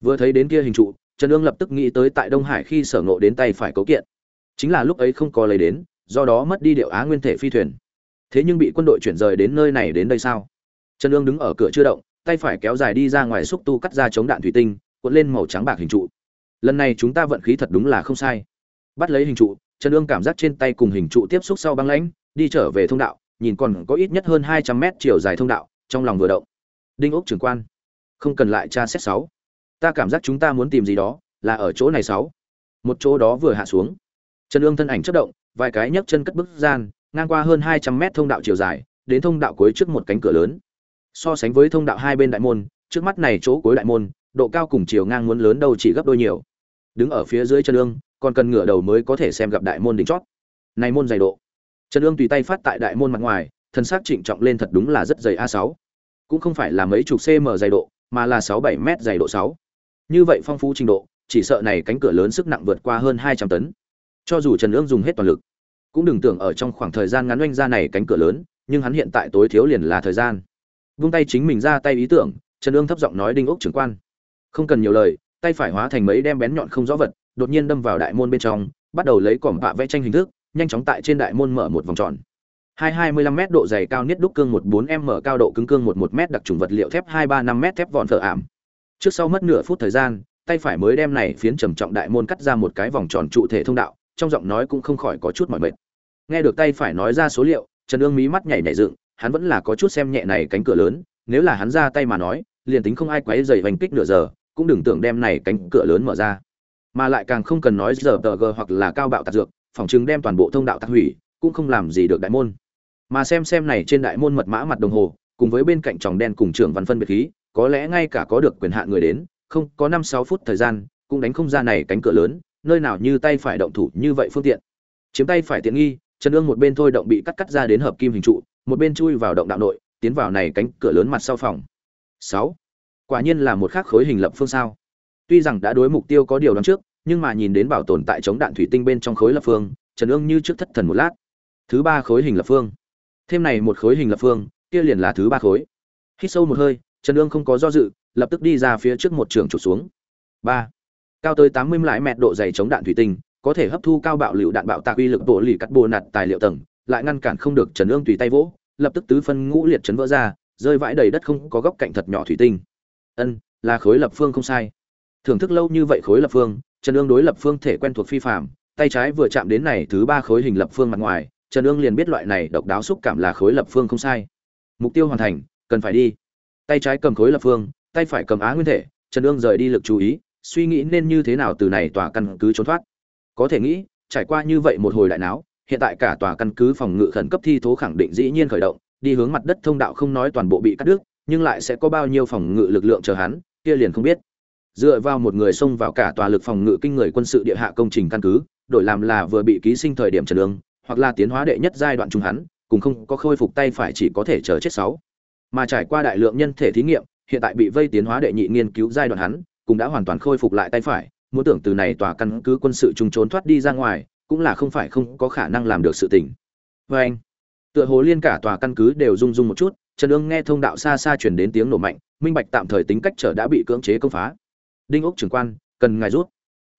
vừa thấy đến kia hình trụ, trần ương lập tức nghĩ tới tại đông hải khi sở ngộ đến tay phải cấu kiện. Chính là lúc ấy không có lấy đến, do đó mất đi điệu á nguyên thể phi thuyền. Thế nhưng bị quân đội chuyển rời đến nơi này đến đây sao? Trần ương đứng ở cửa chưa động, tay phải kéo dài đi ra ngoài xúc tu cắt ra chống đạn thủy tinh, cuộn lên màu trắng bạc hình trụ. Lần này chúng ta vận khí thật đúng là không sai. Bắt lấy hình trụ, trần ương cảm giác trên tay cùng hình trụ tiếp xúc sau băng lãnh, đi trở về thông đạo, nhìn còn có ít nhất hơn hai trăm mét chiều dài thông đạo, trong lòng vừa động. Đinh ốc trưởng quan, không cần lại tra xét sáu ta cảm giác chúng ta muốn tìm gì đó là ở chỗ này sáu. Một chỗ đó vừa hạ xuống. Trần ương thân ảnh chất động vài cái nhấc chân cất bước gian ngang qua hơn hai trăm mét thông đạo chiều dài đến thông đạo cuối trước một cánh cửa lớn. So sánh với thông đạo hai bên đại môn trước mắt này chỗ cuối đại môn độ cao cùng chiều ngang muốn lớn đâu chỉ gấp đôi nhiều. Đứng ở phía dưới chân ương còn cần ngửa đầu mới có thể xem gặp đại môn đỉnh chót. Này môn dày độ. Chân ương tùy tay phát tại đại môn mặt ngoài thân xác trịnh trọng lên thật đúng là rất dày a sáu, cũng không phải là mấy chục cm dày độ mà là sáu bảy m dày độ sáu như vậy phong phú trình độ, chỉ sợ này cánh cửa lớn sức nặng vượt qua hơn 200 tấn. Cho dù trần ương dùng hết toàn lực, cũng đừng tưởng ở trong khoảng thời gian ngắn oanh ra này cánh cửa lớn, nhưng hắn hiện tại tối thiếu liền là thời gian. Vung tay chính mình ra tay ý tưởng, trần ương thấp giọng nói đinh ốc trưởng quan. Không cần nhiều lời, tay phải hóa thành mấy đem bén nhọn không rõ vật, đột nhiên đâm vào đại môn bên trong, bắt đầu lấy cỏm bạ vẽ tranh hình thức, nhanh chóng tại trên đại môn mở một vòng tròn. Hai hai mươi lăm m độ dày cao niết đúc cương một bốn m cao độ cứng cương một một m đặc trùng vật liệu thép hai ba năm m thép vòn thở ảm trước sau mất nửa phút thời gian, tay phải mới đem này phiến trầm trọng đại môn cắt ra một cái vòng tròn trụ thể thông đạo, trong giọng nói cũng không khỏi có chút mỏi mệt. Nghe được tay phải nói ra số liệu, trần ương mí mắt nhảy nhảy dựng, hắn vẫn là có chút xem nhẹ này cánh cửa lớn, nếu là hắn ra tay mà nói, liền tính không ai quấy dày vành kích nửa giờ, cũng đừng tưởng đem này cánh cửa lớn mở ra. Mà lại càng không cần nói giờ tờ g hoặc là cao bạo tạc dược, phòng chứng đem toàn bộ thông đạo tạc hủy, cũng không làm gì được đại môn. Mà xem xem này trên đại môn mật mã mặt đồng hồ, cùng với bên cạnh tròng đen cùng trưởng văn phân biệt khí có lẽ ngay cả có được quyền hạn người đến, không, có năm sáu phút thời gian, cũng đánh không ra này cánh cửa lớn, nơi nào như tay phải động thủ như vậy phương tiện. Chiếm tay phải tiện nghi, trần ương một bên thôi động bị cắt cắt ra đến hợp kim hình trụ, một bên chui vào động đạo nội, tiến vào này cánh cửa lớn mặt sau phòng. Sáu. Quả nhiên là một khắc khối hình lập phương sao. Tuy rằng đã đối mục tiêu có điều đón trước, nhưng mà nhìn đến bảo tồn tại chống đạn thủy tinh bên trong khối lập phương, trần ương như trước thất thần một lát. Thứ ba khối hình lập phương. Thêm này một khối hình lập phương, kia liền là thứ ba khối. Hít sâu một hơi trần Dương không có do dự, lập tức đi ra phía trước một trường chụp xuống. Ba. Cao tới tám mươi lại mẹt độ dày chống đạn thủy tinh, có thể hấp thu cao bạo lưu đạn bạo tạc uy lực bộ lì cắt bồ nạt tài liệu tầng, lại ngăn cản không được trần Dương tùy tay vỗ, lập tức tứ phân ngũ liệt chấn vỡ ra, rơi vãi đầy đất không có góc cạnh thật nhỏ thủy tinh. Ân, là khối lập phương không sai. Thưởng thức lâu như vậy khối lập phương, trần Dương đối lập phương thể quen thuộc phi phạm tay trái vừa chạm đến này thứ ba khối hình lập phương mặt ngoài, trần Dương liền biết loại này độc đáo xúc cảm là khối lập phương không sai. Mục tiêu hoàn thành, cần phải đi tay trái cầm khối lập phương tay phải cầm á nguyên thể trần ương rời đi lực chú ý suy nghĩ nên như thế nào từ này tòa căn cứ trốn thoát. Có thể nghĩ trải qua như vậy một hồi đại não, hiện tại cả tòa căn cứ phòng ngự khẩn cấp thi thố khẳng định dĩ nhiên khởi động đi hướng mặt đất thông đạo không nói toàn bộ bị cắt đứt nhưng lại sẽ có bao nhiêu phòng ngự lực lượng chờ hắn kia liền không biết. Dựa vào một người xông vào cả tòa lực phòng ngự kinh người quân sự địa hạ công trình căn cứ đổi làm là vừa bị ký sinh thời điểm trần lương hoặc là tiến hóa đệ nhất giai đoạn trung hắn cùng không có khôi phục tay phải chỉ có thể chờ chết sáu mà trải qua đại lượng nhân thể thí nghiệm, hiện tại bị vây tiến hóa đệ nhị nghiên cứu giai đoạn hắn cũng đã hoàn toàn khôi phục lại tay phải, muốn tưởng từ này tòa căn cứ quân sự trung trốn thoát đi ra ngoài, cũng là không phải không có khả năng làm được sự tình. Vê anh, tựa hồ liên cả tòa căn cứ đều rung rung một chút, trần ương nghe thông đạo xa xa chuyển đến tiếng nổ mạnh, minh bạch tạm thời tính cách trở đã bị cưỡng chế công phá. Đinh ốc trưởng quan, cần ngài rút.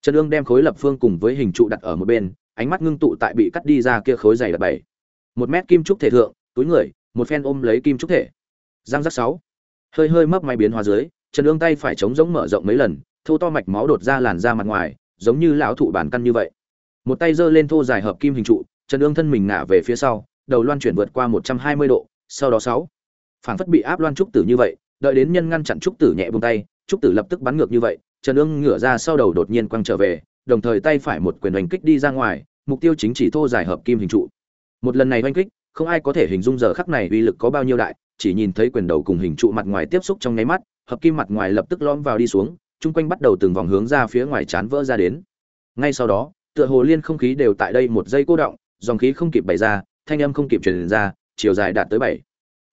Trần ương đem khối lập phương cùng với hình trụ đặt ở một bên, ánh mắt ngưng tụ tại bị cắt đi ra kia khối dày đặc bảy. Một mét kim trúc thể thượng, túi người, một phen ôm lấy kim trúc thể giang giác sáu. Hơi hơi mấp may biến hóa dưới, trần ương tay phải chống giống mở rộng mấy lần, thô to mạch máu đột ra làn ra mặt ngoài, giống như lão thụ bản căn như vậy. Một tay giơ lên thô dài hợp kim hình trụ, trần ương thân mình ngả về phía sau, đầu loan chuyển vượt qua một trăm hai mươi độ, sau đó sáu. Phản phất bị áp loan trúc tử như vậy, đợi đến nhân ngăn chặn trúc tử nhẹ buông tay, trúc tử lập tức bắn ngược như vậy, trần ương ngửa ra sau đầu đột nhiên quăng trở về, đồng thời tay phải một quyền đánh kích đi ra ngoài, mục tiêu chính chỉ thô dài hợp kim hình trụ. Một lần này oanh kích, không ai có thể hình dung giờ khắc này uy lực có bao nhiêu đại chỉ nhìn thấy quyền đầu cùng hình trụ mặt ngoài tiếp xúc trong nháy mắt, hợp kim mặt ngoài lập tức lõm vào đi xuống, chung quanh bắt đầu từng vòng hướng ra phía ngoài chán vỡ ra đến. Ngay sau đó, tựa hồ liên không khí đều tại đây một giây cô động, dòng khí không kịp bày ra, thanh âm không kịp truyền ra, chiều dài đạt tới bảy,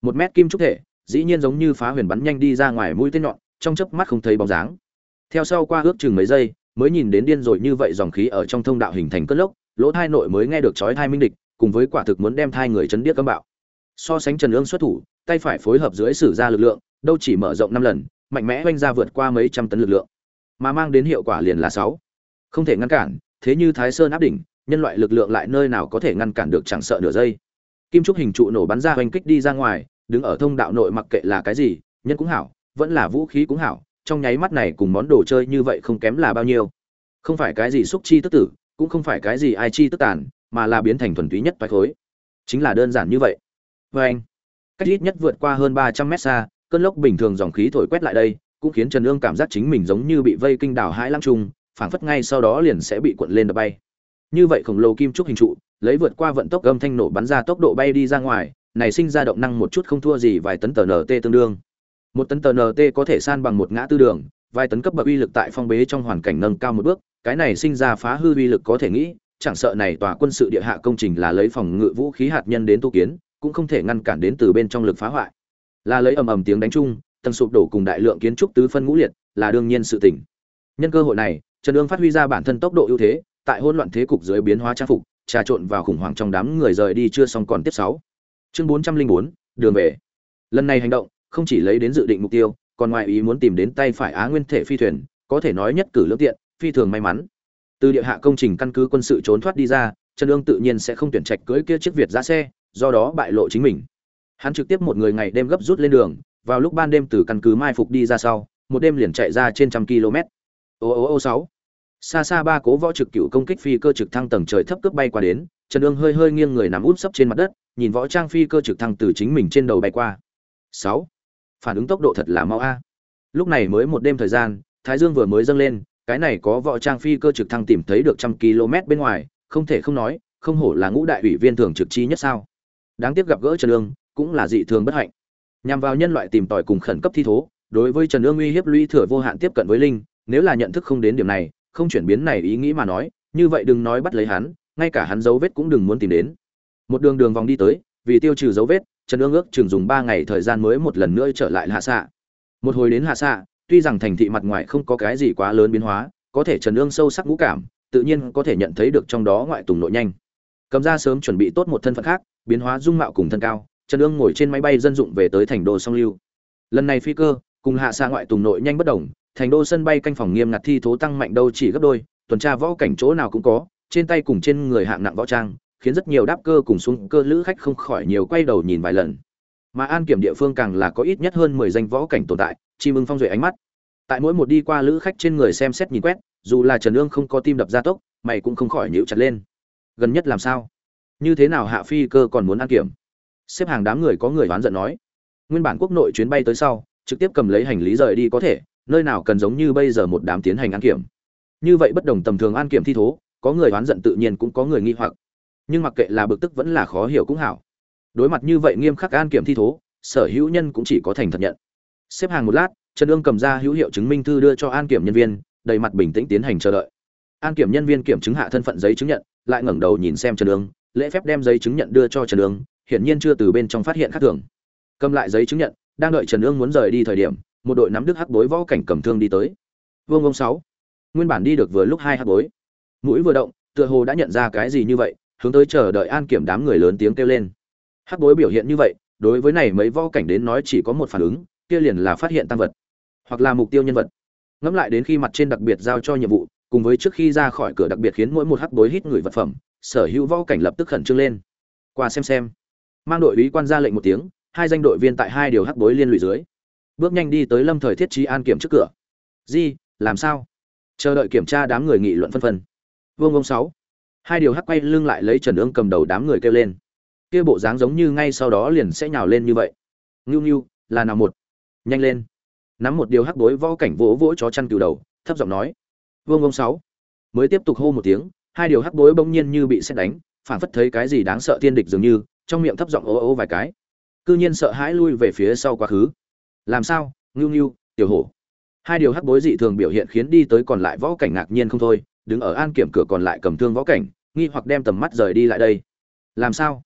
một mét kim trúc thể, dĩ nhiên giống như phá huyền bắn nhanh đi ra ngoài mũi tên nhọn, trong chớp mắt không thấy bóng dáng. Theo sau qua ước chừng mấy giây, mới nhìn đến điên rồi như vậy dòng khí ở trong thông đạo hình thành cơn lốc, lỗ thai nội mới nghe được chói thai minh địch, cùng với quả thực muốn đem thai người chấn điếc cấm bạo. So sánh trần ương xuất thủ tay phải phối hợp dưới sử ra lực lượng, đâu chỉ mở rộng năm lần, mạnh mẽ oanh ra vượt qua mấy trăm tấn lực lượng. Mà mang đến hiệu quả liền là sáu. Không thể ngăn cản, thế như thái sơn áp đỉnh, nhân loại lực lượng lại nơi nào có thể ngăn cản được chẳng sợ nửa giây. Kim trúc hình trụ nổ bắn ra hoành kích đi ra ngoài, đứng ở thông đạo nội mặc kệ là cái gì, nhân cũng hảo, vẫn là vũ khí cũng hảo, trong nháy mắt này cùng món đồ chơi như vậy không kém là bao nhiêu. Không phải cái gì xúc chi tức tử, cũng không phải cái gì ai chi tức tàn, mà là biến thành thuần túy nhất toái khối. Chính là đơn giản như vậy. Vê anh cách ít nhất vượt qua hơn ba trăm mét xa, cơn lốc bình thường dòng khí thổi quét lại đây, cũng khiến trần ương cảm giác chính mình giống như bị vây kinh đảo hãi lăng trung, phảng phất ngay sau đó liền sẽ bị cuộn lên đập bay. Như vậy khổng lồ kim trúc hình trụ, lấy vượt qua vận tốc âm thanh nổ bắn ra tốc độ bay đi ra ngoài, này sinh ra động năng một chút không thua gì vài tấn tờ nt tương đương. Một tấn tờ nt có thể san bằng một ngã tư đường, vài tấn cấp bậc uy lực tại phong bế trong hoàn cảnh nâng cao một bước, cái này sinh ra phá hư uy lực có thể nghĩ, chẳng sợ này tòa quân sự địa hạ công trình là lấy phòng ngự vũ khí hạt nhân đến tu kiến cũng không thể ngăn cản đến từ bên trong lực phá hoại. Là lấy ầm ầm tiếng đánh chung, tầng sụp đổ cùng đại lượng kiến trúc tứ phân ngũ liệt là đương nhiên sự tỉnh nhân cơ hội này, trần ương phát huy ra bản thân tốc độ ưu thế, tại hỗn loạn thế cục dưới biến hóa trang phục, trà trộn vào khủng hoảng trong đám người rời đi chưa xong còn tiếp sáu. Chương bốn trăm linh bốn, đường về. Lần này hành động, không chỉ lấy đến dự định mục tiêu, còn ngoài ý muốn tìm đến tay phải á nguyên thể phi thuyền, có thể nói nhất cử lương tiện, phi thường may mắn. Từ địa hạ công trình căn cứ quân sự trốn thoát đi ra, trần ương tự nhiên sẽ không tuyển trạch cưỡi kia chiếc việt ra xe do đó bại lộ chính mình. Hắn trực tiếp một người ngày đêm gấp rút lên đường, vào lúc ban đêm từ căn cứ mai phục đi ra sau, một đêm liền chạy ra trên trăm km. Ô ô ô, sáu. Xa xa ba cố võ trực cựu công kích phi cơ trực thăng tầng trời thấp cướp bay qua đến, trần ương hơi hơi nghiêng người nằm út sấp trên mặt đất, nhìn võ trang phi cơ trực thăng từ chính mình trên đầu bay qua. Sáu. Phản ứng tốc độ thật là mau a. Lúc này mới một đêm thời gian, thái dương vừa mới dâng lên, cái này có võ trang phi cơ trực thăng tìm thấy được trăm km bên ngoài, không thể không nói, không hổ là ngũ đại ủy viên thường trực chi nhất sao đáng tiếc gặp gỡ trần ương cũng là dị thường bất hạnh. Nhằm vào nhân loại tìm tòi cùng khẩn cấp thi thố, đối với trần ương uy hiếp lũy thừa vô hạn tiếp cận với linh, nếu là nhận thức không đến điểm này, không chuyển biến này ý nghĩ mà nói, như vậy đừng nói bắt lấy hắn, ngay cả hắn dấu vết cũng đừng muốn tìm đến. Một đường đường vòng đi tới, vì tiêu trừ dấu vết, trần ương ước chừng dùng ba ngày thời gian mới một lần nữa trở lại hạ xạ một hồi đến hạ xạ tuy rằng thành thị mặt ngoài không có cái gì quá lớn biến hóa, có thể trần ương sâu sắc ngũ cảm, tự nhiên có thể nhận thấy được trong đó ngoại tùng nội nhanh cầm ra sớm chuẩn bị tốt một thân phận khác, biến hóa dung mạo cùng thân cao, trần ương ngồi trên máy bay dân dụng về tới thành đô song lưu. Lần này phi cơ, cùng hạ xa ngoại tùng nội nhanh bất đồng, thành đô sân bay canh phòng nghiêm ngặt thi thố tăng mạnh đâu chỉ gấp đôi, tuần tra võ cảnh chỗ nào cũng có, trên tay cùng trên người hạng nặng võ trang, khiến rất nhiều đáp cơ cùng xuống cơ lữ khách không khỏi nhiều quay đầu nhìn vài lần. Mà an kiểm địa phương càng là có ít nhất hơn mười danh võ cảnh tồn tại, chim ưng phong duệ ánh mắt. Tại mỗi một đi qua lữ khách trên người xem xét nhìn quét, dù là trần ương không có tim đập gia tốc, mày cũng không khỏi nhíu chặt lên gần nhất làm sao? Như thế nào hạ phi cơ còn muốn an kiểm? Xếp hàng đám người có người oán giận nói. Nguyên bản quốc nội chuyến bay tới sau, trực tiếp cầm lấy hành lý rời đi có thể, nơi nào cần giống như bây giờ một đám tiến hành an kiểm. Như vậy bất đồng tầm thường an kiểm thi thố, có người oán giận tự nhiên cũng có người nghi hoặc. Nhưng mặc kệ là bực tức vẫn là khó hiểu cũng hảo. Đối mặt như vậy nghiêm khắc an kiểm thi thố, sở hữu nhân cũng chỉ có thành thật nhận. Xếp hàng một lát, trần ương cầm ra hữu hiệu chứng minh thư đưa cho an kiểm nhân viên, đầy mặt bình tĩnh tiến hành chờ đợi. An kiểm nhân viên kiểm chứng hạ thân phận giấy chứng nhận lại ngẩng đầu nhìn xem trần Dương lễ phép đem giấy chứng nhận đưa cho trần Dương hiển nhiên chưa từ bên trong phát hiện khác thường. Cầm lại giấy chứng nhận, đang đợi trần Dương muốn rời đi thời điểm, một đội nắm đức hắc bối võ cảnh cầm thương đi tới. Vương ông sáu, nguyên bản đi được vừa lúc hai hắc bối. Mũi vừa động, tựa hồ đã nhận ra cái gì như vậy, hướng tới chờ đợi an kiểm đám người lớn tiếng kêu lên. Hắc bối biểu hiện như vậy, đối với này mấy võ cảnh đến nói chỉ có một phản ứng, kia liền là phát hiện tăng vật, hoặc là mục tiêu nhân vật. Ngẫm lại đến khi mặt trên đặc biệt giao cho nhiệm vụ cùng với trước khi ra khỏi cửa đặc biệt khiến mỗi một hắc bối hít người vật phẩm, sở hữu võ cảnh lập tức khẩn trương lên. Qua xem xem. Mang đội úy quan ra lệnh một tiếng, hai danh đội viên tại hai điều hắc bối liên lụy dưới. Bước nhanh đi tới lâm thời thiết trí an kiểm trước cửa. Di, làm sao? Chờ đợi kiểm tra đám người nghị luận phân phân vương ông sáu. Hai điều hắc quay lưng lại lấy trần ương cầm đầu đám người kêu lên. Kia bộ dáng giống như ngay sau đó liền sẽ nhào lên như vậy. Ngưu ngưu, là nào một? Nhanh lên. Nắm một điều hắc bối võ cảnh vỗ vỗ chó chăn cừu đầu, thấp giọng nói vương ông sáu. Mới tiếp tục hô một tiếng, hai điều hắc bối bỗng nhiên như bị xét đánh, phản phất thấy cái gì đáng sợ tiên địch dường như, trong miệng thấp giọng ố ô vài cái. Cư nhiên sợ hãi lui về phía sau quá khứ. Làm sao? Ngưu ngưu, tiểu hổ. Hai điều hắc bối dị thường biểu hiện khiến đi tới còn lại võ cảnh ngạc nhiên không thôi, đứng ở an kiểm cửa còn lại cầm thương võ cảnh, nghi hoặc đem tầm mắt rời đi lại đây. Làm sao?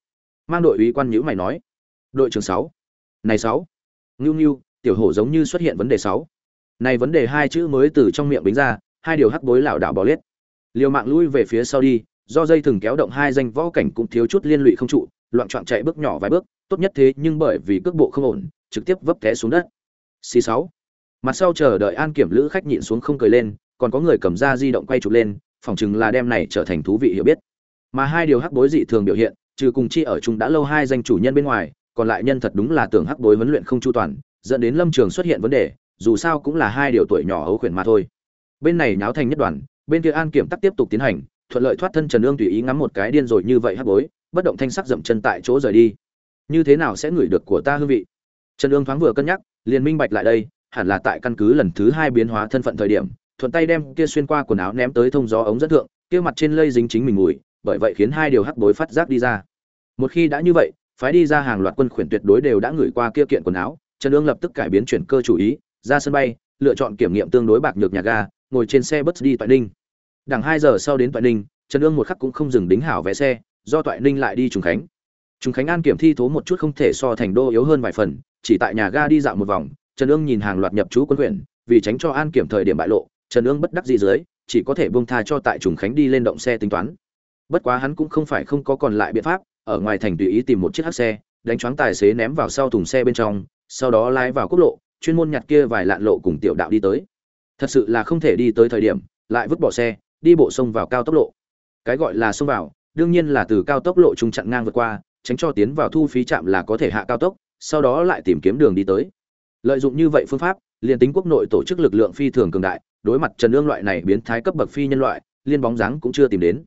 Mang đội ủy quan nhữ mày nói. Đội trưởng sáu. Này sáu. Ngưu ngưu, tiểu hổ giống như xuất hiện vấn đề sáu. Này vấn đề hai chữ mới từ trong miệng bính ra hai điều hắc bối lảo đảo bò lết. Liều mạng lui về phía sau đi, do dây thừng kéo động hai danh võ cảnh cũng thiếu chút liên lụy không trụ, loạn trọn chạy bước nhỏ vài bước, tốt nhất thế nhưng bởi vì cước bộ không ổn, trực tiếp vấp té xuống đất. C 6 mặt sau chờ đợi an kiểm lữ khách nhịn xuống không cười lên, còn có người cầm ra di động quay chụp lên, phỏng chừng là đem này trở thành thú vị hiểu biết. Mà hai điều hắc bối dị thường biểu hiện, trừ cùng chi ở chung đã lâu hai danh chủ nhân bên ngoài, còn lại nhân thật đúng là tưởng hắc bối huấn luyện không chu toàn, dẫn đến lâm trường xuất hiện vấn đề, dù sao cũng là hai điều tuổi nhỏ hấu khuyển mà thôi bên này nháo thành nhất đoàn, bên kia an kiểm tắc tiếp tục tiến hành, thuận lợi thoát thân trần ương tùy ý ngắm một cái điên rồi như vậy hắc bối, bất động thanh sắc dậm chân tại chỗ rời đi. Như thế nào sẽ ngửi được của ta hương vị? Trần ương thoáng vừa cân nhắc, liền minh bạch lại đây, hẳn là tại căn cứ lần thứ hai biến hóa thân phận thời điểm, thuận tay đem kia xuyên qua quần áo ném tới thông gió ống dẫn thượng, kia mặt trên lây dính chính mình mùi, bởi vậy khiến hai điều hắc bối phát giác đi ra. Một khi đã như vậy, phái đi ra hàng loạt quân khuyển tuyệt đối đều đã ngửi qua kia kiện quần áo, trần ương lập tức cải biến chuyển cơ chủ ý, ra sân bay, lựa chọn kiểm nghiệm tương đối bạc nhược nhà ga ngồi trên xe bus đi toại ninh. Đằng hai giờ sau đến toại ninh trần ương một khắc cũng không dừng đính hảo vé xe do toại ninh lại đi trùng khánh. Trùng khánh an kiểm thi thố một chút không thể so thành đô yếu hơn vài phần chỉ tại nhà ga đi dạo một vòng trần ương nhìn hàng loạt nhập trú quân huyện, vì tránh cho an kiểm thời điểm bại lộ trần ương bất đắc dĩ dưới chỉ có thể buông tha cho tại trùng khánh đi lên động xe tính toán. Bất quá hắn cũng không phải không có còn lại biện pháp ở ngoài thành tùy ý tìm một chiếc hắc xe đánh choáng tài xế ném vào sau thùng xe bên trong sau đó lái vào quốc lộ chuyên môn nhặt kia vài lạn lộ cùng tiểu đạo đi tới thật sự là không thể đi tới thời điểm, lại vứt bỏ xe, đi bộ sông vào cao tốc lộ. Cái gọi là sông vào, đương nhiên là từ cao tốc lộ trung chặn ngang vượt qua, tránh cho tiến vào thu phí trạm là có thể hạ cao tốc, sau đó lại tìm kiếm đường đi tới. Lợi dụng như vậy phương pháp liên tính quốc nội tổ chức lực lượng phi thường cường đại, đối mặt trần ương loại này biến thái cấp bậc phi nhân loại, liên bóng dáng cũng chưa tìm đến.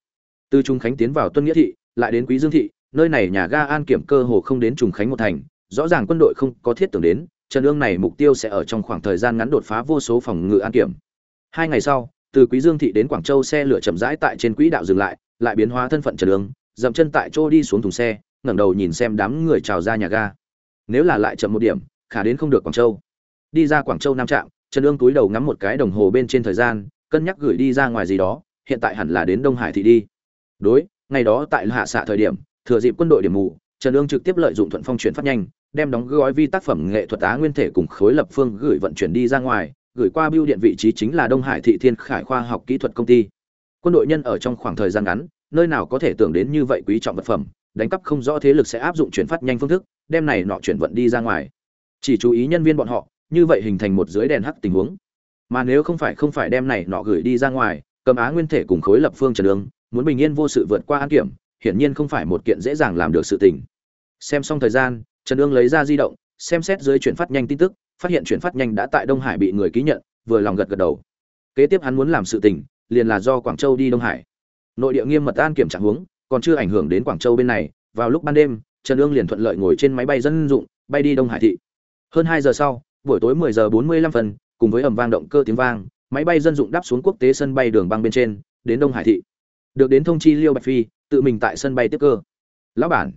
Từ trung khánh tiến vào tuân nghĩa thị, lại đến quý dương thị, nơi này nhà ga an kiểm cơ hồ không đến trùng khánh một thành, rõ ràng quân đội không có thiết tưởng đến trần ương này mục tiêu sẽ ở trong khoảng thời gian ngắn đột phá vô số phòng ngự an kiểm. Hai ngày sau, từ quý dương thị đến quảng châu xe lửa chậm rãi tại trên quỹ đạo dừng lại lại biến hóa thân phận trần ương, dậm chân tại chỗ đi xuống thùng xe, ngẩng đầu nhìn xem đám người trào ra nhà ga. Nếu là lại chậm một điểm, khả đến không được quảng châu. Đi ra quảng châu nam trạm, trần ương túi đầu ngắm một cái đồng hồ bên trên thời gian, cân nhắc gửi đi ra ngoài gì đó, hiện tại hẳn là đến đông hải thị đi. Đối, ngày đó tại hạ xạ thời điểm, thừa dịp quân đội điểm mù, trần ương trực tiếp lợi dụng thuận phong chuyển phát nhanh đem đóng gói vi tác phẩm nghệ thuật á nguyên thể cùng khối lập phương gửi vận chuyển đi ra ngoài, gửi qua bưu điện vị trí chính là đông hải thị thiên khải khoa học kỹ thuật công ty. Quân đội nhân ở trong khoảng thời gian ngắn, nơi nào có thể tưởng đến như vậy quý trọng vật phẩm, đánh cắp không rõ thế lực sẽ áp dụng chuyển phát nhanh phương thức, đem này nọ chuyển vận đi ra ngoài. Chỉ chú ý nhân viên bọn họ, như vậy hình thành một dưới đèn hắc tình huống. Mà nếu không phải không phải đem này nọ gửi đi ra ngoài, cầm á nguyên thể cùng khối lập phương trần đường muốn bình yên vô sự vượt qua an kiểm, hiển nhiên không phải một kiện dễ dàng làm được sự tình. Xem xong thời gian trần Dương lấy ra di động xem xét dưới chuyển phát nhanh tin tức phát hiện chuyển phát nhanh đã tại đông hải bị người ký nhận vừa lòng gật gật đầu. Kế tiếp hắn muốn làm sự tình liền là do quảng châu đi đông hải. Nội địa nghiêm mật an kiểm trạng huống còn chưa ảnh hưởng đến quảng châu bên này vào lúc ban đêm trần Dương liền thuận lợi ngồi trên máy bay dân dụng bay đi đông hải thị. Hơn hai giờ sau buổi tối 10 giờ 45 phần, cùng với ầm vang động cơ tiếng vang máy bay dân dụng đáp xuống quốc tế sân bay đường băng bên trên đến đông hải thị. Được đến thông chi liêu bạch phi tự mình tại sân bay tiếp cơ. Lão bản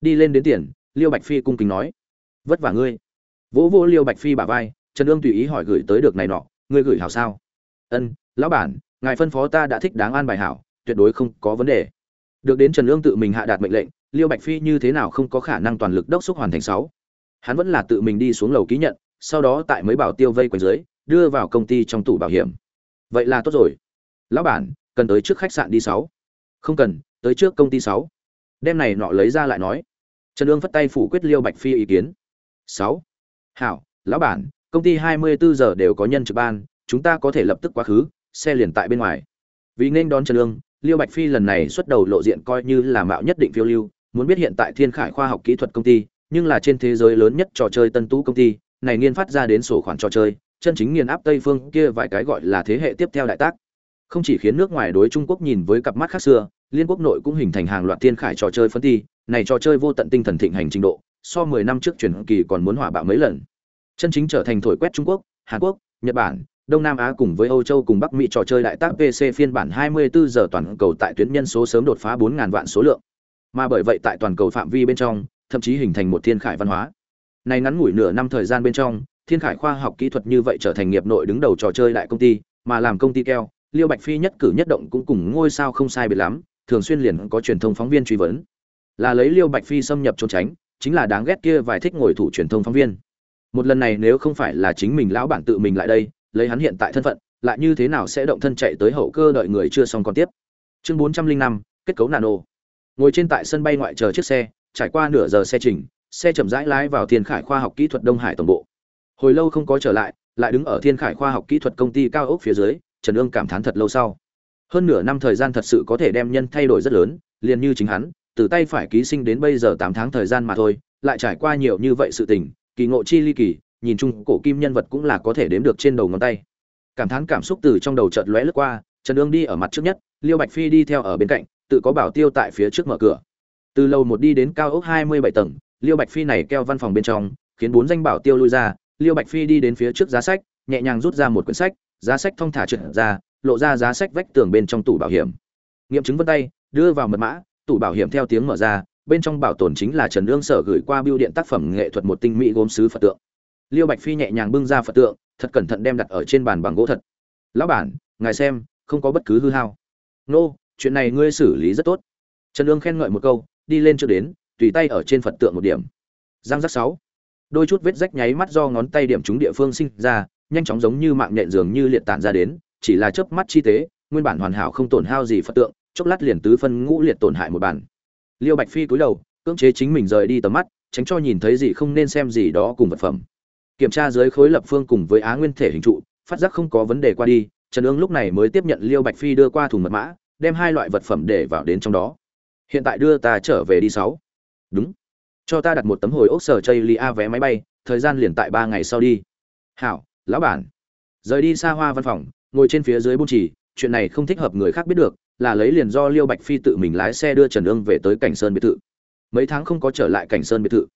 đi lên đến tiền liêu bạch phi cung kính nói. Vất vả ngươi. Vỗ vỗ liêu bạch phi bả vai, trần ương tùy ý hỏi gửi tới được này nọ, ngươi gửi hảo sao? Ân, lão bản, ngài phân phó ta đã thích đáng an bài hảo, tuyệt đối không có vấn đề. Được đến trần ương tự mình hạ đạt mệnh lệnh, liêu bạch phi như thế nào không có khả năng toàn lực đốc xúc hoàn thành sáu. Hắn vẫn là tự mình đi xuống lầu ký nhận, sau đó tại mấy bảo tiêu vây quanh dưới, đưa vào công ty trong tủ bảo hiểm. Vậy là tốt rồi. Lão bản, cần tới trước khách sạn đi sáu. Không cần, tới trước công ty sáu. Đem này nọ lấy ra lại nói trần ương phất tay phủ quyết liêu bạch phi ý kiến. Sáu. Hảo, lão bản, công ty hai mươi bốn giờ đều có nhân trực ban, chúng ta có thể lập tức quá khứ, xe liền tại bên ngoài. Vì nên đón trần ương, liêu bạch phi lần này xuất đầu lộ diện coi như là mạo nhất định phiêu lưu, muốn biết hiện tại thiên khải khoa học kỹ thuật công ty, nhưng là trên thế giới lớn nhất trò chơi tân tú công ty, này nghiên phát ra đến sổ khoản trò chơi, chân chính nghiền áp tây phương kia vài cái gọi là thế hệ tiếp theo đại tác không chỉ khiến nước ngoài đối trung quốc nhìn với cặp mắt khác xưa, liên quốc nội cũng hình thành hàng loạt thiên khải trò chơi phân thi này trò chơi vô tận tinh thần thịnh hành trình độ, so 10 năm trước truyền kỳ còn muốn hỏa bạo mấy lần. Chân chính trở thành thổi quét trung quốc, hàn quốc, nhật bản, đông nam á cùng với âu châu cùng bắc mỹ trò chơi đại tác pc phiên bản 24 giờ toàn cầu tại tuyến nhân số sớm đột phá 4.000 vạn số lượng. Mà bởi vậy tại toàn cầu phạm vi bên trong, thậm chí hình thành một thiên khải văn hóa. Này ngắn ngủi nửa năm thời gian bên trong, thiên khải khoa học kỹ thuật như vậy trở thành nghiệp nội đứng đầu trò chơi đại công ty, mà làm công ty keo liêu bạch phi nhất cử nhất động cũng cùng ngôi sao không sai biệt lắm, thường xuyên liền có truyền thông phóng viên truy vấn. Là lấy liêu bạch phi xâm nhập trốn tránh, chính là đáng ghét kia vài thích ngồi thủ truyền thông phóng viên. Một lần này nếu không phải là chính mình lão bản tự mình lại đây, lấy hắn hiện tại thân phận, lại như thế nào sẽ động thân chạy tới hậu cơ đợi người chưa xong còn tiếp? Chương bốn trăm linh năm, kết cấu nano. Ngồi trên tại sân bay ngoại chờ chiếc xe, trải qua nửa giờ xe trình, xe chậm rãi lái vào thiên khải khoa học kỹ thuật đông hải tổng bộ. Hồi lâu không có trở lại lại đứng ở thiên khải khoa học kỹ thuật công ty cao ốc phía dưới trần ương cảm thán thật lâu sau. Hơn nửa năm thời gian thật sự có thể đem nhân thay đổi rất lớn, liền như chính hắn, từ tay phải ký sinh đến bây giờ tám tháng thời gian mà thôi, lại trải qua nhiều như vậy sự tình, kỳ ngộ chi ly kỳ, nhìn chung cổ kim nhân vật cũng là có thể đếm được trên đầu ngón tay. Cảm thán cảm xúc từ trong đầu chợt lóe lướt qua, trần ương đi ở mặt trước nhất, liêu bạch phi đi theo ở bên cạnh, tự có bảo tiêu tại phía trước mở cửa. Từ lầu một đi đến cao ốc hai mươi bảy tầng, liêu bạch phi này keo văn phòng bên trong, khiến bốn danh bảo tiêu lui ra, liêu bạch phi đi đến phía trước giá sách, nhẹ nhàng rút ra một quyển sách giá sách thong thả trượt ra, lộ ra giá sách vách tường bên trong tủ bảo hiểm. Nghiệm chứng vân tay, đưa vào mật mã, tủ bảo hiểm theo tiếng mở ra, bên trong bảo tồn chính là trần lương sở gửi qua biêu điện tác phẩm nghệ thuật một tinh mỹ gốm sứ phật tượng. Liêu bạch phi nhẹ nhàng bưng ra phật tượng, thật cẩn thận đem đặt ở trên bàn bằng gỗ thật. Lão bản, ngài xem, không có bất cứ hư hao. Nô, chuyện này ngươi xử lý rất tốt. Trần lương khen ngợi một câu, đi lên chưa đến, tùy tay ở trên phật tượng một điểm. Giang giác sáu. Đôi chút vết rách nháy mắt do ngón tay điểm trúng địa phương sinh ra nhanh chóng giống như mạng nhện dường như liệt tản ra đến, chỉ là chớp mắt chi tế, nguyên bản hoàn hảo không tổn hao gì phật tượng, chốc lát liền tứ phân ngũ liệt tổn hại một bản. Liêu bạch phi cúi đầu, cưỡng chế chính mình rời đi tầm mắt, tránh cho nhìn thấy gì không nên xem gì đó cùng vật phẩm. Kiểm tra dưới khối lập phương cùng với á nguyên thể hình trụ, phát giác không có vấn đề qua đi, trần ương lúc này mới tiếp nhận liêu bạch phi đưa qua thùng mật mã, đem hai loại vật phẩm để vào đến trong đó. Hiện tại đưa ta trở về đi sáu. Đúng. Cho ta đặt một tấm hồi ốc sở chây lia vé máy bay, thời gian liền tại ba ngày sau đi. Hảo lão bản. Rời đi xa hoa văn phòng, ngồi trên phía dưới bôn trì chuyện này không thích hợp người khác biết được, là lấy liền do liêu bạch phi tự mình lái xe đưa trần ương về tới cảnh sơn biệt thự. Mấy tháng không có trở lại cảnh sơn biệt thự.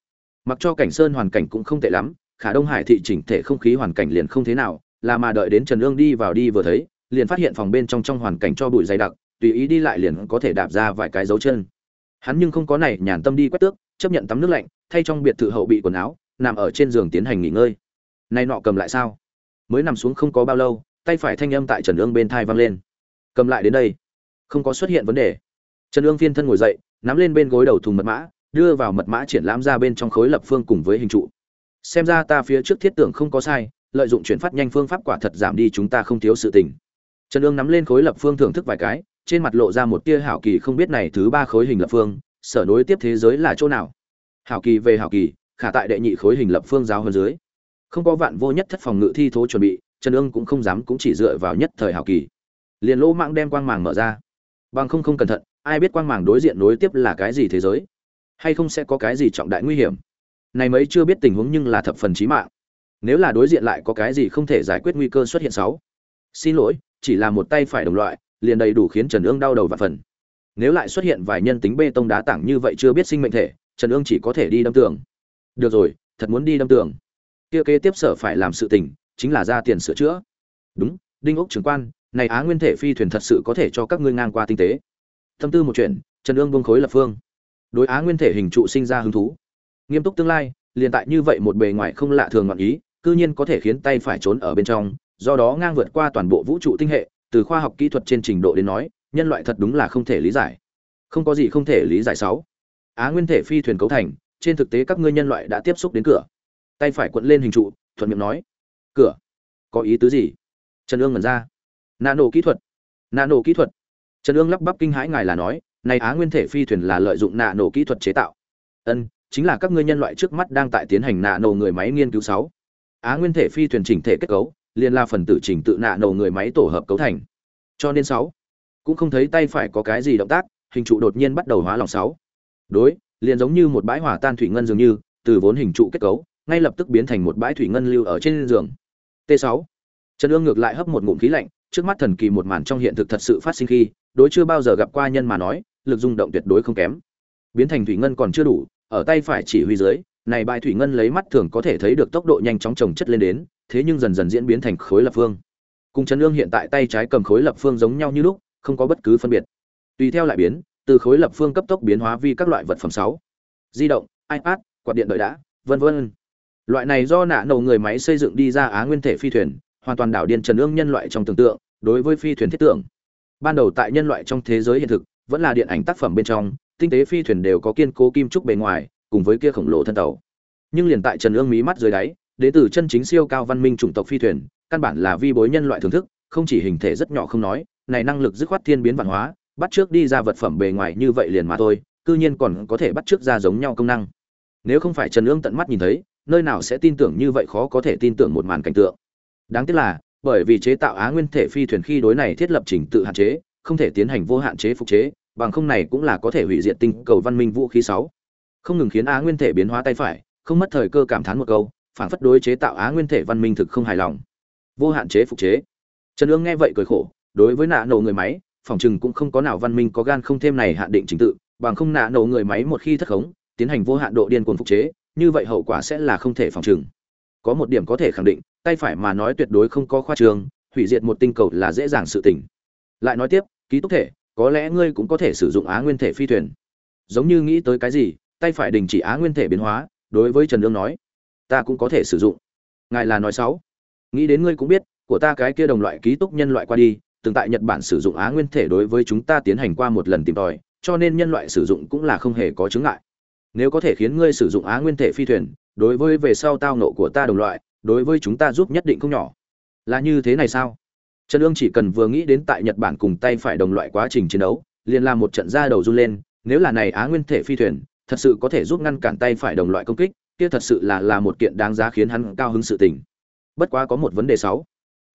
Mặc cho cảnh sơn hoàn cảnh cũng không tệ lắm, khả đông hải thị chỉnh thể không khí hoàn cảnh liền không thế nào, là mà đợi đến trần ương đi vào đi vừa thấy, liền phát hiện phòng bên trong trong hoàn cảnh cho bụi dày đặc, tùy ý đi lại liền có thể đạp ra vài cái dấu chân. Hắn nhưng không có này nhàn tâm đi quét tước, chấp nhận tắm nước lạnh, thay trong biệt thự hậu bị quần áo, nằm ở trên giường tiến hành nghỉ ngơi nay nọ cầm lại sao? Mới nằm xuống không có bao lâu, tay phải thanh âm tại trần ương bên thai vang lên. Cầm lại đến đây. Không có xuất hiện vấn đề. Trần ương phiên thân ngồi dậy, nắm lên bên gối đầu thùng mật mã, đưa vào mật mã triển lãm ra bên trong khối lập phương cùng với hình trụ. Xem ra ta phía trước thiết tưởng không có sai, lợi dụng chuyển phát nhanh phương pháp quả thật giảm đi chúng ta không thiếu sự tình. Trần ương nắm lên khối lập phương thưởng thức vài cái, trên mặt lộ ra một tia hảo kỳ không biết này thứ ba khối hình lập phương, sở nối tiếp thế giới là chỗ nào? Hảo kỳ về hảo kỳ, khả tại đệ nhị khối hình lập phương giáo hơn dưới không có vạn vô nhất thất phòng ngự thi thố chuẩn bị, trần ương cũng không dám cũng chỉ dựa vào nhất thời hảo kỳ. Liền lỗ mạng đem quang màng mở ra. Bằng không không cẩn thận, ai biết quang màng đối diện nối tiếp là cái gì thế giới? Hay không sẽ có cái gì trọng đại nguy hiểm? Này mấy chưa biết tình huống nhưng là thập phần chí mạng. Nếu là đối diện lại có cái gì không thể giải quyết nguy cơ xuất hiện sáu. Xin lỗi, chỉ là một tay phải đồng loại, liền đầy đủ khiến trần ương đau đầu và phần. Nếu lại xuất hiện vài nhân tính bê tông đá tảng như vậy chưa biết sinh mệnh thể, trần ương chỉ có thể đi đâm tường. Được rồi, thật muốn đi đâm tường kia kế tiếp sở phải làm sự tình, chính là ra tiền sửa chữa. Đúng, đinh ốc trưởng quan, này á nguyên thể phi thuyền thật sự có thể cho các ngươi ngang qua tinh tế. Tâm tư một chuyện, trần ương bông khối lập phương. Đối á nguyên thể hình trụ sinh ra hứng thú. Nghiêm túc tương lai, liền tại như vậy một bề ngoài không lạ thường ngọn ý, cư nhiên có thể khiến tay phải trốn ở bên trong, do đó ngang vượt qua toàn bộ vũ trụ tinh hệ, từ khoa học kỹ thuật trên trình độ đến nói, nhân loại thật đúng là không thể lý giải. Không có gì không thể lý giải sáu á nguyên thể phi thuyền cấu thành, trên thực tế các ngươi nhân loại đã tiếp xúc đến cửa tay phải quận lên hình trụ, thuận miệng nói, cửa, có ý tứ gì? Trần ương ngẩn ra. Nano kỹ thuật, nano kỹ thuật. Trần ương lắp bắp kinh hãi ngài là nói, này á nguyên thể phi thuyền là lợi dụng nano kỹ thuật chế tạo. Ân, chính là các ngươi nhân loại trước mắt đang tại tiến hành nano người máy nghiên cứu sáu. Á nguyên thể phi thuyền chỉnh thể kết cấu, liền là phần tử chỉnh tự nano người máy tổ hợp cấu thành. Cho nên sáu, cũng không thấy tay phải có cái gì động tác, hình trụ đột nhiên bắt đầu hóa lỏng sáu. Đối, liền giống như một bãi hỏa tan thủy ngân dường như, từ vốn hình trụ kết cấu ngay lập tức biến thành một bãi thủy ngân lưu ở trên giường. T 6 trần ương ngược lại hấp một ngụm khí lạnh, trước mắt thần kỳ một màn trong hiện thực thật sự phát sinh khi, đối chưa bao giờ gặp qua nhân mà nói, lực rung động tuyệt đối không kém. Biến thành thủy ngân còn chưa đủ, ở tay phải chỉ huy dưới, này bãi thủy ngân lấy mắt thường có thể thấy được tốc độ nhanh chóng trồng chất lên đến, thế nhưng dần dần diễn biến thành khối lập phương. Cùng trần ương hiện tại tay trái cầm khối lập phương giống nhau như lúc, không có bất cứ phân biệt. Tùy theo lại biến, từ khối lập phương cấp tốc biến hóa vi các loại vật phẩm sáu. Di động, ipad, quạt điện đợi đã, vân vân loại này do nạ nổ người máy xây dựng đi ra á nguyên thể phi thuyền, hoàn toàn đảo điên trần ương nhân loại trong tưởng tượng, đối với phi thuyền thiết tưởng. Ban đầu tại nhân loại trong thế giới hiện thực, vẫn là điện ảnh tác phẩm bên trong, tinh tế phi thuyền đều có kiên cố kim trúc bề ngoài, cùng với kia khổng lồ thân tàu. Nhưng liền tại trần ương mí mắt dưới đáy, đế tử chân chính siêu cao văn minh chủng tộc phi thuyền, căn bản là vi bối nhân loại thưởng thức, không chỉ hình thể rất nhỏ không nói, này năng lực dứt khoát thiên biến văn hóa, bắt trước đi ra vật phẩm bề ngoài như vậy liền mà thôi, cư nhiên còn có thể bắt trước ra giống nhau công năng. Nếu không phải trần ương tận mắt nhìn thấy nơi nào sẽ tin tưởng như vậy khó có thể tin tưởng một màn cảnh tượng. Đáng tiếc là, bởi vì chế tạo á nguyên thể phi thuyền khi đối này thiết lập trình tự hạn chế, không thể tiến hành vô hạn chế phục chế, bằng không này cũng là có thể hủy diệt tinh cầu văn minh vũ khí sáu. Không ngừng khiến á nguyên thể biến hóa tay phải, không mất thời cơ cảm thán một câu, phản phất đối chế tạo á nguyên thể văn minh thực không hài lòng. Vô hạn chế phục chế. Trần ương nghe vậy cười khổ, đối với nạ nổ người máy, phòng chừng cũng không có nào văn minh có gan không thêm này hạn định trình tự, bằng không nạ nổ người máy một khi thất khống, tiến hành vô hạn độ điên cuồng phục chế như vậy hậu quả sẽ là không thể phòng trừng. Có một điểm có thể khẳng định, tay phải mà nói tuyệt đối không có khoa trường, hủy diệt một tinh cầu là dễ dàng sự tình. lại nói tiếp, ký túc thể, có lẽ ngươi cũng có thể sử dụng á nguyên thể phi thuyền. Giống như nghĩ tới cái gì, tay phải đình chỉ á nguyên thể biến hóa, đối với trần lương nói, ta cũng có thể sử dụng. Ngài là nói sáu nghĩ đến ngươi cũng biết, của ta cái kia đồng loại ký túc nhân loại qua đi, từng tại nhật bản sử dụng á nguyên thể đối với chúng ta tiến hành qua một lần tìm tòi, cho nên nhân loại sử dụng cũng là không hề có chứng ngại nếu có thể khiến ngươi sử dụng á nguyên thể phi thuyền, đối với về sau tao nộ của ta đồng loại, đối với chúng ta giúp nhất định không nhỏ. Là như thế này sao? Trần ương chỉ cần vừa nghĩ đến tại nhật bản cùng tay phải đồng loại quá trình chiến đấu, liền làm một trận ra đầu run lên, nếu là này á nguyên thể phi thuyền, thật sự có thể giúp ngăn cản tay phải đồng loại công kích, kia thật sự là là một kiện đáng giá khiến hắn cao hứng sự tình. Bất quá có một vấn đề sáu.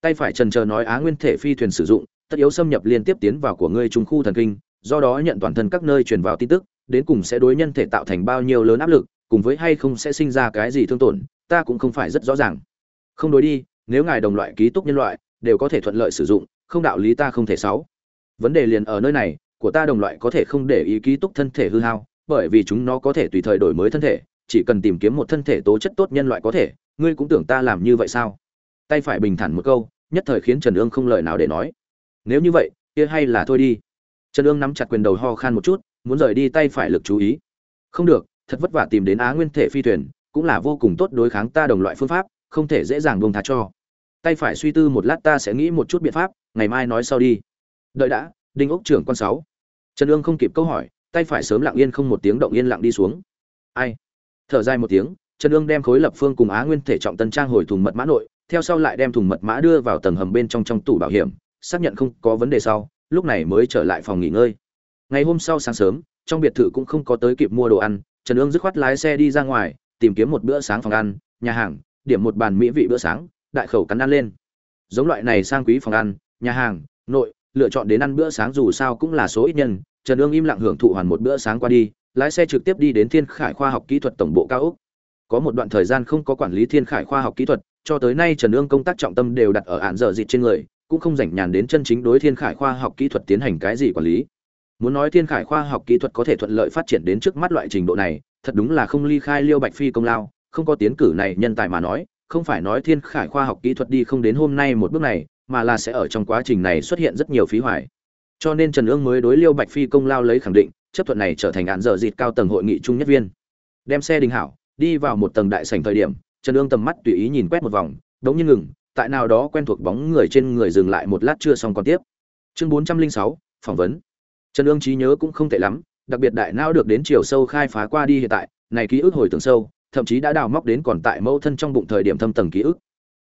Tay phải trần chờ nói á nguyên thể phi thuyền sử dụng, tất yếu xâm nhập liên tiếp tiến vào của ngươi trung khu thần kinh, do đó nhận toàn thân các nơi truyền vào tin tức đến cùng sẽ đối nhân thể tạo thành bao nhiêu lớn áp lực, cùng với hay không sẽ sinh ra cái gì thương tổn, ta cũng không phải rất rõ ràng. Không đối đi, nếu ngài đồng loại ký túc nhân loại, đều có thể thuận lợi sử dụng, không đạo lý ta không thể sáu. Vấn đề liền ở nơi này, của ta đồng loại có thể không để ý ký túc thân thể hư hao, bởi vì chúng nó có thể tùy thời đổi mới thân thể, chỉ cần tìm kiếm một thân thể tố chất tốt nhân loại có thể, ngươi cũng tưởng ta làm như vậy sao? Tay phải bình thản một câu, nhất thời khiến trần ương không lời nào để nói. Nếu như vậy, kia hay là thôi đi. Trần ương nắm chặt quyền đầu ho khan một chút muốn rời đi tay phải lực chú ý. Không được, thật vất vả tìm đến á nguyên thể phi thuyền, cũng là vô cùng tốt đối kháng ta đồng loại phương pháp, không thể dễ dàng buông tha cho. Tay phải suy tư một lát ta sẽ nghĩ một chút biện pháp, ngày mai nói sau đi. Đợi đã, đinh ốc trưởng con sáu. Trần ương không kịp câu hỏi, tay phải sớm lặng yên không một tiếng động yên lặng đi xuống. Ai? Thở dài một tiếng, trần ương đem khối lập phương cùng á nguyên thể trọng tân trang hồi thùng mật mã nội, theo sau lại đem thùng mật mã đưa vào tầng hầm bên trong trong tủ bảo hiểm, xác nhận không có vấn đề sau, lúc này mới trở lại phòng nghỉ ngơi ngày hôm sau sáng sớm, trong biệt thự cũng không có tới kịp mua đồ ăn, trần ương dứt khoát lái xe đi ra ngoài, tìm kiếm một bữa sáng phòng ăn, nhà hàng, điểm một bàn mỹ vị bữa sáng, đại khẩu cắn ăn lên. Giống loại này sang quý phòng ăn, nhà hàng, nội, lựa chọn đến ăn bữa sáng dù sao cũng là số ít nhân, trần ương im lặng hưởng thụ hoàn một bữa sáng qua đi, lái xe trực tiếp đi đến thiên khải khoa học kỹ thuật tổng bộ cao úc có một đoạn thời gian không có quản lý thiên khải khoa học kỹ thuật, cho tới nay trần ương công tác trọng tâm đều đặt ở ạn dở dịt trên người, cũng không rảnh nhàn đến chân chính đối thiên khải khoa học kỹ thuật tiến hành cái gì quản lý muốn nói thiên khải khoa học kỹ thuật có thể thuận lợi phát triển đến trước mắt loại trình độ này, thật đúng là không ly khai liêu bạch phi công lao. Không có tiến cử này nhân tài mà nói, không phải nói thiên khải khoa học kỹ thuật đi không đến hôm nay một bước này, mà là sẽ ở trong quá trình này xuất hiện rất nhiều phí hoài. Cho nên trần ương mới đối liêu bạch phi công lao lấy khẳng định, chấp thuận này trở thành án dở dịt cao tầng hội nghị trung nhất viên. Đem xe đình hảo, đi vào một tầng đại sảnh thời điểm, trần ương tầm mắt tùy ý nhìn quét một vòng, đống nhiên ngừng, tại nào đó quen thuộc bóng người trên người dừng lại một lát chưa xong còn tiếp. Chương bốn trăm linh sáu, phỏng vấn trần ương trí nhớ cũng không tệ lắm đặc biệt đại não được đến chiều sâu khai phá qua đi hiện tại này ký ức hồi tưởng sâu thậm chí đã đào móc đến còn tại mẫu thân trong bụng thời điểm thâm tầng ký ức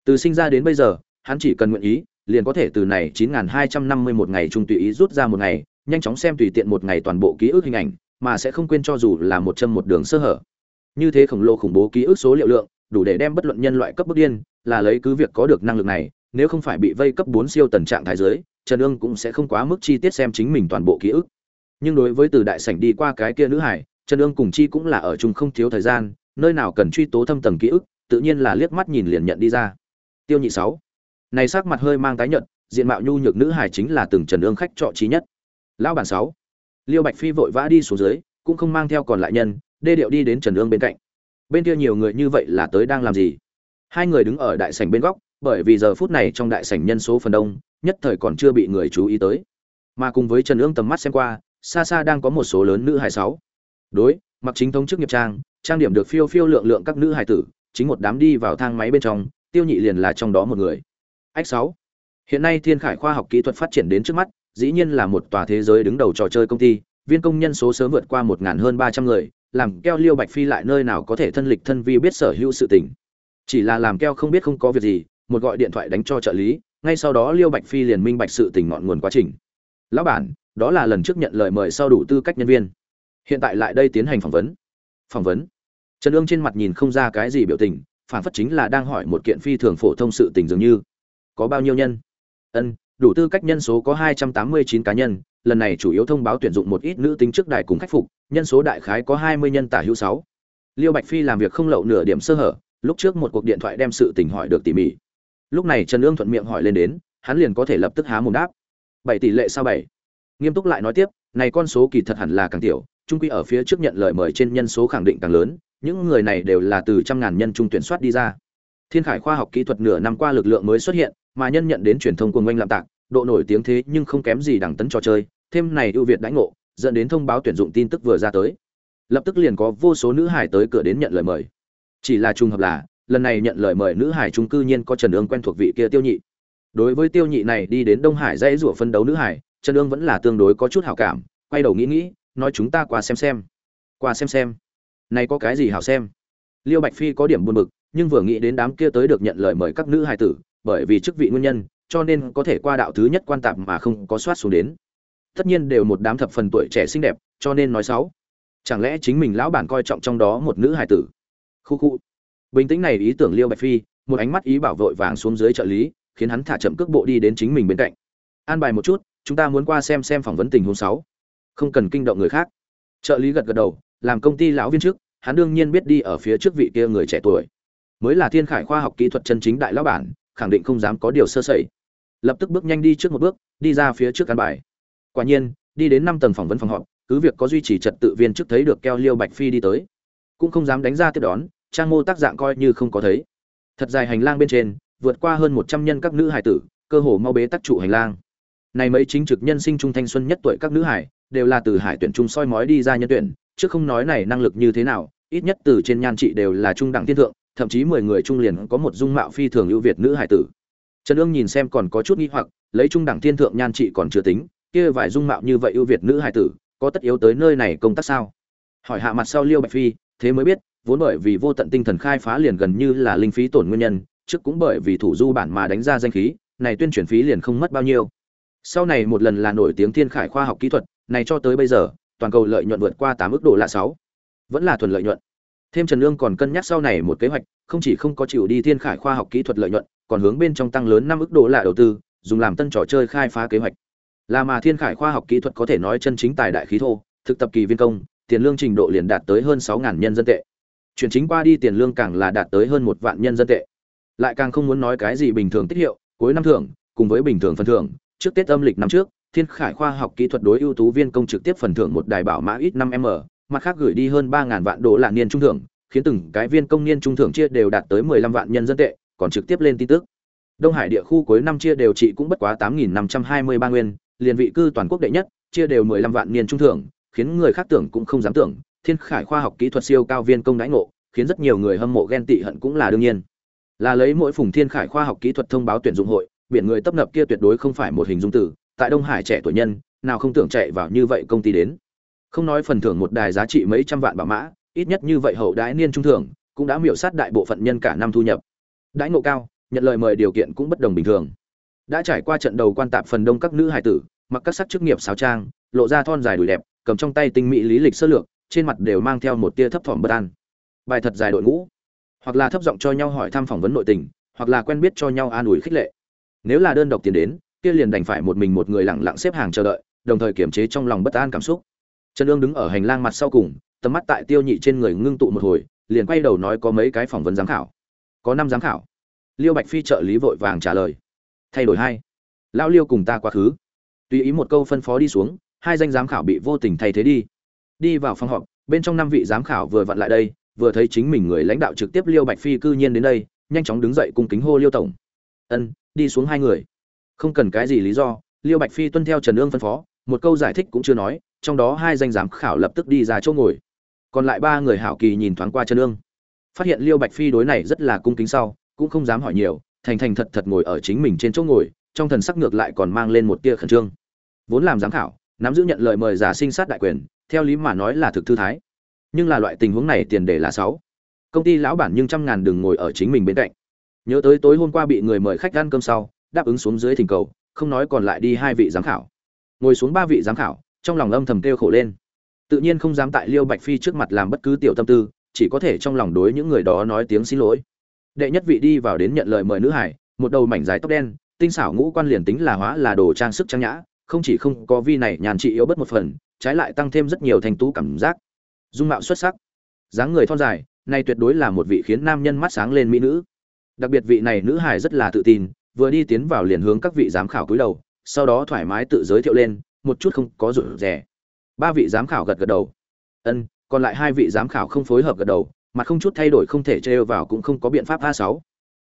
từ sinh ra đến bây giờ hắn chỉ cần nguyện ý liền có thể từ này 9251 ngày trung tùy ý rút ra một ngày, nhanh chóng xem tùy tiện một ngày toàn bộ ký ức hình ảnh, mà sẽ không quên cho dù là một châm một đường sơ hở. Như thế khổng lồ khủng bố ký ức số liệu lượng, đủ để đem bất luận nhân loại cấp bức điên, là lấy cứ việc có được năng lực này, nếu không phải bị vây cấp 4 siêu tần trạng thái giới, Trần Ương cũng sẽ không quá mức chi tiết xem chính mình toàn bộ ký ức. Nhưng đối với từ đại sảnh đi qua cái kia nữ hải, Trần Ương cùng chi cũng là ở chung không thiếu thời gian, nơi nào cần truy tố thâm tầng ký ức, tự nhiên là liếc mắt nhìn liền nhận đi ra. Tiêu Nhị 6 này sắc mặt hơi mang tái nhợt diện mạo nhu nhược nữ hải chính là từng trần ương khách trọ trí nhất. Lão bản sáu. Liêu bạch phi vội vã đi xuống dưới cũng không mang theo còn lại nhân đê điệu đi đến trần ương bên cạnh. Bên kia nhiều người như vậy là tới đang làm gì? Hai người đứng ở đại sảnh bên góc bởi vì giờ phút này trong đại sảnh nhân số phần đông, nhất thời còn chưa bị người chú ý tới. Mà cùng với trần ương tầm mắt xem qua, xa xa đang có một số lớn nữ hài sáu. Đối, mặc chính thống trước nghiệp trang trang điểm được phiêu phiêu lượng lượng các nữ hài tử, chính một đám đi vào thang máy bên trong, tiêu nhị liền là trong đó một người. Ách sáu. Hiện nay thiên khải khoa học kỹ thuật phát triển đến trước mắt, dĩ nhiên là một tòa thế giới đứng đầu trò chơi công ty, viên công nhân số sớm vượt qua một ngàn hơn ba trăm người, làm keo liêu bạch phi lại nơi nào có thể thân lịch thân vi biết sở hữu sự tình. Chỉ là làm keo không biết không có việc gì một gọi điện thoại đánh cho trợ lý, ngay sau đó liêu bạch phi liền minh bạch sự tình ngọn nguồn quá trình. Lão bản, đó là lần trước nhận lời mời sau đủ tư cách nhân viên. Hiện tại lại đây tiến hành phỏng vấn. Phỏng vấn? Trần ương trên mặt nhìn không ra cái gì biểu tình, phản phất chính là đang hỏi một kiện phi thường phổ thông sự tình dường như. Có bao nhiêu nhân? Ân, đủ tư cách nhân số có hai trăm tám mươi chín cá nhân, lần này chủ yếu thông báo tuyển dụng một ít nữ tính trước đài cùng khách phục, nhân số đại khái có hai mươi nhân tả hữu sáu. Liêu bạch phi làm việc không lậu nửa điểm sơ hở, lúc trước một cuộc điện thoại đem sự tình hỏi được tỉ mỉ lúc này trần ương thuận miệng hỏi lên đến, hắn liền có thể lập tức há mồm đáp. Bảy tỷ lệ sao bảy? Nghiêm túc lại nói tiếp, này con số kỳ thật hẳn là càng tiểu, trung quy ở phía trước nhận lời mời trên nhân số khẳng định càng lớn, những người này đều là từ trăm ngàn nhân trung tuyển soát đi ra. Thiên khải khoa học kỹ thuật nửa năm qua lực lượng mới xuất hiện, mà nhân nhận đến truyền thông cuồng oanh làm tạc, độ nổi tiếng thế nhưng không kém gì đẳng tấn trò chơi, thêm này ưu việt đãi ngộ, dẫn đến thông báo tuyển dụng tin tức vừa ra tới. Lập tức liền có vô số nữ hải tới cửa đến nhận lời mời. Chỉ là trùng hợp là lần này nhận lời mời nữ hải trung cư nhiên có trần ương quen thuộc vị kia tiêu nhị. Đối với tiêu nhị này đi đến đông hải dãy rủa phân đấu nữ hải, trần ương vẫn là tương đối có chút hảo cảm, quay đầu nghĩ nghĩ, nói chúng ta qua xem xem. Qua xem xem. Này có cái gì hảo xem? Liêu bạch phi có điểm buồn bực, nhưng vừa nghĩ đến đám kia tới được nhận lời mời các nữ hải tử, bởi vì chức vị nguyên nhân, cho nên có thể qua đạo thứ nhất quan tạp mà không có soát xuống đến. Tất nhiên đều một đám thập phần tuổi trẻ xinh đẹp, cho nên nói xấu. Chẳng lẽ chính mình lão bản coi trọng trong đó một nữ hải tử? Khu khu bình tĩnh này ý tưởng liêu bạch phi, một ánh mắt ý bảo vội vàng xuống dưới trợ lý, khiến hắn thả chậm cước bộ đi đến chính mình bên cạnh. An bài một chút, chúng ta muốn qua xem xem phỏng vấn tình huống sáu. Không cần kinh động người khác. Trợ lý gật gật đầu, làm công ty lão viên trước, hắn đương nhiên biết đi ở phía trước vị kia người trẻ tuổi. Mới là thiên khải khoa học kỹ thuật chân chính đại lão bản, khẳng định không dám có điều sơ sẩy. Lập tức bước nhanh đi trước một bước, đi ra phía trước căn bài. Quả nhiên, đi đến năm tầng phỏng vấn phòng họp, cứ việc có duy trì trật tự viên trước thấy được keo liêu bạch phi đi tới, cũng không dám đánh ra tiếp đón trang mô tác dạng coi như không có thấy. Thật dài hành lang bên trên, vượt qua hơn một trăm nhân các nữ hải tử, cơ hồ mau bế tắc trụ hành lang. Này mấy chính trực nhân sinh trung thanh xuân nhất tuổi các nữ hải, đều là từ hải tuyển trung soi mói đi ra nhân tuyển, chứ không nói này năng lực như thế nào, ít nhất từ trên nhan trị đều là trung đẳng thiên thượng, thậm chí mười người trung liền có một dung mạo phi thường ưu việt nữ hải tử. Trần ương nhìn xem còn có chút nghi hoặc, lấy trung đẳng thiên thượng nhan trị còn chưa tính, kia vài dung mạo như vậy ưu việt nữ hải tử, có tất yếu tới nơi này công tác sao? Hỏi hạ mặt sau liêu bạch phi, thế mới biết vốn bởi vì vô tận tinh thần khai phá liền gần như là linh phí tổn nguyên nhân, trước cũng bởi vì thủ du bản mà đánh ra danh khí, này tuyên truyền phí liền không mất bao nhiêu. Sau này một lần là nổi tiếng thiên khải khoa học kỹ thuật, này cho tới bây giờ, toàn cầu lợi nhuận vượt qua tám ức độ là sáu. Vẫn là thuần lợi nhuận. Thêm trần lương còn cân nhắc sau này một kế hoạch, không chỉ không có chịu đi thiên khải khoa học kỹ thuật lợi nhuận, còn hướng bên trong tăng lớn năm ức độ là đầu tư, dùng làm tân trò chơi khai phá kế hoạch. Là mà thiên khải khoa học kỹ thuật có thể nói chân chính tài đại khí thô, thực tập kỳ viên công, tiền lương trình độ liền đạt tới hơn sáu nhân dân tệ chuyển chính qua đi tiền lương càng là đạt tới hơn một vạn nhân dân tệ. Lại càng không muốn nói cái gì bình thường tiết hiệu, cuối năm thưởng, cùng với bình thường phần thưởng, trước tết âm lịch năm trước, thiên khải khoa học kỹ thuật đối ưu tú viên công trực tiếp phần thưởng một đài bảo mã ít năm m, mặt khác gửi đi hơn ba ngàn vạn đô la niên trung thưởng, khiến từng cái viên công niên trung thưởng chia đều đạt tới mười lăm vạn nhân dân tệ, còn trực tiếp lên tin tức. Đông hải địa khu cuối năm chia đều trị cũng bất quá tám nghìn năm trăm hai mươi ba nguyên, liền vị cư toàn quốc đệ nhất, chia đều mười lăm vạn niên trung thưởng, khiến người khác tưởng cũng không dám tưởng thiên khải khoa học kỹ thuật siêu cao viên công đãi ngộ, khiến rất nhiều người hâm mộ ghen tị hận cũng là đương nhiên. Là lấy mỗi phùng thiên khải khoa học kỹ thuật thông báo tuyển dụng hội, biển người tấp nập kia tuyệt đối không phải một hình dung tử, tại đông hải trẻ tuổi nhân, nào không tưởng chạy vào như vậy công ty đến. Không nói phần thưởng một đài giá trị mấy trăm vạn bảo mã, ít nhất như vậy hậu đãi niên trung thưởng, cũng đã miểu sát đại bộ phận nhân cả năm thu nhập. Đãi ngộ cao, nhận lời mời điều kiện cũng bất đồng bình thường. Đã trải qua trận đầu quan tạp phần đông các nữ hải tử, mặc các sắc chức nghiệp sáo trang, lộ ra thon dài đùi đẹp, cầm trong tay tinh mỹ lý lịch sơ lược trên mặt đều mang theo một tia thấp thỏm bất an. Bài thật dài đội ngũ. Hoặc là thấp giọng cho nhau hỏi thăm phỏng vấn nội tình, hoặc là quen biết cho nhau an ủi khích lệ. Nếu là đơn độc tiền đến, kia liền đành phải một mình một người lặng lặng xếp hàng chờ đợi, đồng thời kiềm chế trong lòng bất an cảm xúc. Trần ương đứng ở hành lang mặt sau cùng, tầm mắt tại tiêu nhị trên người ngưng tụ một hồi, liền quay đầu nói có mấy cái phỏng vấn giám khảo. Có năm giám khảo. Liêu bạch phi trợ lý vội vàng trả lời. Thay đổi hai. Lao liêu cùng ta quá khứ. Tùy ý một câu phân phó đi xuống, hai danh giám khảo bị vô tình thay thế đi đi vào phòng họp, bên trong năm vị giám khảo vừa vặn lại đây, vừa thấy chính mình người lãnh đạo trực tiếp liêu bạch phi cư nhiên đến đây, nhanh chóng đứng dậy cung kính hô liêu tổng. Ân, đi xuống hai người. Không cần cái gì lý do. Liêu bạch phi tuân theo trần ương phân phó, một câu giải thích cũng chưa nói, trong đó hai danh giám khảo lập tức đi ra chỗ ngồi. Còn lại ba người hảo kỳ nhìn thoáng qua trần ương. Phát hiện liêu bạch phi đối này rất là cung kính sau, cũng không dám hỏi nhiều, thành thành thật thật ngồi ở chính mình trên chỗ ngồi, trong thần sắc ngược lại còn mang lên một tia khẩn trương. Vốn làm giám khảo, nắm giữ nhận lời mời giả sinh sát đại quyền theo lý mà nói là thực thư thái. Nhưng là loại tình huống này tiền đề là sáu. Công ty lão bản nhưng trăm ngàn đừng ngồi ở chính mình bên cạnh. Nhớ tới tối hôm qua bị người mời khách ăn cơm sau, đáp ứng xuống dưới thỉnh cầu, không nói còn lại đi hai vị giám khảo. Ngồi xuống ba vị giám khảo, trong lòng âm thầm kêu khổ lên. Tự nhiên không dám tại liêu bạch phi trước mặt làm bất cứ tiểu tâm tư, chỉ có thể trong lòng đối những người đó nói tiếng xin lỗi. Đệ nhất vị đi vào đến nhận lời mời nữ hải, một đầu mảnh dài tóc đen, tinh xảo ngũ quan liền tính là hóa là đồ trang sức trang nhã, không chỉ không có vi này nhàn trị yếu bất một phần trái lại tăng thêm rất nhiều thành tú cảm giác. Dung mạo xuất sắc. Dáng người thon dài này tuyệt đối là một vị khiến nam nhân mắt sáng lên mỹ nữ. Đặc biệt vị này nữ hải rất là tự tin, vừa đi tiến vào liền hướng các vị giám khảo cúi đầu, sau đó thoải mái tự giới thiệu lên, một chút không có rụt rẻ ba vị giám khảo gật gật đầu. Ân, còn lại hai vị giám khảo không phối hợp gật đầu, mặt không chút thay đổi không thể trêu vào cũng không có biện pháp a sáu.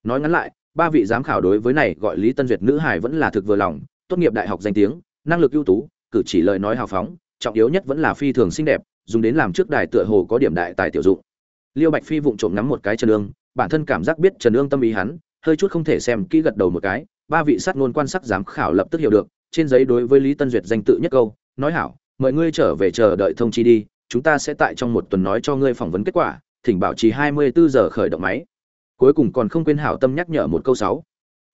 Nói ngắn lại, ba vị giám khảo đối với này gọi lý tân duyệt nữ hải vẫn là thực vừa lòng, tốt nghiệp đại học danh tiếng, năng lực ưu tú, cử chỉ lời nói hào phóng trọng yếu nhất vẫn là phi thường xinh đẹp, dùng đến làm trước đài tựa hồ có điểm đại tài tiểu dụng. Liêu bạch phi vụng trộm ngắm một cái trần ương, bản thân cảm giác biết trần ương tâm ý hắn, hơi chút không thể xem kỹ gật đầu một cái, ba vị sát ngôn quan sắc giám khảo lập tức hiểu được, trên giấy đối với lý tân duyệt danh tự nhất câu, nói hảo, mời ngươi trở về chờ đợi thông chi đi, chúng ta sẽ tại trong một tuần nói cho ngươi phỏng vấn kết quả, thỉnh bảo trì 24 giờ khởi động máy. Cuối cùng còn không quên hảo tâm nhắc nhở một câu sáu.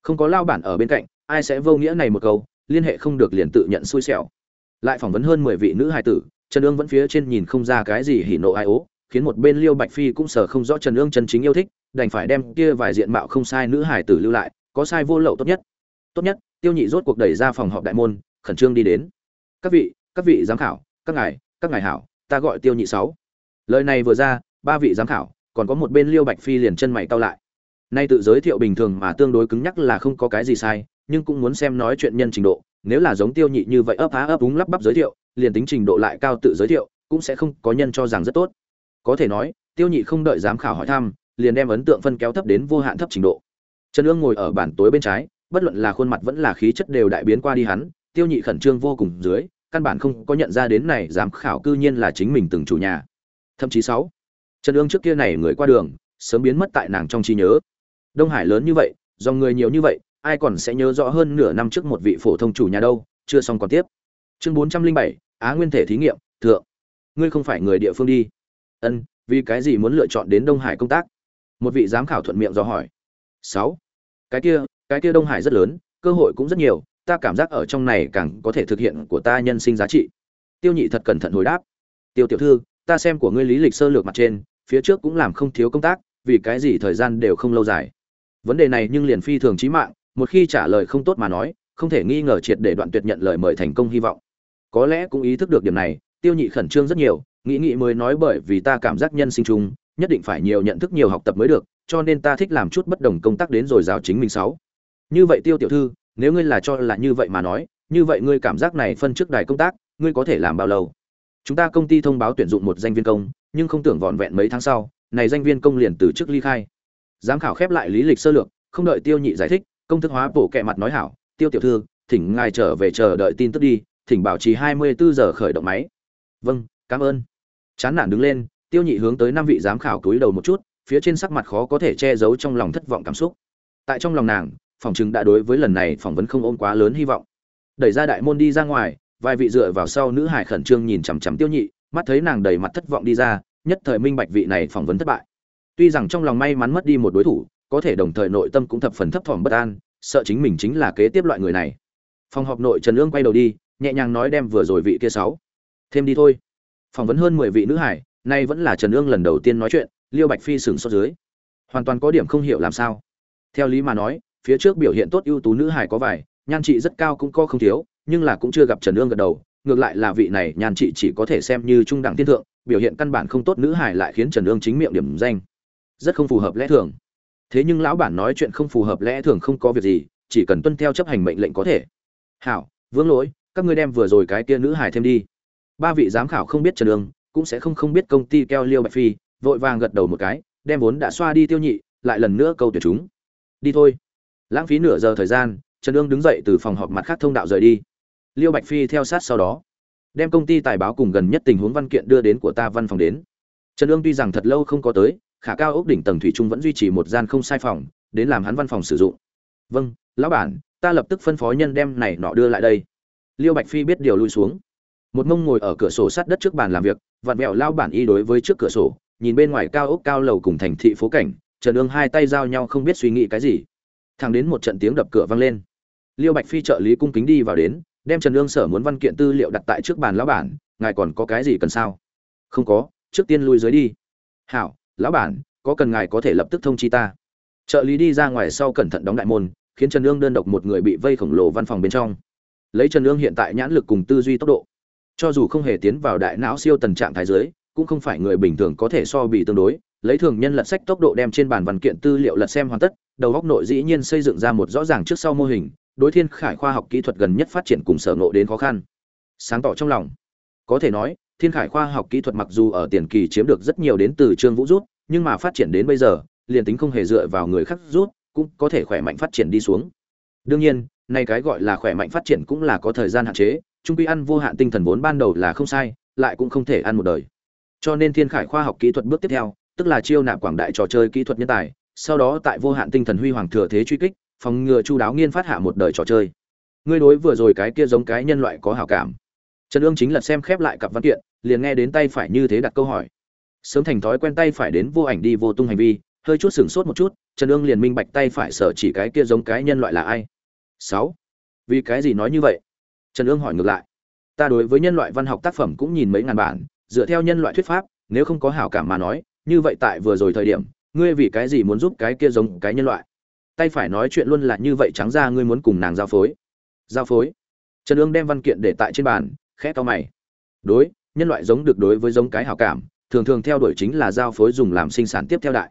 Không có lao bản ở bên cạnh, ai sẽ vô nghĩa này một câu, liên hệ không được liền tự nhận xui xẻo lại phỏng vấn hơn 10 vị nữ hài tử, trần ương vẫn phía trên nhìn không ra cái gì hỉ nộ ai ố, khiến một bên liêu bạch phi cũng sợ không rõ trần ương chân chính yêu thích, đành phải đem kia vài diện mạo không sai nữ hài tử lưu lại, có sai vô lậu tốt nhất. Tốt nhất, tiêu nhị rốt cuộc đẩy ra phòng họp đại môn, khẩn trương đi đến. Các vị các vị giám khảo, các ngài các ngài hảo, ta gọi tiêu nhị sáu. Lời này vừa ra, ba vị giám khảo, còn có một bên liêu bạch phi liền chân mày cau lại. Nay tự giới thiệu bình thường mà tương đối cứng nhắc là không có cái gì sai, nhưng cũng muốn xem nói chuyện nhân trình độ nếu là giống tiêu nhị như vậy ấp á ấp úng lắp bắp giới thiệu, liền tính trình độ lại cao tự giới thiệu, cũng sẽ không có nhân cho rằng rất tốt. Có thể nói, tiêu nhị không đợi giám khảo hỏi thăm, liền đem ấn tượng phân kéo thấp đến vô hạn thấp trình độ. Trần ương ngồi ở bản tối bên trái, bất luận là khuôn mặt vẫn là khí chất đều đại biến qua đi hắn, tiêu nhị khẩn trương vô cùng dưới, căn bản không có nhận ra đến này giám khảo cư nhiên là chính mình từng chủ nhà. Thậm chí sáu, trần ương trước kia này người qua đường, sớm biến mất tại nàng trong trí nhớ. Đông hải lớn như vậy do người nhiều như vậy ai còn sẽ nhớ rõ hơn nửa năm trước một vị phổ thông chủ nhà đâu, chưa xong còn tiếp. Chương bốn trăm linh bảy, á nguyên thể thí nghiệm, thượng. Ngươi không phải người địa phương đi. Ân, vì cái gì muốn lựa chọn đến đông hải công tác? Một vị giám khảo thuận miệng dò hỏi. Sáu. Cái kia cái kia đông hải rất lớn, cơ hội cũng rất nhiều, ta cảm giác ở trong này càng có thể thực hiện của ta nhân sinh giá trị. Tiêu nhị thật cẩn thận hồi đáp. Tiêu tiểu thư, ta xem của ngươi lý lịch sơ lược mặt trên, phía trước cũng làm không thiếu công tác, vì cái gì thời gian đều không lâu dài? Vấn đề này nhưng liền phi thường chí mạng một khi trả lời không tốt mà nói, không thể nghi ngờ triệt để đoạn tuyệt nhận lời mời thành công hy vọng. Có lẽ cũng ý thức được điểm này, tiêu nhị khẩn trương rất nhiều, nghĩ nghĩ mới nói bởi vì ta cảm giác nhân sinh chung, nhất định phải nhiều nhận thức nhiều học tập mới được, cho nên ta thích làm chút bất đồng công tác đến rồi rào chính mình sáu. Như vậy tiêu tiểu thư, nếu ngươi là cho là như vậy mà nói, như vậy ngươi cảm giác này phân trước đài công tác, ngươi có thể làm bao lâu? Chúng ta công ty thông báo tuyển dụng một danh viên công, nhưng không tưởng vọn vẹn mấy tháng sau, này danh viên công liền từ chức ly khai. Giám khảo khép lại lý lịch sơ lược, không đợi tiêu nhị giải thích công thức hóa bộ kệ mặt nói hảo, tiêu tiểu thư, thỉnh ngài trở về chờ đợi tin tức đi, thỉnh bảo trì 24 giờ khởi động máy. Vâng cảm ơn. Chán nản đứng lên, tiêu nhị hướng tới năm vị giám khảo túi đầu một chút, phía trên sắc mặt khó có thể che giấu trong lòng thất vọng cảm xúc. Tại trong lòng nàng, phòng chứng đã đối với lần này phỏng vấn không ôm quá lớn hy vọng. Đẩy ra đại môn đi ra ngoài, vài vị dựa vào sau nữ hải khẩn trương nhìn chằm chằm tiêu nhị, mắt thấy nàng đầy mặt thất vọng đi ra, nhất thời minh bạch vị này phỏng vấn thất bại. Tuy rằng trong lòng may mắn mất đi một đối thủ có thể đồng thời nội tâm cũng thập phần thấp thỏm bất an, sợ chính mình chính là kế tiếp loại người này. Phòng họp nội trần ương quay đầu đi, nhẹ nhàng nói đem vừa rồi vị kia sáu. Thêm đi thôi. Phỏng vấn hơn mười vị nữ hải, nay vẫn là trần ương lần đầu tiên nói chuyện, liêu bạch phi sừng sốt dưới. Hoàn toàn có điểm không hiểu làm sao. Theo lý mà nói, phía trước biểu hiện tốt ưu tú nữ hải có vài, nhan trị rất cao cũng có không thiếu, nhưng là cũng chưa gặp trần ương gật đầu, ngược lại là vị này nhan trị chỉ có thể xem như trung đẳng thiên thượng, biểu hiện căn bản không tốt nữ hải lại khiến trần ương chính miệng điểm danh. Rất không phù hợp lẽ thường thế nhưng lão bản nói chuyện không phù hợp lẽ thường không có việc gì, chỉ cần tuân theo chấp hành mệnh lệnh có thể. Hảo, vương lỗi, các ngươi đem vừa rồi cái kia nữ hải thêm đi. Ba vị giám khảo không biết trần ương, cũng sẽ không không biết công ty keo liêu bạch phi, vội vàng gật đầu một cái, đem vốn đã xoa đi tiêu nhị, lại lần nữa câu tuyệt chúng. Đi thôi. Lãng phí nửa giờ thời gian, trần ương đứng dậy từ phòng họp mặt khác thông đạo rời đi. Liêu bạch phi theo sát sau đó, đem công ty tài báo cùng gần nhất tình huống văn kiện đưa đến của ta văn phòng đến. Trần ương tuy rằng thật lâu không có tới khả cao ốc đỉnh tầng thủy trung vẫn duy trì một gian không sai phòng, đến làm hắn văn phòng sử dụng. Vâng lão bản, ta lập tức phân phó nhân đem này nọ đưa lại đây. Liêu bạch phi biết điều lui xuống. Một mông ngồi ở cửa sổ sát đất trước bàn làm việc, vặn vẹo lao bản y đối với trước cửa sổ, nhìn bên ngoài cao ốc cao lầu cùng thành thị phố cảnh, trần ương hai tay giao nhau không biết suy nghĩ cái gì. Thẳng đến một trận tiếng đập cửa vang lên. Liêu bạch phi trợ lý cung kính đi vào đến, đem trần ương sở muốn văn kiện tư liệu đặt tại trước bàn lão bản, ngài còn có cái gì cần sao? Không có, trước tiên lui dưới đi. Hảo lão bản, có cần ngài có thể lập tức thông chi ta? Trợ lý đi ra ngoài sau cẩn thận đóng đại môn, khiến trần ương đơn độc một người bị vây khổng lồ văn phòng bên trong. Lấy trần ương hiện tại nhãn lực cùng tư duy tốc độ, cho dù không hề tiến vào đại não siêu tần trạng thái giới, cũng không phải người bình thường có thể so bị tương đối. Lấy thường nhân lật sách tốc độ đem trên bàn văn kiện tư liệu lật xem hoàn tất, đầu góc nội dĩ nhiên xây dựng ra một rõ ràng trước sau mô hình, đối thiên khải khoa học kỹ thuật gần nhất phát triển cùng sở ngộ đến khó khăn. Sáng tỏ trong lòng. Có thể nói thiên khải khoa học kỹ thuật mặc dù ở tiền kỳ chiếm được rất nhiều đến từ trương vũ rút, nhưng mà phát triển đến bây giờ, liền tính không hề dựa vào người khác rút, cũng có thể khỏe mạnh phát triển đi xuống. Đương nhiên, nay cái gọi là khỏe mạnh phát triển cũng là có thời gian hạn chế, trung quy ăn vô hạn tinh thần vốn ban đầu là không sai, lại cũng không thể ăn một đời. Cho nên thiên khải khoa học kỹ thuật bước tiếp theo, tức là chiêu nạp quảng đại trò chơi kỹ thuật nhân tài, sau đó tại vô hạn tinh thần huy hoàng thừa thế truy kích, phòng ngừa chu đáo nghiên phát hạ một đời trò chơi. Ngươi đối vừa rồi cái kia giống cái nhân loại có hảo cảm trần ương chính là xem khép lại cặp văn kiện, liền nghe đến tay phải như thế đặt câu hỏi. Sớm thành thói quen tay phải đến vô ảnh đi vô tung hành vi, hơi chút sửng sốt một chút, trần ương liền minh bạch tay phải sở chỉ cái kia giống cái nhân loại là ai. Sáu. Vì cái gì nói như vậy? Trần ương hỏi ngược lại. Ta đối với nhân loại văn học tác phẩm cũng nhìn mấy ngàn bản, dựa theo nhân loại thuyết pháp, nếu không có hảo cảm mà nói, như vậy tại vừa rồi thời điểm, ngươi vì cái gì muốn giúp cái kia giống cái nhân loại? Tay phải nói chuyện luôn là như vậy trắng ra, ngươi muốn cùng nàng giao phối. Giao phối? Trần ương đem văn kiện để tại trên bàn khẽ to mày. Đối, nhân loại giống được đối với giống cái hảo cảm, thường thường theo đuổi chính là giao phối dùng làm sinh sản tiếp theo đại.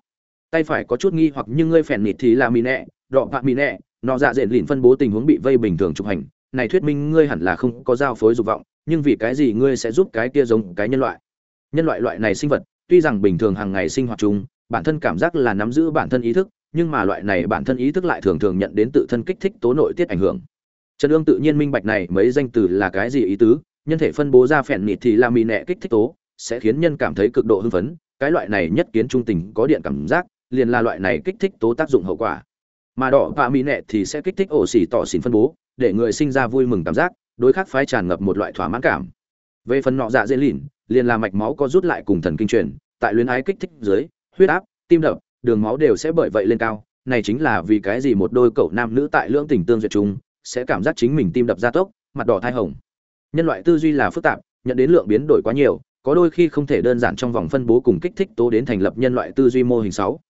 Tay phải có chút nghi hoặc nhưng ngươi phèn nịt thì là mì nẹ, đọ bạ mì nẹ, nọ dạ dện lìn phân bố tình huống bị vây bình thường chụp hành. Này thuyết minh ngươi hẳn là không có giao phối dục vọng, nhưng vì cái gì ngươi sẽ giúp cái kia giống cái nhân loại? Nhân loại loại này sinh vật, tuy rằng bình thường hàng ngày sinh hoạt chung, bản thân cảm giác là nắm giữ bản thân ý thức, nhưng mà loại này bản thân ý thức lại thường thường nhận đến tự thân kích thích tố nội tiết ảnh hưởng. Trần ương tự nhiên minh bạch này mấy danh từ là cái gì ý tứ nhân thể phân bố ra phèn nịt thì là mì nẹ kích thích tố, sẽ khiến nhân cảm thấy cực độ hưng phấn. Cái loại này nhất kiến trung tình có điện cảm giác, liền là loại này kích thích tố tác dụng hậu quả. Mà đỏ và mì nẹ thì sẽ kích thích ổ xỉ tỏ xỉn phân bố, để người sinh ra vui mừng cảm giác, đối khắc phái tràn ngập một loại thỏa mãn cảm. Về phần nọ dạ dễ lìn, liền là mạch máu có rút lại cùng thần kinh truyền, tại luyến ái kích thích dưới, huyết áp, tim đập, đường máu đều sẽ bởi vậy lên cao. Này chính là vì cái gì một đôi cậu nam nữ tại lưỡng tình tương duyệt chung, sẽ cảm giác chính mình tim đập gia tốc, mặt đỏ thai hồng nhân loại tư duy là phức tạp, nhận đến lượng biến đổi quá nhiều, có đôi khi không thể đơn giản trong vòng phân bố cùng kích thích tố đến thành lập nhân loại tư duy mô hình sáu.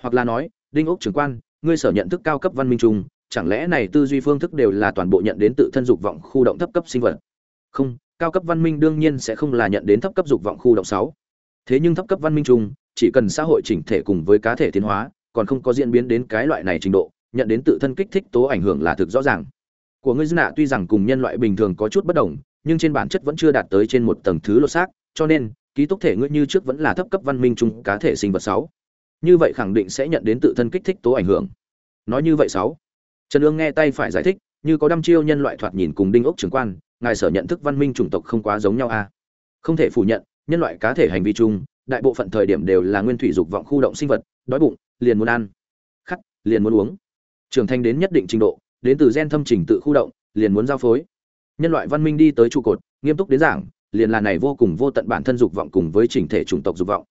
Hoặc là nói, đinh ốc trưởng quan, ngươi sở nhận thức cao cấp văn minh chung, chẳng lẽ này tư duy phương thức đều là toàn bộ nhận đến tự thân dục vọng khu động thấp cấp sinh vật? Không, cao cấp văn minh đương nhiên sẽ không là nhận đến thấp cấp dục vọng khu động sáu. Thế nhưng thấp cấp văn minh chung, chỉ cần xã hội chỉnh thể cùng với cá thể tiến hóa, còn không có diễn biến đến cái loại này trình độ, nhận đến tự thân kích thích tố ảnh hưởng là thực rõ ràng. Của ngươi dư nạ tuy rằng cùng nhân loại bình thường có chút bất đồng nhưng trên bản chất vẫn chưa đạt tới trên một tầng thứ lột xác, cho nên, ký túc thể ngươi như trước vẫn là thấp cấp văn minh chung cá thể sinh vật sáu. Như vậy khẳng định sẽ nhận đến tự thân kích thích tố ảnh hưởng. Nói như vậy sáu. Trần ương nghe tay phải giải thích, như có đăm chiêu nhân loại thoạt nhìn cùng đinh ốc trưởng quan, ngài sở nhận thức văn minh chủng tộc không quá giống nhau a à? không thể phủ nhận, nhân loại cá thể hành vi chung, đại bộ phận thời điểm đều là nguyên thủy dục vọng khu động sinh vật, đói bụng, liền muốn ăn khắc liền muốn uống. Trưởng thành đến nhất định trình độ, đến từ gen thâm trình tự khu động, liền muốn giao phối nhân loại văn minh đi tới trụ cột, nghiêm túc đến giảng, liền là này vô cùng vô tận bản thân dục vọng cùng với chỉnh thể chủng tộc dục vọng.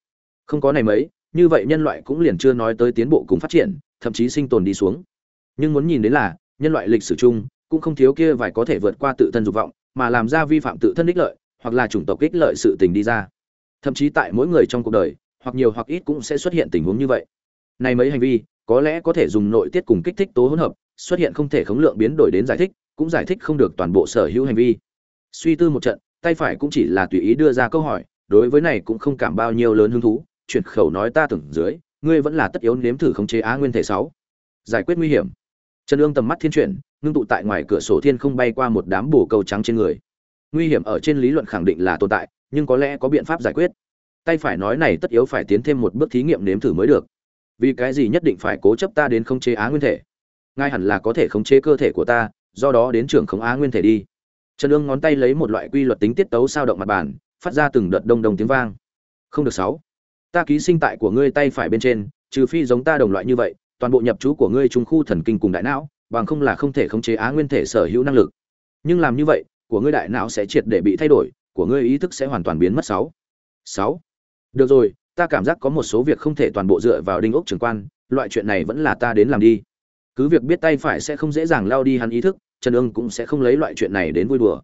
Không có này mấy, như vậy nhân loại cũng liền chưa nói tới tiến bộ cùng phát triển, thậm chí sinh tồn đi xuống. Nhưng muốn nhìn đến là, nhân loại lịch sử chung, cũng không thiếu kia vài có thể vượt qua tự thân dục vọng, mà làm ra vi phạm tự thân ích lợi, hoặc là chủng tộc ích lợi sự tình đi ra. Thậm chí tại mỗi người trong cuộc đời, hoặc nhiều hoặc ít cũng sẽ xuất hiện tình huống như vậy. Này mấy hành vi, có lẽ có thể dùng nội tiết cùng kích thích tố hỗn hợp, xuất hiện không thể khống lượng biến đổi đến giải thích cũng giải thích không được toàn bộ sở hữu hành vi. Suy tư một trận, tay phải cũng chỉ là tùy ý đưa ra câu hỏi, đối với này cũng không cảm bao nhiêu lớn hứng thú, chuyển khẩu nói ta tưởng dưới, ngươi vẫn là tất yếu nếm thử khống chế á nguyên thể sáu. Giải quyết nguy hiểm. Trần ương tầm mắt thiên chuyển, ngưng tụ tại ngoài cửa sổ thiên không bay qua một đám bồ câu trắng trên người. Nguy hiểm ở trên lý luận khẳng định là tồn tại, nhưng có lẽ có biện pháp giải quyết. Tay phải nói này tất yếu phải tiến thêm một bước thí nghiệm nếm thử mới được. Vì cái gì nhất định phải cố chấp ta đến khống chế á nguyên thể? Ngay hẳn là có thể khống chế cơ thể của ta do đó đến trưởng khống á nguyên thể đi. Trần ương ngón tay lấy một loại quy luật tính tiết tấu sao động mặt bàn, phát ra từng đợt đông đồng tiếng vang. Không được sáu. Ta ký sinh tại của ngươi tay phải bên trên, trừ phi giống ta đồng loại như vậy, toàn bộ nhập trú của ngươi trung khu thần kinh cùng đại não, bằng không là không thể khống chế á nguyên thể sở hữu năng lực. Nhưng làm như vậy, của ngươi đại não sẽ triệt để bị thay đổi, của ngươi ý thức sẽ hoàn toàn biến mất sáu. Sáu. Được rồi, ta cảm giác có một số việc không thể toàn bộ dựa vào đinh ốc trường quan, loại chuyện này vẫn là ta đến làm đi. Cứ việc biết tay phải sẽ không dễ dàng lao đi hắn ý thức trần ương cũng sẽ không lấy loại chuyện này đến vui đùa.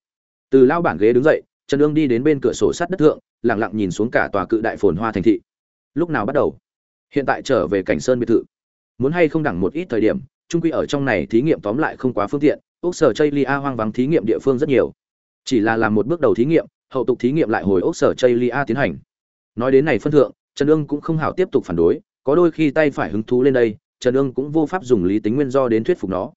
Từ lao bản ghế đứng dậy, trần ương đi đến bên cửa sổ sắt đất thượng lẳng lặng nhìn xuống cả tòa cự đại phồn hoa thành thị. Lúc nào bắt đầu? Hiện tại trở về cảnh sơn biệt thự. Muốn hay không đẳng một ít thời điểm trung quy ở trong này thí nghiệm tóm lại không quá phương tiện ốc sở chây lia hoang vắng thí nghiệm địa phương rất nhiều. Chỉ là làm một bước đầu thí nghiệm, hậu tục thí nghiệm lại hồi ốc sở chây lia tiến hành. Nói đến này phân thượng, trần ương cũng không hảo tiếp tục phản đối, có đôi khi tay phải hứng thú lên đây, trần ương cũng vô pháp dùng lý tính nguyên do đến thuyết phục nó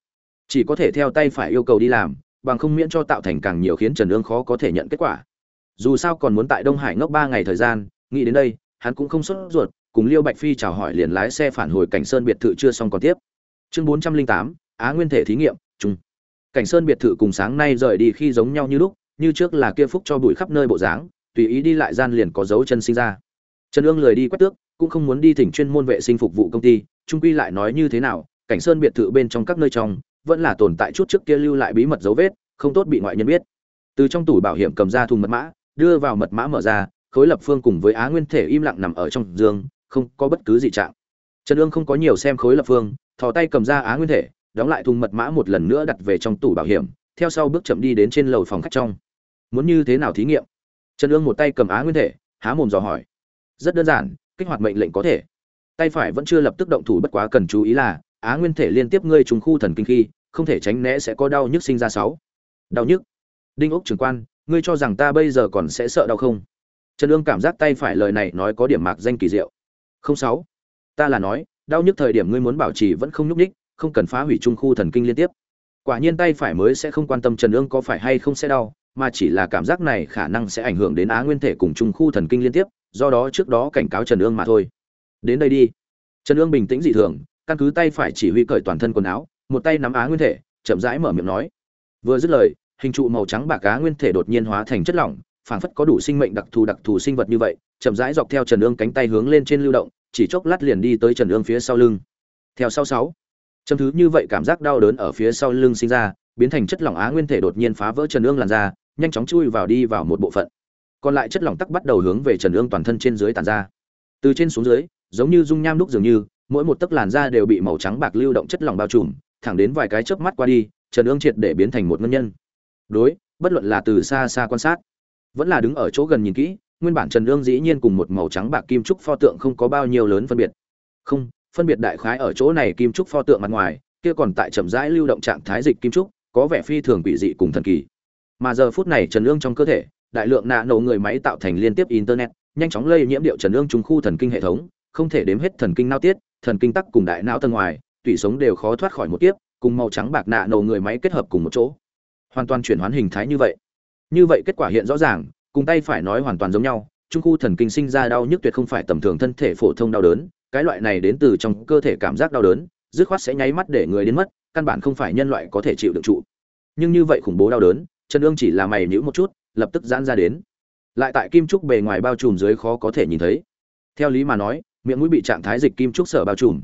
chỉ có thể theo tay phải yêu cầu đi làm, bằng không miễn cho tạo thành càng nhiều khiến trần ương khó có thể nhận kết quả. Dù sao còn muốn tại đông hải ngốc ba ngày thời gian, nghĩ đến đây, hắn cũng không sốt ruột, cùng liêu bạch phi chào hỏi liền lái xe phản hồi cảnh sơn biệt thự chưa xong còn tiếp. Chương bốn trăm linh tám, á nguyên thể thí nghiệm chung cảnh sơn biệt thự cùng sáng nay rời đi khi giống nhau như lúc, như trước là kia phúc cho bụi khắp nơi bộ dáng, tùy ý đi lại gian liền có dấu chân sinh ra. Trần ương lười đi quét tước, cũng không muốn đi thỉnh chuyên môn vệ sinh phục vụ công ty trung quy lại nói như thế nào, cảnh sơn biệt thự bên trong các nơi trong vẫn là tồn tại chút trước kia lưu lại bí mật dấu vết, không tốt bị ngoại nhân biết. Từ trong tủ bảo hiểm cầm ra thùng mật mã, đưa vào mật mã mở ra, khối lập phương cùng với á nguyên thể im lặng nằm ở trong giường, không có bất cứ gì trạng. Trần ương không có nhiều xem khối lập phương, thò tay cầm ra á nguyên thể, đóng lại thùng mật mã một lần nữa đặt về trong tủ bảo hiểm, theo sau bước chậm đi đến trên lầu phòng khách trong. Muốn như thế nào thí nghiệm? Trần ương một tay cầm á nguyên thể, há mồm dò hỏi. Rất đơn giản, kích hoạt mệnh lệnh có thể. Tay phải vẫn chưa lập tức động thủ bất quá cần chú ý là á nguyên thể liên tiếp ngươi trùng khu thần kinh khi, không thể tránh né sẽ có đau nhức sinh ra sáu. Đau nhức. Đinh ốc trưởng quan, ngươi cho rằng ta bây giờ còn sẽ sợ đau không? Trần ương cảm giác tay phải lời này nói có điểm mạc danh kỳ diệu. Không sáu. Ta là nói, đau nhức thời điểm ngươi muốn bảo trì vẫn không nhúc ních không cần phá hủy trung khu thần kinh liên tiếp. Quả nhiên tay phải mới sẽ không quan tâm trần ương có phải hay không sẽ đau, mà chỉ là cảm giác này khả năng sẽ ảnh hưởng đến á nguyên thể cùng trung khu thần kinh liên tiếp, do đó trước đó cảnh cáo trần ương mà thôi. Đến đây đi. Trần ương bình tĩnh dị thường căn cứ tay phải chỉ huy cởi toàn thân quần áo, một tay nắm á nguyên thể, chậm rãi mở miệng nói. Vừa dứt lời, hình trụ màu trắng bạc cá nguyên thể đột nhiên hóa thành chất lỏng, phảng phất có đủ sinh mệnh đặc thù đặc thù sinh vật như vậy, chậm rãi dọc theo trần ương cánh tay hướng lên trên lưu động, chỉ chốc lát liền đi tới trần ương phía sau lưng. Theo sau sáu châm thứ như vậy cảm giác đau đớn ở phía sau lưng sinh ra, biến thành chất lỏng á nguyên thể đột nhiên phá vỡ trần ương làn ra nhanh chóng chui vào đi vào một bộ phận. Còn lại chất lỏng tắc bắt đầu hướng về trần ương toàn thân trên dưới tàn ra. Từ trên xuống dưới, giống như dung nham đúc dường như mỗi một tấc làn da đều bị màu trắng bạc lưu động chất lỏng bao trùm, thẳng đến vài cái chớp mắt qua đi, trần ương triệt để biến thành một ngân nhân. Đối, bất luận là từ xa xa quan sát, vẫn là đứng ở chỗ gần nhìn kỹ, nguyên bản trần ương dĩ nhiên cùng một màu trắng bạc kim trúc pho tượng không có bao nhiêu lớn phân biệt. Không, phân biệt đại khái ở chỗ này kim trúc pho tượng mặt ngoài, kia còn tại chậm rãi lưu động trạng thái dịch kim trúc, có vẻ phi thường quỷ dị cùng thần kỳ. Mà giờ phút này trần ương trong cơ thể, đại lượng nạ nổ người máy tạo thành liên tiếp internet, nhanh chóng lây nhiễm điệu trần ương trung khu thần kinh hệ thống, không thể đếm hết thần kinh nao tiết thần kinh tắc cùng đại não tầng ngoài tủy sống đều khó thoát khỏi một kiếp, cùng màu trắng bạc nạ nổ người máy kết hợp cùng một chỗ. Hoàn toàn chuyển hoán hình thái như vậy. Như vậy kết quả hiện rõ ràng cùng tay phải nói hoàn toàn giống nhau trung khu thần kinh sinh ra đau nhức tuyệt không phải tầm thường thân thể phổ thông đau đớn cái loại này đến từ trong cơ thể cảm giác đau đớn dứt khoát sẽ nháy mắt để người đến mất căn bản không phải nhân loại có thể chịu đựng trụ. Nhưng như vậy khủng bố đau đớn trần ương chỉ là mày nhữ một chút lập tức giãn ra đến. Lại tại kim trúc bề ngoài bao trùm dưới khó có thể nhìn thấy. Theo lý mà nói miệng mũi bị trạng thái dịch kim trúc sở bao trùm.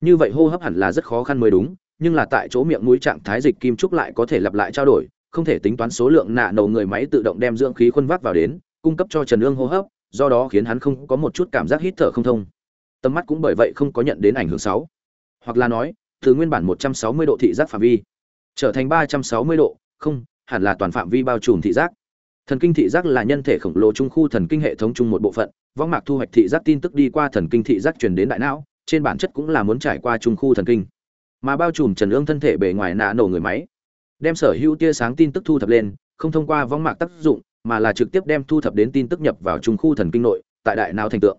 Như vậy hô hấp hẳn là rất khó khăn mới đúng, nhưng là tại chỗ miệng mũi trạng thái dịch kim trúc lại có thể lặp lại trao đổi, không thể tính toán số lượng nạ nầu người máy tự động đem dưỡng khí khuân vác vào đến, cung cấp cho trần ương hô hấp, do đó khiến hắn không có một chút cảm giác hít thở không thông. Tầm mắt cũng bởi vậy không có nhận đến ảnh hưởng sáu hoặc là nói, từ nguyên bản 160 độ thị giác phạm vi, trở thành 360 độ, không, hẳn là toàn phạm vi bao trùm thị giác. Thần kinh thị giác là nhân thể khổng lồ trung khu thần kinh hệ thống chung một bộ phận võng mạc thu hoạch thị giác tin tức đi qua thần kinh thị giác truyền đến đại não, trên bản chất cũng là muốn trải qua trung khu thần kinh. Mà bao trùm trần ương thân thể bề ngoài nạ nổ người máy, đem sở hữu tia sáng tin tức thu thập lên, không thông qua võng mạc tác dụng, mà là trực tiếp đem thu thập đến tin tức nhập vào trung khu thần kinh nội, tại đại não thành tượng.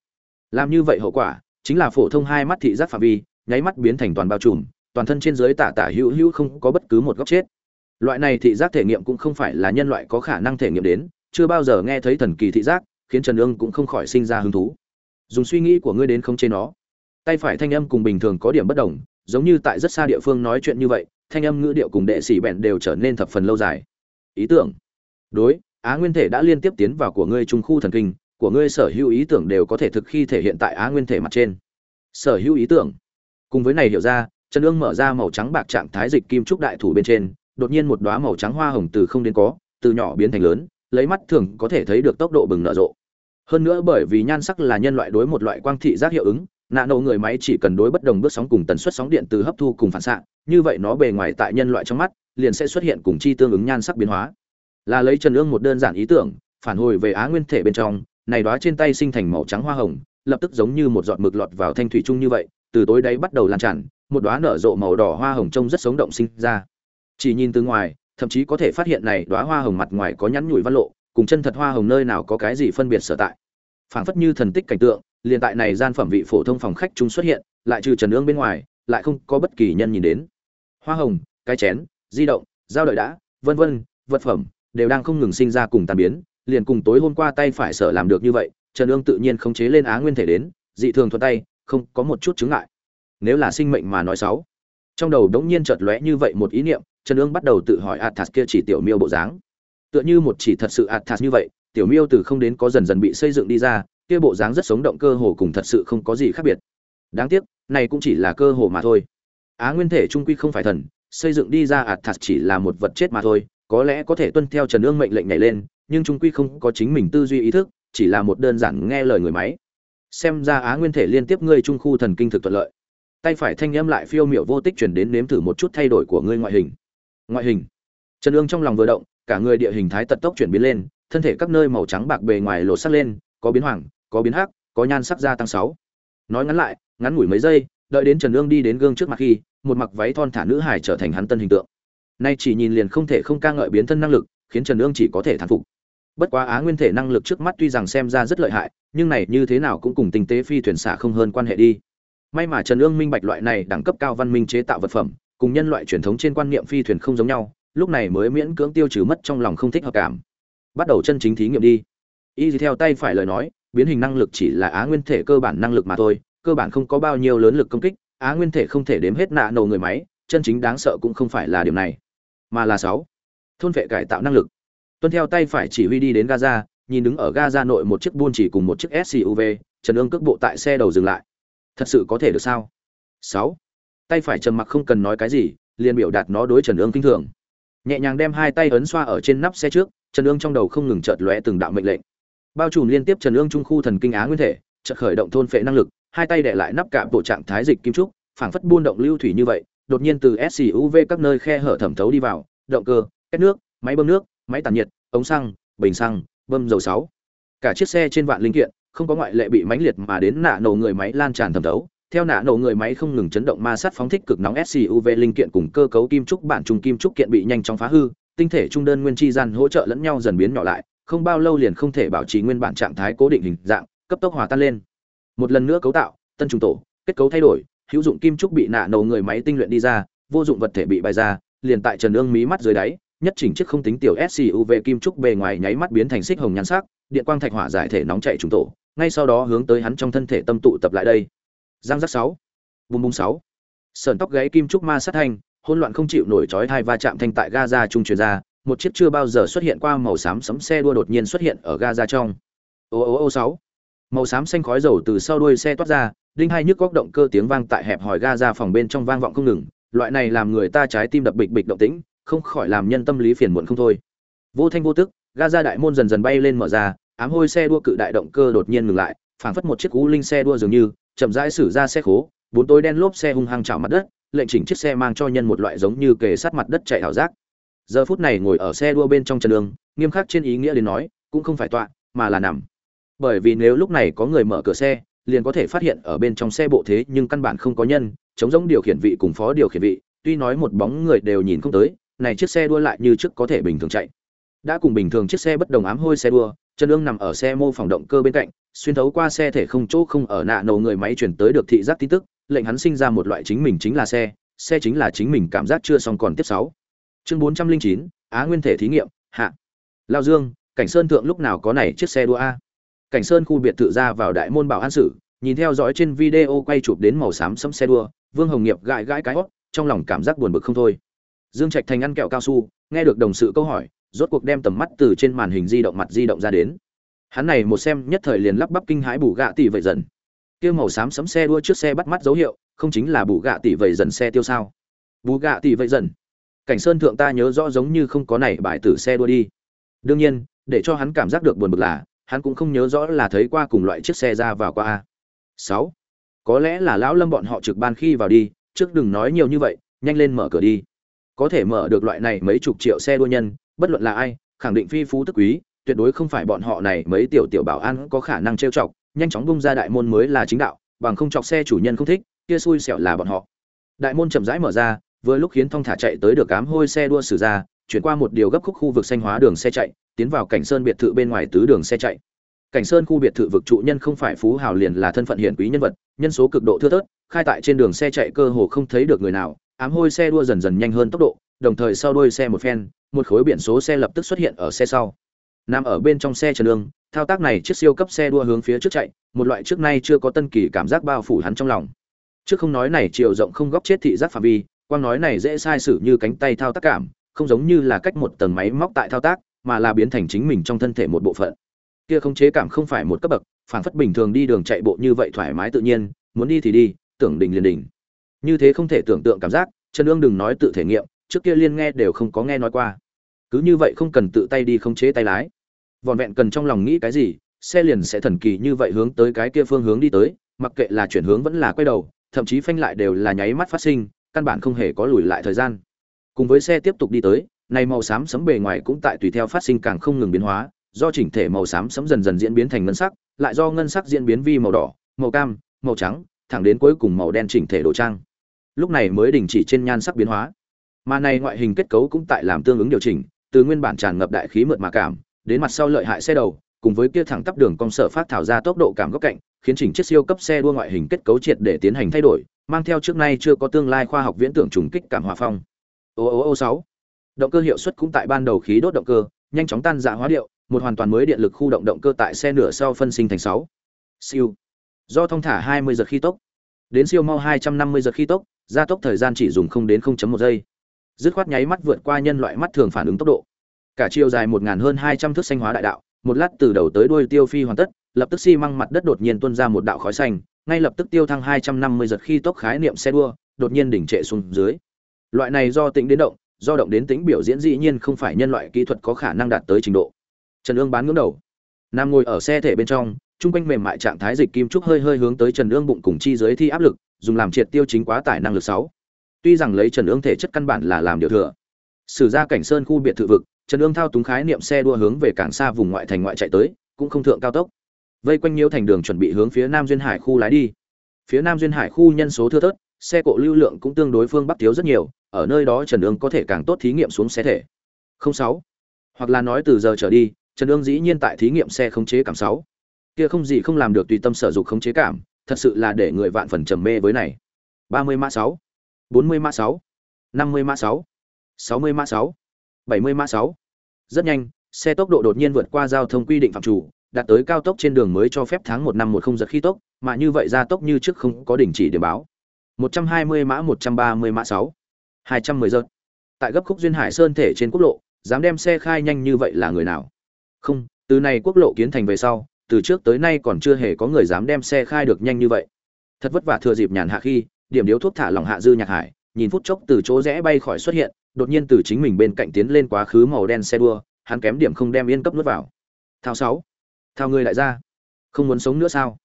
Làm như vậy hậu quả, chính là phổ thông hai mắt thị giác phạm vi, nháy mắt biến thành toàn bao trùm, toàn thân trên dưới tả tả hữu hữu không có bất cứ một góc chết. Loại này thị giác thể nghiệm cũng không phải là nhân loại có khả năng thể nghiệm đến, chưa bao giờ nghe thấy thần kỳ thị giác khiến trần ương cũng không khỏi sinh ra hứng thú. Dùng suy nghĩ của ngươi đến không chế nó. Tay phải thanh âm cùng bình thường có điểm bất đồng, giống như tại rất xa địa phương nói chuyện như vậy, thanh âm ngữ điệu cùng đệ sĩ bẹn đều trở nên thập phần lâu dài. Ý tưởng. Đối, á nguyên thể đã liên tiếp tiến vào của ngươi trung khu thần kinh, của ngươi sở hữu ý tưởng đều có thể thực khi thể hiện tại á nguyên thể mặt trên. Sở hữu ý tưởng. Cùng với này hiểu ra, trần ương mở ra màu trắng bạc trạng thái dịch kim trúc đại thủ bên trên, đột nhiên một đóa màu trắng hoa hồng từ không đến có, từ nhỏ biến thành lớn, lấy mắt thường có thể thấy được tốc độ bừng nở rộ hơn nữa bởi vì nhan sắc là nhân loại đối một loại quang thị giác hiệu ứng, nạ nổ người máy chỉ cần đối bất đồng bước sóng cùng tần suất sóng điện từ hấp thu cùng phản xạ, như vậy nó bề ngoài tại nhân loại trong mắt, liền sẽ xuất hiện cùng chi tương ứng nhan sắc biến hóa. Là lấy trần ương một đơn giản ý tưởng, phản hồi về á nguyên thể bên trong, này đóa trên tay sinh thành màu trắng hoa hồng, lập tức giống như một giọt mực lọt vào thanh thủy chung như vậy, từ tối đấy bắt đầu lan tràn, một đóa nở rộ màu đỏ hoa hồng trông rất sống động sinh ra. Chỉ nhìn từ ngoài, thậm chí có thể phát hiện này đóa hoa hồng mặt ngoài có nhắn nhủi văn lộ cùng chân thật hoa hồng nơi nào có cái gì phân biệt sở tại. Phảng phất như thần tích cảnh tượng, liền tại này gian phẩm vị phổ thông phòng khách chúng xuất hiện, lại trừ trần ương bên ngoài, lại không có bất kỳ nhân nhìn đến. Hoa hồng, cái chén, di động dao đợi đã, vân vân, vật phẩm, đều đang không ngừng sinh ra cùng tàn biến, liền cùng tối hôm qua tay phải sở làm được như vậy, trần ương tự nhiên khống chế lên á nguyên thể đến, dị thường thuận tay, không có một chút chứng ngại. Nếu là sinh mệnh mà nói xấu trong đầu đống nhiên chợt lóe như vậy một ý niệm, trần ương bắt đầu tự hỏi athas kia chỉ tiểu miêu bộ dáng tựa như một chỉ thật sự athas như vậy, tiểu miêu từ không đến có dần dần bị xây dựng đi ra, kia bộ dáng rất sống động cơ hồ cùng thật sự không có gì khác biệt. Đáng tiếc, này cũng chỉ là cơ hồ mà thôi. Á nguyên thể trung quy không phải thần, xây dựng đi ra athas chỉ là một vật chết mà thôi, có lẽ có thể tuân theo trần ương mệnh lệnh này lên, nhưng trung quy không có chính mình tư duy ý thức, chỉ là một đơn giản nghe lời người máy. Xem ra á nguyên thể liên tiếp ngươi trung khu thần kinh thực thuận lợi. Tay phải thanh âm lại phiêu miệu vô tích chuyển đến nếm thử một chút thay đổi của ngươi ngoại hình. Ngoại hình. Trần ương trong lòng vừa động cả người địa hình thái tật tốc chuyển biến lên, thân thể các nơi màu trắng bạc bề ngoài lột sắc lên, có biến hoàng có biến hắc, có nhan sắc gia tăng sáu. Nói ngắn lại, ngắn ngủi mấy giây, đợi đến trần ương đi đến gương trước mặt khi, một mặc váy thon thả nữ hải trở thành hắn tân hình tượng. Nay chỉ nhìn liền không thể không ca ngợi biến thân năng lực, khiến trần ương chỉ có thể thán phục. Bất quá á nguyên thể năng lực trước mắt tuy rằng xem ra rất lợi hại, nhưng này như thế nào cũng cùng tinh tế phi thuyền xả không hơn quan hệ đi. May mà trần ương minh bạch loại này đẳng cấp cao văn minh chế tạo vật phẩm, cùng nhân loại truyền thống trên quan niệm phi thuyền không giống nhau lúc này mới miễn cưỡng tiêu trừ mất trong lòng không thích hợp cảm. Bắt đầu chân chính thí nghiệm đi. Y theo tay phải lời nói, biến hình năng lực chỉ là á nguyên thể cơ bản năng lực mà thôi, cơ bản không có bao nhiêu lớn lực công kích, á nguyên thể không thể đếm hết nạ nổ người máy, chân chính đáng sợ cũng không phải là điểm này, mà là sáu. Thôn vệ cải tạo năng lực. Tuân theo tay phải chỉ huy đi đến gaza, nhìn đứng ở gaza nội một chiếc buôn chỉ cùng một chiếc suv trần ương cước bộ tại xe đầu dừng lại. Thật sự có thể được sao? Sáu. Tay phải trầm mặc không cần nói cái gì, liền biểu đạt nó đối trần ương kinh thường nhẹ nhàng đem hai tay ấn xoa ở trên nắp xe trước, trần ương trong đầu không ngừng chợt lóe từng đạo mệnh lệnh. Bao trùm liên tiếp trần ương trung khu thần kinh á nguyên thể, chợt khởi động thôn phệ năng lực, hai tay đệ lại nắp cạm bộ trạng thái dịch kim trúc, phảng phất buôn động lưu thủy như vậy, đột nhiên từ suv các nơi khe hở thẩm thấu đi vào, động cơ, két nước, máy bơm nước, máy tản nhiệt, ống xăng, bình xăng, bơm dầu sáu. Cả chiếc xe trên vạn linh kiện, không có ngoại lệ bị mãnh liệt mà đến nạ nổ người máy lan tràn thẩm thấu theo nạ nổ người máy không ngừng chấn động ma sát phóng thích cực nóng SCUV linh kiện cùng cơ cấu kim trúc bản trung kim trúc kiện bị nhanh chóng phá hư, tinh thể trung đơn nguyên chi gian hỗ trợ lẫn nhau dần biến nhỏ lại, không bao lâu liền không thể bảo trì nguyên bản trạng thái cố định hình dạng, cấp tốc hòa tan lên. Một lần nữa cấu tạo, tân trùng tổ, kết cấu thay đổi, hữu dụng kim trúc bị nạ nổ người máy tinh luyện đi ra, vô dụng vật thể bị bài ra, liền tại Trần Ương mí mắt dưới đáy, nhất chỉnh chiếc không tính tiểu SCUV kim trúc bề ngoài nháy mắt biến thành xích hồng nhan sắc, điện quang thạch hỏa giải thể nóng chảy trùng tổ, ngay sau đó hướng tới hắn trong thân thể tâm tụ tập lại đây. Giang giác sáu, bùm bùm sáu, sờn tóc gáy kim trúc ma sát thanh, hỗn loạn không chịu nổi chói thai va chạm thanh tại Gaza trung truyền ra, một chiếc chưa bao giờ xuất hiện qua màu xám sấm xe đua đột nhiên xuất hiện ở Gaza trong. Ô ô ô sáu, màu xám xanh khói dầu từ sau đuôi xe toát ra, đinh hai nhức góc động cơ tiếng vang tại hẹp hỏi Gaza phòng bên trong vang vọng không ngừng, loại này làm người ta trái tim đập bịch bịch động tĩnh, không khỏi làm nhân tâm lý phiền muộn không thôi. Vô thanh vô tức Gaza đại môn dần dần bay lên mở ra ám hôi xe đua cự đại động cơ đột nhiên ngừng lại phảng phất một chiếc cú linh xe đua dường như chậm rãi xử ra xe khố, bốn tối đen lốp xe hung hăng chảo mặt đất, lệnh chỉnh chiếc xe mang cho nhân một loại giống như kề sát mặt đất chạy ảo giác. Giờ phút này ngồi ở xe đua bên trong chân đường, nghiêm khắc trên ý nghĩa đến nói, cũng không phải tọa, mà là nằm. Bởi vì nếu lúc này có người mở cửa xe, liền có thể phát hiện ở bên trong xe bộ thế nhưng căn bản không có nhân, chống giống điều khiển vị cùng phó điều khiển vị, tuy nói một bóng người đều nhìn không tới, này chiếc xe đua lại như trước có thể bình thường chạy. Đã cùng bình thường chiếc xe bất đồng ám hôi xe đua chân ương nằm ở xe mô phỏng động cơ bên cạnh, xuyên thấu qua xe thể không chỗ không ở nạ nổ người máy chuyển tới được thị giác tin tức, lệnh hắn sinh ra một loại chính mình chính là xe xe chính là chính mình cảm giác chưa xong còn tiếp sáu. Chương bốn trăm linh chín, á nguyên thể thí nghiệm, hạ. Lao dương, cảnh sơn thượng lúc nào có này chiếc xe đua a? Cảnh sơn khu biệt thự ra vào đại môn bảo an sử, nhìn theo dõi trên video quay chụp đến màu xám sẫm xe đua, vương hồng nghiệp gãi gãi cái hót, trong lòng cảm giác buồn bực không thôi. Dương trạch thành ăn kẹo cao su, nghe được đồng sự câu hỏi rốt cuộc đem tầm mắt từ trên màn hình di động mặt di động ra đến. Hắn này một xem, nhất thời liền lắp bắp kinh hãi bù gạ tỷ vậy dần. Kia màu xám sấm xe đua trước xe bắt mắt dấu hiệu, không chính là bù gạ tỷ vậy dần xe tiêu sao? Bù gạ tỷ vậy dần. Cảnh sơn thượng ta nhớ rõ giống như không có này bài tử xe đua đi. Đương nhiên, để cho hắn cảm giác được buồn bực là, hắn cũng không nhớ rõ là thấy qua cùng loại chiếc xe ra vào qua a. Sáu. Có lẽ là lão lâm bọn họ trực ban khi vào đi, trước đừng nói nhiều như vậy, nhanh lên mở cửa đi. Có thể mở được loại này mấy chục triệu xe đua nhân bất luận là ai, khẳng định phi phú tức quý, tuyệt đối không phải bọn họ này mấy tiểu tiểu bảo an có khả năng trêu chọc, nhanh chóng bung ra đại môn mới là chính đạo, bằng không chọc xe chủ nhân không thích, kia xui xẻo là bọn họ. Đại môn chậm rãi mở ra, vừa lúc khiến thong thả chạy tới được cám hôi xe đua xử ra, chuyển qua một điều gấp khúc khu vực xanh hóa đường xe chạy, tiến vào cảnh sơn biệt thự bên ngoài tứ đường xe chạy. Cảnh sơn khu biệt thự vực trụ nhân không phải phú hào liền là thân phận hiển quý nhân vật, nhân số cực độ thưa thớt, khai tại trên đường xe chạy cơ hồ không thấy được người nào ám hôi xe đua dần dần nhanh hơn tốc độ đồng thời sau đuôi xe một phen, một khối biển số xe lập tức xuất hiện ở xe sau. Nam ở bên trong xe trần lương thao tác này chiếc siêu cấp xe đua hướng phía trước chạy, một loại trước nay chưa có tân kỳ cảm giác bao phủ hắn trong lòng. Trước không nói này chiều rộng không góc chết thị giác phạm vi, quang nói này dễ sai sử như cánh tay thao tác cảm, không giống như là cách một tầng máy móc tại thao tác, mà là biến thành chính mình trong thân thể một bộ phận. Kia không chế cảm không phải một cấp bậc, phản phất bình thường đi đường chạy bộ như vậy thoải mái tự nhiên, muốn đi thì đi, tưởng đỉnh liền đỉnh như thế không thể tưởng tượng cảm giác, trần Dương đừng nói tự thể nghiệm trước kia liên nghe đều không có nghe nói qua. Cứ như vậy không cần tự tay đi không chế tay lái. Vòn vẹn cần trong lòng nghĩ cái gì, xe liền sẽ thần kỳ như vậy hướng tới cái kia phương hướng đi tới, mặc kệ là chuyển hướng vẫn là quay đầu, thậm chí phanh lại đều là nháy mắt phát sinh, căn bản không hề có lùi lại thời gian. Cùng với xe tiếp tục đi tới, này màu xám sấm bề ngoài cũng tại tùy theo phát sinh càng không ngừng biến hóa, do chỉnh thể màu xám sấm dần dần diễn biến thành ngân sắc, lại do ngân sắc diễn biến vi màu đỏ, màu cam, màu trắng, thẳng đến cuối cùng màu đen chỉnh thể đồ trang. Lúc này mới đình chỉ trên nhan sắc biến hóa mà này ngoại hình kết cấu cũng tại làm tương ứng điều chỉnh, từ nguyên bản tràn ngập đại khí mượt mà cảm, đến mặt sau lợi hại xe đầu, cùng với kia thẳng tắp đường cong sở phát thảo ra tốc độ cảm góc cạnh, khiến chỉnh chiếc siêu cấp xe đua ngoại hình kết cấu triệt để tiến hành thay đổi, mang theo trước nay chưa có tương lai khoa học viễn tưởng trùng kích cảm hòa phong. Ô ô ô sáu. Động cơ hiệu suất cũng tại ban đầu khí đốt động cơ, nhanh chóng tan dạ hóa điệu, một hoàn toàn mới điện lực khu động động cơ tại xe nửa sau phân sinh thành sáu. Siêu. Do thông thả 20 giật khi tốc. Đến siêu mau 250 giật khi tốc, gia tốc thời gian chỉ dùng không đến 0.1 giây dứt khoát nháy mắt vượt qua nhân loại mắt thường phản ứng tốc độ. Cả chiều dài một ngàn hơn 200 thước xanh hóa đại đạo, một lát từ đầu tới đuôi tiêu phi hoàn tất, lập tức xi măng mặt đất đột nhiên tuôn ra một đạo khói xanh, ngay lập tức tiêu thăng 250 giật khi tốc khái niệm xe đua, đột nhiên đỉnh trệ xuống dưới. Loại này do tính đến động, do động đến tính biểu diễn dĩ nhiên không phải nhân loại kỹ thuật có khả năng đạt tới trình độ. Trần ương bán ngưỡng đầu. Nam ngồi ở xe thể bên trong, trung quanh mềm mại trạng thái dịch kim trúc hơi hơi hướng tới trần ương bụng cùng chi dưới thi áp lực, dùng làm triệt tiêu chính quá tải năng lực sáu tuy rằng lấy trần ương thể chất căn bản là làm điều thừa, sử ra cảnh sơn khu biệt thự vực, trần ương thao túng khái niệm xe đua hướng về cảng xa vùng ngoại thành ngoại chạy tới, cũng không thượng cao tốc. Vây quanh nhiễu thành đường chuẩn bị hướng phía nam duyên hải khu lái đi. Phía nam duyên hải khu nhân số thưa thớt, xe cộ lưu lượng cũng tương đối phương bắc thiếu rất nhiều, ở nơi đó trần ương có thể càng tốt thí nghiệm xuống xe thể. Sáu, hoặc là nói từ giờ trở đi, trần ương dĩ nhiên tại thí nghiệm xe khống chế cảm sáu. Kia không gì không làm được tùy tâm sở dụng khống chế cảm, thật sự là để người vạn phần trầm mê với này. Ba mươi mã sáu bốn mươi mã sáu, năm mươi mã sáu sáu mươi mã sáu, bảy mươi mã sáu. Rất nhanh, xe tốc độ đột nhiên vượt qua giao thông quy định phạm chủ, đạt tới cao tốc trên đường mới cho phép tháng một năm một không giật khi tốc, mà như vậy ra tốc như trước không có đình chỉ điểm báo. Một trăm hai mươi mã, một trăm ba mươi mã sáu, hai trăm mười giật. Tại gấp khúc duyên hải sơn thể trên quốc lộ, dám đem xe khai nhanh như vậy là người nào? Không, từ này quốc lộ kiến thành về sau, từ trước tới nay còn chưa hề có người dám đem xe khai được nhanh như vậy. Thật vất vả thừa dịp nhàn hạ khi điểm điếu thuốc thả lỏng hạ dư nhạc hải, nhìn phút chốc từ chỗ rẽ bay khỏi xuất hiện, đột nhiên từ chính mình bên cạnh tiến lên quá khứ màu đen xe đua, hắn kém điểm không đem yên cấp nuốt vào. Thao sáu, thao ngươi lại ra. Không muốn sống nữa sao?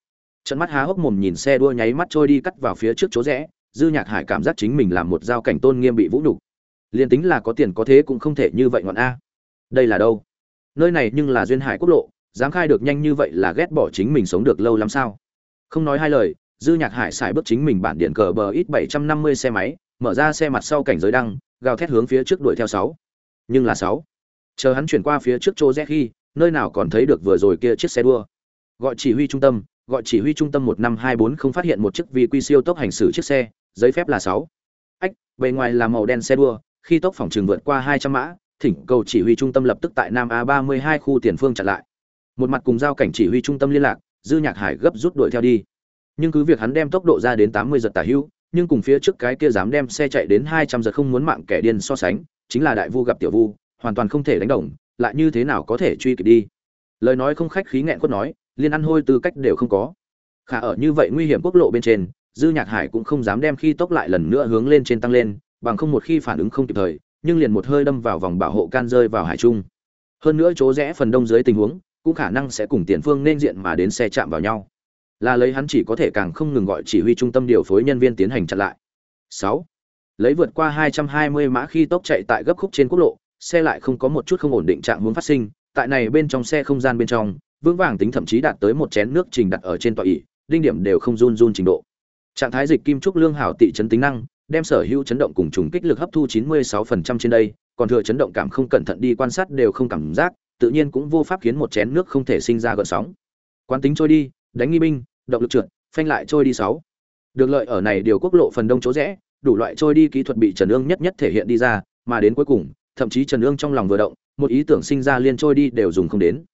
Trận mắt há hốc mồm nhìn xe đua nháy mắt trôi đi cắt vào phía trước chỗ rẽ, dư nhạc hải cảm giác chính mình làm một giao cảnh tôn nghiêm bị vũ nhục. Liền tính là có tiền có thế cũng không thể như vậy ngọn a. Đây là đâu? Nơi này nhưng là duyên hải quốc lộ, dám khai được nhanh như vậy là ghét bỏ chính mình sống được lâu lắm sao? Không nói hai lời dư nhạc hải xài bước chính mình bản điện cờ bờ ít bảy trăm năm mươi xe máy mở ra xe mặt sau cảnh giới đăng gào thét hướng phía trước đuổi theo sáu nhưng là sáu chờ hắn chuyển qua phía trước chỗ rẽ khi nơi nào còn thấy được vừa rồi kia chiếc xe đua gọi chỉ huy trung tâm gọi chỉ huy trung tâm một năm hai bốn không phát hiện một chiếc vi quy siêu tốc hành xử chiếc xe giấy phép là sáu ách bề ngoài là màu đen xe đua khi tốc phòng trường vượt qua hai trăm mã thỉnh cầu chỉ huy trung tâm lập tức tại Nam A32 khu tiền phương chặn lại. Một mặt cùng giao cảnh chỉ huy trung tâm liên lạc, Dư Nhạc Hải gấp rút đuổi theo đi. Nhưng cứ việc hắn đem tốc độ ra đến 80 giật tả hữu, nhưng cùng phía trước cái kia dám đem xe chạy đến 200 giật không muốn mạng kẻ điên so sánh, chính là đại vu gặp tiểu vu, hoàn toàn không thể đánh đồng, lại như thế nào có thể truy kịp đi. Lời nói không khách khí nghẹn quất nói, liên ăn hôi tư cách đều không có. Khả ở như vậy nguy hiểm quốc lộ bên trên, Dư Nhạc Hải cũng không dám đem khi tốc lại lần nữa hướng lên trên tăng lên, bằng không một khi phản ứng không kịp thời, nhưng liền một hơi đâm vào vòng bảo hộ can rơi vào hải trung hơn nữa chỗ rẽ phần đông dưới tình huống cũng khả năng sẽ cùng tiền phương nên diện mà đến xe chạm vào nhau là lấy hắn chỉ có thể càng không ngừng gọi chỉ huy trung tâm điều phối nhân viên tiến hành chặn lại 6. lấy vượt qua 220 mã khi tốc chạy tại gấp khúc trên quốc lộ xe lại không có một chút không ổn định trạng hướng phát sinh tại này bên trong xe không gian bên trong vững vàng tính thậm chí đạt tới một chén nước trình đặt ở trên tọa ỉ đinh điểm đều không run run trình độ trạng thái dịch kim trúc lương hảo tị chấn tính năng đem sở hữu chấn động cùng trùng kích lực hấp thu 96% trên đây, còn thừa chấn động cảm không cẩn thận đi quan sát đều không cảm giác, tự nhiên cũng vô pháp khiến một chén nước không thể sinh ra gợn sóng. Quán tính trôi đi, đánh nghi binh, động lực trượt, phanh lại trôi đi sáu. Được lợi ở này điều quốc lộ phần đông chỗ rẽ, đủ loại trôi đi kỹ thuật bị Trần Ương nhất nhất thể hiện đi ra, mà đến cuối cùng, thậm chí Trần Ương trong lòng vừa động, một ý tưởng sinh ra liên trôi đi đều dùng không đến.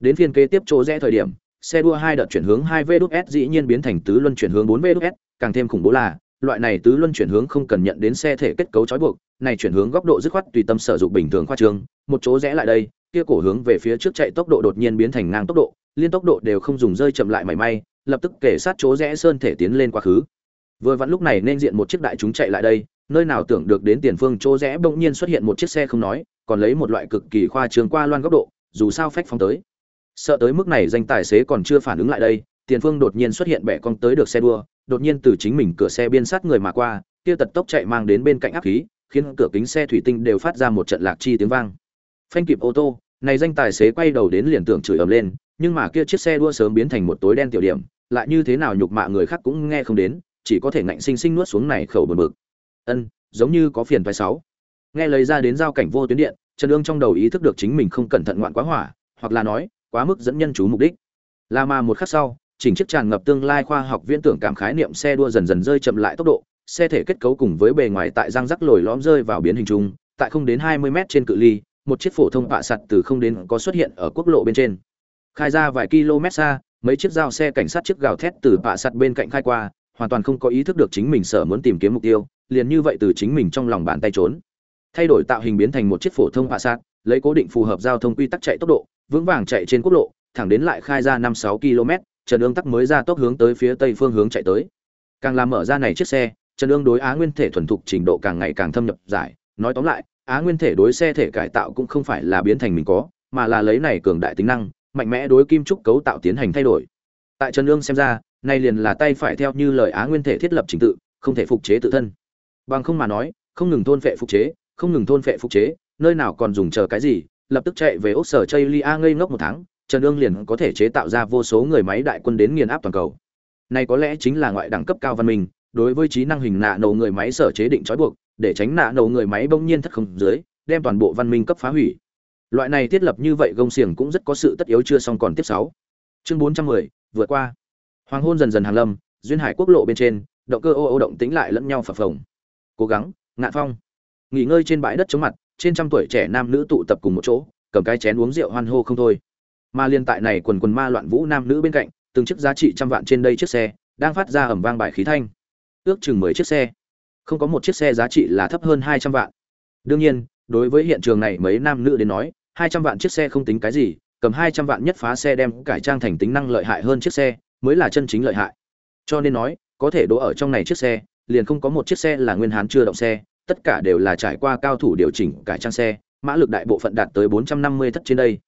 Đến phiên kế tiếp chỗ rẽ thời điểm, xe đua hai đợt chuyển hướng 2VS dĩ nhiên biến thành tứ luân chuyển hướng 4VS, càng thêm khủng bố là, loại này tứ luân chuyển hướng không cần nhận đến xe thể kết cấu trói buộc, này chuyển hướng góc độ dứt khoát tùy tâm sử dụng bình thường khoa trương, một chỗ rẽ lại đây, kia cổ hướng về phía trước chạy tốc độ đột nhiên biến thành ngang tốc độ, liên tốc độ đều không dùng rơi chậm lại mảy may, lập tức kể sát chỗ rẽ sơn thể tiến lên quá khứ. Vừa vặn lúc này nên diện một chiếc đại chúng chạy lại đây, nơi nào tưởng được đến tiền phương chỗ rẽ bỗng nhiên xuất hiện một chiếc xe không nói, còn lấy một loại cực kỳ khoa trương qua loan góc độ, dù sao phách phóng tới. Sợ tới mức này danh tài xế còn chưa phản ứng lại đây, tiền phương đột nhiên xuất hiện bẻ cong tới được xe đua, đột nhiên từ chính mình cửa xe biên sát người mà qua, kia tật tốc chạy mang đến bên cạnh áp khí, khiến cửa kính xe thủy tinh đều phát ra một trận lạc chi tiếng vang. Phanh kịp ô tô, này danh tài xế quay đầu đến liền tưởng chửi ầm lên, nhưng mà kia chiếc xe đua sớm biến thành một tối đen tiểu điểm, lại như thế nào nhục mạ người khác cũng nghe không đến, chỉ có thể ngạnh sinh sinh nuốt xuống này khẩu bực bực. Ân, giống như có phiền phải sáu. Nghe lời ra đến giao cảnh vô tuyến điện, Trần Dương trong đầu ý thức được chính mình không cẩn thận ngoạn quá hỏa, hoặc là nói, quá mức dẫn nhân chú mục đích. Là mà một khắc sau, chỉnh chiếc tràn ngập tương lai khoa học viễn tưởng cảm khái niệm xe đua dần dần rơi chậm lại tốc độ, xe thể kết cấu cùng với bề ngoài tại răng rắc lồi lõm rơi vào biến hình chung, tại không đến 20 mét trên cự ly, một chiếc phổ thông bạ sạt từ không đến có xuất hiện ở quốc lộ bên trên. Khai ra vài km xa, mấy chiếc dao xe cảnh sát chiếc gào thét từ bạ sắt bên cạnh khai qua, hoàn toàn không có ý thức được chính mình sợ muốn tìm kiếm mục tiêu, liền như vậy từ chính mình trong lòng bàn tay trốn. Thay đổi tạo hình biến thành một chiếc phổ thông bạ sắt lấy cố định phù hợp giao thông quy tắc chạy tốc độ, vững vàng chạy trên quốc lộ, thẳng đến lại khai ra 5-6 km, Trần ương tắc mới ra tốc hướng tới phía tây phương hướng chạy tới. Càng làm mở ra này chiếc xe, Trần ương đối Á Nguyên thể thuần thục trình độ càng ngày càng thâm nhập giải, nói tóm lại, Á Nguyên thể đối xe thể cải tạo cũng không phải là biến thành mình có, mà là lấy này cường đại tính năng, mạnh mẽ đối kim trúc cấu tạo tiến hành thay đổi. Tại Trần lương xem ra, nay liền là tay phải theo như lời Á Nguyên thể thiết lập trình tự, không thể phục chế tự thân. Bằng không mà nói, không ngừng thôn phệ phục chế, không ngừng thôn phệ phục chế, nơi nào còn dùng chờ cái gì, lập tức chạy về ốc sở Chaylia ngây ngốc một tháng, Trần Dương liền có thể chế tạo ra vô số người máy đại quân đến nghiền áp toàn cầu. Này có lẽ chính là ngoại đẳng cấp cao văn minh, đối với trí năng hình nạ nổ người máy sở chế định trói buộc, để tránh nạ nổ người máy bỗng nhiên thất không dưới, đem toàn bộ văn minh cấp phá hủy. Loại này thiết lập như vậy gông xiềng cũng rất có sự tất yếu chưa xong còn tiếp 6. Chương 410, vượt qua. Hoàng hôn dần dần hàng lâm, duyên hải quốc lộ bên trên, động cơ ô ô động tính lại lẫn nhau phập phồng. Cố gắng, ngạn phong. Nghỉ ngơi trên bãi đất chống mặt, trên trăm tuổi trẻ nam nữ tụ tập cùng một chỗ, cầm cái chén uống rượu hoan hô không thôi mà liên tại này quần quần ma loạn vũ nam nữ bên cạnh từng chiếc giá trị trăm vạn trên đây chiếc xe đang phát ra ẩm vang bài khí thanh ước chừng mười chiếc xe không có một chiếc xe giá trị là thấp hơn hai trăm vạn đương nhiên đối với hiện trường này, mấy nam nữ đến nói, hai trăm vạn chiếc xe không tính cái gì, cầm hai trăm vạn nhất phá xe đem cải trang thành tính năng lợi hại hơn chiếc xe, mới là chân chính lợi hại. Cho nên nói, có thể đỗ ở trong này chiếc xe, liền không có một chiếc xe là nguyên hán chưa động xe, tất cả đều là trải qua cao thủ điều chỉnh cải trang xe, mã lực đại bộ phận đạt tới bốn trăm năm mươi thất trên đây.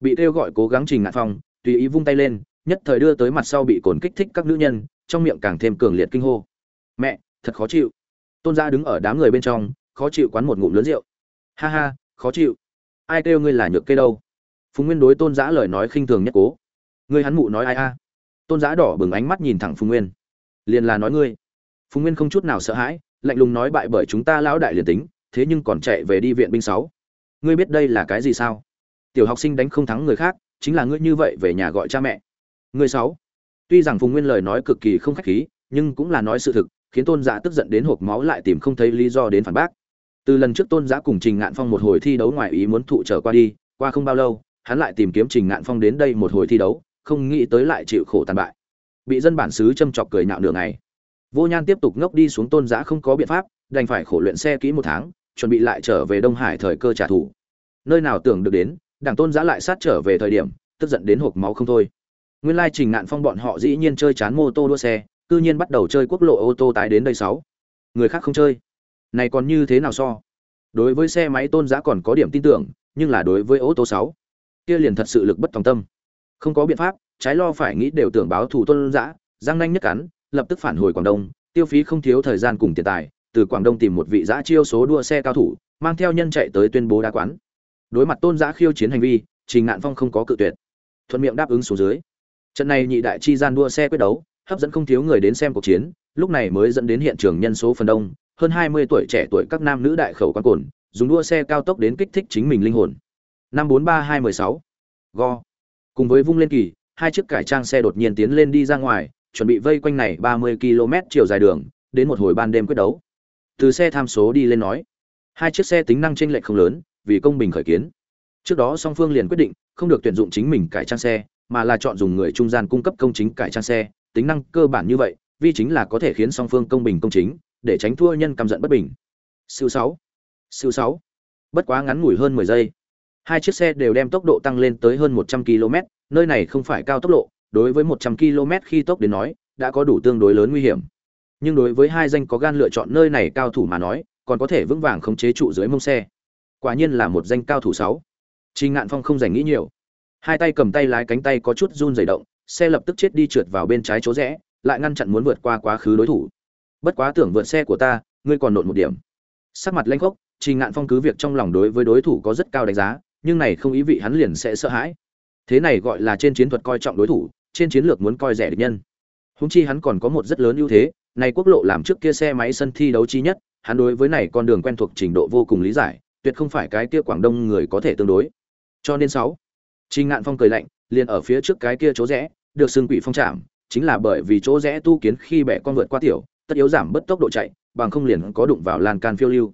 Bị kêu gọi cố gắng trình ngạn phong, tùy ý vung tay lên, nhất thời đưa tới mặt sau bị cồn kích thích các nữ nhân, trong miệng càng thêm cường liệt kinh hô. Mẹ, thật khó chịu. Tôn gia đứng ở đám người bên trong, khó chịu quán một ngụm lớn rượu ha ha, khó chịu. Ai kêu ngươi là nhược kê đâu? Phùng nguyên đối tôn giã lời nói khinh thường nhất cố. Ngươi hắn mụ nói ai a? Tôn giã đỏ bừng ánh mắt nhìn thẳng phùng nguyên. Liền là nói ngươi. Phùng nguyên không chút nào sợ hãi, lạnh lùng nói bại bởi chúng ta lão đại liền tính, thế nhưng còn chạy về đi viện binh sáu. Ngươi biết đây là cái gì sao? Tiểu học sinh đánh không thắng người khác, chính là ngươi như vậy về nhà gọi cha mẹ. Ngươi sáu. Tuy rằng phùng nguyên lời nói cực kỳ không khách khí, nhưng cũng là nói sự thực, khiến tôn giả tức giận đến hộp máu lại tìm không thấy lý do đến phản bác từ lần trước tôn giả cùng trình ngạn phong một hồi thi đấu ngoài ý muốn thụ trở qua đi, qua không bao lâu, hắn lại tìm kiếm trình ngạn phong đến đây một hồi thi đấu, không nghĩ tới lại chịu khổ tàn bại. Bị dân bản xứ châm chọc cười nhạo nửa ngày. Vô nhan tiếp tục ngốc đi xuống tôn giả không có biện pháp, đành phải khổ luyện xe kỹ một tháng, chuẩn bị lại trở về đông hải thời cơ trả thù. Nơi nào tưởng được đến, đảng tôn giã lại sát trở về thời điểm, tức giận đến hộp máu không thôi. Nguyên lai trình ngạn phong bọn họ dĩ nhiên chơi chán mô tô đua xe, cư nhiên bắt đầu chơi quốc lộ ô tô tái đến đây sáu. Người khác không chơi này còn như thế nào so? Đối với xe máy tôn giá còn có điểm tin tưởng, nhưng là đối với ô tô sáu, kia liền thật sự lực bất tòng tâm. Không có biện pháp, trái lo phải nghĩ đều tưởng báo thù tôn giã giang nanh nhất cắn, lập tức phản hồi quảng đông, tiêu phí không thiếu thời gian cùng tiền tài, từ quảng đông tìm một vị giã chiêu số đua xe cao thủ, mang theo nhân chạy tới tuyên bố đá quán. Đối mặt tôn giã khiêu chiến hành vi, trình ngạn phong không có cự tuyệt. Thuận miệng đáp ứng xuống dưới. Trận này nhị đại chi gian đua xe quyết đấu, hấp dẫn không thiếu người đến xem cuộc chiến, lúc này mới dẫn đến hiện trường nhân số phần đông hơn hai mươi tuổi trẻ tuổi các nam nữ đại khẩu quan cồn, dùng đua xe cao tốc đến kích thích chính mình linh hồn. Năm bốn ba hai mười sáu, go. Cùng với vung lên kỳ, hai chiếc cải trang xe đột nhiên tiến lên đi ra ngoài, chuẩn bị vây quanh này ba mươi km chiều dài đường, đến một hồi ban đêm quyết đấu. Từ xe tham số đi lên nói, hai chiếc xe tính năng chênh lệch không lớn, vì công bình khởi kiến. Trước đó song phương liền quyết định, không được tuyển dụng chính mình cải trang xe, mà là chọn dùng người trung gian cung cấp công chính cải trang xe, tính năng cơ bản như vậy, vì chính là có thể khiến song phương công bình công chính để tránh thua nhân căm giận bất bình. Siêu sáu. Siêu sáu. Bất quá ngắn ngủi hơn mười giây. Hai chiếc xe đều đem tốc độ tăng lên tới hơn một trăm km nơi này không phải cao tốc độ đối với một trăm km khi tốc đến nói đã có đủ tương đối lớn nguy hiểm. Nhưng đối với hai danh có gan lựa chọn nơi này cao thủ mà nói còn có thể vững vàng khống chế trụ dưới mông xe. Quả nhiên là một danh cao thủ sáu. Trình Ngạn Phong không dành nghĩ nhiều, hai tay cầm tay lái cánh tay có chút run rẩy động, xe lập tức chết đi trượt vào bên trái chỗ rẽ, lại ngăn chặn muốn vượt qua quá khứ đối thủ. Bất quá tưởng vượt xe của ta, ngươi còn nộn một điểm. Sắc mặt lanh khốc, Trình Ngạn Phong cứ việc trong lòng đối với đối thủ có rất cao đánh giá, nhưng này không ý vị hắn liền sẽ sợ hãi. Thế này gọi là trên chiến thuật coi trọng đối thủ, trên chiến lược muốn coi rẻ địch nhân. húng chi hắn còn có một rất lớn ưu thế, này quốc lộ làm trước kia xe máy sân thi đấu chi nhất, hắn đối với này con đường quen thuộc trình độ vô cùng lý giải, tuyệt không phải cái kia Quảng Đông người có thể tương đối. Cho nên sáu. Trình Ngạn Phong cười lạnh, liền ở phía trước cái kia chỗ rẽ, được xương quỷ phong trảm, chính là bởi vì chỗ rẽ tu kiến khi bẻ con vượt qua tiểu, tất yếu giảm bớt tốc độ chạy, bằng không liền có đụng vào lan can phiêu lưu.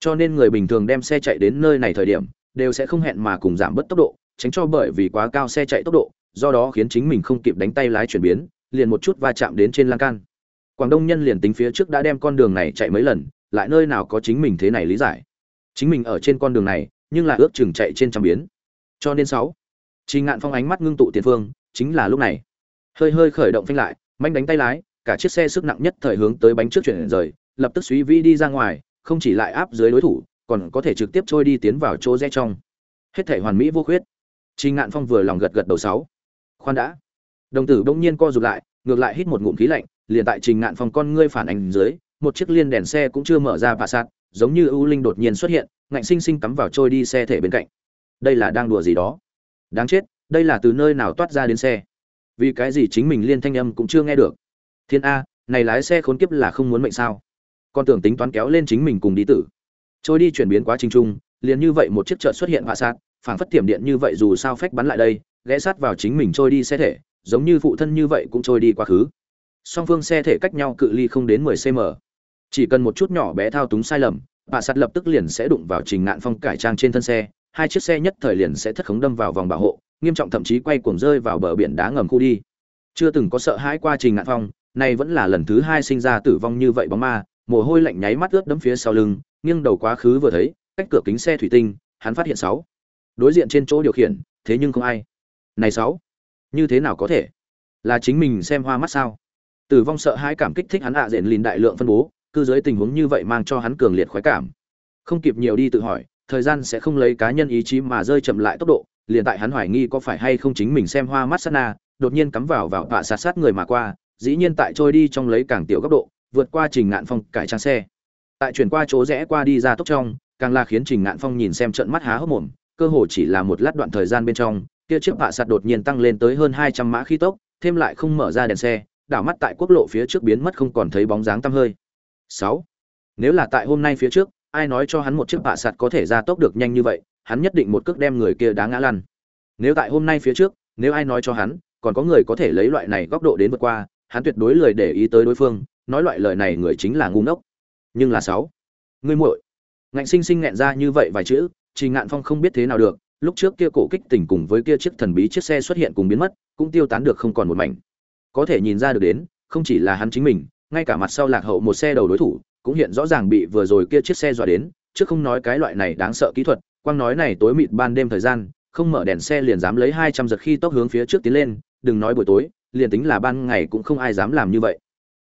Cho nên người bình thường đem xe chạy đến nơi này thời điểm, đều sẽ không hẹn mà cùng giảm bớt tốc độ, tránh cho bởi vì quá cao xe chạy tốc độ, do đó khiến chính mình không kịp đánh tay lái chuyển biến, liền một chút va chạm đến trên lan can. Quảng Đông nhân liền tính phía trước đã đem con đường này chạy mấy lần, lại nơi nào có chính mình thế này lý giải. Chính mình ở trên con đường này, nhưng lại ước chừng chạy trên trăm biến. Cho nên sáu. Trình Ngạn Phong ánh mắt ngưng tụ tiền phương, chính là lúc này. Hơi hơi khởi động phanh lại, mạnh đánh tay lái, cả chiếc xe sức nặng nhất thời hướng tới bánh trước chuyển rời, lập tức suy vi đi ra ngoài, không chỉ lại áp dưới đối thủ, còn có thể trực tiếp trôi đi tiến vào chỗ rẽ trong. Hết thể hoàn mỹ vô khuyết. Trình Ngạn Phong vừa lòng gật gật đầu sáu. Khoan đã. Đồng tử bỗng nhiên co rụt lại, ngược lại hít một ngụm khí lạnh, liền tại Trình Ngạn Phong con ngươi phản ánh dưới, một chiếc liên đèn xe cũng chưa mở ra và sát, giống như ưu linh đột nhiên xuất hiện, ngạnh sinh sinh cắm vào trôi đi xe thể bên cạnh. Đây là đang đùa gì đó? Đáng chết, đây là từ nơi nào toát ra đến xe? Vì cái gì chính mình liên thanh âm cũng chưa nghe được? Thiên a, này lái xe khốn kiếp là không muốn mệnh sao? Con tưởng tính toán kéo lên chính mình cùng đi tử. Trôi đi chuyển biến quá trình trung, liền như vậy một chiếc chợ xuất hiện hạ sát, phảng phất tiệm điện như vậy dù sao phách bắn lại đây, ghé sát vào chính mình trôi đi xe thể, giống như phụ thân như vậy cũng trôi đi quá khứ. Song phương xe thể cách nhau cự ly không đến 10 cm. Chỉ cần một chút nhỏ bé thao túng sai lầm, hạ sát lập tức liền sẽ đụng vào trình ngạn phong cải trang trên thân xe hai chiếc xe nhất thời liền sẽ thất khống đâm vào vòng bảo hộ nghiêm trọng thậm chí quay cuồng rơi vào bờ biển đá ngầm khu đi chưa từng có sợ hãi qua trình ngạn phong nay vẫn là lần thứ hai sinh ra tử vong như vậy bóng ma, mồ hôi lạnh nháy mắt ướt đẫm phía sau lưng, nghiêng đầu quá khứ vừa thấy, cách cửa kính xe thủy tinh, hắn phát hiện sáu. Đối diện trên chỗ điều khiển, thế nhưng không ai. Này sáu, như thế nào có thể? Là chính mình xem hoa mắt sao? Tử vong sợ hãi cảm kích thích hắn ạ à diện lìn đại lượng phân bố, cư dưới tình huống như vậy mang cho hắn cường liệt khoái cảm. Không kịp nhiều đi tự hỏi, thời gian sẽ không lấy cá nhân ý chí mà rơi chậm lại tốc độ, liền tại hắn hoài nghi có phải hay không chính mình xem hoa mắt sát na, đột nhiên cắm vào vào tọa sát sát người mà qua dĩ nhiên tại trôi đi trong lấy càng tiểu góc độ, vượt qua trình ngạn phong cải trang xe. Tại chuyển qua chỗ rẽ qua đi ra tốc trong, càng là khiến trình ngạn phong nhìn xem trận mắt há hốc mồm, cơ hồ chỉ là một lát đoạn thời gian bên trong, kia chiếc vạ sạt đột nhiên tăng lên tới hơn hai trăm mã khí tốc, thêm lại không mở ra đèn xe, đảo mắt tại quốc lộ phía trước biến mất không còn thấy bóng dáng tăm hơi. Sáu. Nếu là tại hôm nay phía trước, ai nói cho hắn một chiếc bạ sạt có thể ra tốc được nhanh như vậy, hắn nhất định một cước đem người kia đá ngã lăn. Nếu tại hôm nay phía trước, nếu ai nói cho hắn, còn có người có thể lấy loại này góc độ đến vượt qua hắn tuyệt đối lười để ý tới đối phương, nói loại lời này người chính là ngu ngốc. Nhưng là sáu, ngươi muội. Ngạnh sinh sinh nghẹn ra như vậy vài chữ trình ngạn phong không biết thế nào được, lúc trước kia cổ kích tỉnh cùng với kia chiếc thần bí chiếc xe xuất hiện cùng biến mất, cũng tiêu tán được không còn một mảnh. Có thể nhìn ra được đến, không chỉ là hắn chính mình, ngay cả mặt sau lạc hậu một xe đầu đối thủ, cũng hiện rõ ràng bị vừa rồi kia chiếc xe dọa đến, chứ không nói cái loại này đáng sợ kỹ thuật, quang nói này tối mịt ban đêm thời gian, không mở đèn xe liền dám lấy hai trăm giật khi tốc hướng phía trước tiến lên, đừng nói buổi tối liền tính là ban ngày cũng không ai dám làm như vậy.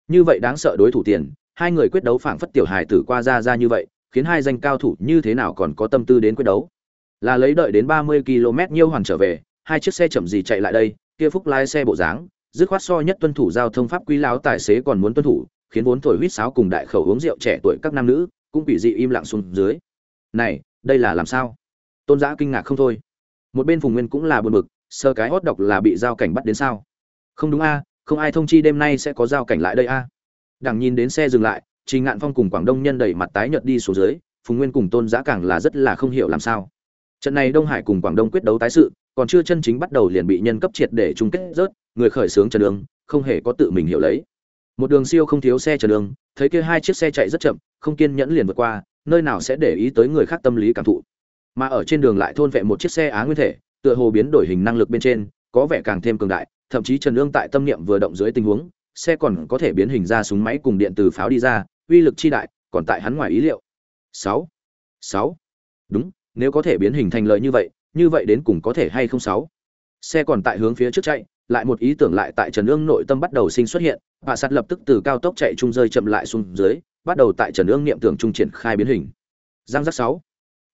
Như vậy đáng sợ đối thủ tiền, hai người quyết đấu phảng phất tiểu hài tử qua ra ra như vậy, khiến hai danh cao thủ như thế nào còn có tâm tư đến quyết đấu? Là lấy đợi đến ba mươi km nhiêu hoàn trở về, hai chiếc xe chậm gì chạy lại đây, kia phúc lái xe bộ dáng, dứt khoát so nhất tuân thủ giao thông pháp quý láo tài xế còn muốn tuân thủ, khiến vốn thổi huýt sáo cùng đại khẩu uống rượu trẻ tuổi các nam nữ, cũng bị dị im lặng xuống dưới. Này, đây là làm sao? Tôn giã kinh ngạc không thôi. Một bên phùng nguyên cũng là buồn bực, sơ cái hốt độc là bị giao cảnh bắt đến sao? Không đúng a không ai thông chi đêm nay sẽ có giao cảnh lại đây a đằng nhìn đến xe dừng lại Trình Ngạn Phong cùng Quảng Đông nhân đẩy mặt tái nhợt đi xuống dưới, Phùng Nguyên cùng Tôn Giá càng là rất là không hiểu làm sao. Trận này Đông Hải cùng Quảng Đông quyết đấu tái sự, còn chưa chân chính bắt đầu liền bị nhân cấp triệt để chung kết rớt, người khởi sướng Trần Đường, không hề có tự mình hiểu lấy. Một đường siêu không thiếu xe Trần Đường, thấy kia hai chiếc xe chạy rất chậm, không kiên nhẫn liền vượt qua, nơi nào sẽ để ý tới người khác tâm lý cảm thụ. Mà ở trên đường lại thôn vệ một chiếc xe Á Nguyên thể, tựa hồ biến đổi hình năng lực bên trên, có vẻ càng thêm cường đại, thậm chí Trần Nương tại tâm niệm vừa động dưới tình huống, xe còn có thể biến hình ra súng máy cùng điện từ pháo đi ra, uy lực chi đại, còn tại hắn ngoài ý liệu. 6. 6. Đúng, nếu có thể biến hình thành lợi như vậy, như vậy đến cùng có thể hay không sáu. Xe còn tại hướng phía trước chạy, lại một ý tưởng lại tại Trần Nương nội tâm bắt đầu sinh xuất hiện, và sát lập tức từ cao tốc chạy trung rơi chậm lại xuống dưới, bắt đầu tại Trần Nương niệm tưởng trung triển khai biến hình. Giang giác 6.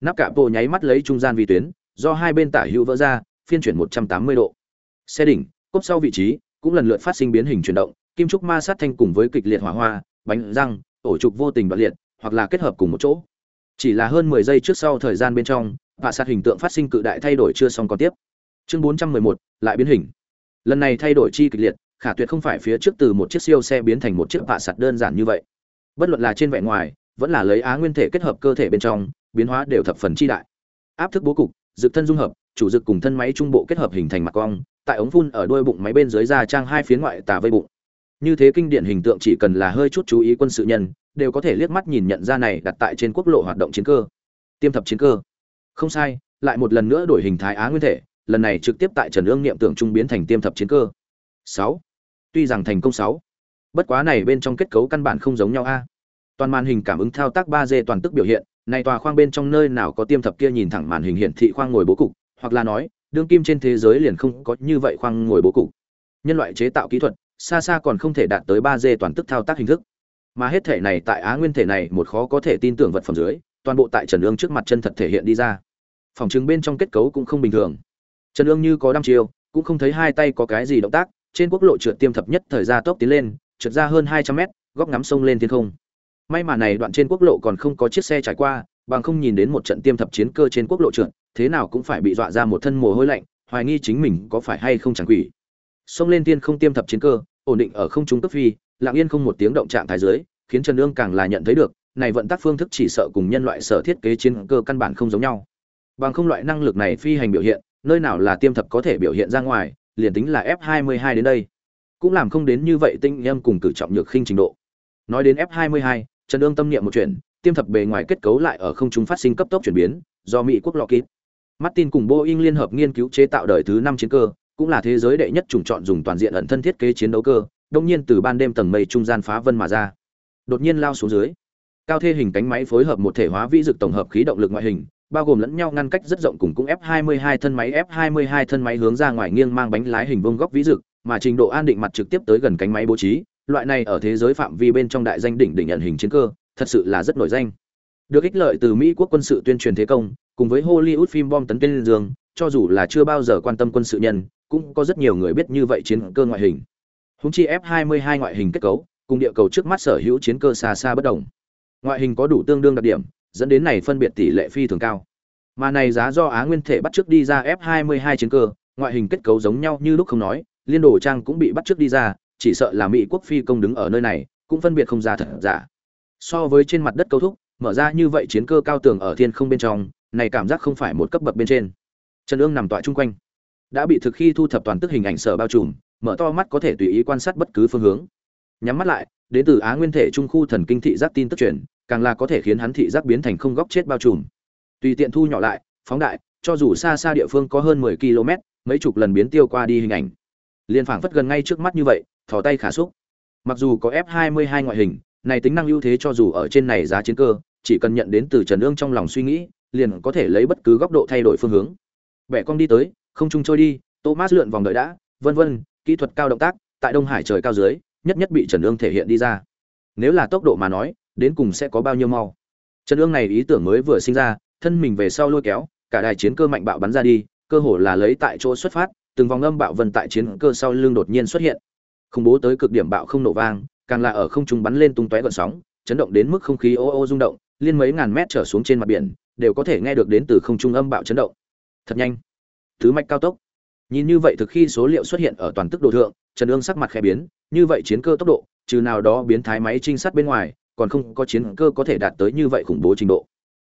Nắp cạ bộ nháy mắt lấy trung gian vi tuyến, do hai bên tả hữu vỡ ra, phiên chuyển 180 độ. Xe đỉnh, cốp sau vị trí, cũng lần lượt phát sinh biến hình chuyển động, kim trúc ma sát thanh cùng với kịch liệt hỏa hoa, bánh răng, ổ trục vô tình đoạn liệt, hoặc là kết hợp cùng một chỗ. Chỉ là hơn 10 giây trước sau thời gian bên trong, vạ sát hình tượng phát sinh cự đại thay đổi chưa xong còn tiếp. Chương 411, lại biến hình. Lần này thay đổi chi kịch liệt, khả tuyệt không phải phía trước từ một chiếc siêu xe biến thành một chiếc vạ sạt đơn giản như vậy. Bất luận là trên vẻ ngoài, vẫn là lấy á nguyên thể kết hợp cơ thể bên trong, biến hóa đều thập phần chi đại. Áp thức bố cục, dược thân dung hợp, chủ dực cùng thân máy trung bộ kết hợp hình thành mặt cong, tại ống phun ở đuôi bụng máy bên dưới ra trang hai phía ngoại tà vây bụng. Như thế kinh điển hình tượng chỉ cần là hơi chút chú ý quân sự nhân, đều có thể liếc mắt nhìn nhận ra này đặt tại trên quốc lộ hoạt động chiến cơ. Tiêm thập chiến cơ. Không sai, lại một lần nữa đổi hình thái á nguyên thể, lần này trực tiếp tại Trần Ương niệm tưởng trung biến thành tiêm thập chiến cơ. 6. Tuy rằng thành công 6, bất quá này bên trong kết cấu căn bản không giống nhau a. Toàn màn hình cảm ứng thao tác 3D toàn tức biểu hiện, này tòa khoang bên trong nơi nào có tiêm thập kia nhìn thẳng màn hình hiển thị khoang ngồi bố cục, hoặc là nói, đương kim trên thế giới liền không có như vậy khoang ngồi bố cục. Nhân loại chế tạo kỹ thuật, xa xa còn không thể đạt tới ba d toàn tức thao tác hình thức. Mà hết thể này tại Á Nguyên thể này một khó có thể tin tưởng vật phẩm dưới, toàn bộ tại Trần Ương trước mặt chân thật thể hiện đi ra. Phòng chứng bên trong kết cấu cũng không bình thường. Trần Ương như có đăm chiêu, cũng không thấy hai tay có cái gì động tác, trên quốc lộ trượt tiêm thập nhất thời gian tốc tiến lên, trượt ra hơn 200 mét, góc ngắm sông lên thiên không. May mà này đoạn trên quốc lộ còn không có chiếc xe trải qua, bằng không nhìn đến một trận tiêm thập chiến cơ trên quốc lộ trượt, thế nào cũng phải bị dọa ra một thân mồ hôi lạnh, hoài nghi chính mình có phải hay không chẳng quỷ. Xông lên tiên không tiêm thập chiến cơ, ổn định ở không trung cấp phi, lặng yên không một tiếng động trạng thái dưới, khiến Trần ương càng là nhận thấy được, này vận tác phương thức chỉ sợ cùng nhân loại sở thiết kế chiến cơ căn bản không giống nhau. Bằng không loại năng lực này phi hành biểu hiện, nơi nào là tiêm thập có thể biểu hiện ra ngoài, liền tính là F22 đến đây, cũng làm không đến như vậy tinh em cùng cử trọng nhược khinh trình độ. Nói đến F22, Trần ương tâm niệm một chuyện, tiêm thập bề ngoài kết cấu lại ở không trung phát sinh cấp tốc chuyển biến, do Mỹ quốc lọ kín Martin cùng Boeing liên hợp nghiên cứu chế tạo đời thứ năm chiến cơ, cũng là thế giới đệ nhất chủng chọn dùng toàn diện ẩn thân thiết kế chiến đấu cơ, đột nhiên từ ban đêm tầng mây trung gian phá vân mà ra. Đột nhiên lao xuống dưới. Cao thê hình cánh máy phối hợp một thể hóa vĩ dực tổng hợp khí động lực ngoại hình, bao gồm lẫn nhau ngăn cách rất rộng cùng cũng F22 thân máy F22 thân máy hướng ra ngoài nghiêng mang bánh lái hình vuông góc vĩ dực, mà trình độ an định mặt trực tiếp tới gần cánh máy bố trí, loại này ở thế giới phạm vi bên trong đại danh đỉnh đỉnh nhận hình chiến cơ, thật sự là rất nổi danh. Được ích lợi từ Mỹ quốc quân sự tuyên truyền thế công, cùng với Hollywood phim bom tấn tên dương, cho dù là chưa bao giờ quan tâm quân sự nhân, cũng có rất nhiều người biết như vậy chiến cơ ngoại hình. Húng chi F22 ngoại hình kết cấu, cùng địa cầu trước mắt sở hữu chiến cơ xa xa bất đồng. Ngoại hình có đủ tương đương đặc điểm, dẫn đến này phân biệt tỷ lệ phi thường cao. Mà này giá do Á Nguyên thể bắt trước đi ra F22 chiến cơ, ngoại hình kết cấu giống nhau như lúc không nói, liên đồ trang cũng bị bắt trước đi ra, chỉ sợ là Mỹ quốc phi công đứng ở nơi này, cũng phân biệt không ra thật giả. So với trên mặt đất cấu thúc, mở ra như vậy chiến cơ cao tường ở thiên không bên trong, này cảm giác không phải một cấp bậc bên trên. Trần ương nằm tọa trung quanh, đã bị thực khi thu thập toàn tức hình ảnh sở bao trùm, mở to mắt có thể tùy ý quan sát bất cứ phương hướng. Nhắm mắt lại, đến từ Á Nguyên thể trung khu thần kinh thị giác tin tức truyền, càng là có thể khiến hắn thị giác biến thành không góc chết bao trùm. Tùy tiện thu nhỏ lại, phóng đại, cho dù xa xa địa phương có hơn 10 km, mấy chục lần biến tiêu qua đi hình ảnh. Liên phảng phất gần ngay trước mắt như vậy, thò tay khả xúc. Mặc dù có F22 ngoại hình, này tính năng ưu thế cho dù ở trên này giá chiến cơ, chỉ cần nhận đến từ Trần Ương trong lòng suy nghĩ, liền có thể lấy bất cứ góc độ thay đổi phương hướng. Bẻ cong đi tới, không trung trôi đi, Thomas lượn vòng đợi đã, vân vân, kỹ thuật cao động tác, tại Đông Hải trời cao dưới, nhất nhất bị Trần Ương thể hiện đi ra. Nếu là tốc độ mà nói, đến cùng sẽ có bao nhiêu mau. Trần Ương này ý tưởng mới vừa sinh ra, thân mình về sau lôi kéo, cả đài chiến cơ mạnh bạo bắn ra đi, cơ hồ là lấy tại chỗ xuất phát, từng vòng âm bạo vân tại chiến cơ sau lưng đột nhiên xuất hiện. Khủng bố tới cực điểm bạo không nổ vang, càng là ở không trung bắn lên tung tóe gợn sóng, chấn động đến mức không khí ô ô rung động, liên mấy ngàn mét trở xuống trên mặt biển, đều có thể nghe được đến từ không trung âm bạo chấn động. Thật nhanh. Thứ mạch cao tốc. Nhìn như vậy thực khi số liệu xuất hiện ở toàn tức đồ thượng, Trần Dương sắc mặt khẽ biến, như vậy chiến cơ tốc độ, trừ nào đó biến thái máy trinh sát bên ngoài, còn không có chiến cơ có thể đạt tới như vậy khủng bố trình độ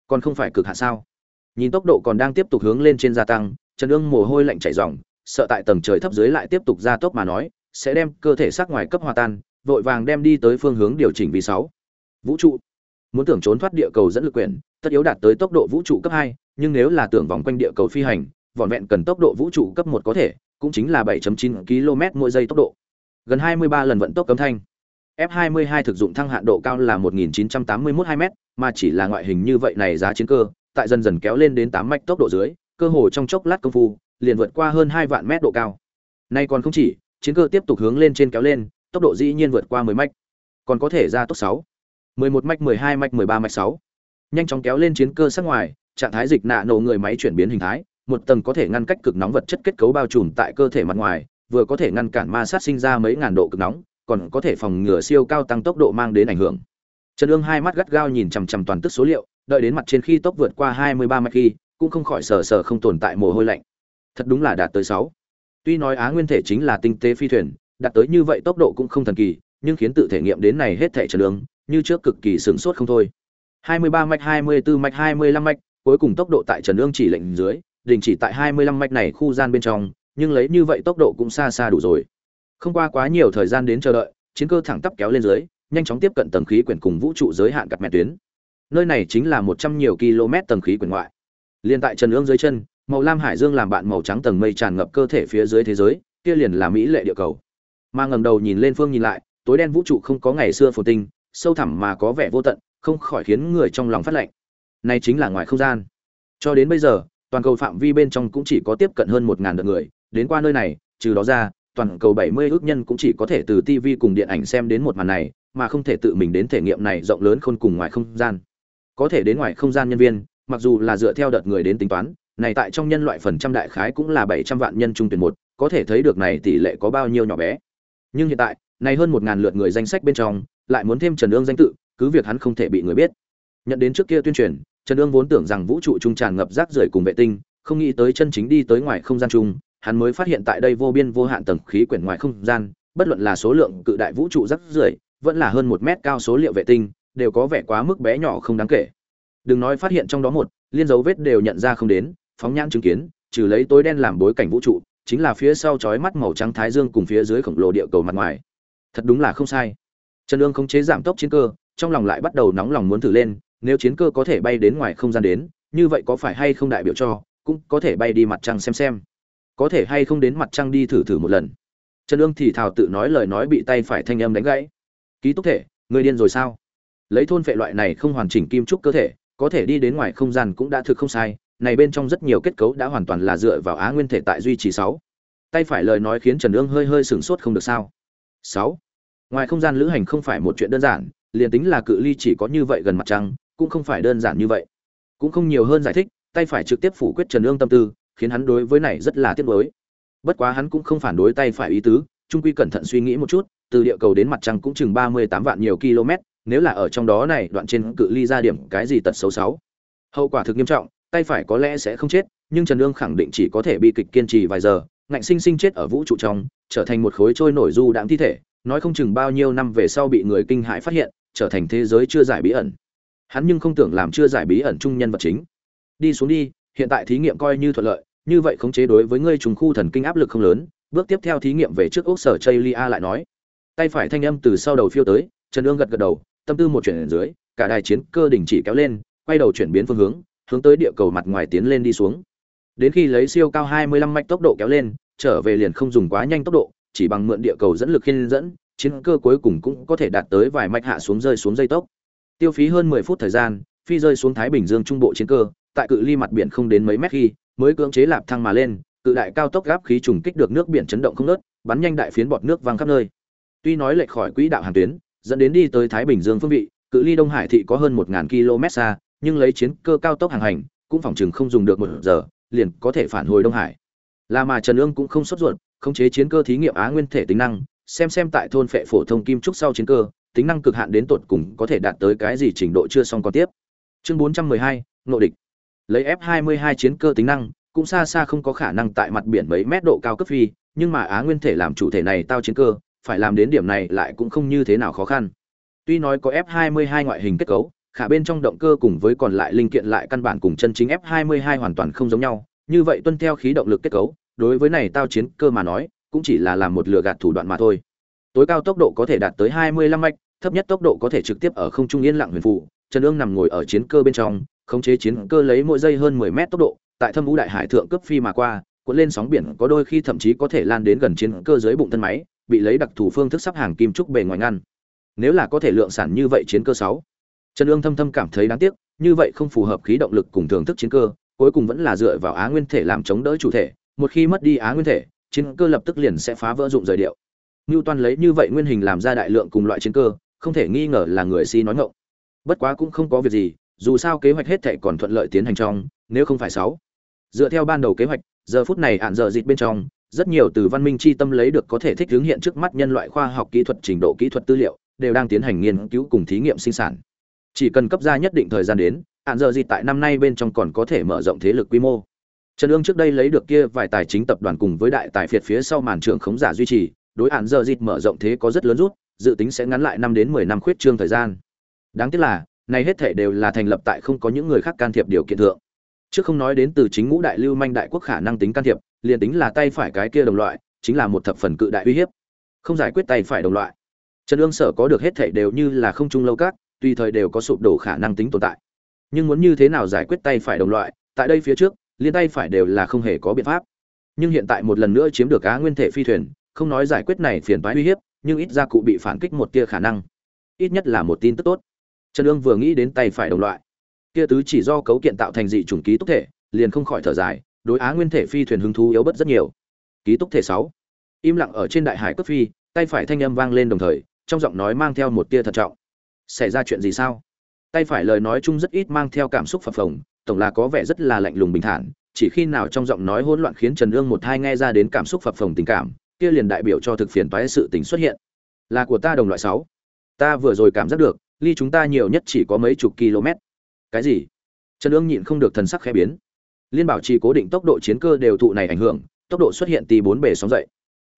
còn không phải cực hạ sao nhìn tốc độ còn đang tiếp tục hướng lên trên gia tăng trần ương mồ hôi lạnh chảy ròng sợ tại tầng trời thấp dưới lại tiếp tục gia tốc mà nói sẽ đem cơ thể sắc ngoài cấp hòa tan vội vàng đem đi tới phương hướng điều chỉnh vì sáu vũ trụ muốn tưởng trốn thoát địa cầu dẫn lực quyển tất yếu đạt tới tốc độ vũ trụ cấp hai nhưng nếu là tưởng vòng quanh địa cầu phi hành vỏn vẹn cần tốc độ vũ trụ cấp một có thể cũng chính là 7.9 km mỗi giây tốc độ gần 23 lần vận tốc cấm thanh F22 thực dụng thăng hạn độ cao là 1981 2m, mà chỉ là ngoại hình như vậy này giá chiến cơ, tại dần dần kéo lên đến 8 mạch tốc độ dưới, cơ hồ trong chốc lát công phu, liền vượt qua hơn 2 vạn mét độ cao. Nay còn không chỉ, chiến cơ tiếp tục hướng lên trên kéo lên, tốc độ dĩ nhiên vượt qua 10 mạch. Còn có thể ra tốc 6, 11 mạch, 12 mạch, 13 mạch 6. Nhanh chóng kéo lên chiến cơ sát ngoài, trạng thái dịch nạ nổ người máy chuyển biến hình thái, một tầng có thể ngăn cách cực nóng vật chất kết cấu bao trùm tại cơ thể mặt ngoài, vừa có thể ngăn cản ma sát sinh ra mấy ngàn độ cực nóng, còn có thể phòng ngừa siêu cao tăng tốc độ mang đến ảnh hưởng. Trần Dương hai mắt gắt gao nhìn chằm chằm toàn tức số liệu, đợi đến mặt trên khi tốc vượt qua 23 mạch khi, cũng không khỏi sờ sờ không tồn tại mồ hôi lạnh. Thật đúng là đạt tới 6. Tuy nói Á Nguyên thể chính là tinh tế phi thuyền, đạt tới như vậy tốc độ cũng không thần kỳ, nhưng khiến tự thể nghiệm đến này hết thảy Trần Dương, như trước cực kỳ sửng sốt không thôi. 23 mạch, 24 mạch, 25 mạch, cuối cùng tốc độ tại Trần Nương chỉ lệnh dưới, đình chỉ tại 25 mạch này khu gian bên trong, nhưng lấy như vậy tốc độ cũng xa xa đủ rồi. Không qua quá nhiều thời gian đến chờ đợi, chiến cơ thẳng tắp kéo lên dưới, nhanh chóng tiếp cận tầng khí quyển cùng vũ trụ giới hạn cặp mẹ tuyến. Nơi này chính là 100 nhiều km tầng khí quyển ngoại. Liên tại Trần Ương dưới chân, màu lam hải dương làm bạn màu trắng tầng mây tràn ngập cơ thể phía dưới thế giới, kia liền là mỹ lệ địa cầu. Mà ngẩng đầu nhìn lên phương nhìn lại, tối đen vũ trụ không có ngày xưa phồn tinh, sâu thẳm mà có vẻ vô tận, không khỏi khiến người trong lòng phát lạnh. Này chính là ngoài không gian. Cho đến bây giờ, toàn cầu phạm vi bên trong cũng chỉ có tiếp cận hơn một ngàn lượt người, đến qua nơi này, trừ đó ra, toàn cầu 70 ước nhân cũng chỉ có thể từ TV cùng điện ảnh xem đến một màn này, mà không thể tự mình đến thể nghiệm này rộng lớn khôn cùng ngoài không gian. Có thể đến ngoài không gian nhân viên, mặc dù là dựa theo đợt người đến tính toán, này tại trong nhân loại phần trăm đại khái cũng là 700 vạn nhân trung tuyển một, có thể thấy được này tỷ lệ có bao nhiêu nhỏ bé. Nhưng hiện tại, này hơn một ngàn lượt người danh sách bên trong, lại muốn thêm Trần Ương danh tự, cứ việc hắn không thể bị người biết. Nhận đến trước kia tuyên truyền, Trần Ương vốn tưởng rằng vũ trụ trung tràn ngập rác rưởi cùng vệ tinh, không nghĩ tới chân chính đi tới ngoài không gian chung, hắn mới phát hiện tại đây vô biên vô hạn tầng khí quyển ngoài không gian, bất luận là số lượng cự đại vũ trụ rác rưởi, vẫn là hơn một mét cao số liệu vệ tinh, đều có vẻ quá mức bé nhỏ không đáng kể. Đừng nói phát hiện trong đó một, liên dấu vết đều nhận ra không đến, phóng nhãn chứng kiến, trừ lấy tối đen làm bối cảnh vũ trụ, chính là phía sau chói mắt màu trắng thái dương cùng phía dưới khổng lồ địa cầu mặt ngoài. Thật đúng là không sai. Trần Dương khống chế giảm tốc chiến cơ, trong lòng lại bắt đầu nóng lòng muốn thử lên, nếu chiến cơ có thể bay đến ngoài không gian đến, như vậy có phải hay không đại biểu cho, cũng có thể bay đi mặt trăng xem xem. Có thể hay không đến mặt trăng đi thử thử một lần. Trần Dương thì thào tự nói lời nói bị tay phải thanh âm đánh gãy. Ký túc thể người điên rồi sao? Lấy thôn phệ loại này không hoàn chỉnh kim trúc cơ thể có thể đi đến ngoài không gian cũng đã thực không sai này bên trong rất nhiều kết cấu đã hoàn toàn là dựa vào á nguyên thể tại duy trì sáu. Tay phải lời nói khiến trần Dương hơi hơi sửng sốt không được sao. Sáu ngoài không gian lữ hành không phải một chuyện đơn giản liền tính là cự ly chỉ có như vậy gần mặt trăng cũng không phải đơn giản như vậy. Cũng không nhiều hơn giải thích tay phải trực tiếp phủ quyết trần ương tâm tư khiến hắn đối với này rất là tiếc nuối. Bất quá hắn cũng không phản đối tay phải ý tứ, trung quy cẩn thận suy nghĩ một chút, từ địa cầu đến mặt trăng cũng chừng 38 vạn nhiều km, nếu là ở trong đó này đoạn trên cự ly ra điểm cái gì tật xấu sáu, Hậu quả thực nghiêm trọng, tay phải có lẽ sẽ không chết, nhưng Trần ương khẳng định chỉ có thể bi kịch kiên trì vài giờ, ngạnh sinh sinh chết ở vũ trụ trong, trở thành một khối trôi nổi du đãng thi thể, nói không chừng bao nhiêu năm về sau bị người kinh hãi phát hiện, trở thành thế giới chưa giải bí ẩn. Hắn nhưng không tưởng làm chưa giải bí ẩn trung nhân vật chính. Đi xuống đi, hiện tại thí nghiệm coi như thuận lợi, như vậy khống chế đối với ngươi trùng khu thần kinh áp lực không lớn bước tiếp theo thí nghiệm về trước ốc sở Chaylia lại nói tay phải thanh âm từ sau đầu phiêu tới trần Dương gật gật đầu tâm tư một chuyển dưới cả đài chiến cơ đình chỉ kéo lên quay đầu chuyển biến phương hướng hướng tới địa cầu mặt ngoài tiến lên đi xuống đến khi lấy siêu cao 25 mạch tốc độ kéo lên trở về liền không dùng quá nhanh tốc độ chỉ bằng mượn địa cầu dẫn lực khiên dẫn chiến cơ cuối cùng cũng có thể đạt tới vài mạch hạ xuống rơi xuống dây tốc. Tiêu phí hơn 10 phút thời gian phi rơi xuống thái bình dương trung bộ chiến cơ tại cự ly mặt biển không đến mấy mét khi mới cưỡng chế lạp thăng mà lên cự đại cao tốc gáp khí trùng kích được nước biển chấn động không ngớt, bắn nhanh đại phiến bọt nước văng khắp nơi. Tuy nói lệch khỏi quỹ đạo hàng tuyến dẫn đến đi tới thái bình dương phương vị cự ly đông hải thị có hơn một km xa nhưng lấy chiến cơ cao tốc hàng hành cũng phòng trường không dùng được một giờ liền có thể phản hồi đông hải. Là mà trần ương cũng không sốt ruột khống chế chiến cơ thí nghiệm á nguyên thể tính năng xem xem tại thôn phệ phổ thông kim trúc sau chiến cơ tính năng cực hạn đến tột cùng có thể đạt tới cái gì trình độ chưa xong còn tiếp chương 412, nội địch lấy F22 chiến cơ tính năng, cũng xa xa không có khả năng tại mặt biển mấy mét độ cao cấp phi, nhưng mà Á Nguyên thể làm chủ thể này tao chiến cơ, phải làm đến điểm này lại cũng không như thế nào khó khăn. Tuy nói có F22 ngoại hình kết cấu, khả bên trong động cơ cùng với còn lại linh kiện lại căn bản cùng chân chính F22 hoàn toàn không giống nhau, như vậy tuân theo khí động lực kết cấu, đối với này tao chiến cơ mà nói, cũng chỉ là làm một lừa gạt thủ đoạn mà thôi. Tối cao tốc độ có thể đạt tới 25 mạch, thấp nhất tốc độ có thể trực tiếp ở không trung yên lặng huyền phụ, Trần Dương nằm ngồi ở chiến cơ bên trong, khống chế chiến cơ lấy mỗi giây hơn 10 mét tốc độ, tại thâm vũ đại hải thượng cấp phi mà qua, cuộn lên sóng biển có đôi khi thậm chí có thể lan đến gần chiến cơ dưới bụng thân máy, bị lấy đặc thù phương thức sắp hàng kim trúc bề ngoài ngăn. Nếu là có thể lượng sản như vậy chiến cơ 6, Trần Dương thâm thâm cảm thấy đáng tiếc, như vậy không phù hợp khí động lực cùng thưởng thức chiến cơ, cuối cùng vẫn là dựa vào á nguyên thể làm chống đỡ chủ thể, một khi mất đi á nguyên thể, chiến cơ lập tức liền sẽ phá vỡ dụng rời điệu. Newton lấy như vậy nguyên hình làm ra đại lượng cùng loại chiến cơ, không thể nghi ngờ là người si nói ngọng. Bất quá cũng không có việc gì, dù sao kế hoạch hết thệ còn thuận lợi tiến hành trong, nếu không phải sáu. Dựa theo ban đầu kế hoạch, giờ phút này hạn giờ dịch bên trong, rất nhiều từ văn minh chi tâm lấy được có thể thích ứng hiện trước mắt nhân loại khoa học kỹ thuật trình độ kỹ thuật tư liệu, đều đang tiến hành nghiên cứu cùng thí nghiệm sinh sản. Chỉ cần cấp ra nhất định thời gian đến, hạn giờ dịch tại năm nay bên trong còn có thể mở rộng thế lực quy mô. Trần Dương trước đây lấy được kia vài tài chính tập đoàn cùng với đại tài phiệt phía sau màn trưởng khống giả duy trì, đối hạn giờ dịch mở rộng thế có rất lớn rút, dự tính sẽ ngắn lại năm đến mười năm khuyết trương thời gian. Đáng tiếc là, này hết thể đều là thành lập tại không có những người khác can thiệp điều kiện thượng. Trước không nói đến từ chính ngũ đại lưu manh đại quốc khả năng tính can thiệp, liền tính là tay phải cái kia đồng loại, chính là một thập phần cự đại uy hiếp. Không giải quyết tay phải đồng loại. Trần Dương sở có được hết thể đều như là không trung lâu các, tùy thời đều có sụp đổ khả năng tính tồn tại. Nhưng muốn như thế nào giải quyết tay phải đồng loại, tại đây phía trước, liên tay phải đều là không hề có biện pháp. Nhưng hiện tại một lần nữa chiếm được á nguyên thể phi thuyền, không nói giải quyết này phiền toái uy hiếp, nhưng ít ra cụ bị phản kích một tia khả năng. Ít nhất là một tin tức tốt. Trần ương vừa nghĩ đến tay phải đồng loại, kia tứ chỉ do cấu kiện tạo thành dị chủng ký túc thể, liền không khỏi thở dài, đối á nguyên thể phi thuyền hứng thú yếu bớt rất nhiều. Ký túc thể sáu Im lặng ở trên đại hải cấp phi, tay phải thanh âm vang lên đồng thời, trong giọng nói mang theo một tia thận trọng. Xảy ra chuyện gì sao? Tay phải lời nói chung rất ít mang theo cảm xúc phập phồng, tổng là có vẻ rất là lạnh lùng bình thản, chỉ khi nào trong giọng nói hỗn loạn khiến Trần Dương một hai nghe ra đến cảm xúc phập phồng tình cảm, kia liền đại biểu cho thực phiền toái sự tình xuất hiện. Là của ta đồng loại sáu Ta vừa rồi cảm giác được, ly chúng ta nhiều nhất chỉ có mấy chục km. Cái gì? Trần Dương nhịn không được thần sắc khẽ biến. Liên bảo trì cố định tốc độ chiến cơ đều thụ này ảnh hưởng, tốc độ xuất hiện tì bốn bề sóng dậy.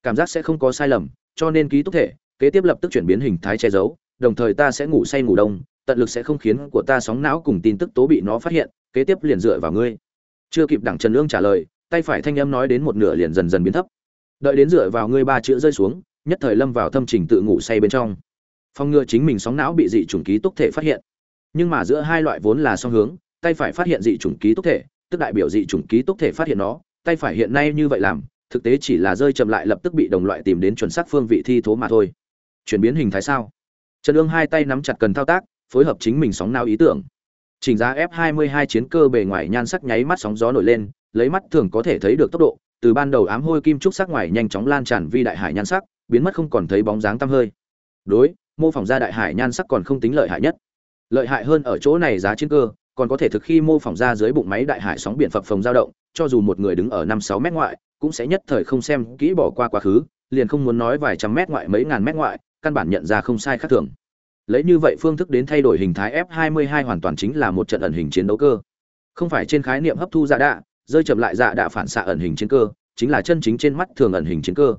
Cảm giác sẽ không có sai lầm, cho nên ký túc thể, kế tiếp lập tức chuyển biến hình thái che giấu, đồng thời ta sẽ ngủ say ngủ đông, tận lực sẽ không khiến của ta sóng não cùng tin tức tố bị nó phát hiện, kế tiếp liền dựa vào ngươi. Chưa kịp đặng Trần Lương trả lời, tay phải thanh âm nói đến một nửa liền dần dần biến thấp. Đợi đến dựa vào ngươi ba chữ rơi xuống, nhất thời lâm vào thâm trình tự ngủ say bên trong. Phong ngừa chính mình sóng não bị dị chủng ký túc thể phát hiện. Nhưng mà giữa hai loại vốn là song hướng, tay phải phát hiện dị chủng ký túc thể, tức đại biểu dị chủng ký túc thể phát hiện nó, tay phải hiện nay như vậy làm, thực tế chỉ là rơi chậm lại lập tức bị đồng loại tìm đến chuẩn xác phương vị thi thố mà thôi. Chuyển biến hình thái sao? Trần Lương hai tay nắm chặt cần thao tác, phối hợp chính mình sóng nao ý tưởng. Chỉnh giá F22 chiến cơ bề ngoài nhan sắc nháy mắt sóng gió nổi lên, lấy mắt thường có thể thấy được tốc độ, từ ban đầu ám hôi kim trúc sắc ngoài nhanh chóng lan tràn vi đại hải nhan sắc, biến mất không còn thấy bóng dáng tăm hơi. Đối, mô phỏng ra đại hải nhan sắc còn không tính lợi hại nhất. Lợi hại hơn ở chỗ này giá chiến cơ, còn có thể thực khi mô phỏng ra dưới bụng máy đại hải sóng biển phập phồng dao động, cho dù một người đứng ở năm sáu mét ngoại, cũng sẽ nhất thời không xem kỹ bỏ qua quá khứ, liền không muốn nói vài trăm mét ngoại mấy ngàn mét ngoại, căn bản nhận ra không sai khác thường lấy như vậy phương thức đến thay đổi hình thái F22 hoàn toàn chính là một trận ẩn hình chiến đấu cơ. Không phải trên khái niệm hấp thu dạ đạ, rơi chậm lại dạ đạ phản xạ ẩn hình chiến cơ, chính là chân chính trên mắt thường ẩn hình chiến cơ.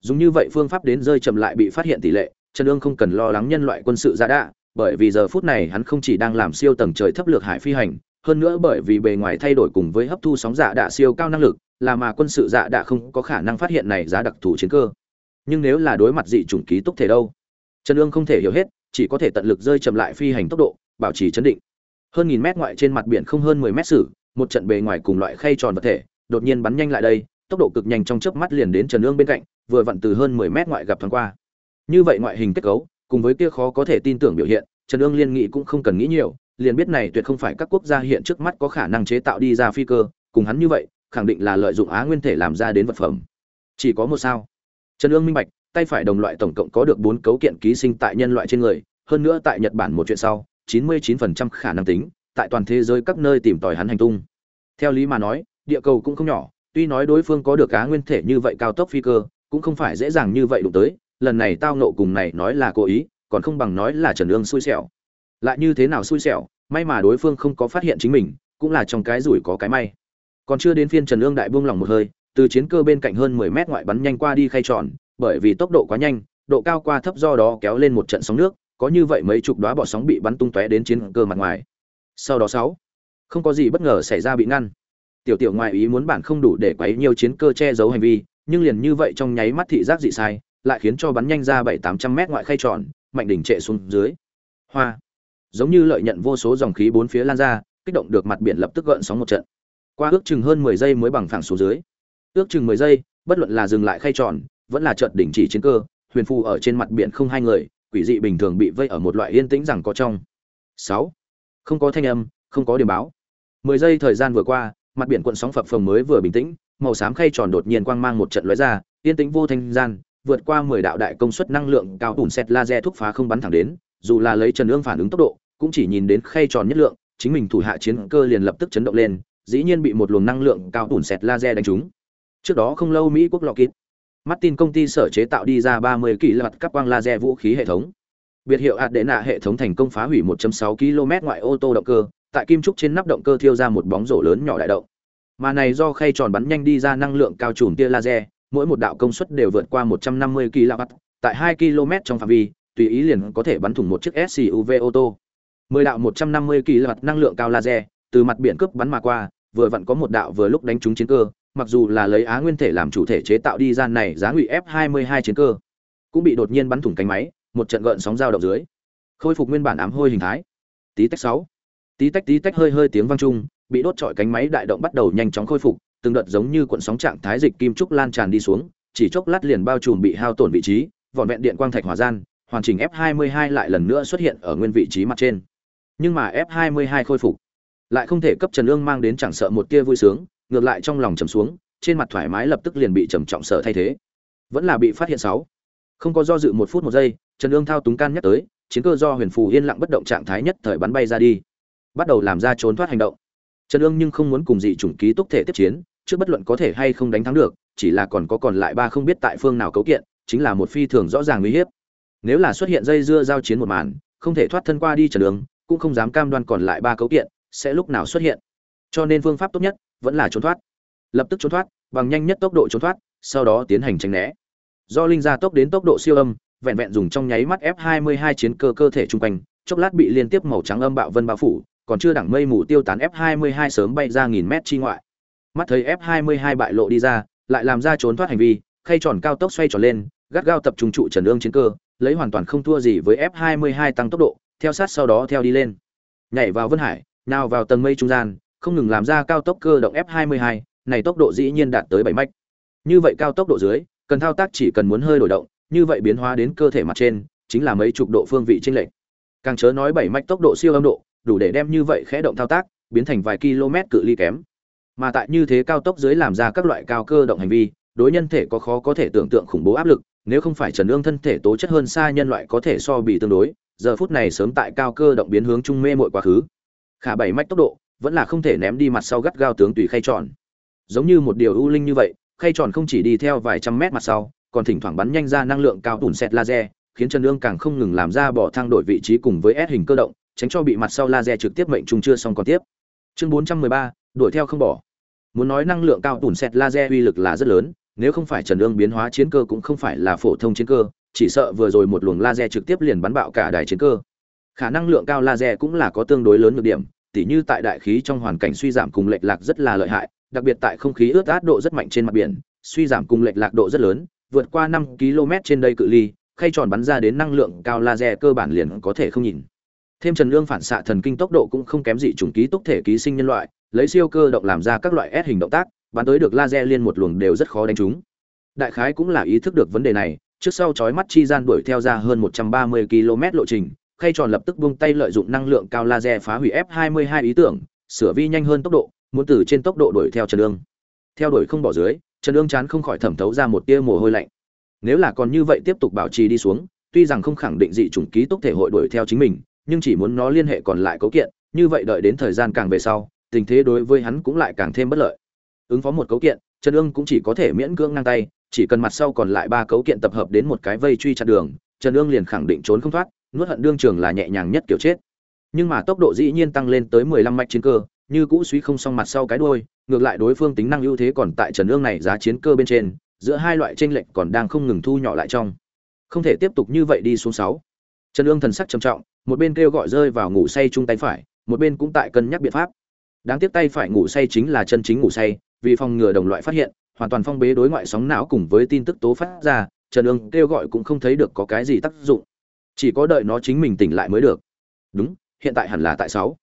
Dùng như vậy phương pháp đến rơi chậm lại bị phát hiện tỷ lệ, Trần Dương không cần lo lắng nhân loại quân sự dạ đạ, bởi vì giờ phút này hắn không chỉ đang làm siêu tầng trời thấp lược hải phi hành, hơn nữa bởi vì bề ngoài thay đổi cùng với hấp thu sóng dạ đạ siêu cao năng lực, là mà quân sự dạ đạ không có khả năng phát hiện này giá đặc thù chiến cơ. Nhưng nếu là đối mặt dị chủng ký túc thể đâu? Trần Dương không thể hiểu hết, chỉ có thể tận lực rơi chậm lại phi hành tốc độ, bảo trì chấn định. Hơn nghìn mét ngoại trên mặt biển không hơn 10 mét xử một trận bề ngoài cùng loại khay tròn vật thể, đột nhiên bắn nhanh lại đây, tốc độ cực nhanh trong chớp mắt liền đến Trần Ương bên cạnh, vừa vặn từ hơn 10 mét ngoại gặp thoáng qua. Như vậy ngoại hình kết cấu, cùng với kia khó có thể tin tưởng biểu hiện, Trần Ương liên nghị cũng không cần nghĩ nhiều, liền biết này tuyệt không phải các quốc gia hiện trước mắt có khả năng chế tạo đi ra phi cơ, cùng hắn như vậy, khẳng định là lợi dụng á nguyên thể làm ra đến vật phẩm. Chỉ có một sao. Trần Ương minh bạch, tay phải đồng loại tổng cộng có được bốn cấu kiện ký sinh tại nhân loại trên người, hơn nữa tại Nhật Bản một chuyện sau, 99% khả năng tính, tại toàn thế giới các nơi tìm tòi hắn hành tung. Theo lý mà nói, địa cầu cũng không nhỏ, tuy nói đối phương có được cá nguyên thể như vậy cao tốc phi cơ, cũng không phải dễ dàng như vậy đụng tới, lần này tao nộ cùng này nói là cố ý, còn không bằng nói là Trần Ương xui xẻo. Lại như thế nào xui xẻo, may mà đối phương không có phát hiện chính mình, cũng là trong cái rủi có cái may. Còn chưa đến phiên Trần Ương đại buông lòng một hơi, từ chiến cơ bên cạnh hơn 10 mét ngoại bắn nhanh qua đi khay tròn, bởi vì tốc độ quá nhanh, độ cao qua thấp do đó kéo lên một trận sóng nước, có như vậy mấy chục đóa bọ sóng bị bắn tung tóe đến chiến cơ mặt ngoài. Sau đó sáu không có gì bất ngờ xảy ra bị ngăn. Tiểu tiểu ngoại ý muốn bản không đủ để quấy nhiều chiến cơ che giấu hành vi nhưng liền như vậy trong nháy mắt thị giác dị sai lại khiến cho bắn nhanh ra bảy tám trăm mét ngoại khay tròn mạnh đỉnh trệ xuống dưới. Hoa giống như lợi nhận vô số dòng khí bốn phía lan ra kích động được mặt biển lập tức gợn sóng một trận. Qua ước chừng hơn mười giây mới bằng phẳng xuống dưới. Ước chừng mười giây bất luận là dừng lại khay tròn vẫn là trận đỉnh chỉ chiến cơ, huyền phù ở trên mặt biển không hai người, quỷ dị bình thường bị vây ở một loại yên tĩnh rằng có trong. Sáu. Không có thanh âm, không có điểm báo. Mười giây thời gian vừa qua, mặt biển cuộn sóng phập phồng mới vừa bình tĩnh, màu xám khay tròn đột nhiên quang mang một trận lóe ra, yên tĩnh vô thanh gian, vượt qua mười đạo đại công suất năng lượng cao tùn xét laser thúc phá không bắn thẳng đến, dù là lấy trần ương phản ứng tốc độ, cũng chỉ nhìn đến khay tròn nhất lượng, chính mình thủ hạ chiến cơ liền lập tức chấn động lên, dĩ nhiên bị một luồng năng lượng cao tùn xét laser đánh trúng. Trước đó không lâu mỹ quốc lọ kín martin công ty sở chế tạo đi ra 30 kỳ lật các quang laser vũ khí hệ thống. Biệt hiệu ạt đệ nạ hệ thống thành công phá hủy 1.6 km ngoại ô tô động cơ, tại kim trúc trên nắp động cơ thiêu ra một bóng rổ lớn nhỏ đại động. Mà này do khay tròn bắn nhanh đi ra năng lượng cao trùm tia laser, mỗi một đạo công suất đều vượt qua 150 kW, tại 2 km trong phạm vi, tùy ý liền có thể bắn thủng một chiếc SUV ô tô. 10 đạo 150 kW năng lượng cao laser, từ mặt biển cướp bắn mà qua, vừa vặn có một đạo vừa lúc đánh trúng chiến cơ mặc dù là lấy á nguyên thể làm chủ thể chế tạo đi gian này giá ngụy f 22 chiến cơ, cũng bị đột nhiên bắn thủng cánh máy, một trận gợn sóng dao động dưới, khôi phục nguyên bản ám hôi hình thái. Tí tách sáu, tí tách tí tách hơi hơi tiếng vang chung, bị đốt trọi cánh máy đại động bắt đầu nhanh chóng khôi phục, từng đợt giống như cuộn sóng trạng thái dịch kim trúc lan tràn đi xuống, chỉ chốc lát liền bao trùm bị hao tổn vị trí, vỏn vẹn điện quang thạch hỏa gian, hoàn chỉnh f 22 lại lần nữa xuất hiện ở nguyên vị trí mặt trên. Nhưng mà f 22 khôi phục, lại không thể cấp trần ương mang đến chẳng sợ một tia vui sướng ngược lại trong lòng trầm xuống, trên mặt thoải mái lập tức liền bị trầm trọng sợ thay thế. Vẫn là bị phát hiện sáu. Không có do dự một phút một giây, trần ương thao túng can nhắc tới, chiến cơ do huyền phù yên lặng bất động trạng thái nhất thời bắn bay ra đi. Bắt đầu làm ra trốn thoát hành động. Trần ương nhưng không muốn cùng dị chủng ký túc thể tiếp chiến, trước bất luận có thể hay không đánh thắng được, chỉ là còn có còn lại ba không biết tại phương nào cấu kiện, chính là một phi thường rõ ràng nguy hiếp. Nếu là xuất hiện dây dưa giao chiến một màn, không thể thoát thân qua đi trần ương, cũng không dám cam đoan còn lại ba cấu kiện sẽ lúc nào xuất hiện. Cho nên phương pháp tốt nhất vẫn là trốn thoát. Lập tức trốn thoát, bằng nhanh nhất tốc độ trốn thoát, sau đó tiến hành tránh né. Do linh gia tốc đến tốc độ siêu âm, vẹn vẹn dùng trong nháy mắt f 22 chiến cơ cơ thể trung quanh, chốc lát bị liên tiếp màu trắng âm bạo vân bao phủ, còn chưa đẳng mây mù tiêu tán f 22 sớm bay ra nghìn mét chi ngoại. Mắt thấy f 22 bại lộ đi ra, lại làm ra trốn thoát hành vi, khay tròn cao tốc xoay tròn lên, gắt gao tập trung trụ trần ương chiến cơ, lấy hoàn toàn không thua gì với f 22 tăng tốc độ, theo sát sau đó theo đi lên. Nhảy vào vân hải, nào vào tầng mây trung gian không ngừng làm ra cao tốc cơ động F22, này tốc độ dĩ nhiên đạt tới 7 mạch. Như vậy cao tốc độ dưới, cần thao tác chỉ cần muốn hơi đổi động, như vậy biến hóa đến cơ thể mặt trên, chính là mấy chục độ phương vị chênh lệch. Càng chớ nói 7 mạch tốc độ siêu âm độ, đủ để đem như vậy khẽ động thao tác, biến thành vài km cự ly kém. Mà tại như thế cao tốc dưới làm ra các loại cao cơ động hành vi, đối nhân thể có khó có thể tưởng tượng khủng bố áp lực, nếu không phải Trần Ương thân thể tố chất hơn xa nhân loại có thể so bị tương đối, giờ phút này sớm tại cao cơ động biến hướng trung mê muội quá khứ. Khả bảy mạch tốc độ, vẫn là không thể ném đi mặt sau gắt gao tướng tùy khay tròn. Giống như một điều ưu linh như vậy khay tròn không chỉ đi theo vài trăm mét mặt sau còn thỉnh thoảng bắn nhanh ra năng lượng cao tủn xẹt laser khiến trần ương càng không ngừng làm ra bỏ thang đổi vị trí cùng với S hình cơ động tránh cho bị mặt sau laser trực tiếp mệnh trùng chưa xong còn tiếp. Chương 413, đuổi theo không bỏ. Muốn nói năng lượng cao tủn xẹt laser uy lực là rất lớn nếu không phải trần ương biến hóa chiến cơ cũng không phải là phổ thông chiến cơ chỉ sợ vừa rồi một luồng laser trực tiếp liền bắn bạo cả đài chiến cơ. Khả năng lượng cao laser cũng là có tương đối lớn nhược điểm tỉ như tại đại khí trong hoàn cảnh suy giảm cùng lệch lạc rất là lợi hại, đặc biệt tại không khí ướt át độ rất mạnh trên mặt biển, suy giảm cùng lệch lạc độ rất lớn, vượt qua 5 km trên đây cự ly, khay tròn bắn ra đến năng lượng cao laser cơ bản liền có thể không nhìn. Thêm Trần Lương phản xạ thần kinh tốc độ cũng không kém gì chủng ký tốc thể ký sinh nhân loại, lấy siêu cơ động làm ra các loại S hình động tác, bắn tới được laser liên một luồng đều rất khó đánh trúng. Đại khái cũng là ý thức được vấn đề này, trước sau chói mắt chi gian đuổi theo ra hơn 130 km lộ trình, khay tròn lập tức buông tay lợi dụng năng lượng cao laser phá hủy F22 ý tưởng, sửa vi nhanh hơn tốc độ, muốn từ trên tốc độ đuổi theo Trần Dương. Theo đuổi không bỏ dưới, Trần Dương chán không khỏi thẩm thấu ra một tia mồ hôi lạnh. Nếu là còn như vậy tiếp tục bảo trì đi xuống, tuy rằng không khẳng định dị chủng ký tốc thể hội đuổi theo chính mình, nhưng chỉ muốn nó liên hệ còn lại cấu kiện, như vậy đợi đến thời gian càng về sau, tình thế đối với hắn cũng lại càng thêm bất lợi. Ứng phó một cấu kiện, Trần Dương cũng chỉ có thể miễn cưỡng ngang tay, chỉ cần mặt sau còn lại ba cấu kiện tập hợp đến một cái vây truy chặn đường, Trần Dương liền khẳng định trốn không thoát, nuốt hận đương trường là nhẹ nhàng nhất kiểu chết. Nhưng mà tốc độ dĩ nhiên tăng lên tới 15 mạch chiến cơ, như cũ suy không xong mặt sau cái đuôi, ngược lại đối phương tính năng ưu thế còn tại trần ương này giá chiến cơ bên trên, giữa hai loại tranh lệch còn đang không ngừng thu nhỏ lại trong. Không thể tiếp tục như vậy đi xuống sáu. Trần ương thần sắc trầm trọng, một bên kêu gọi rơi vào ngủ say chung tay phải, một bên cũng tại cân nhắc biện pháp. Đáng tiếc tay phải ngủ say chính là chân chính ngủ say, vì phòng ngừa đồng loại phát hiện, hoàn toàn phong bế đối ngoại sóng não cùng với tin tức tố phát ra, trần ương kêu gọi cũng không thấy được có cái gì tác dụng chỉ có đợi nó chính mình tỉnh lại mới được. Đúng, hiện tại hẳn là tại sáu.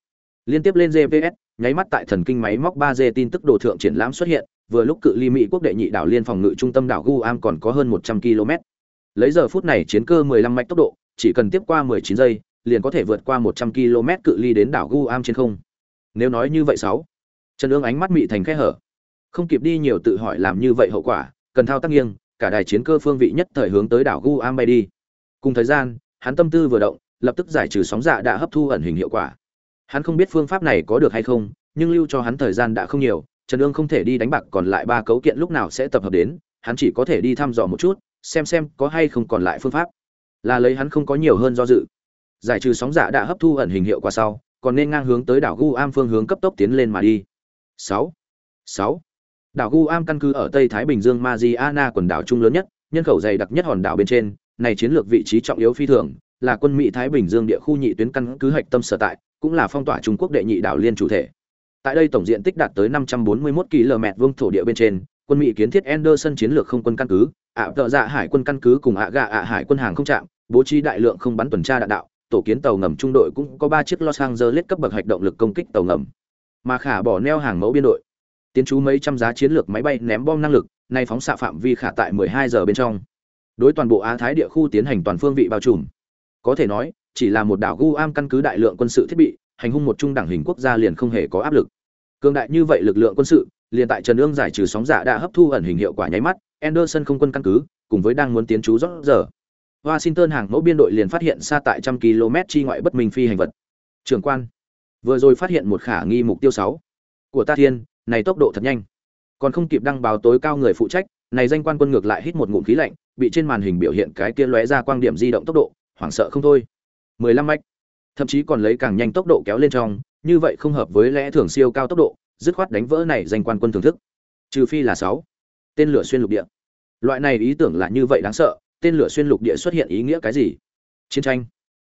Liên tiếp lên gps nháy mắt tại thần kinh máy móc ba d tin tức đồ thượng triển lãm xuất hiện, vừa lúc cự ly mỹ quốc đệ nhị đảo liên phòng ngự trung tâm đảo guam còn có hơn một trăm km. Lấy giờ phút này chiến cơ 15 mạch tốc độ, chỉ cần tiếp qua 19 giây, liền có thể vượt qua 100 km cự ly đến đảo guam trên không. Nếu nói như vậy sáu, trần ương ánh mắt mị thành khe hở. Không kịp đi nhiều tự hỏi làm như vậy hậu quả, cần thao tác nghiêng, cả đài chiến cơ phương vị nhất thời hướng tới đảo guam bay đi. Cùng thời gian hắn tâm tư vừa động, lập tức giải trừ sóng dạ đã hấp thu ẩn hình hiệu quả. Hắn không biết phương pháp này có được hay không, nhưng lưu cho hắn thời gian đã không nhiều, trần ương không thể đi đánh bạc còn lại ba cấu kiện lúc nào sẽ tập hợp đến, hắn chỉ có thể đi thăm dò một chút, xem xem có hay không còn lại phương pháp. Là lấy hắn không có nhiều hơn do dự. Giải trừ sóng dạ đã hấp thu ẩn hình hiệu quả sau, còn nên ngang hướng tới đảo gu am phương hướng cấp tốc tiến lên mà đi. Sáu. Sáu. Đảo gu am căn cứ ở tây thái bình dương mariana quần đảo trung lớn nhất, nhân khẩu dày đặc nhất hòn đảo bên trên này chiến lược vị trí trọng yếu phi thường, là quân mỹ thái bình dương địa khu nhị tuyến căn cứ hạch tâm sở tại, cũng là phong tỏa trung quốc đệ nhị đảo liên chủ thể. Tại đây tổng diện tích đạt tới 541 km vuông thổ địa bên trên, quân mỹ kiến thiết anderson chiến lược không quân căn cứ, ạ tợ dạ hải quân căn cứ cùng ạ gà ạ hải quân hàng không chạm bố trí đại lượng không bắn tuần tra đạn đạo, tổ kiến tàu ngầm trung đội cũng có ba chiếc los angeles cấp bậc hạch động lực công kích tàu ngầm. Mà khả bỏ neo hàng mẫu biên đội. Tiến chú mấy trăm giá chiến lược máy bay ném bom năng lực, nay phóng xạ phạm vi khả tại 12 giờ bên trong đối toàn bộ á thái địa khu tiến hành toàn phương vị bao trùm. Có thể nói, chỉ là một đảo guam căn cứ đại lượng quân sự thiết bị, hành hung một trung đẳng hình quốc gia liền không hề có áp lực. Cường đại như vậy lực lượng quân sự, liền tại trần ương giải trừ sóng giả đã hấp thu ẩn hình hiệu quả nháy mắt, anderson không quân căn cứ, cùng với đang muốn tiến trú rõ giờ. Washington hàng mẫu biên đội liền phát hiện xa tại trăm km chi ngoại bất minh phi hành vật. Trưởng quan, vừa rồi phát hiện một khả nghi mục tiêu sáu. Của ta thiên, này tốc độ thật nhanh. Còn không kịp đăng báo tối cao người phụ trách, này danh quan quân ngược lại hít một ngụm khí lạnh bị trên màn hình biểu hiện cái kia lóe ra quang điểm di động tốc độ, hoảng sợ không thôi. 15 mạch thậm chí còn lấy càng nhanh tốc độ kéo lên trong, như vậy không hợp với lẽ thường siêu cao tốc độ, dứt khoát đánh vỡ này danh quan quân thưởng thức. Trừ phi là sáu. Tên lửa xuyên lục địa. Loại này ý tưởng là như vậy đáng sợ, tên lửa xuyên lục địa xuất hiện ý nghĩa cái gì? Chiến tranh.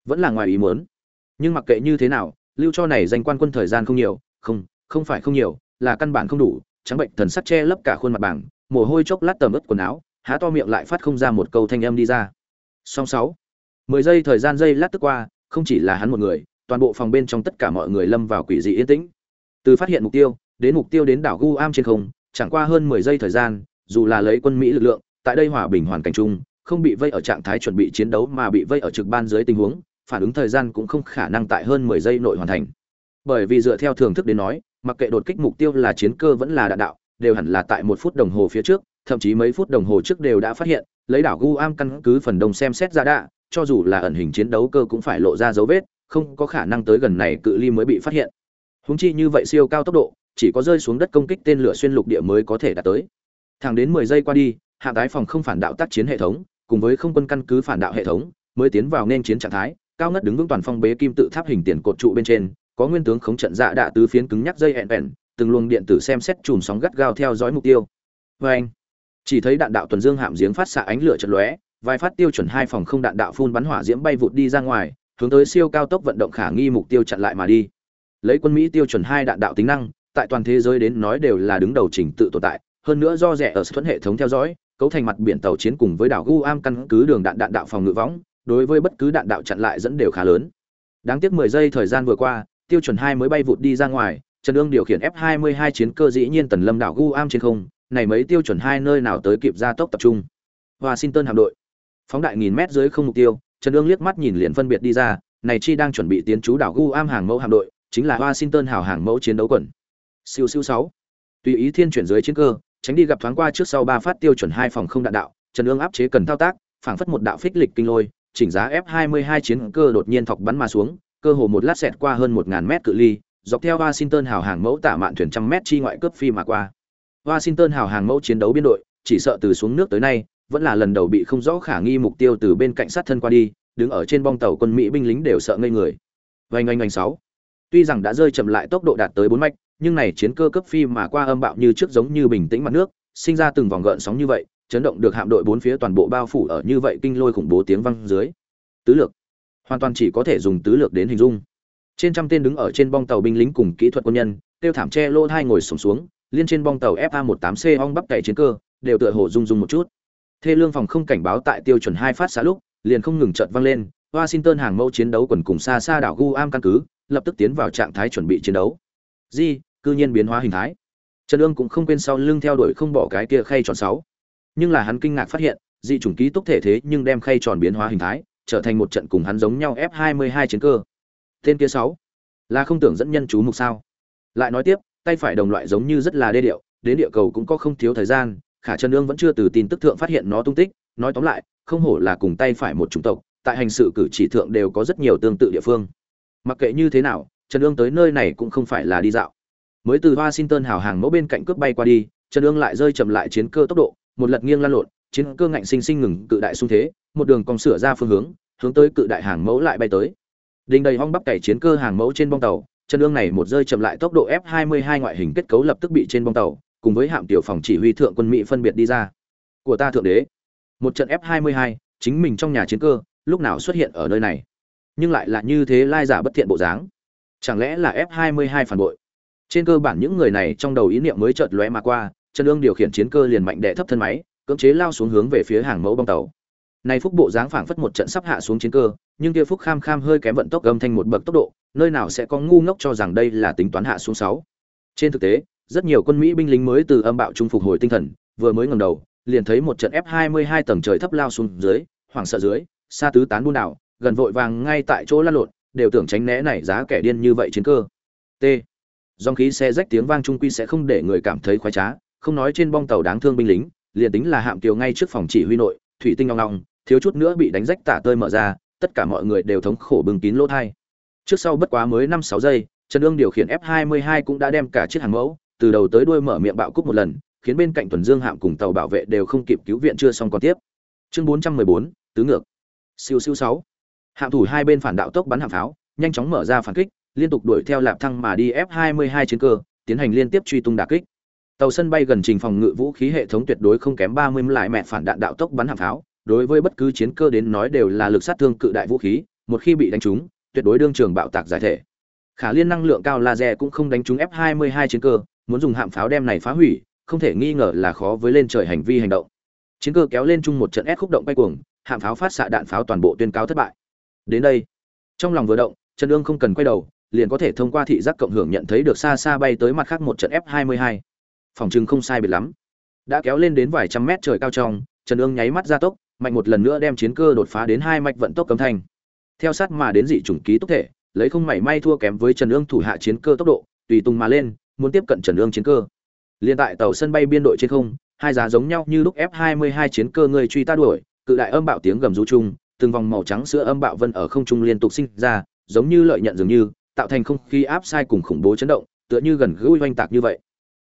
Vẫn là ngoài ý muốn. Nhưng mặc kệ như thế nào, lưu cho này danh quan quân thời gian không nhiều, không không phải không nhiều, là căn bản không đủ, trắng bệnh thần sắt che lấp cả khuôn mặt bảng, mồ hôi chốc lát tầm ướt quần áo há to miệng lại phát không ra một câu thanh âm đi ra. Song sáu, mười giây thời gian giây lát tức qua, không chỉ là hắn một người, toàn bộ phòng bên trong tất cả mọi người lâm vào quỷ dị yên tĩnh. Từ phát hiện mục tiêu, đến mục tiêu đến đảo guam trên không, chẳng qua hơn mười giây thời gian, dù là lấy quân mỹ lực lượng, tại đây hòa bình hoàn cảnh chung, không bị vây ở trạng thái chuẩn bị chiến đấu mà bị vây ở trực ban dưới tình huống, phản ứng thời gian cũng không khả năng tại hơn mười giây nội hoàn thành. Bởi vì dựa theo thường thức đến nói, mặc kệ đột kích mục tiêu là chiến cơ vẫn là đạn đạo, đều hẳn là tại một phút đồng hồ phía trước thậm chí mấy phút đồng hồ trước đều đã phát hiện, lấy đảo guam căn cứ phần đông xem xét ra đạ, cho dù là ẩn hình chiến đấu cơ cũng phải lộ ra dấu vết, không có khả năng tới gần này cự ly mới bị phát hiện. Húng chi như vậy siêu cao tốc độ, chỉ có rơi xuống đất công kích tên lửa xuyên lục địa mới có thể đạt tới. Thẳng đến mười giây qua đi, hạ tái phòng không phản đạo tác chiến hệ thống, cùng với không quân căn cứ phản đạo hệ thống, mới tiến vào nên chiến trạng thái, cao ngất đứng vững toàn phong bế kim tự tháp hình tiền cột trụ bên trên, có nguyên tướng khống trận dạ đạ tứ phiến cứng nhắc dây hẹn vẹn từng luồng điện tử xem xét chùm sóng gắt gao theo dõi mục tiêu. Vê anh chỉ thấy đạn đạo tuần dương hạm giếng phát xạ ánh lửa chật lóe, vài phát tiêu chuẩn hai phòng không đạn đạo phun bắn hỏa diễm bay vụt đi ra ngoài, hướng tới siêu cao tốc vận động khả nghi mục tiêu chặn lại mà đi. Lấy quân mỹ tiêu chuẩn hai đạn đạo tính năng, tại toàn thế giới đến nói đều là đứng đầu trình tự tồn tại, hơn nữa do rẻ ở thuẫn hệ thống theo dõi, cấu thành mặt biển tàu chiến cùng với đảo guam căn cứ đường đạn đạn đạo phòng ngự võng, đối với bất cứ đạn đạo chặn lại dẫn đều khá lớn. Đáng tiếc 10 giây thời gian vừa qua, tiêu chuẩn hai mới bay vụt đi ra ngoài, trần ương điều khiển f 22 chiến cơ dĩ nhiên tần lâm đảo guam trên không này mấy tiêu chuẩn hai nơi nào tới kịp ra tốc tập trung. Washington hạm đội. Phóng đại nghìn mét dưới không mục tiêu, trần Dương liếc mắt nhìn liền phân biệt đi ra, này chi đang chuẩn bị tiến chú đảo guam hàng mẫu hạm đội, chính là washington hào hàng mẫu chiến đấu quần. Siêu siêu sáu. Tùy ý thiên chuyển dưới chiến cơ, tránh đi gặp thoáng qua trước sau ba phát tiêu chuẩn hai phòng không đạn đạo, trần Dương áp chế cần thao tác, phảng phất một đạo phích lịch kinh lôi, chỉnh giá f 22 chiến cơ đột nhiên thọc bắn mà xuống, cơ hồ một lát xẹt qua hơn một ngàn mét cự ly, dọc theo washington hào hàng mẫu tả mạn thuyền trăm mét chi ngoại cướp phi mà qua washington hào hàng mẫu chiến đấu biên đội, chỉ sợ từ xuống nước tới nay, vẫn là lần đầu bị không rõ khả nghi mục tiêu từ bên cạnh sát thân qua đi, đứng ở trên bong tàu quân mỹ binh lính đều sợ ngây người. Vành anh anh sáu. Tuy rằng đã rơi chậm lại tốc độ đạt tới bốn mạch, nhưng này chiến cơ cấp phi mà qua âm bạo như trước giống như bình tĩnh mặt nước, sinh ra từng vòng gợn sóng như vậy, chấn động được hạm đội bốn phía toàn bộ bao phủ ở như vậy kinh lôi khủng bố tiếng vang dưới. Tứ lược. Hoàn toàn chỉ có thể dùng tứ lược đến hình dung. Trên trăm tên đứng ở trên bong tàu binh lính cùng kỹ thuật quân nhân tiêu thảm che lô hai ngồi sổng xuống liên trên bong tàu fa 18 c ong bắp cày chiến cơ, đều tựa hồ rung rung một chút. Thê lương phòng không cảnh báo tại tiêu chuẩn hai phát xạ lúc, liền không ngừng chợt vang lên, washington hàng mẫu chiến đấu quần cùng xa xa đảo guam căn cứ, lập tức tiến vào trạng thái chuẩn bị chiến đấu. Di, cư nhiên biến hóa hình thái. Trần ương cũng không quên sau lưng theo đuổi không bỏ cái kia khay tròn sáu. Nhưng là hắn kinh ngạc phát hiện, dị chủng ký túc thể thế nhưng đem khay tròn biến hóa hình thái, trở thành một trận cùng hắn giống nhau f 22 chiến cơ. Tên kia sáu, là không tưởng dẫn nhân chú mục sao? Lại nói tiếp tay phải đồng loại giống như rất là đê điệu, đến địa cầu cũng có không thiếu thời gian, khả trần Nương vẫn chưa từ tin tức thượng phát hiện nó tung tích. Nói tóm lại, không hổ là cùng tay phải một chủng tộc, tại hành sự cử chỉ thượng đều có rất nhiều tương tự địa phương. Mặc kệ như thế nào trần Nương tới nơi này cũng không phải là đi dạo. Mới từ washington hào hàng mẫu bên cạnh cướp bay qua đi trần Nương lại rơi chậm lại chiến cơ tốc độ, một lật nghiêng lăn lộn, chiến cơ ngạnh sinh sinh ngừng cự đại xung thế, một đường cong sửa ra phương hướng hướng tới cự đại hàng mẫu lại bay tới. Đình đầy hong bắp cày chiến cơ hàng mẫu trên bong tàu chân ương này một rơi chậm lại tốc độ f 22 ngoại hình kết cấu lập tức bị trên bong tàu, cùng với hạm tiểu phòng chỉ huy thượng quân mỹ phân biệt đi ra. Của ta thượng đế. Một trận f 22 chính mình trong nhà chiến cơ, lúc nào xuất hiện ở nơi này? Nhưng lại là như thế lai giả bất thiện bộ dáng. Chẳng lẽ là f 22 phản bội? Trên cơ bản những người này trong đầu ý niệm mới chợt lóe mà qua chân ương điều khiển chiến cơ liền mạnh đè thấp thân máy, cưỡng chế lao xuống hướng về phía hàng mẫu bong tàu này phúc bộ dáng phảng phất một trận sắp hạ xuống chiến cơ nhưng kia phúc kham kham hơi kém vận tốc âm thanh một bậc tốc độ nơi nào sẽ có ngu ngốc cho rằng đây là tính toán hạ xuống sáu. Trên thực tế rất nhiều quân mỹ binh lính mới từ âm bạo trung phục hồi tinh thần vừa mới ngẩng đầu liền thấy một trận f 22 tầng trời thấp lao xuống dưới hoảng sợ dưới xa tứ tán buôn đảo gần vội vàng ngay tại chỗ lăn lộn đều tưởng tránh né này giá kẻ điên như vậy chiến cơ. T. Dòng khí xe rách tiếng vang trung quy sẽ không để người cảm thấy khoái trá không nói trên bong tàu đáng thương binh lính liền tính là hạm kiều ngay trước phòng chỉ huy nội thủy tinh ong ong, thiếu chút nữa bị đánh rách tả tơi mở ra tất cả mọi người đều thống khổ bưng kín lỗ thai. Trước sau bất quá mới năm sáu giây trần ương điều khiển f 22 cũng đã đem cả chiếc hàng mẫu từ đầu tới đuôi mở miệng bạo cúc một lần khiến bên cạnh tuần dương hạm cùng tàu bảo vệ đều không kịp cứu viện chưa xong còn tiếp. Chương 414, tứ ngược. Siêu siêu sáu. Hạm thủ hai bên phản đạo tốc bắn hạm pháo nhanh chóng mở ra phản kích liên tục đuổi theo lạp thăng mà đi f 22 chiến cơ tiến hành liên tiếp truy tung đà kích. Tàu sân bay gần trình phòng ngự vũ khí hệ thống tuyệt đối không kém 30 lại mẹ phản đạn đạo tốc bắn hạm pháo đối với bất cứ chiến cơ đến nói đều là lực sát thương cự đại vũ khí, một khi bị đánh trúng, tuyệt đối đương trường bạo tạc giải thể. Khả liên năng lượng cao laser cũng không đánh trúng f 22 chiến cơ, muốn dùng hạm pháo đem này phá hủy, không thể nghi ngờ là khó với lên trời hành vi hành động. Chiến cơ kéo lên chung một trận ép khúc động bay cuồng, hạm pháo phát xạ đạn pháo toàn bộ tuyên cáo thất bại. Đến đây, trong lòng vừa động, trần ương không cần quay đầu, liền có thể thông qua thị giác cộng hưởng nhận thấy được xa xa bay tới mặt khác một trận f 22 phòng chừng không sai biệt lắm. Đã kéo lên đến vài trăm mét trời cao trong, trần ương nháy mắt ra tốc mạnh một lần nữa đem chiến cơ đột phá đến hai mạch vận tốc cấm thanh theo sát mà đến dị chủng ký tốc thể, lấy không mảy may thua kém với trần ương thủ hạ chiến cơ tốc độ, tùy tung mà lên, muốn tiếp cận trần ương chiến cơ liên tại tàu sân bay biên đội trên không, hai giá giống nhau như lúc f 22 chiến cơ người truy ta đuổi, cự đại âm bạo tiếng gầm rú chung, từng vòng màu trắng sữa âm bạo vân ở không trung liên tục sinh ra, giống như lợi nhận dường như, tạo thành không khí áp sai cùng khủng bố chấn động, tựa như gần gũi oanh tạc như vậy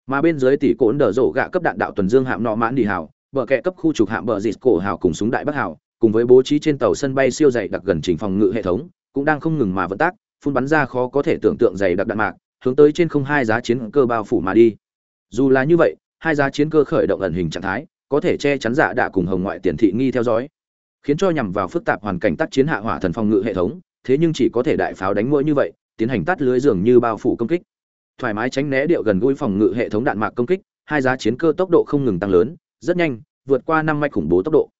mà bên dưới tỷ cổn đờ rổ gạ cấp đạn đạo tuần dương hạm nọ mãn đi hảo bờ kẹ cấp khu trục hạm bờ dịt cổ hào cùng súng đại bắc hào, cùng với bố trí trên tàu sân bay siêu dày đặc gần trình phòng ngự hệ thống, cũng đang không ngừng mà vận tác, phun bắn ra khó có thể tưởng tượng dày đặc đạn mạc, hướng tới trên không hai giá chiến cơ bao phủ mà đi. Dù là như vậy, hai giá chiến cơ khởi động ẩn hình trạng thái, có thể che chắn dạ đạ cùng hồng ngoại tiền thị nghi theo dõi, khiến cho nhằm vào phức tạp hoàn cảnh tác chiến hạ hỏa thần phòng ngự hệ thống, thế nhưng chỉ có thể đại pháo đánh mũi như vậy, tiến hành tắt lưới dường như bao phủ công kích. Thoải mái tránh né điệu gần gũi phòng ngự hệ thống đạn mạc công kích, hai giá chiến cơ tốc độ không ngừng tăng lớn, rất nhanh vượt qua năm mạch khủng bố tốc độ.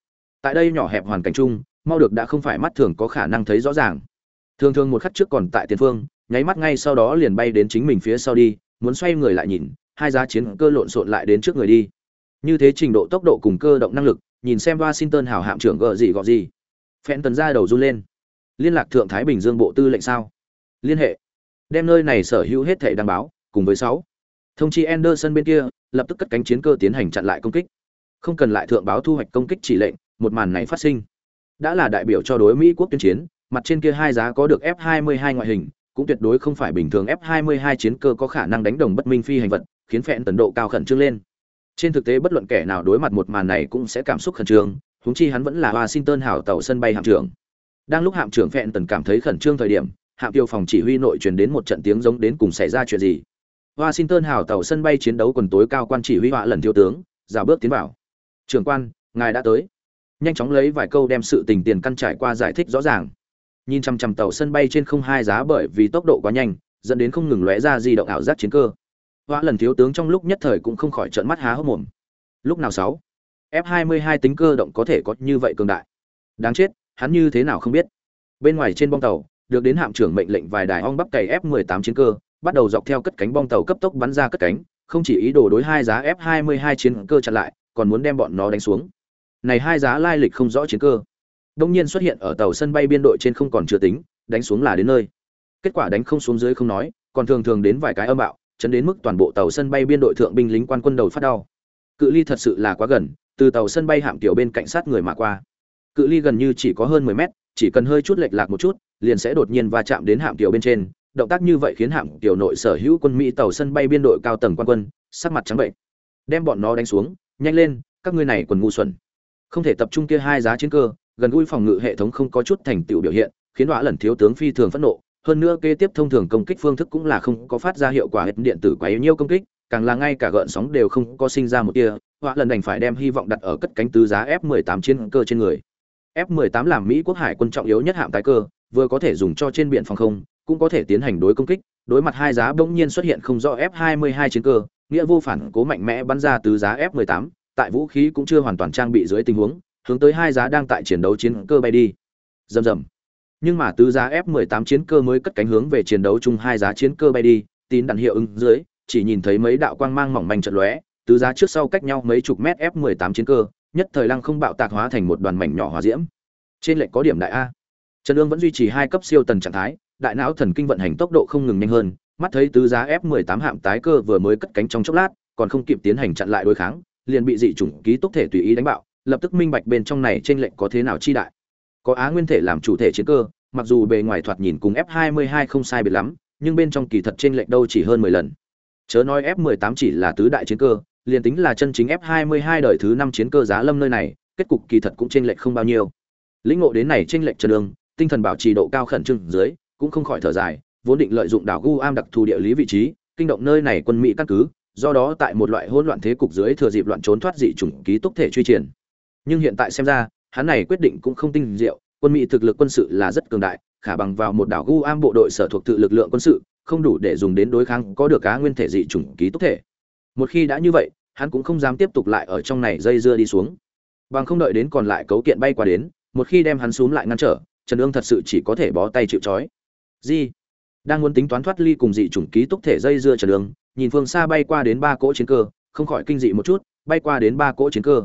Tại đây nhỏ hẹp hoàn cảnh chung, mau được đã không phải mắt thường có khả năng thấy rõ ràng. Thường thường một khắc trước còn tại tiền phương, nháy mắt ngay sau đó liền bay đến chính mình phía sau đi, muốn xoay người lại nhìn, hai giá chiến cơ lộn xộn lại đến trước người đi. Như thế trình độ tốc độ cùng cơ động năng lực, nhìn xem washington hào hạm trưởng gợ gì gọ gì. Phen tần ra đầu run lên. Liên lạc thượng thái bình dương bộ tư lệnh sao? Liên hệ. Đem nơi này sở hữu hết thể đăng báo, cùng với sáu. Thông chi anderson bên kia, lập tức cất cánh chiến cơ tiến hành chặn lại công kích không cần lại thượng báo thu hoạch công kích chỉ lệnh, một màn này phát sinh. Đã là đại biểu cho đối mỹ quốc tuyên chiến, mặt trên kia hai giá có được f 22 ngoại hình, cũng tuyệt đối không phải bình thường f 22 chiến cơ có khả năng đánh đồng bất minh phi hành vật, khiến phẹn tần độ cao khẩn trương lên. Trên thực tế bất luận kẻ nào đối mặt một màn này cũng sẽ cảm xúc khẩn trương, huống chi hắn vẫn là washington hảo tàu sân bay hạm trưởng. Đang lúc hạm trưởng phẹn tần cảm thấy khẩn trương thời điểm, hạm tiêu phòng chỉ huy nội truyền đến một trận tiếng giống đến cùng xảy ra chuyện gì. Washington hảo tàu sân bay chiến đấu quần tối cao quan chỉ huy họa lần thiếu tướng, rào bước tiến vào trưởng quan, ngài đã tới. Nhanh chóng lấy vài câu đem sự tình tiền căn trải qua giải thích rõ ràng. Nhìn chăm chăm tàu sân bay trên không hai giá bởi vì tốc độ quá nhanh, dẫn đến không ngừng lóe ra di động ảo giác chiến cơ. Hoa lần thiếu tướng trong lúc nhất thời cũng không khỏi trợn mắt há hốc mồm. Lúc nào sáu? F 22 tính cơ động có thể có như vậy cường đại? Đáng chết, hắn như thế nào không biết? Bên ngoài trên bong tàu, được đến hạm trưởng mệnh lệnh vài đài ong bắp cày f 18 chiến cơ, bắt đầu dọc theo cất cánh bong tàu cấp tốc bắn ra cất cánh, không chỉ ý đồ đối hai giá f 22 chiến cơ chặn lại còn muốn đem bọn nó đánh xuống. Này hai giá lai lịch không rõ chiến cơ. Đông nhiên xuất hiện ở tàu sân bay biên đội trên không còn chưa tính, đánh xuống là đến nơi. Kết quả đánh không xuống dưới không nói, còn thường thường đến vài cái âm bạo, chấn đến mức toàn bộ tàu sân bay biên đội thượng binh lính quan quân đầu phát đau. Cự ly thật sự là quá gần, từ tàu sân bay hạm tiểu bên cạnh sát người mà qua. Cự ly gần như chỉ có hơn 10 mét, chỉ cần hơi chút lệch lạc một chút, liền sẽ đột nhiên va chạm đến hạm tiểu bên trên. Động tác như vậy khiến hạm tiểu nội sở hữu quân mỹ tàu sân bay biên đội cao tầng quan quân, sắc mặt trắng bệnh. Đem bọn nó đánh xuống nhanh lên, các ngươi này quần ngu xuẩn. Không thể tập trung kia hai giá chiến cơ, gần gũi phòng ngự hệ thống không có chút thành tựu biểu hiện, khiến đọa lần thiếu tướng phi thường phẫn nộ. Hơn nữa kế tiếp thông thường công kích phương thức cũng là không có phát ra hiệu quả hết điện tử quá yếu nhiêu công kích, càng là ngay cả gợn sóng đều không có sinh ra một tia họa lần đành phải đem hy vọng đặt ở cất cánh tứ giá f 18 chiến cơ trên người. F 18 làm mỹ quốc hải quân trọng yếu nhất hạm tái cơ, vừa có thể dùng cho trên biển phòng không, cũng có thể tiến hành đối công kích, đối mặt hai giá bỗng nhiên xuất hiện không rõ f 22 chiến cơ nghĩa vô phản cố mạnh mẽ bắn ra từ giá f 18 tại vũ khí cũng chưa hoàn toàn trang bị dưới tình huống hướng tới hai giá đang tại chiến đấu chiến cơ bay đi rầm rầm nhưng mà tứ giá F18 chiến cơ mới cất cánh hướng về chiến đấu chung hai giá chiến cơ bay đi, tín đạn hiệu ứng dưới, chỉ nhìn thấy mấy đạo quang mang mỏng manh chợt lóe, tứ giá trước sau cách nhau mấy chục mét F18 chiến cơ, nhất thời lăng không bạo tạc hóa thành một đoàn mảnh nhỏ hỏa diễm. Trên lệnh có điểm đại a. Trần Dương vẫn duy trì hai cấp siêu tần trạng thái, đại não thần kinh vận hành tốc độ không ngừng nhanh hơn, mắt thấy tứ giá F18 hạm tái cơ vừa mới cất cánh trong chốc lát, còn không kịp tiến hành chặn lại đối kháng, liền bị dị chủng ký túc thể tùy ý đánh bạo, lập tức minh bạch bên trong này trên lệnh có thế nào chi đại. Có á nguyên thể làm chủ thể chiến cơ mặc dù bề ngoài thoạt nhìn cùng f 22 không sai biệt lắm nhưng bên trong kỳ thật trên lệnh đâu chỉ hơn 10 lần. Chớ nói f 18 chỉ là tứ đại chiến cơ liền tính là chân chính f 22 đời thứ năm chiến cơ giá lâm nơi này kết cục kỳ thật cũng trên lệnh không bao nhiêu. Lĩnh ngộ đến này trên lệnh trần đường tinh thần bảo trì độ cao khẩn trương dưới cũng không khỏi thở dài vốn định lợi dụng đảo Guam đặc thù địa lý vị trí, kinh động nơi này quân mỹ căn cứ, do đó tại một loại hỗn loạn thế cục dưới thừa dịp loạn trốn thoát dị chủng ký túc thể truy triển. Nhưng hiện tại xem ra, hắn này quyết định cũng không tinh diệu, quân mỹ thực lực quân sự là rất cường đại, khả bằng vào một đảo guam bộ đội sở thuộc tự lực lượng quân sự, không đủ để dùng đến đối kháng có được cá nguyên thể dị chủng ký túc thể. Một khi đã như vậy, hắn cũng không dám tiếp tục lại ở trong này dây dưa đi xuống. Bằng không đợi đến còn lại cấu kiện bay qua đến, một khi đem hắn xuống lại ngăn trở, trần Dương thật sự chỉ có thể bó tay chịu trói. Gì đang muốn tính toán thoát ly cùng dị chủng ký túc thể dây dưa trần đường nhìn phương xa bay qua đến ba cỗ chiến cơ không khỏi kinh dị một chút bay qua đến ba cỗ chiến cơ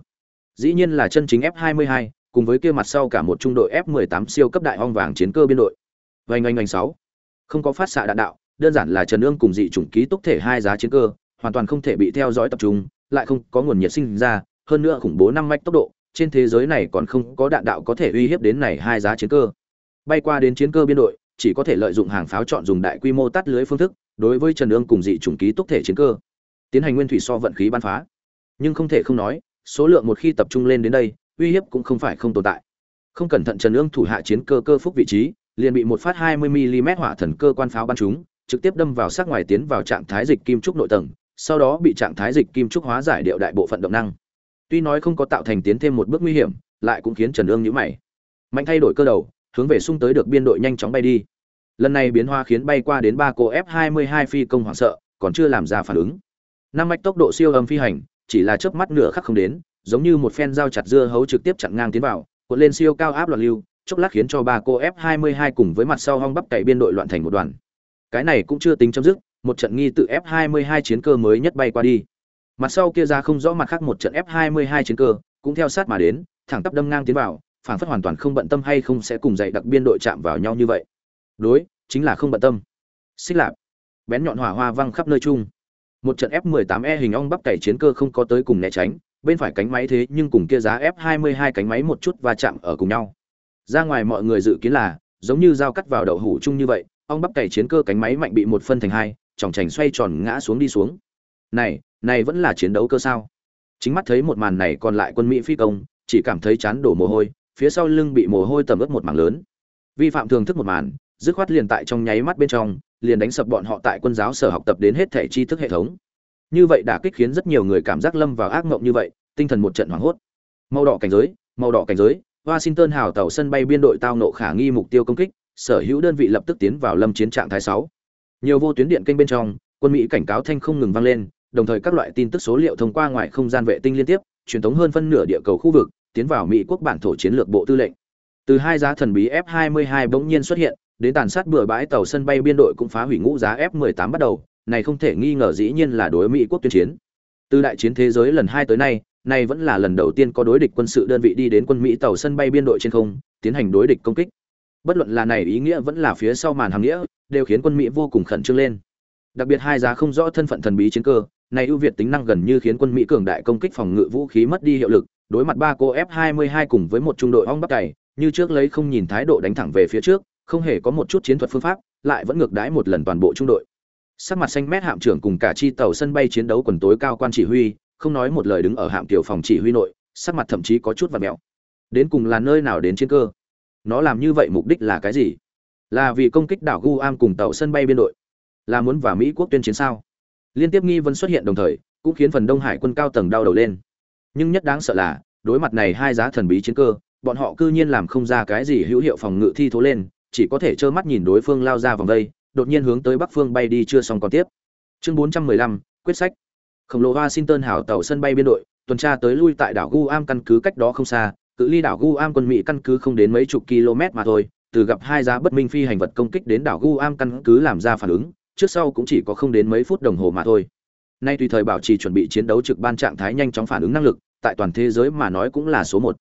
dĩ nhiên là chân chính F22, cùng với kia mặt sau cả một trung đội F18 siêu cấp đại hong vàng chiến cơ biên đội. Vành anh anh 6. Không có phát xạ đạn đạo, đơn giản là Trần Ương cùng dị chủng ký túc thể hai giá chiến cơ, hoàn toàn không thể bị theo dõi tập trung, lại không có nguồn nhiệt sinh ra, hơn nữa khủng bố năm mạch tốc độ, trên thế giới này còn không có đạn đạo có thể uy hiếp đến này hai giá chiến cơ. Bay qua đến chiến cơ biên đội, chỉ có thể lợi dụng hàng pháo chọn dùng đại quy mô tắt lưới phương thức, đối với Trần Ương cùng dị chủng ký túc thể chiến cơ, tiến hành nguyên thủy so vận khí bắn phá. Nhưng không thể không nói, số lượng một khi tập trung lên đến đây uy hiếp cũng không phải không tồn tại. Không cẩn thận trần ương thủ hạ chiến cơ cơ phúc vị trí liền bị một phát 20 mm hỏa thần cơ quan pháo bắn trúng trực tiếp đâm vào sát ngoài tiến vào trạng thái dịch kim trúc nội tầng sau đó bị trạng thái dịch kim trúc hóa giải điệu đại bộ phận động năng. Tuy nói không có tạo thành tiến thêm một bước nguy hiểm lại cũng khiến trần ương nhíu mày. Mạnh thay đổi cơ đầu hướng về sung tới được biên đội nhanh chóng bay đi lần này biến hoa khiến bay qua đến ba cô f 22 phi công hoảng sợ còn chưa làm ra phản ứng năm mạch tốc độ siêu âm phi hành chỉ là chớp mắt nửa khắc không đến, giống như một phen dao chặt dưa hấu trực tiếp chặn ngang tiến vào, cuộn lên siêu cao áp loạn lưu, chốc lát khiến cho ba cô F22 cùng với mặt sau hong bắp cày biên đội loạn thành một đoàn. Cái này cũng chưa tính chấm dứt, một trận nghi tự F22 chiến cơ mới nhất bay qua đi. Mặt sau kia ra không rõ mặt khác một trận F22 chiến cơ, cũng theo sát mà đến, thẳng tắp đâm ngang tiến vào, phản phất hoàn toàn không bận tâm hay không sẽ cùng dạy đặc biên đội chạm vào nhau như vậy. Đối, chính là không bận tâm. Xích lạp, bén nhọn hỏa hoa văng khắp nơi chung một trận F18E hình ong bắp cày chiến cơ không có tới cùng né tránh, bên phải cánh máy thế nhưng cùng kia giá F22 cánh máy một chút va chạm ở cùng nhau. Ra ngoài mọi người dự kiến là, giống như dao cắt vào đậu hủ chung như vậy, ong bắp cày chiến cơ cánh máy mạnh bị một phân thành hai, tròng chành xoay tròn ngã xuống đi xuống. Này, này vẫn là chiến đấu cơ sao? Chính mắt thấy một màn này còn lại quân Mỹ phi công, chỉ cảm thấy chán đổ mồ hôi, phía sau lưng bị mồ hôi tầm ướt một mảng lớn. Vi phạm thường thức một màn, dứt khoát liền tại trong nháy mắt bên trong, liền đánh sập bọn họ tại quân giáo sở học tập đến hết thể tri thức hệ thống. Như vậy đã kích khiến rất nhiều người cảm giác lâm vào ác mộng như vậy tinh thần một trận hoảng hốt. Màu đỏ cảnh giới màu đỏ cảnh giới washington hào tàu sân bay biên đội tao nộ khả nghi mục tiêu công kích sở hữu đơn vị lập tức tiến vào lâm chiến trạng thái sáu. Nhiều vô tuyến điện kênh bên trong quân mỹ cảnh cáo thanh không ngừng vang lên đồng thời các loại tin tức số liệu thông qua ngoài không gian vệ tinh liên tiếp truyền tống hơn phân nửa địa cầu khu vực tiến vào mỹ quốc bản thổ chiến lược bộ tư lệnh. Từ hai giá thần bí f 22 bỗng nhiên xuất hiện, đến tàn sát bừa bãi tàu sân bay biên đội cũng phá hủy ngũ giá f 18 bắt đầu, này không thể nghi ngờ dĩ nhiên là đối mỹ quốc tuyên chiến. Từ đại chiến thế giới lần hai tới nay, này vẫn là lần đầu tiên có đối địch quân sự đơn vị đi đến quân mỹ tàu sân bay biên đội trên không, tiến hành đối địch công kích. Bất luận là này ý nghĩa vẫn là phía sau màn hàng nghĩa, đều khiến quân mỹ vô cùng khẩn trương lên. Đặc biệt hai giá không rõ thân phận thần bí chiến cơ, này ưu việt tính năng gần như khiến quân mỹ cường đại công kích phòng ngự vũ khí mất đi hiệu lực đối mặt ba cô f 22 cùng với một trung đội ong bắp cày, như trước lấy không nhìn thái độ đánh thẳng về phía trước, không hề có một chút chiến thuật phương pháp, lại vẫn ngược đãi một lần toàn bộ trung đội. Sắc mặt xanh mét hạm trưởng cùng cả chi tàu sân bay chiến đấu quần tối cao quan chỉ huy, không nói một lời đứng ở hạm tiểu phòng chỉ huy nội, sắc mặt thậm chí có chút và mèo đến cùng là nơi nào đến chiến cơ? Nó làm như vậy mục đích là cái gì? Là vì công kích đảo guam cùng tàu sân bay biên đội? Là muốn vào mỹ quốc tuyên chiến sao? Liên tiếp nghi vấn xuất hiện đồng thời, cũng khiến phần đông hải quân cao tầng đau đầu lên nhưng nhất đáng sợ là đối mặt này hai giá thần bí chiến cơ bọn họ cư nhiên làm không ra cái gì hữu hiệu phòng ngự thi thố lên chỉ có thể trơ mắt nhìn đối phương lao ra vòng đây đột nhiên hướng tới bắc phương bay đi chưa xong còn tiếp. Chương 415, quyết sách. Khổng lồ washington hảo tàu sân bay biên đội tuần tra tới lui tại đảo guam căn cứ cách đó không xa cự ly đảo guam quân mỹ căn cứ không đến mấy chục km mà thôi từ gặp hai giá bất minh phi hành vật công kích đến đảo guam căn cứ làm ra phản ứng trước sau cũng chỉ có không đến mấy phút đồng hồ mà thôi nay tùy thời bảo trì chuẩn bị chiến đấu trực ban trạng thái nhanh chóng phản ứng năng lực, tại toàn thế giới mà nói cũng là số một.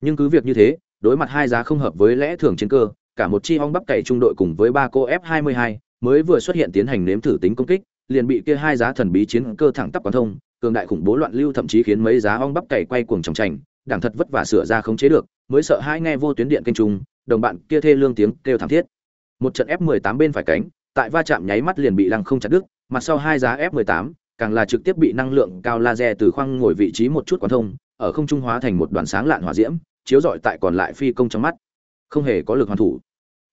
Nhưng cứ việc như thế, đối mặt hai giá không hợp với lẽ thường chiến cơ, cả một chi hong bắp cày trung đội cùng với ba cô f 22 mới vừa xuất hiện tiến hành nếm thử tính công kích, liền bị kia hai giá thần bí chiến cơ thẳng tắp quán thông, cường đại khủng bố loạn lưu thậm chí khiến mấy giá hong bắp cày quay cuồng tròng trành đảng thật vất vả sửa ra khống chế được, mới sợ hai nghe vô tuyến điện kênh trung đồng bạn kia thê lương tiếng kêu thảm thiết. Một trận f 18 bên phải cánh, tại va chạm nháy mắt liền bị lăng không chặt đứt, mặt sau hai giá f 18 càng là trực tiếp bị năng lượng cao laser từ khoang ngồi vị trí một chút quán thông, ở không trung hóa thành một đoàn sáng lạn hỏa diễm, chiếu rọi tại còn lại phi công trong mắt. Không hề có lực hoàn thủ.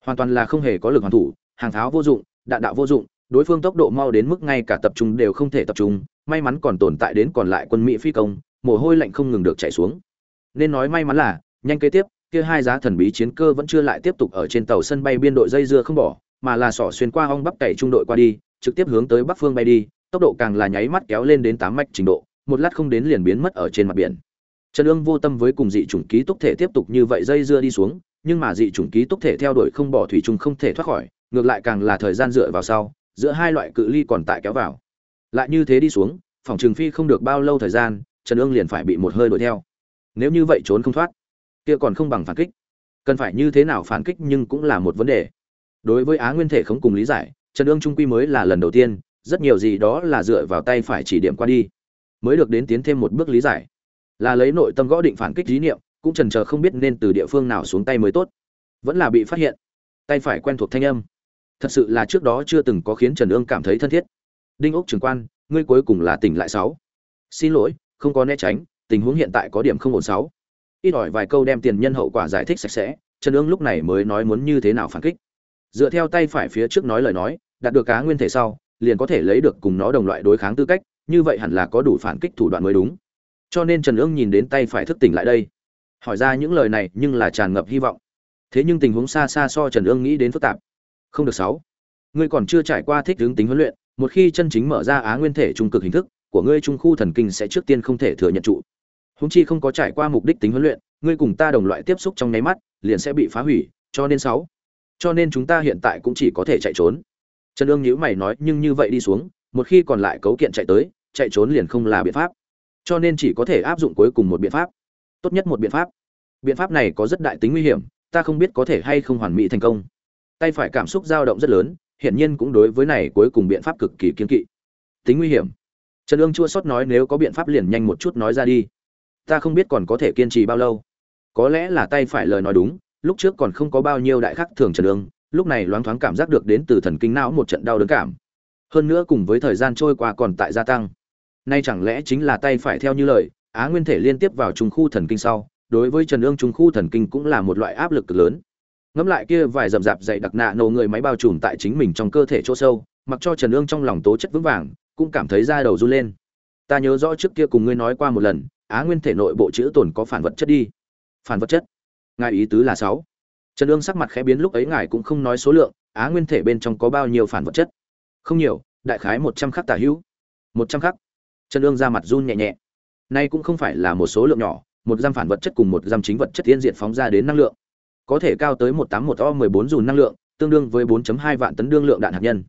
Hoàn toàn là không hề có lực hoàn thủ, hàng tháo vô dụng, đạn đạo vô dụng, đối phương tốc độ mau đến mức ngay cả tập trung đều không thể tập trung, may mắn còn tồn tại đến còn lại quân mỹ phi công, mồ hôi lạnh không ngừng được chảy xuống. Nên nói may mắn là, nhanh kế tiếp, kia hai giá thần bí chiến cơ vẫn chưa lại tiếp tục ở trên tàu sân bay biên đội dây dưa không bỏ, mà là sỏ xuyên qua ong bắp cày trung đội qua đi, trực tiếp hướng tới bắc phương bay đi tốc độ càng là nháy mắt kéo lên đến tám mạch trình độ, một lát không đến liền biến mất ở trên mặt biển. Trần ương vô tâm với cùng dị chủng ký túc thể tiếp tục như vậy dây dưa đi xuống, nhưng mà dị chủng ký túc thể theo đuổi không bỏ thủy chung không thể thoát khỏi, ngược lại càng là thời gian dựa vào sau, giữa hai loại cự ly còn tại kéo vào. Lại như thế đi xuống, phòng trường phi không được bao lâu thời gian, trần ương liền phải bị một hơi đuổi theo. Nếu như vậy trốn không thoát, kia còn không bằng phản kích. Cần phải như thế nào phản kích nhưng cũng là một vấn đề. Đối với á nguyên thể không cùng lý giải, trần ương trung quy mới là lần đầu tiên rất nhiều gì đó là dựa vào tay phải chỉ điểm qua đi, mới được đến tiến thêm một bước lý giải. Là lấy nội tâm gõ định phản kích lý niệm, cũng trần chờ không biết nên từ địa phương nào xuống tay mới tốt. Vẫn là bị phát hiện, tay phải quen thuộc thanh âm. Thật sự là trước đó chưa từng có khiến trần ương cảm thấy thân thiết. Đinh ốc trưởng quan, ngươi cuối cùng là tỉnh lại sáu. Xin lỗi, không có né tránh, tình huống hiện tại có điểm không ổn sáu. Ít ỏi vài câu đem tiền nhân hậu quả giải thích sạch sẽ, trần ương lúc này mới nói muốn như thế nào phản kích. Dựa theo tay phải phía trước nói lời nói, đạt được cá nguyên thể sau liền có thể lấy được cùng nó đồng loại đối kháng tư cách, như vậy hẳn là có đủ phản kích thủ đoạn mới đúng. Cho nên trần ương nhìn đến tay phải thức tỉnh lại đây, hỏi ra những lời này nhưng là tràn ngập hy vọng. Thế nhưng tình huống xa xa so trần ương nghĩ đến phức tạp. Không được sáu. Ngươi còn chưa trải qua thích hướng tính huấn luyện, một khi chân chính mở ra á nguyên thể trung cực hình thức của ngươi trung khu thần kinh sẽ trước tiên không thể thừa nhận trụ. Húng chi không có trải qua mục đích tính huấn luyện, ngươi cùng ta đồng loại tiếp xúc trong nháy mắt, liền sẽ bị phá hủy, cho nên sáu. Cho nên chúng ta hiện tại cũng chỉ có thể chạy trốn trần ương nhíu mày nói, nhưng như vậy đi xuống, một khi còn lại cấu kiện chạy tới, chạy trốn liền không là biện pháp. Cho nên chỉ có thể áp dụng cuối cùng một biện pháp. Tốt nhất một biện pháp. Biện pháp này có rất đại tính nguy hiểm, ta không biết có thể hay không hoàn mỹ thành công. Tay phải cảm xúc dao động rất lớn, hiển nhiên cũng đối với này cuối cùng biện pháp cực kỳ kiên kỵ. Tính nguy hiểm. Trần ương chua sót nói, nếu có biện pháp liền nhanh một chút nói ra đi. Ta không biết còn có thể kiên trì bao lâu. Có lẽ là tay phải lời nói đúng, lúc trước còn không có bao nhiêu đại khắc thường trần ương lúc này loáng thoáng cảm giác được đến từ thần kinh não một trận đau đớn cảm. Hơn nữa cùng với thời gian trôi qua còn tại gia tăng. Nay chẳng lẽ chính là tay phải theo như lời, á nguyên thể liên tiếp vào trung khu thần kinh sau, đối với trần ương trung khu thần kinh cũng là một loại áp lực cực lớn. Ngẫm lại kia vài rậm rạp dậy đặc nạ nổ người máy bao trùm tại chính mình trong cơ thể chỗ sâu, mặc cho trần ương trong lòng tố chất vững vàng, cũng cảm thấy da đầu run lên. Ta nhớ rõ trước kia cùng ngươi nói qua một lần, á nguyên thể nội bộ chữ tồn có phản vật chất đi. Phản vật chất. Ngài ý tứ là sáu trần ương sắc mặt khẽ biến lúc ấy ngài cũng không nói số lượng, á nguyên thể bên trong có bao nhiêu phản vật chất? Không nhiều, đại khái một trăm khắc tả hữu. Một trăm khắc. Trần ương ra mặt run nhẹ nhẹ. Nay cũng không phải là một số lượng nhỏ, một giam phản vật chất cùng một giam chính vật chất tiên diện phóng ra đến năng lượng. Có thể cao tới một tám một o mười bốn dùn năng lượng, tương đương với 4.2 vạn tấn đương lượng đạn hạt nhân.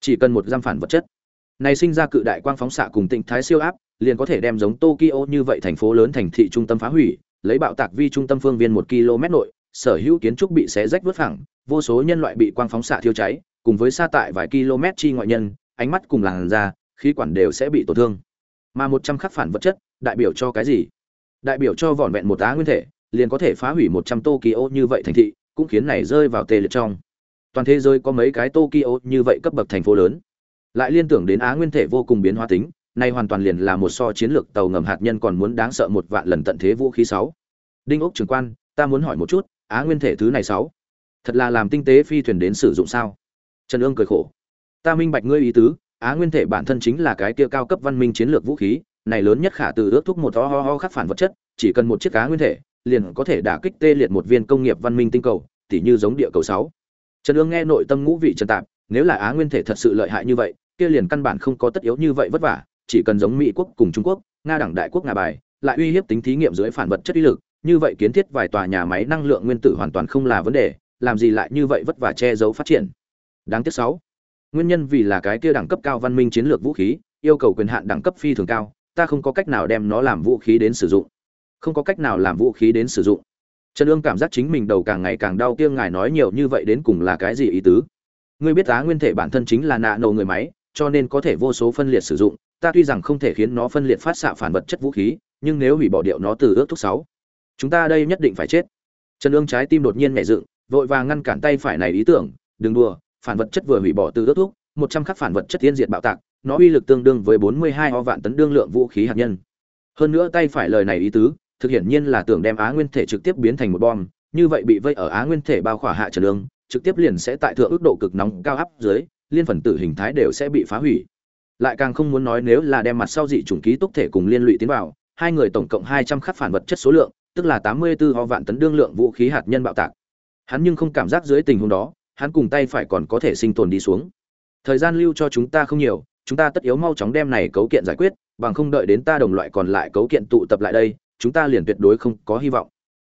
Chỉ cần một giam phản vật chất. Này sinh ra cự đại quang phóng xạ cùng tịnh thái siêu áp, liền có thể đem giống tokyo như vậy thành phố lớn thành thị trung tâm phá hủy, lấy bạo tạc vi trung tâm phương viên một km nội sở hữu kiến trúc bị xé rách vứt phẳng, vô số nhân loại bị quang phóng xạ thiêu cháy, cùng với xa tại vài km chi ngoại nhân, ánh mắt cùng làn da, khí quản đều sẽ bị tổn thương. Mà một trăm khắc phản vật chất, đại biểu cho cái gì? Đại biểu cho vỏn vẹn một á nguyên thể, liền có thể phá hủy một trăm tokyo như vậy thành thị, cũng khiến này rơi vào tê liệt trong. Toàn thế giới có mấy cái tokyo như vậy cấp bậc thành phố lớn. Lại liên tưởng đến á nguyên thể vô cùng biến hóa tính, nay hoàn toàn liền là một so chiến lược tàu ngầm hạt nhân còn muốn đáng sợ một vạn lần tận thế vũ khí sáu. Đinh ốc trưởng quan, ta muốn hỏi một chút á nguyên thể thứ này sáu. Thật là làm tinh tế phi thuyền đến sử dụng sao? Trần ương cười khổ. Ta minh bạch ngươi ý tứ, á nguyên thể bản thân chính là cái kia cao cấp văn minh chiến lược vũ khí, này lớn nhất khả từ ước thúc một ho ho ho khắc phản vật chất, chỉ cần một chiếc á nguyên thể, liền có thể đả kích tê liệt một viên công nghiệp văn minh tinh cầu, tỉ như giống địa cầu sáu. Trần ương nghe nội tâm ngũ vị trần tạp, nếu là á nguyên thể thật sự lợi hại như vậy, kia liền căn bản không có tất yếu như vậy vất vả, chỉ cần giống mỹ quốc cùng trung quốc, nga đảng đại quốc nga bài, lại uy hiếp tính thí nghiệm dưới phản vật chất uy lực như vậy kiến thiết vài tòa nhà máy năng lượng nguyên tử hoàn toàn không là vấn đề, làm gì lại như vậy vất vả che giấu phát triển? Đáng tiếc sáu. Nguyên nhân vì là cái kia đẳng cấp cao văn minh chiến lược vũ khí, yêu cầu quyền hạn đẳng cấp phi thường cao, ta không có cách nào đem nó làm vũ khí đến sử dụng. Không có cách nào làm vũ khí đến sử dụng. Trần Dương cảm giác chính mình đầu càng ngày càng đau kia ngài nói nhiều như vậy đến cùng là cái gì ý tứ? Ngươi biết giá nguyên thể bản thân chính là nạ nổ người máy, cho nên có thể vô số phân liệt sử dụng, ta tuy rằng không thể khiến nó phân liệt phát xạ phản vật chất vũ khí, nhưng nếu hủy bỏ điệu nó từ ước thúc sáu chúng ta đây nhất định phải chết trần ương trái tim đột nhiên nhảy dựng, vội vàng ngăn cản tay phải này ý tưởng, đừng đùa, phản vật chất vừa hủy bỏ từ ước thuốc. một trăm khắc phản vật chất tiên diệt bạo tạc, nó uy lực tương đương với bốn mươi hai ho vạn tấn đương lượng vũ khí hạt nhân hơn nữa tay phải lời này ý tứ, thực hiện nhiên là tưởng đem á nguyên thể trực tiếp biến thành một bom, như vậy bị vây ở á nguyên thể bao khỏa hạ trần ương trực tiếp liền sẽ tại thượng ước độ cực nóng cao áp dưới, liên phần tử hình thái đều sẽ bị phá hủy lại càng không muốn nói nếu là đem mặt sau dị chủng ký túc thể cùng liên lụy tiến vào, hai người tổng cộng hai trăm khắc phản vật chất số lượng tức là tám mươi 84 ho vạn tấn đương lượng vũ khí hạt nhân bạo tạc. Hắn nhưng không cảm giác dưới tình huống đó, hắn cùng tay phải còn có thể sinh tồn đi xuống. Thời gian lưu cho chúng ta không nhiều, chúng ta tất yếu mau chóng đem này cấu kiện giải quyết, bằng không đợi đến ta đồng loại còn lại cấu kiện tụ tập lại đây, chúng ta liền tuyệt đối không có hy vọng.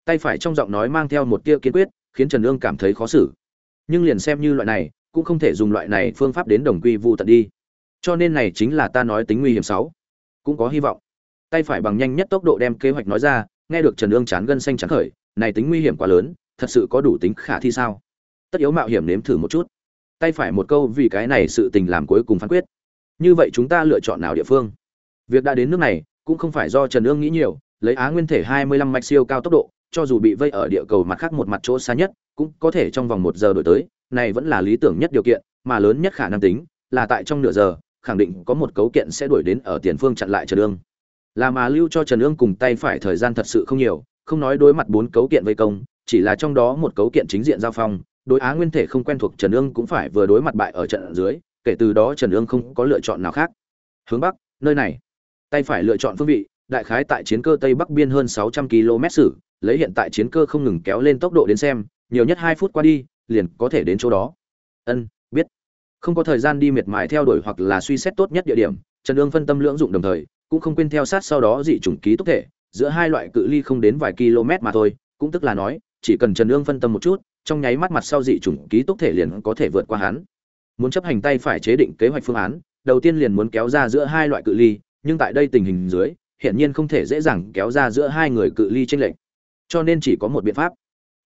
Tay phải trong giọng nói mang theo một tia kiên quyết, khiến trần ương cảm thấy khó xử. Nhưng liền xem như loại này, cũng không thể dùng loại này phương pháp đến đồng quy vu tận đi. Cho nên này chính là ta nói tính nguy hiểm sáu. Cũng có hy vọng. Tay phải bằng nhanh nhất tốc độ đem kế hoạch nói ra nghe được trần ương chán gân xanh trắng khởi này tính nguy hiểm quá lớn thật sự có đủ tính khả thi sao? Tất yếu mạo hiểm nếm thử một chút. Tay phải một câu vì cái này sự tình làm cuối cùng phán quyết. Như vậy chúng ta lựa chọn nào địa phương? Việc đã đến nước này cũng không phải do trần ương nghĩ nhiều lấy á nguyên thể 25 mạch siêu cao tốc độ, cho dù bị vây ở địa cầu mặt khác một mặt chỗ xa nhất, cũng có thể trong vòng một giờ đổi tới, này vẫn là lý tưởng nhất điều kiện, mà lớn nhất khả năng tính là tại trong nửa giờ, khẳng định có một cấu kiện sẽ đuổi đến ở tiền phương chặn lại Trần Ương. Là mà lưu cho Trần Ương cùng tay phải thời gian thật sự không nhiều, không nói đối mặt bốn cấu kiện vây công, chỉ là trong đó một cấu kiện chính diện giao phong, đối á nguyên thể không quen thuộc Trần Ương cũng phải vừa đối mặt bại ở trận dưới, kể từ đó Trần Ương không có lựa chọn nào khác. Hướng bắc, nơi này, tay phải lựa chọn phương vị, đại khái tại chiến cơ tây bắc biên hơn 600 km xử, lấy hiện tại chiến cơ không ngừng kéo lên tốc độ đến xem, nhiều nhất hai phút qua đi, liền có thể đến chỗ đó. Ân, biết. Không có thời gian đi miệt mài theo đuổi hoặc là suy xét tốt nhất địa điểm, Trần ương phân tâm lưỡng dụng đồng thời, cũng không quên theo sát sau đó dị chủng ký túc thể, giữa hai loại cự ly không đến vài km mà thôi, cũng tức là nói, chỉ cần Trần Nương phân tâm một chút, trong nháy mắt mặt sau dị chủng ký túc thể liền có thể vượt qua hắn. Muốn chấp hành tay phải chế định kế hoạch phương án, đầu tiên liền muốn kéo ra giữa hai loại cự ly, nhưng tại đây tình hình dưới, hiển nhiên không thể dễ dàng kéo ra giữa hai người cự ly chênh lệch. Cho nên chỉ có một biện pháp.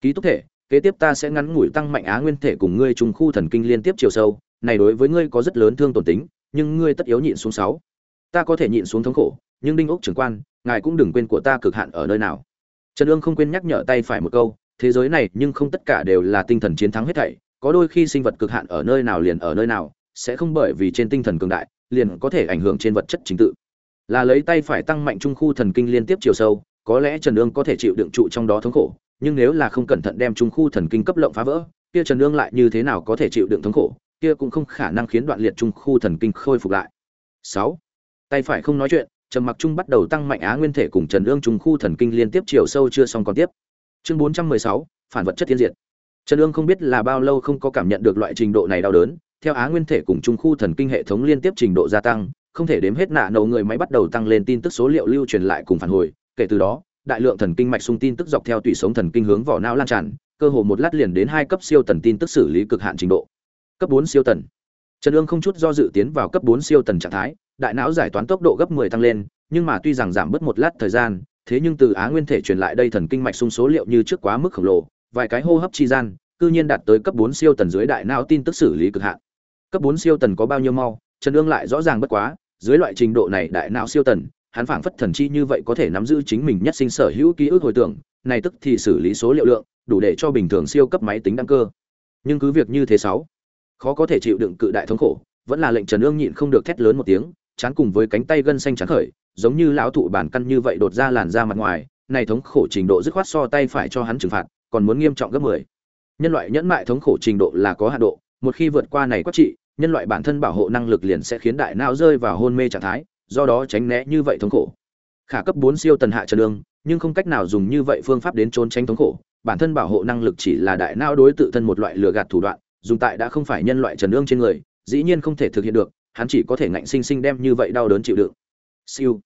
Ký túc thể, kế tiếp ta sẽ ngắn ngủi tăng mạnh á nguyên thể cùng ngươi trùng khu thần kinh liên tiếp chiều sâu, này đối với ngươi có rất lớn thương tổn tính, nhưng ngươi tất yếu nhịn xuống sáu. Ta có thể nhịn xuống thống khổ, nhưng đinh ốc trưởng quan, ngài cũng đừng quên của ta cực hạn ở nơi nào. Trần ương không quên nhắc nhở tay phải một câu, thế giới này nhưng không tất cả đều là tinh thần chiến thắng hết thảy, có đôi khi sinh vật cực hạn ở nơi nào liền ở nơi nào, sẽ không bởi vì trên tinh thần cường đại, liền có thể ảnh hưởng trên vật chất chính tự. Là lấy tay phải tăng mạnh trung khu thần kinh liên tiếp chiều sâu có lẽ trần ương có thể chịu đựng trụ trong đó thống khổ nhưng nếu là không cẩn thận đem trung khu thần kinh cấp lộng phá vỡ kia trần ương lại như thế nào có thể chịu đựng thống khổ kia cũng không khả năng khiến đoạn liệt trung khu thần kinh khôi phục lại. Sáu tay phải không nói chuyện, trầm mặc trung bắt đầu tăng mạnh á nguyên thể cùng trần ương trùng khu thần kinh liên tiếp chiều sâu chưa xong còn tiếp. Chương bốn trăm mười sáu, phản vật chất thiên diệt. Trần ương không biết là bao lâu không có cảm nhận được loại trình độ này đau đớn, theo á nguyên thể cùng trung khu thần kinh hệ thống liên tiếp trình độ gia tăng, không thể đếm hết nạ nầu người máy bắt đầu tăng lên tin tức số liệu lưu truyền lại cùng phản hồi, kể từ đó, đại lượng thần kinh mạch sung tin tức dọc theo tủy sống thần kinh hướng vỏ não lan tràn, cơ hồ một lát liền đến hai cấp siêu tần tin tức xử lý cực hạn trình độ. Cấp bốn siêu tần trần Dương không chút do dự tiến vào cấp bốn siêu tần trạng thái, đại não giải toán tốc độ gấp 10 tăng lên, nhưng mà tuy rằng giảm bớt một lát thời gian, thế nhưng từ á nguyên thể truyền lại đây thần kinh mạch xung số liệu như trước quá mức khổng lồ, vài cái hô hấp chi gian, cư nhiên đạt tới cấp 4 siêu tần dưới đại não tin tức xử lý cực hạn. Cấp 4 siêu tần có bao nhiêu mau, trần Dương lại rõ ràng bất quá, dưới loại trình độ này đại não siêu tần, hắn phảng phất thần chi như vậy có thể nắm giữ chính mình nhất sinh sở hữu ký ức hồi tưởng, này tức thì xử lý số liệu lượng, đủ để cho bình thường siêu cấp máy tính đăng cơ. Nhưng cứ việc như thế sáu khó có thể chịu đựng cự đại thống khổ, vẫn là lệnh trần ương nhịn không được thét lớn một tiếng, chán cùng với cánh tay gân xanh trắng khởi, giống như lão thụ bản căn như vậy đột ra làn ra mặt ngoài, này thống khổ trình độ dứt khoát so tay phải cho hắn trừng phạt, còn muốn nghiêm trọng gấp 10. nhân loại nhẫn mại thống khổ trình độ là có hạn độ, một khi vượt qua này quá trị, nhân loại bản thân bảo hộ năng lực liền sẽ khiến đại não rơi vào hôn mê trạng thái, do đó tránh né như vậy thống khổ khả cấp 4 siêu tần hạ trần đường nhưng không cách nào dùng như vậy phương pháp đến trốn tránh thống khổ, bản thân bảo hộ năng lực chỉ là đại não đối tự thân một loại lừa gạt thủ đoạn dùng tại đã không phải nhân loại trần ương trên người, dĩ nhiên không thể thực hiện được, hắn chỉ có thể ngạnh sinh sinh đem như vậy đau đớn chịu đựng. Siêu.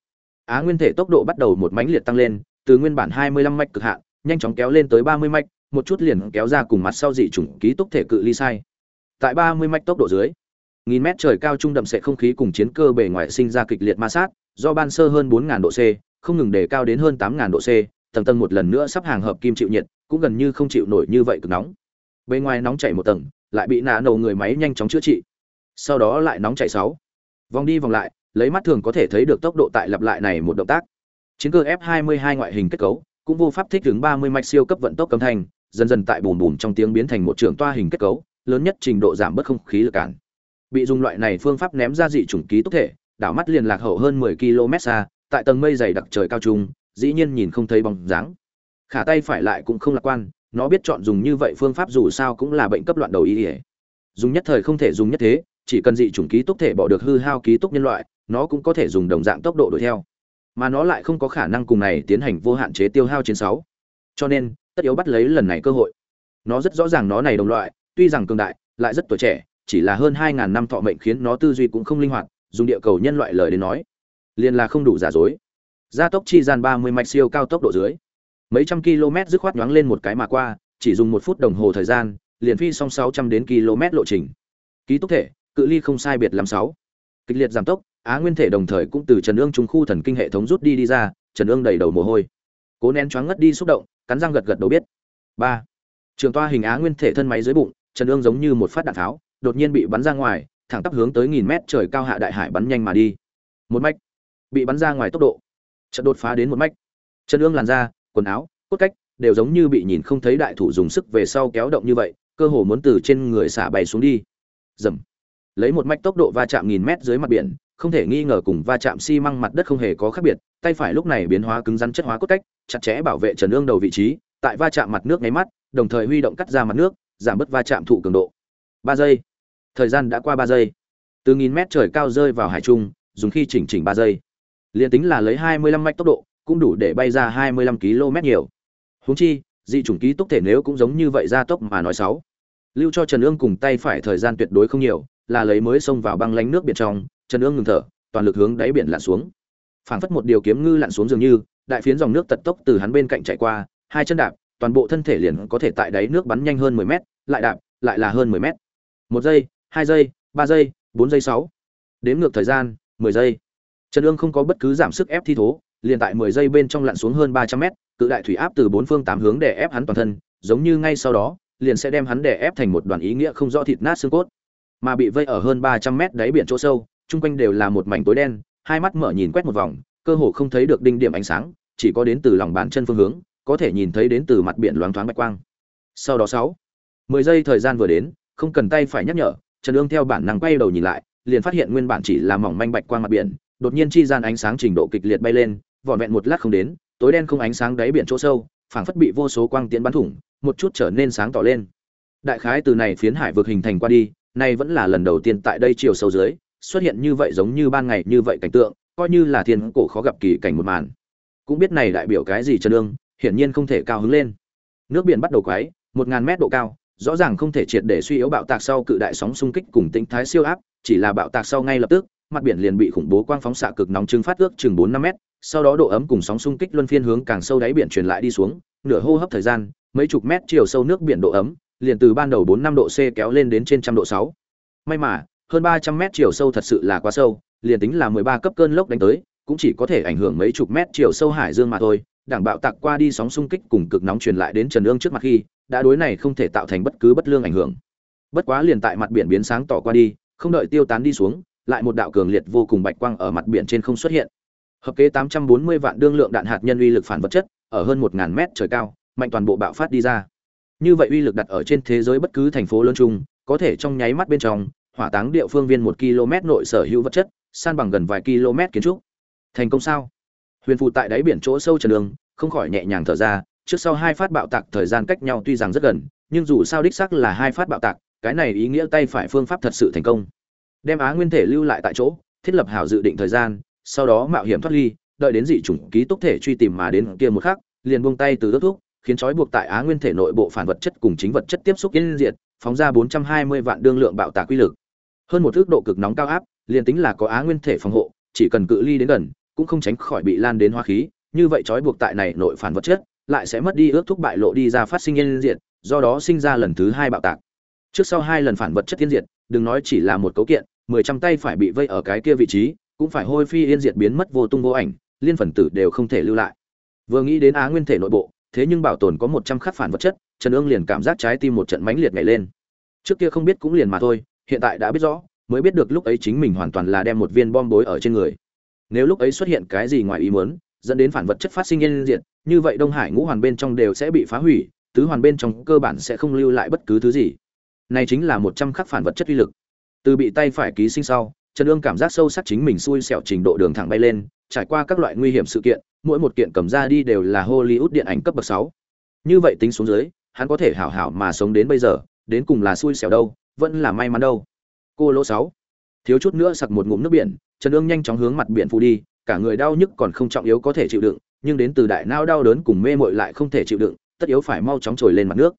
Á nguyên thể tốc độ bắt đầu một mánh liệt tăng lên, từ nguyên bản 25 mạch cực hạn, nhanh chóng kéo lên tới 30 mạch, một chút liền kéo ra cùng mặt sau dị chủng ký túc thể cự ly sai. Tại 30 mạch tốc độ dưới, nghìn mét trời cao trung đậm sệ không khí cùng chiến cơ bề ngoài sinh ra kịch liệt ma sát, do ban sơ hơn bốn độ C, không ngừng đề cao đến hơn tám độ C, tầng tầng một lần nữa sắp hàng hợp kim chịu nhiệt, cũng gần như không chịu nổi như vậy cực nóng. Bề ngoài nóng chảy một tầng lại bị nạ nổ người máy nhanh chóng chữa trị. Sau đó lại nóng chảy sáu. Vòng đi vòng lại, lấy mắt thường có thể thấy được tốc độ tại lặp lại này một động tác. Chiến cơ f 22 ngoại hình kết cấu, cũng vô pháp thích ứng 30 mạch siêu cấp vận tốc cấm thanh, dần dần tại bùn bùn trong tiếng biến thành một trường toa hình kết cấu, lớn nhất trình độ giảm bớt không khí lực cản. Bị dùng loại này phương pháp ném ra dị chủng ký tốc thể, đảo mắt liền lạc hậu hơn 10 km xa, tại tầng mây dày đặc trời cao trung, dĩ nhiên nhìn không thấy bóng dáng. Khả tay phải lại cũng không lạc quan nó biết chọn dùng như vậy phương pháp dù sao cũng là bệnh cấp loạn đầu y. ỉa. Dùng nhất thời không thể dùng nhất thế, chỉ cần dị chủng ký túc thể bỏ được hư hao ký túc nhân loại, nó cũng có thể dùng đồng dạng tốc độ đuổi theo. Mà nó lại không có khả năng cùng này tiến hành vô hạn chế tiêu hao chiến sáu. Cho nên, tất yếu bắt lấy lần này cơ hội. Nó rất rõ ràng nó này đồng loại, tuy rằng cường đại, lại rất tuổi trẻ, chỉ là hơn hai ngàn năm thọ mệnh khiến nó tư duy cũng không linh hoạt, dùng địa cầu nhân loại lời đến nói, liền là không đủ giả dối. Gia tốc chi gian ba mươi mạch siêu cao tốc độ dưới mấy trăm km dứt khoát nhoáng lên một cái mà qua, chỉ dùng một phút đồng hồ thời gian, liền phi xong sáu trăm đến km lộ trình. Ký túc thể, cự ly không sai biệt làm sáu. Kịch liệt giảm tốc, á nguyên thể đồng thời cũng từ trần ương trung khu thần kinh hệ thống rút đi đi ra, trần ương đầy đầu mồ hôi. Cố nén choáng ngất đi xúc động, cắn răng gật gật đầu biết. Ba. Trường toa hình á nguyên thể thân máy dưới bụng, trần ương giống như một phát đạn tháo, đột nhiên bị bắn ra ngoài, thẳng tắp hướng tới nghìn mét trời cao hạ đại hải bắn nhanh mà đi. Một mạch. Bị bắn ra ngoài tốc độ. Trận đột phá đến một mạch. Trần ương làn ra quần áo, cốt cách, đều giống như bị nhìn không thấy đại thủ dùng sức về sau kéo động như vậy, cơ hồ muốn từ trên người xả bay xuống đi. Dầm. Lấy một mạch tốc độ va chạm nghìn mét dưới mặt biển, không thể nghi ngờ cùng va chạm xi măng mặt đất không hề có khác biệt, tay phải lúc này biến hóa cứng rắn chất hóa cốt cách, chặt chẽ bảo vệ trần ương đầu vị trí, tại va chạm mặt nước nháy mắt, đồng thời huy động cắt ra mặt nước, giảm bớt va chạm thụ cường độ. Ba giây. Thời gian đã qua ba giây. Từ nghìn mét trời cao rơi vào hải trung, dùng khi chỉnh chỉnh ba giây. Liền tính là lấy hai mươi lăm mạch tốc độ cũng đủ để bay ra hai mươi lăm km nhiều. Huống chi, dị chủng ký túc thể nếu cũng giống như vậy ra tốc mà nói sáu. Lưu cho trần ương cùng tay phải thời gian tuyệt đối không nhiều, là lấy mới xông vào băng lánh nước biển trong, trần ương ngừng thở, toàn lực hướng đáy biển lặn xuống. Phảng phất một điều kiếm ngư lặn xuống dường như, đại phiến dòng nước tật tốc từ hắn bên cạnh chạy qua, hai chân đạp, toàn bộ thân thể liền có thể tại đáy nước bắn nhanh hơn mười mét, lại đạp, lại là hơn mười mét. Một giây, hai giây, ba giây, bốn giây sáu. Đếm ngược thời gian, mười giây. Trần ương không có bất cứ giảm sức ép thi thố liền tại mười giây bên trong lặn xuống hơn ba trăm mét, cự đại thủy áp từ bốn phương tám hướng để ép hắn toàn thân, giống như ngay sau đó, liền sẽ đem hắn đè ép thành một đoàn ý nghĩa không rõ thịt nát xương cốt. Mà bị vây ở hơn ba trăm mét đáy biển chỗ sâu, chung quanh đều là một mảnh tối đen, hai mắt mở nhìn quét một vòng, cơ hồ không thấy được đinh điểm ánh sáng, chỉ có đến từ lòng bàn chân phương hướng, có thể nhìn thấy đến từ mặt biển loáng thoáng bạch quang. Sau đó sáu, mười giây thời gian vừa đến, không cần tay phải nhắc nhở, trần Dương theo bản năng quay đầu nhìn lại, liền phát hiện nguyên bản chỉ là mỏng manh bạch quang mặt biển, đột nhiên chi gian ánh sáng trình độ kịch liệt bay lên vỏn vẹn một lát không đến tối đen không ánh sáng đáy biển chỗ sâu phảng phất bị vô số quang tiễn bắn thủng một chút trở nên sáng tỏ lên. Đại khái từ này phiến hải vực hình thành qua đi nay vẫn là lần đầu tiên tại đây chiều sâu dưới xuất hiện như vậy giống như ban ngày như vậy cảnh tượng coi như là thiên cổ khó gặp kỳ cảnh một màn. Cũng biết này đại biểu cái gì trần lương hiển nhiên không thể cao hứng lên. Nước biển bắt đầu quái một ngàn mét độ cao rõ ràng không thể triệt để suy yếu bạo tạc sau cự đại sóng xung kích cùng tĩnh thái siêu áp, chỉ là bạo tạc sau ngay lập tức, mặt biển liền bị khủng bố quang phóng xạ cực nóng trưng phát ước chừng 4 5 mét, sau đó độ ấm cùng sóng xung kích luân phiên hướng càng sâu đáy biển truyền lại đi xuống, nửa hô hấp thời gian, mấy chục mét chiều sâu nước biển độ ấm, liền từ ban đầu 4 5 độ C kéo lên đến trên trăm độ 6. May mà, hơn 300 mét chiều sâu thật sự là quá sâu, liền tính là 13 cấp cơn lốc đánh tới, cũng chỉ có thể ảnh hưởng mấy chục mét chiều sâu hải dương mà thôi. Đảng bạo tạc qua đi sóng xung kích cùng cực nóng truyền lại đến Trần Ương trước mặt khi, đã đối này không thể tạo thành bất cứ bất lương ảnh hưởng. Bất quá liền tại mặt biển biến sáng tỏ qua đi, không đợi tiêu tán đi xuống, lại một đạo cường liệt vô cùng bạch quang ở mặt biển trên không xuất hiện. Hợp kế 840 vạn đương lượng đạn hạt nhân uy lực phản vật chất, ở hơn 1000 mét trời cao, mạnh toàn bộ bạo phát đi ra. Như vậy uy lực đặt ở trên thế giới bất cứ thành phố lớn chung, có thể trong nháy mắt bên trong, hỏa táng địa phương viên 1 km nội sở hữu vật chất, san bằng gần vài km kiến trúc. Thành công sao? Huyền phù tại đáy biển chỗ sâu trần đường, không khỏi nhẹ nhàng thở ra, trước sau hai phát bạo tạc thời gian cách nhau tuy rằng rất gần, nhưng dù sao đích xác là hai phát bạo tạc, cái này ý nghĩa tay phải phương pháp thật sự thành công. Đem Á Nguyên thể lưu lại tại chỗ, thiết lập hảo dự định thời gian, sau đó mạo hiểm thoát ly, đợi đến dị chủng ký túc thể truy tìm mà đến kia một khắc, liền buông tay từ đốt thuốc, khiến trói buộc tại Á Nguyên thể nội bộ phản vật chất cùng chính vật chất tiếp xúc yên diệt, phóng ra 420 vạn đương lượng bạo tạc quy lực. Hơn một thước độ cực nóng cao áp, liền tính là có Á Nguyên thể phòng hộ, chỉ cần cự ly đến gần, cũng không tránh khỏi bị lan đến hóa khí, như vậy trói buộc tại này nội phản vật chất, lại sẽ mất đi ước thúc bại lộ đi ra phát sinh yên diệt, do đó sinh ra lần thứ hai bạo tạc. Trước sau hai lần phản vật chất tiên diệt, đừng nói chỉ là một cấu kiện, mười trăm tay phải bị vây ở cái kia vị trí, cũng phải hôi phi yên diệt biến mất vô tung vô ảnh, liên phần tử đều không thể lưu lại. Vừa nghĩ đến Á Nguyên thể nội bộ, thế nhưng bảo tồn có một trăm khắc phản vật chất, Trần Ương liền cảm giác trái tim một trận mãnh liệt nhảy lên. Trước kia không biết cũng liền mà thôi, hiện tại đã biết rõ, mới biết được lúc ấy chính mình hoàn toàn là đem một viên bom bối ở trên người. Nếu lúc ấy xuất hiện cái gì ngoài ý muốn, dẫn đến phản vật chất phát sinh yên diệt, như vậy Đông Hải ngũ hoàn bên trong đều sẽ bị phá hủy, tứ hoàn bên trong cơ bản sẽ không lưu lại bất cứ thứ gì. Này chính là một trăm khắc phản vật chất uy lực. Từ bị tay phải ký sinh sau, Trần Dương cảm giác sâu sắc chính mình xui xẻo trình độ đường thẳng bay lên, trải qua các loại nguy hiểm sự kiện, mỗi một kiện cầm ra đi đều là Hollywood điện ảnh cấp bậc 6. Như vậy tính xuống dưới, hắn có thể hảo hảo mà sống đến bây giờ, đến cùng là xui xẻo đâu, vẫn là may mắn đâu. Cô lỗ 6. Thiếu chút nữa sặc một ngụm nước biển, Trần Dương nhanh chóng hướng mặt biển phù đi, cả người đau nhức còn không trọng yếu có thể chịu đựng, nhưng đến từ đại não đau đớn cùng mê muội lại không thể chịu đựng, tất yếu phải mau chóng trồi lên mặt nước.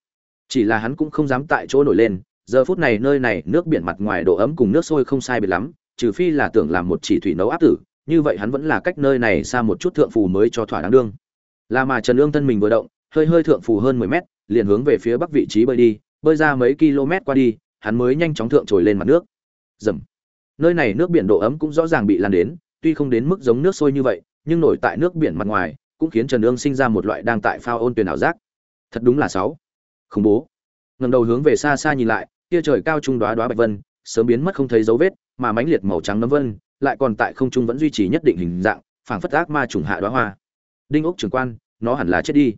Chỉ là hắn cũng không dám tại chỗ nổi lên, giờ phút này nơi này nước biển mặt ngoài độ ấm cùng nước sôi không sai biệt lắm, trừ phi là tưởng làm một chỉ thủy nấu áp tử, như vậy hắn vẫn là cách nơi này xa một chút thượng phù mới cho thỏa đáng đương. Là mà Trần Ương thân mình vừa động, hơi hơi thượng phù hơn 10 mét, liền hướng về phía bắc vị trí bơi đi, bơi ra mấy km qua đi, hắn mới nhanh chóng thượng trồi lên mặt nước. Rầm. Nơi này nước biển độ ấm cũng rõ ràng bị lan đến, tuy không đến mức giống nước sôi như vậy, nhưng nổi tại nước biển mặt ngoài, cũng khiến Trần Ương sinh ra một loại đang tại phao ôn tuyển ảo giác. Thật đúng là sáu. Khủng bố. Ngẩng đầu hướng về xa xa nhìn lại, kia trời cao trung đóa đóa bạch vân, sớm biến mất không thấy dấu vết, mà mãnh liệt màu trắng nấm vân, lại còn tại không trung vẫn duy trì nhất định hình dạng, phảng phất ác ma trùng hạ đóa hoa. Đinh Ốc trưởng quan, nó hẳn là chết đi.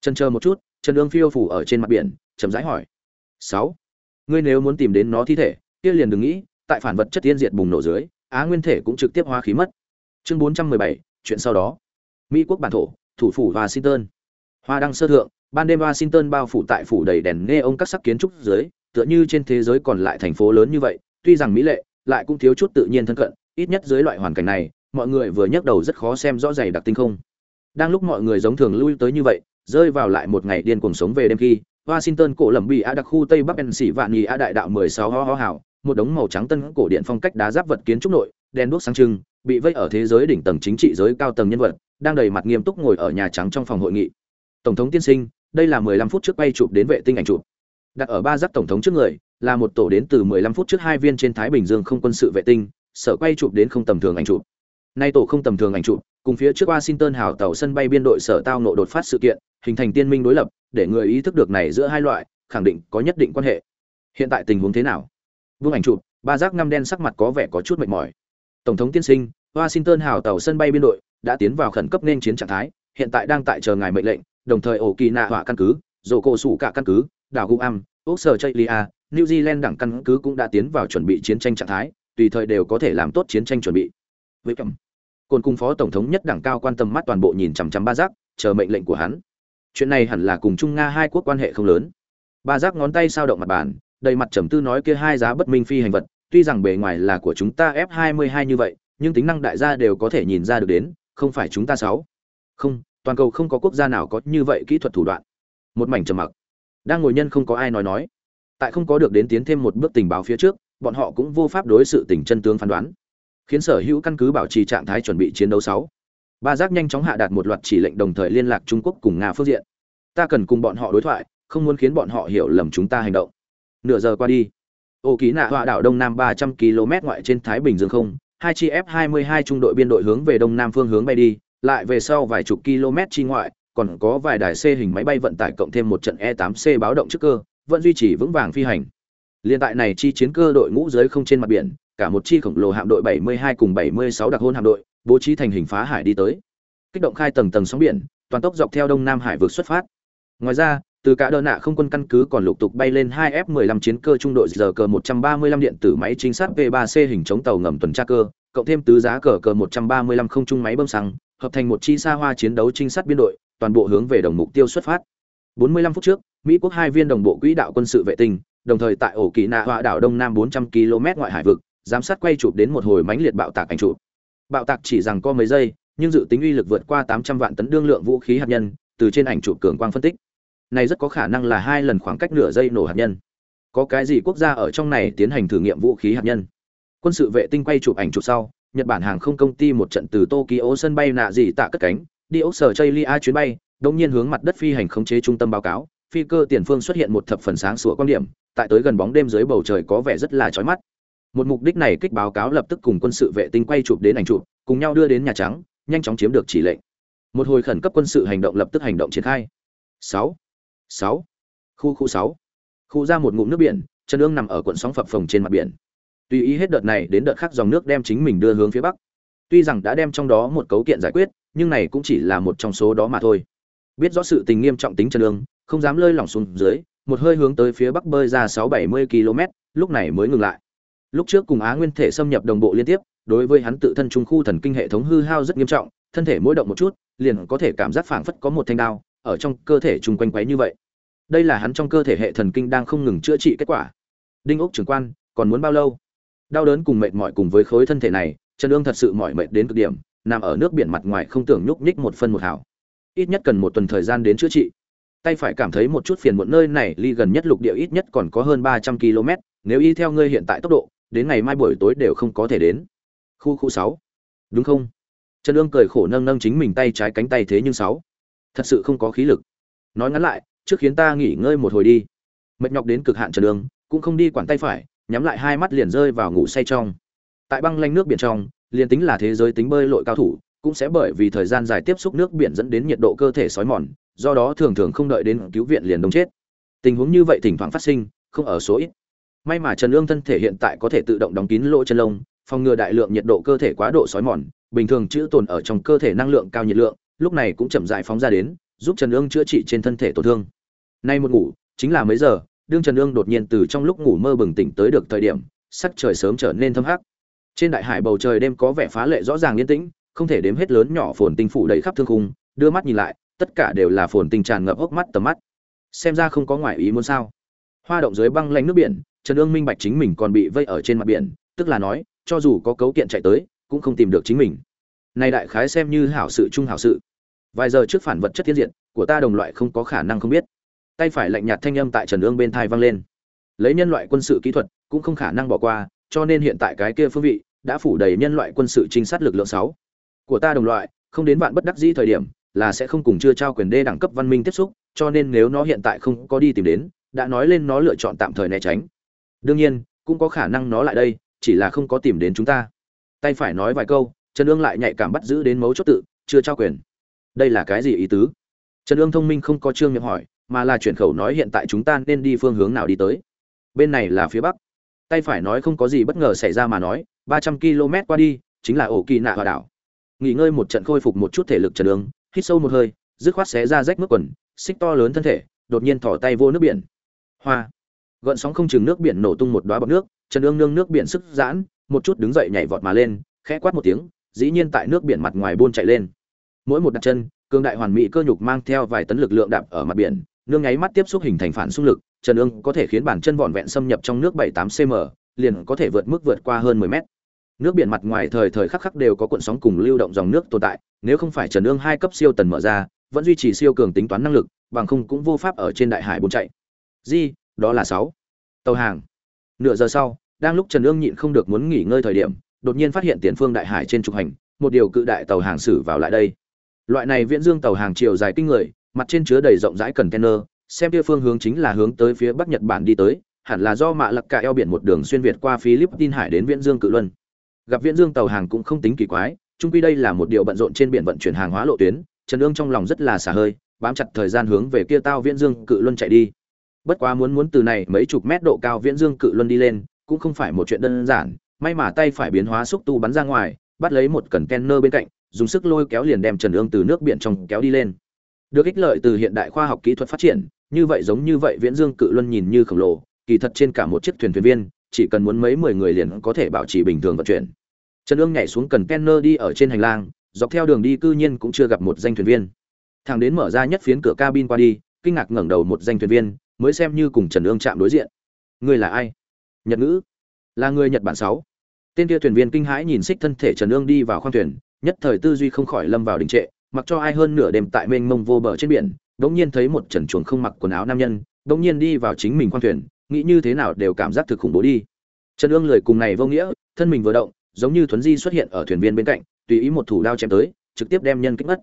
Chần chờ một chút, Trần Dương phiêu phủ ở trên mặt biển, chậm rãi hỏi: sáu, Ngươi nếu muốn tìm đến nó thi thể, kia liền đừng nghĩ, tại phản vật chất tiên diệt bùng nổ dưới, Á Nguyên thể cũng trực tiếp hóa khí mất. Chương bốn trăm mười bảy, chuyện sau đó. Mỹ quốc bản thổ, thủ phủ Washington. Hoa đăng sơ thượng, ban đêm Washington bao phủ tại phủ đầy đèn nghe ông các sắc kiến trúc dưới, tựa như trên thế giới còn lại thành phố lớn như vậy, tuy rằng mỹ lệ, lại cũng thiếu chút tự nhiên thân cận, ít nhất dưới loại hoàn cảnh này, mọi người vừa nhấc đầu rất khó xem rõ dày đặc tinh không. Đang lúc mọi người giống thường lui tới như vậy, rơi vào lại một ngày điên cuồng sống về đêm khi, Washington cổ lẩm bị á đặc khu Tây Bắc Pennsylvania vạn nhì á đại đạo 16 ho ho hào, một đống màu trắng tân cổ điện phong cách đá giáp vật kiến trúc nội, đèn đuốc sáng trưng, bị vây ở thế giới đỉnh tầng chính trị giới cao tầng nhân vật, đang đầy mặt nghiêm túc ngồi ở nhà trắng trong phòng hội nghị. Tổng thống tiên sinh, đây là 15 phút trước quay chụp đến vệ tinh ảnh chụp. Đặt ở ba giác tổng thống trước người, là một tổ đến từ 15 phút trước hai viên trên Thái Bình Dương không quân sự vệ tinh, sở quay chụp đến không tầm thường ảnh chụp. Nay tổ không tầm thường ảnh chụp, cùng phía trước Washington hào tàu sân bay biên đội sở tao nộ đột phát sự kiện, hình thành tiên minh đối lập, để người ý thức được này giữa hai loại, khẳng định có nhất định quan hệ. Hiện tại tình huống thế nào? Vương ảnh chụp, ba giác ngăm đen sắc mặt có vẻ có chút mệt mỏi. Tổng thống tiên sinh, Washington hào tàu sân bay biên đội đã tiến vào khẩn cấp nên chiến trạng thái, hiện tại đang tại chờ ngài mệnh lệnh, đồng thời ổ kỳ nạ hỏa căn cứ, rổ cổ sủ cả căn cứ, đảo Guam, Australia, New Zealand đẳng căn cứ cũng đã tiến vào chuẩn bị chiến tranh trạng thái, tùy thời đều có thể làm tốt chiến tranh chuẩn bị. Với cầm, côn cung phó tổng thống nhất đẳng cao quan tâm mắt toàn bộ nhìn chằm chằm ba giác, chờ mệnh lệnh của hắn. Chuyện này hẳn là cùng Trung Nga hai quốc quan hệ không lớn. Ba giác ngón tay sao động mặt bàn, đầy mặt trầm tư nói kia hai giá bất minh phi hành vật, tuy rằng bề ngoài là của chúng ta F22 như vậy, nhưng tính năng đại gia đều có thể nhìn ra được đến, không phải chúng ta sáu. Không, toàn cầu không có quốc gia nào có như vậy kỹ thuật thủ đoạn. Một mảnh trầm mặc. Đang ngồi nhân không có ai nói nói. tại không có được đến tiến thêm một bước tình báo phía trước, bọn họ cũng vô pháp đối sự tình chân tướng phán đoán. Khiến sở hữu căn cứ bảo trì trạng thái chuẩn bị chiến đấu sáu. Ba giác nhanh chóng hạ đạt một loạt chỉ lệnh đồng thời liên lạc trung quốc cùng nga phương diện. Ta cần cùng bọn họ đối thoại, không muốn khiến bọn họ hiểu lầm chúng ta hành động. Nửa giờ qua đi, ô ký nạ họa đảo đông nam ba trăm km ngoại trên thái bình dương không, hai chi f 22 trung đội biên đội hướng về đông nam phương hướng bay đi, lại về sau vài chục km chi ngoại còn có vài đài C hình máy bay vận tải cộng thêm một trận E8C báo động trước cơ, vẫn duy trì vững vàng phi hành. Liên tại này chi chiến cơ đội ngũ dưới không trên mặt biển, cả một chi khổng lồ hạm đội 72 cùng 76 đặc hôn hạm đội, bố trí thành hình phá hải đi tới. Kích động khai tầng tầng sóng biển, toàn tốc dọc theo đông nam hải vực xuất phát. Ngoài ra, từ cả đơn nạ không quân căn cứ còn lục tục bay lên 2 F15 chiến cơ trung đội giờ cờ 135 điện tử máy trinh sát V3C hình chống tàu ngầm tuần tra cơ, cộng thêm tứ giá cờ cờ 135 không trung máy bơm xăng, hợp thành một chi xa hoa chiến đấu trinh sát biên đội, toàn bộ hướng về đồng mục tiêu xuất phát. 45 phút trước, Mỹ quốc hai viên đồng bộ quỹ đạo quân sự vệ tinh, đồng thời tại ổ kỳ nạ họa đảo đông nam 400 km ngoại hải vực, giám sát quay chụp đến một hồi mãnh liệt bạo tạc ảnh chụp. Bạo tạc chỉ rằng có mấy giây, nhưng dự tính uy lực vượt qua 800 vạn tấn đương lượng vũ khí hạt nhân, từ trên ảnh chụp cường quang phân tích. Này rất có khả năng là hai lần khoảng cách nửa giây nổ hạt nhân. Có cái gì quốc gia ở trong này tiến hành thử nghiệm vũ khí hạt nhân? Quân sự vệ tinh quay chụp ảnh chụp sau, Nhật Bản hàng không công ty một trận từ Tokyo sân bay nạ gì tạ cất cánh, đi ốc sở Chaylia chuyến bay, đột nhiên hướng mặt đất phi hành khống chế trung tâm báo cáo, phi cơ tiền phương xuất hiện một thập phần sáng sủa quan điểm, tại tới gần bóng đêm dưới bầu trời có vẻ rất là chói mắt. Một mục đích này kích báo cáo lập tức cùng quân sự vệ tinh quay chụp đến ảnh chụp, cùng nhau đưa đến nhà trắng, nhanh chóng chiếm được chỉ lệnh. Một hồi khẩn cấp quân sự hành động lập tức hành động triển khai. 6. 6. Khu khu sáu, Khu ra một ngụm nước biển, chân ương nằm ở cuộn sóng phập phồng trên mặt biển. Tùy ý hết đợt này đến đợt khác dòng nước đem chính mình đưa hướng phía bắc. Tuy rằng đã đem trong đó một cấu kiện giải quyết, nhưng này cũng chỉ là một trong số đó mà thôi. Biết rõ sự tình nghiêm trọng tính chân lương không dám lơi lỏng xuống dưới một hơi hướng tới phía bắc bơi ra sáu bảy mươi km lúc này mới ngừng lại. Lúc trước cùng á nguyên thể xâm nhập đồng bộ liên tiếp đối với hắn tự thân trung khu thần kinh hệ thống hư hao rất nghiêm trọng thân thể mỗi động một chút liền có thể cảm giác phảng phất có một thanh đao ở trong cơ thể chung quanh quấy như vậy. Đây là hắn trong cơ thể hệ thần kinh đang không ngừng chữa trị kết quả. Đinh ốc trưởng quan còn muốn bao lâu? Đau đớn cùng mệt mỏi cùng với khối thân thể này trần Dương thật sự mỏi mệt đến cực điểm, nằm ở nước biển mặt ngoài không tưởng nhúc nhích một phân một hào. Ít nhất cần một tuần thời gian đến chữa trị. Tay phải cảm thấy một chút phiền muộn nơi này, ly gần nhất lục địa ít nhất còn có hơn ba trăm km, nếu y theo ngươi hiện tại tốc độ, đến ngày mai buổi tối đều không có thể đến. Khu khu sáu. Đúng không? Trần Dương cười khổ nâng nâng chính mình tay trái cánh tay thế nhưng sáu. Thật sự không có khí lực. Nói ngắn lại, trước khiến ta nghỉ ngơi một hồi đi. Mệt nhọc đến cực hạn trần Dương cũng không đi quản tay phải, nhắm lại hai mắt liền rơi vào ngủ say trong tại băng lanh nước biển trong, liền tính là thế giới tính bơi lội cao thủ, cũng sẽ bởi vì thời gian dài tiếp xúc nước biển dẫn đến nhiệt độ cơ thể sói mòn, do đó thường thường không đợi đến cứu viện liền đông chết. Tình huống như vậy thỉnh thoảng phát sinh, không ở số ít. May mà trần ương thân thể hiện tại có thể tự động đóng kín lỗ chân lông, phòng ngừa đại lượng nhiệt độ cơ thể quá độ sói mòn, bình thường chữ tồn ở trong cơ thể năng lượng cao nhiệt lượng, lúc này cũng chậm dại phóng ra đến, giúp trần ương chữa trị trên thân thể tổn thương. Nay một ngủ, chính là mấy giờ, đương trần ương đột nhiên từ trong lúc ngủ mơ bừng tỉnh tới được thời điểm, sắc trời sớm trở nên thâm hắc trên đại hải bầu trời đêm có vẻ phá lệ rõ ràng yên tĩnh, không thể đếm hết lớn nhỏ phồn tinh phủ đầy khắp thương khung, đưa mắt nhìn lại, tất cả đều là phồn tinh tràn ngập hốc mắt tầm mắt. Xem ra không có ngoại ý muốn sao? Hoa động dưới băng lanh nước biển, trần ương minh bạch chính mình còn bị vây ở trên mặt biển, tức là nói, cho dù có cấu kiện chạy tới, cũng không tìm được chính mình. Này đại khái xem như hảo sự chung hảo sự. Vài giờ trước phản vật chất thiên diện, của ta đồng loại không có khả năng không biết. Tay phải lạnh nhạt thanh âm tại trần ương bên thai vang lên. Lấy nhân loại quân sự kỹ thuật, cũng không khả năng bỏ qua cho nên hiện tại cái kia phương vị đã phủ đầy nhân loại quân sự trinh sát lực lượng sáu. Của ta đồng loại, không đến vạn bất đắc dĩ thời điểm, là sẽ không cùng chưa trao quyền đê đẳng cấp văn minh tiếp xúc, cho nên nếu nó hiện tại không có đi tìm đến, đã nói lên nó lựa chọn tạm thời né tránh. Đương nhiên, cũng có khả năng nó lại đây, chỉ là không có tìm đến chúng ta. Tay phải nói vài câu, trần ương lại nhạy cảm bắt giữ đến mấu chốt tự, chưa trao quyền. Đây là cái gì ý tứ? Trần ương thông minh không có trương miệng hỏi, mà là chuyển khẩu nói hiện tại chúng ta nên đi phương hướng nào đi tới. Bên này là phía bắc tay phải nói không có gì bất ngờ xảy ra mà nói, ba trăm km qua đi, chính là ổ kỳ nạ hòa đảo. Nghỉ ngơi một trận khôi phục một chút thể lực trần ứng hít sâu một hơi, dứt khoát xé ra rách mức quần, xích to lớn thân thể, đột nhiên thỏ tay vô nước biển. Hoa! Gợn sóng không chừng nước biển nổ tung một đoá bọt nước, trần ương nương nước biển sức giãn, một chút đứng dậy nhảy vọt mà lên, khẽ quát một tiếng, dĩ nhiên tại nước biển mặt ngoài buôn chạy lên. Mỗi một đặt chân cương đại hoàn mỹ cơ nhục mang theo vài tấn lực lượng đạp ở mặt biển, nương nháy mắt tiếp xúc hình thành phản xung lực trần ương có thể khiến bản chân vọn vẹn xâm nhập trong nước bảy tám cm liền có thể vượt mức vượt qua hơn 10 mét. Nước biển mặt ngoài thời thời khắc khắc đều có cuộn sóng cùng lưu động dòng nước tồn tại, nếu không phải trần ương hai cấp siêu tần mở ra, vẫn duy trì siêu cường tính toán năng lực, bằng không cũng vô pháp ở trên đại hải bốn chạy. Di đó là sáu. Tàu hàng. Nửa giờ sau, đang lúc trần ương nhịn không được muốn nghỉ ngơi thời điểm, đột nhiên phát hiện tiền phương đại hải trên trục hành, một điều cự đại tàu hàng xử vào lại đây. Loại này viễn dương tàu hàng chiều dài kinh người, mặt trên chứa đầy rộng rãi container xem kia phương hướng chính là hướng tới phía bắc nhật bản đi tới, hẳn là do mạ lặc cả eo biển một đường xuyên việt qua philippines hải đến viễn dương cự luân. Gặp viễn dương tàu hàng cũng không tính kỳ quái, chung quy đây là một điều bận rộn trên biển vận chuyển hàng hóa lộ tuyến, trần Dương trong lòng rất là xả hơi, bám chặt thời gian hướng về kia tao viễn dương cự luân chạy đi. Bất quá muốn muốn từ này mấy chục mét độ cao viễn dương cự luân đi lên, cũng không phải một chuyện đơn giản, may mà tay phải biến hóa xúc tu bắn ra ngoài, bắt lấy một cần kenner bên cạnh, dùng sức lôi kéo liền đem trần Dương từ nước biển trong kéo đi lên được ích lợi từ hiện đại khoa học kỹ thuật phát triển, như vậy giống như vậy viễn dương cự luân nhìn như khổng lồ, kỳ thật trên cả một chiếc thuyền thuyền viên, chỉ cần muốn mấy mười người liền có thể bảo trì bình thường vận chuyển. Trần ương nhảy xuống cần kenner đi ở trên hành lang, dọc theo đường đi cư nhiên cũng chưa gặp một danh thuyền viên. Thằng đến mở ra nhất phiến cửa cabin qua đi, kinh ngạc ngẩng đầu một danh thuyền viên, mới xem như cùng trần ương chạm đối diện. Người là ai? Nhật ngữ. Là người nhật bản sáu. Tên kia thuyền viên kinh hãi nhìn xích thân thể trần ương đi vào khoang thuyền, nhất thời tư duy không khỏi lâm vào đình trệ mặc cho ai hơn nửa đêm tại mênh mông vô bờ trên biển, đống nhiên thấy một trần chuồng không mặc quần áo nam nhân, đống nhiên đi vào chính mình khoang thuyền, nghĩ như thế nào đều cảm giác thực khủng bố đi. Trần ương lời cùng này vô nghĩa, thân mình vừa động, giống như thuấn di xuất hiện ở thuyền viên bên cạnh, tùy ý một thủ đao chém tới, trực tiếp đem nhân kích mất.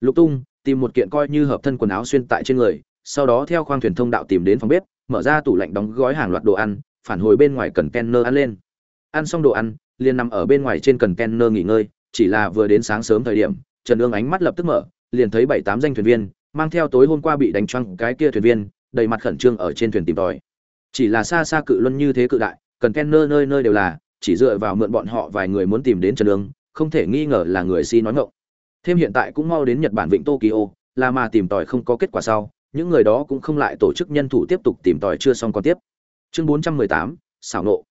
Lục tung, tìm một kiện coi như hợp thân quần áo xuyên tại trên người, sau đó theo khoang thuyền thông đạo tìm đến phòng bếp, mở ra tủ lạnh đóng gói hàng loạt đồ ăn, phản hồi bên ngoài cần kenner ăn lên. Ăn xong đồ ăn, liền nằm ở bên ngoài trên cần kenner nghỉ ngơi, chỉ là vừa đến sáng sớm thời điểm trần Dương ánh mắt lập tức mở liền thấy bảy tám danh thuyền viên mang theo tối hôm qua bị đánh choáng cái kia thuyền viên đầy mặt khẩn trương ở trên thuyền tìm tòi. Chỉ là xa xa cự luân như thế cự đại cần ken nơi nơi đều là chỉ dựa vào mượn bọn họ vài người muốn tìm đến trần Dương không thể nghi ngờ là người si nói ngọng. Thêm hiện tại cũng mau đến nhật bản vịnh tokyo là mà tìm tòi không có kết quả sau những người đó cũng không lại tổ chức nhân thủ tiếp tục tìm tòi chưa xong còn tiếp. Chương 418, xảo nộ.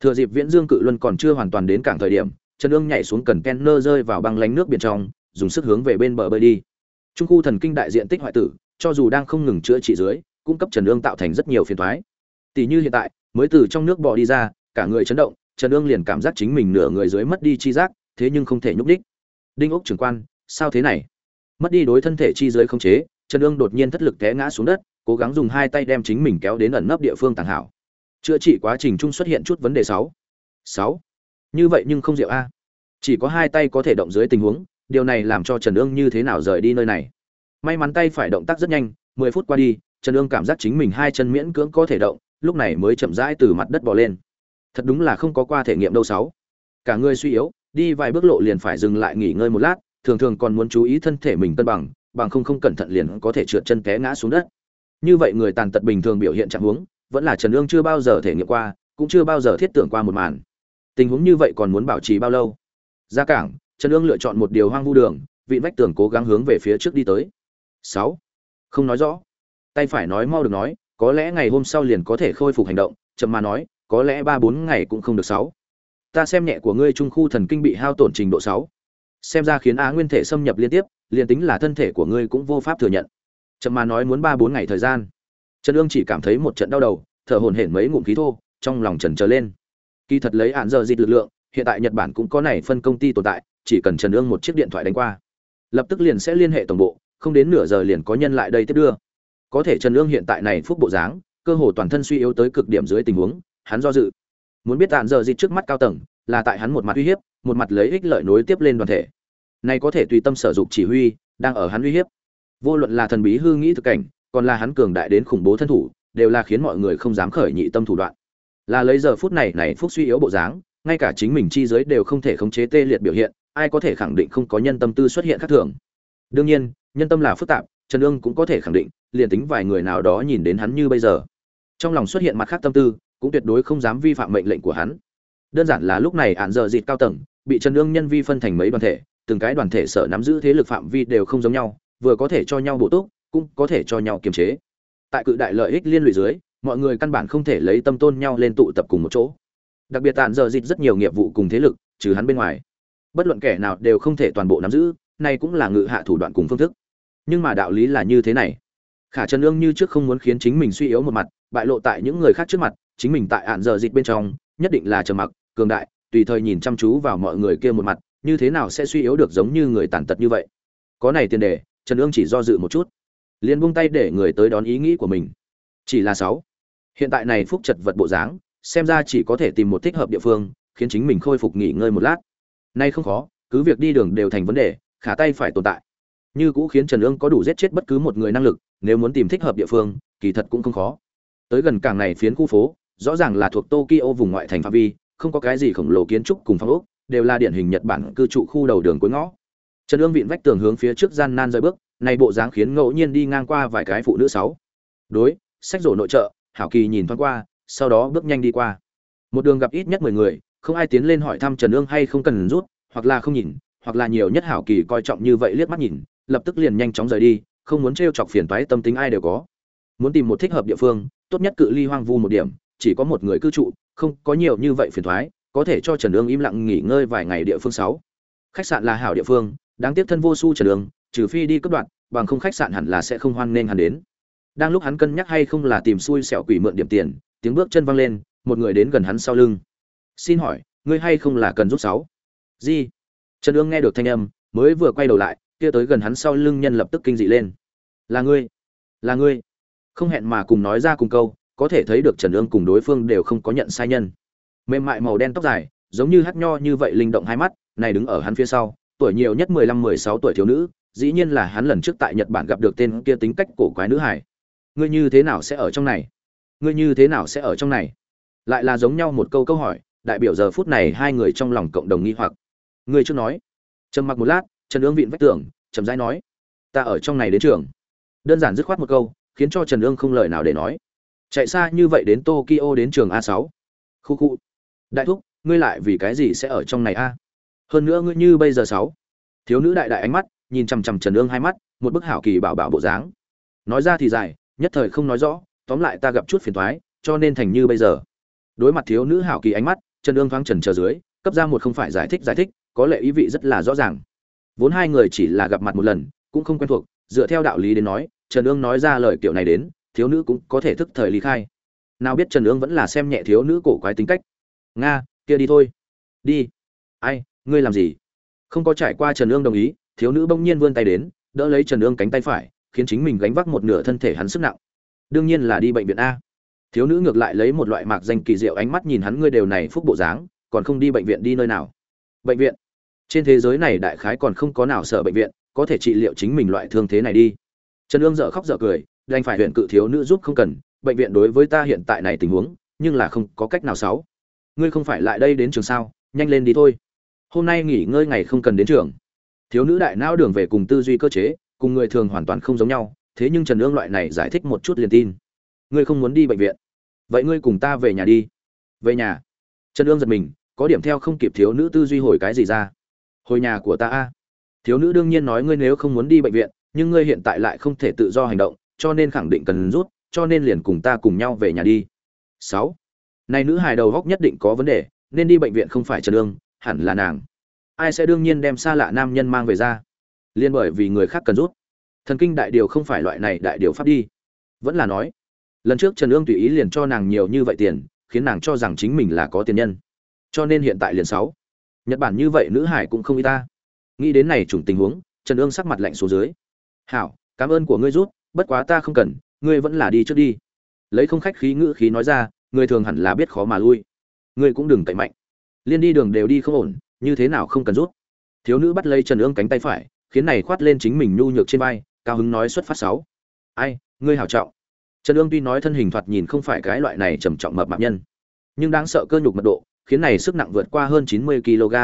Thừa dịp viễn dương cự luân còn chưa hoàn toàn đến cảng thời điểm trần Dương nhảy xuống cần kenner rơi vào băng lánh nước biển trong dùng sức hướng về bên bờ bơi đi. Trung khu thần kinh đại diện tích hoại tử, cho dù đang không ngừng chữa trị dưới cung cấp trần ương tạo thành rất nhiều phiền thoái tỷ như hiện tại, mới từ trong nước bò đi ra, cả người chấn động, trần ương liền cảm giác chính mình nửa người dưới mất đi chi giác, thế nhưng không thể nhúc đích đinh ốc trưởng quan, sao thế này? Mất đi đối thân thể chi dưới không chế, trần ương đột nhiên thất lực té ngã xuống đất, cố gắng dùng hai tay đem chính mình kéo đến ẩn nấp địa phương tàng hảo. Chữa trị quá trình chung xuất hiện chút vấn đề sáu. Sáu. Như vậy nhưng không diệu a. Chỉ có hai tay có thể động dưới tình huống điều này làm cho trần ương như thế nào rời đi nơi này? May mắn tay phải động tác rất nhanh, mười phút qua đi, trần ương cảm giác chính mình hai chân miễn cưỡng có thể động, lúc này mới chậm rãi từ mặt đất bò lên. Thật đúng là không có qua thể nghiệm đâu sáu. Cả người suy yếu, đi vài bước lộ liền phải dừng lại nghỉ ngơi một lát, thường thường còn muốn chú ý thân thể mình cân bằng bằng không không cẩn thận liền có thể trượt chân té ngã xuống đất. Như vậy người tàn tật bình thường biểu hiện trạng huống, vẫn là trần ương chưa bao giờ thể nghiệm qua, cũng chưa bao giờ thiết tưởng qua một màn. Tình huống như vậy còn muốn bảo trì bao lâu? Ra cảng trần ương lựa chọn một điều hoang vu đường, vị vách tường cố gắng hướng về phía trước đi tới. Sáu. Không nói rõ. Tay phải nói mau được nói, có lẽ ngày hôm sau liền có thể khôi phục hành động, chậm mà nói, có lẽ ba bốn ngày cũng không được sáu. Ta xem nhẹ của ngươi trung khu thần kinh bị hao tổn trình độ sáu. Xem ra khiến á nguyên thể xâm nhập liên tiếp, liền tính là thân thể của ngươi cũng vô pháp thừa nhận. Chậm mà nói muốn ba bốn ngày thời gian. Trần ương chỉ cảm thấy một trận đau đầu, thở hổn hển mấy ngụm khí thô, trong lòng trần trở lên. Kỳ thật lấy hạn giờ dịch lực lượng, hiện tại nhật bản cũng có này phân công ty tồn tại chỉ cần trần ương một chiếc điện thoại đánh qua, lập tức liền sẽ liên hệ tổng bộ, không đến nửa giờ liền có nhân lại đây tiếp đưa. Có thể trần ương hiện tại này phúc bộ dáng, cơ hồ toàn thân suy yếu tới cực điểm dưới tình huống, hắn do dự. Muốn biết hạn giờ gì trước mắt cao tầng, là tại hắn một mặt uy hiếp, một mặt lấy ích lợi nối tiếp lên đoàn thể. Này có thể tùy tâm sở dụng chỉ huy, đang ở hắn uy hiếp. Vô luận là thần bí hư nghĩ thực cảnh, còn là hắn cường đại đến khủng bố thân thủ, đều là khiến mọi người không dám khởi nhị tâm thủ đoạn. Là lấy giờ phút này này phúc suy yếu bộ dáng, ngay cả chính mình chi giới đều không thể khống chế tê liệt biểu hiện ai có thể khẳng định không có nhân tâm tư xuất hiện khác thường? Đương nhiên, nhân tâm là phức tạp, trần ương cũng có thể khẳng định, liền tính vài người nào đó nhìn đến hắn như bây giờ. Trong lòng xuất hiện mặt khác tâm tư, cũng tuyệt đối không dám vi phạm mệnh lệnh của hắn. Đơn giản là lúc này ạn giờ dịt cao tầng, bị trần ương nhân vi phân thành mấy đoàn thể, từng cái đoàn thể sở nắm giữ thế lực phạm vi đều không giống nhau, vừa có thể cho nhau bổ túc, cũng có thể cho nhau kiềm chế. Tại cự đại lợi ích liên lụy dưới, mọi người căn bản không thể lấy tâm tôn nhau lên tụ tập cùng một chỗ. Đặc biệt tàn giờ dịch rất nhiều nghiệp vụ cùng thế lực, trừ hắn bên ngoài bất luận kẻ nào đều không thể toàn bộ nắm giữ này cũng là ngự hạ thủ đoạn cùng phương thức. Nhưng mà đạo lý là như thế này. Khả trần ương như trước không muốn khiến chính mình suy yếu một mặt, bại lộ tại những người khác trước mặt, chính mình tại ạn giờ dịch bên trong, nhất định là trầm mặc, cường đại, tùy thời nhìn chăm chú vào mọi người kia một mặt, như thế nào sẽ suy yếu được giống như người tàn tật như vậy? Có này tiền đề, trần ương chỉ do dự một chút. Liền buông tay để người tới đón ý nghĩ của mình. Chỉ là sáu. Hiện tại này phúc chật vật bộ dáng, xem ra chỉ có thể tìm một thích hợp địa phương, khiến chính mình khôi phục nghỉ ngơi một lát nay không khó, cứ việc đi đường đều thành vấn đề, khả tay phải tồn tại. Như cũ khiến trần ương có đủ giết chết bất cứ một người năng lực, nếu muốn tìm thích hợp địa phương, kỳ thật cũng không khó. Tới gần cảng này phiến khu phố, rõ ràng là thuộc tokyo vùng ngoại thành phạm vi, không có cái gì khổng lồ kiến trúc cùng phong ốc, đều là điển hình nhật bản cư trụ khu đầu đường cuối ngõ. Trần ương vịn vách tường hướng phía trước gian nan rơi bước, này bộ dáng khiến ngẫu nhiên đi ngang qua vài cái phụ nữ sáu. Đối, sách rổ nội trợ, hảo kỳ nhìn thoáng qua, sau đó bước nhanh đi qua. Một đường gặp ít nhất mười người không ai tiến lên hỏi thăm trần Nương hay không cần rút hoặc là không nhìn hoặc là nhiều nhất hảo kỳ coi trọng như vậy liếc mắt nhìn lập tức liền nhanh chóng rời đi không muốn trêu chọc phiền toái tâm tính ai đều có. Muốn tìm một thích hợp địa phương tốt nhất cự ly hoang vu một điểm chỉ có một người cư trụ không có nhiều như vậy phiền toái có thể cho trần Nương im lặng nghỉ ngơi vài ngày địa phương sáu. Khách sạn là hảo địa phương đáng tiếc thân vô su trần Nương, trừ phi đi cấp đoạn bằng không khách sạn hẳn là sẽ không hoan nên hắn đến. Đang lúc hắn cân nhắc hay không là tìm xui xẻo quỷ mượn điểm tiền tiếng bước chân văng lên một người đến gần hắn sau lưng xin hỏi, ngươi hay không là cần giúp sáu? Gì trần ương nghe được thanh âm, mới vừa quay đầu lại, kia tới gần hắn sau lưng nhân lập tức kinh dị lên. Là ngươi là ngươi. Không hẹn mà cùng nói ra cùng câu, có thể thấy được trần ương cùng đối phương đều không có nhận sai nhân. Mềm mại màu đen tóc dài, giống như hát nho như vậy linh động hai mắt, này đứng ở hắn phía sau, tuổi nhiều nhất mười lăm mười sáu tuổi thiếu nữ, dĩ nhiên là hắn lần trước tại nhật bản gặp được tên kia tính cách cổ quái nữ hải. Ngươi như thế nào sẽ ở trong này? Ngươi như thế nào sẽ ở trong này? Lại là giống nhau một câu câu hỏi đại biểu giờ phút này hai người trong lòng cộng đồng nghi hoặc. Ngươi chưa nói, trầm mặc một lát, trần ương vịn vách tưởng chậm rãi nói, ta ở trong này đến trường. Đơn giản dứt khoát một câu, khiến cho trần ương không lời nào để nói. Chạy xa như vậy đến tokyo đến trường a sáu. Khu khu. Đại thúc, ngươi lại vì cái gì sẽ ở trong này a? Hơn nữa ngươi như bây giờ sáu. Thiếu nữ đại đại ánh mắt, nhìn chằm chằm trần ương hai mắt, một bức hảo kỳ bảo bảo bộ dáng. Nói ra thì dài, nhất thời không nói rõ, tóm lại ta gặp chút phiền toái, cho nên thành như bây giờ. Đối mặt thiếu nữ hảo kỳ ánh mắt trần Dương thoáng trần chờ dưới, cấp ra một không phải giải thích giải thích, có lệ ý vị rất là rõ ràng. Vốn hai người chỉ là gặp mặt một lần, cũng không quen thuộc, dựa theo đạo lý đến nói, trần Dương nói ra lời kiểu này đến, thiếu nữ cũng có thể thức thời ly khai. Nào biết trần Dương vẫn là xem nhẹ thiếu nữ cổ quái tính cách. Nga, kia đi thôi. Đi. Ai, ngươi làm gì? Không có trải qua trần Dương đồng ý, thiếu nữ bỗng nhiên vươn tay đến, đỡ lấy trần Dương cánh tay phải, khiến chính mình gánh vác một nửa thân thể hắn sức nặng. Đương nhiên là đi bệnh viện a thiếu nữ ngược lại lấy một loại mạc danh kỳ diệu ánh mắt nhìn hắn, ngươi đều này phúc bộ dáng, còn không đi bệnh viện đi nơi nào? Bệnh viện? Trên thế giới này đại khái còn không có nào sợ bệnh viện, có thể trị liệu chính mình loại thương thế này đi. Trần ương dở khóc dở cười, đành phải huyện cự thiếu nữ giúp không cần, bệnh viện đối với ta hiện tại này tình huống, nhưng là không có cách nào xấu ngươi không phải lại đây đến trường sao, nhanh lên đi thôi. Hôm nay nghỉ ngơi ngày không cần đến trường. Thiếu nữ đại não đường về cùng tư duy cơ chế, cùng người thường hoàn toàn không giống nhau, thế nhưng trần ương loại này giải thích một chút liền tin. Ngươi không muốn đi bệnh viện vậy ngươi cùng ta về nhà đi. Về nhà. Trần ương giật mình, có điểm theo không kịp thiếu nữ tư duy hồi cái gì ra. Hồi nhà của ta a. Thiếu nữ đương nhiên nói ngươi nếu không muốn đi bệnh viện, nhưng ngươi hiện tại lại không thể tự do hành động, cho nên khẳng định cần rút, cho nên liền cùng ta cùng nhau về nhà đi. Sáu. Này nữ hài đầu góc nhất định có vấn đề, nên đi bệnh viện không phải trần ương, hẳn là nàng. Ai sẽ đương nhiên đem xa lạ nam nhân mang về ra? Liên bởi vì người khác cần rút. Thần kinh đại điều không phải loại này đại điều pháp đi. Vẫn là nói lần trước trần ương tùy ý liền cho nàng nhiều như vậy tiền, khiến nàng cho rằng chính mình là có tiền nhân. Cho nên hiện tại liền sáu. Nhật bản như vậy nữ hải cũng không y ta. Nghĩ đến này chủng tình huống, trần ương sắc mặt lạnh xuống dưới. Hảo, cảm ơn của ngươi rút, bất quá ta không cần, ngươi vẫn là đi trước đi. Lấy không khách khí ngữ khí nói ra, người thường hẳn là biết khó mà lui. Ngươi cũng đừng cậy mạnh. Liên đi đường đều đi không ổn, như thế nào không cần rút? Thiếu nữ bắt lấy trần ương cánh tay phải, khiến này khoát lên chính mình nhu nhược trên vai, cao hứng nói xuất phát sáu. Ai, ngươi hảo trọng trần ương tuy nói thân hình thoạt nhìn không phải cái loại này trầm trọng mập mạp nhân, nhưng đáng sợ cơ nhục mật độ, khiến này sức nặng vượt qua hơn chín mươi kg,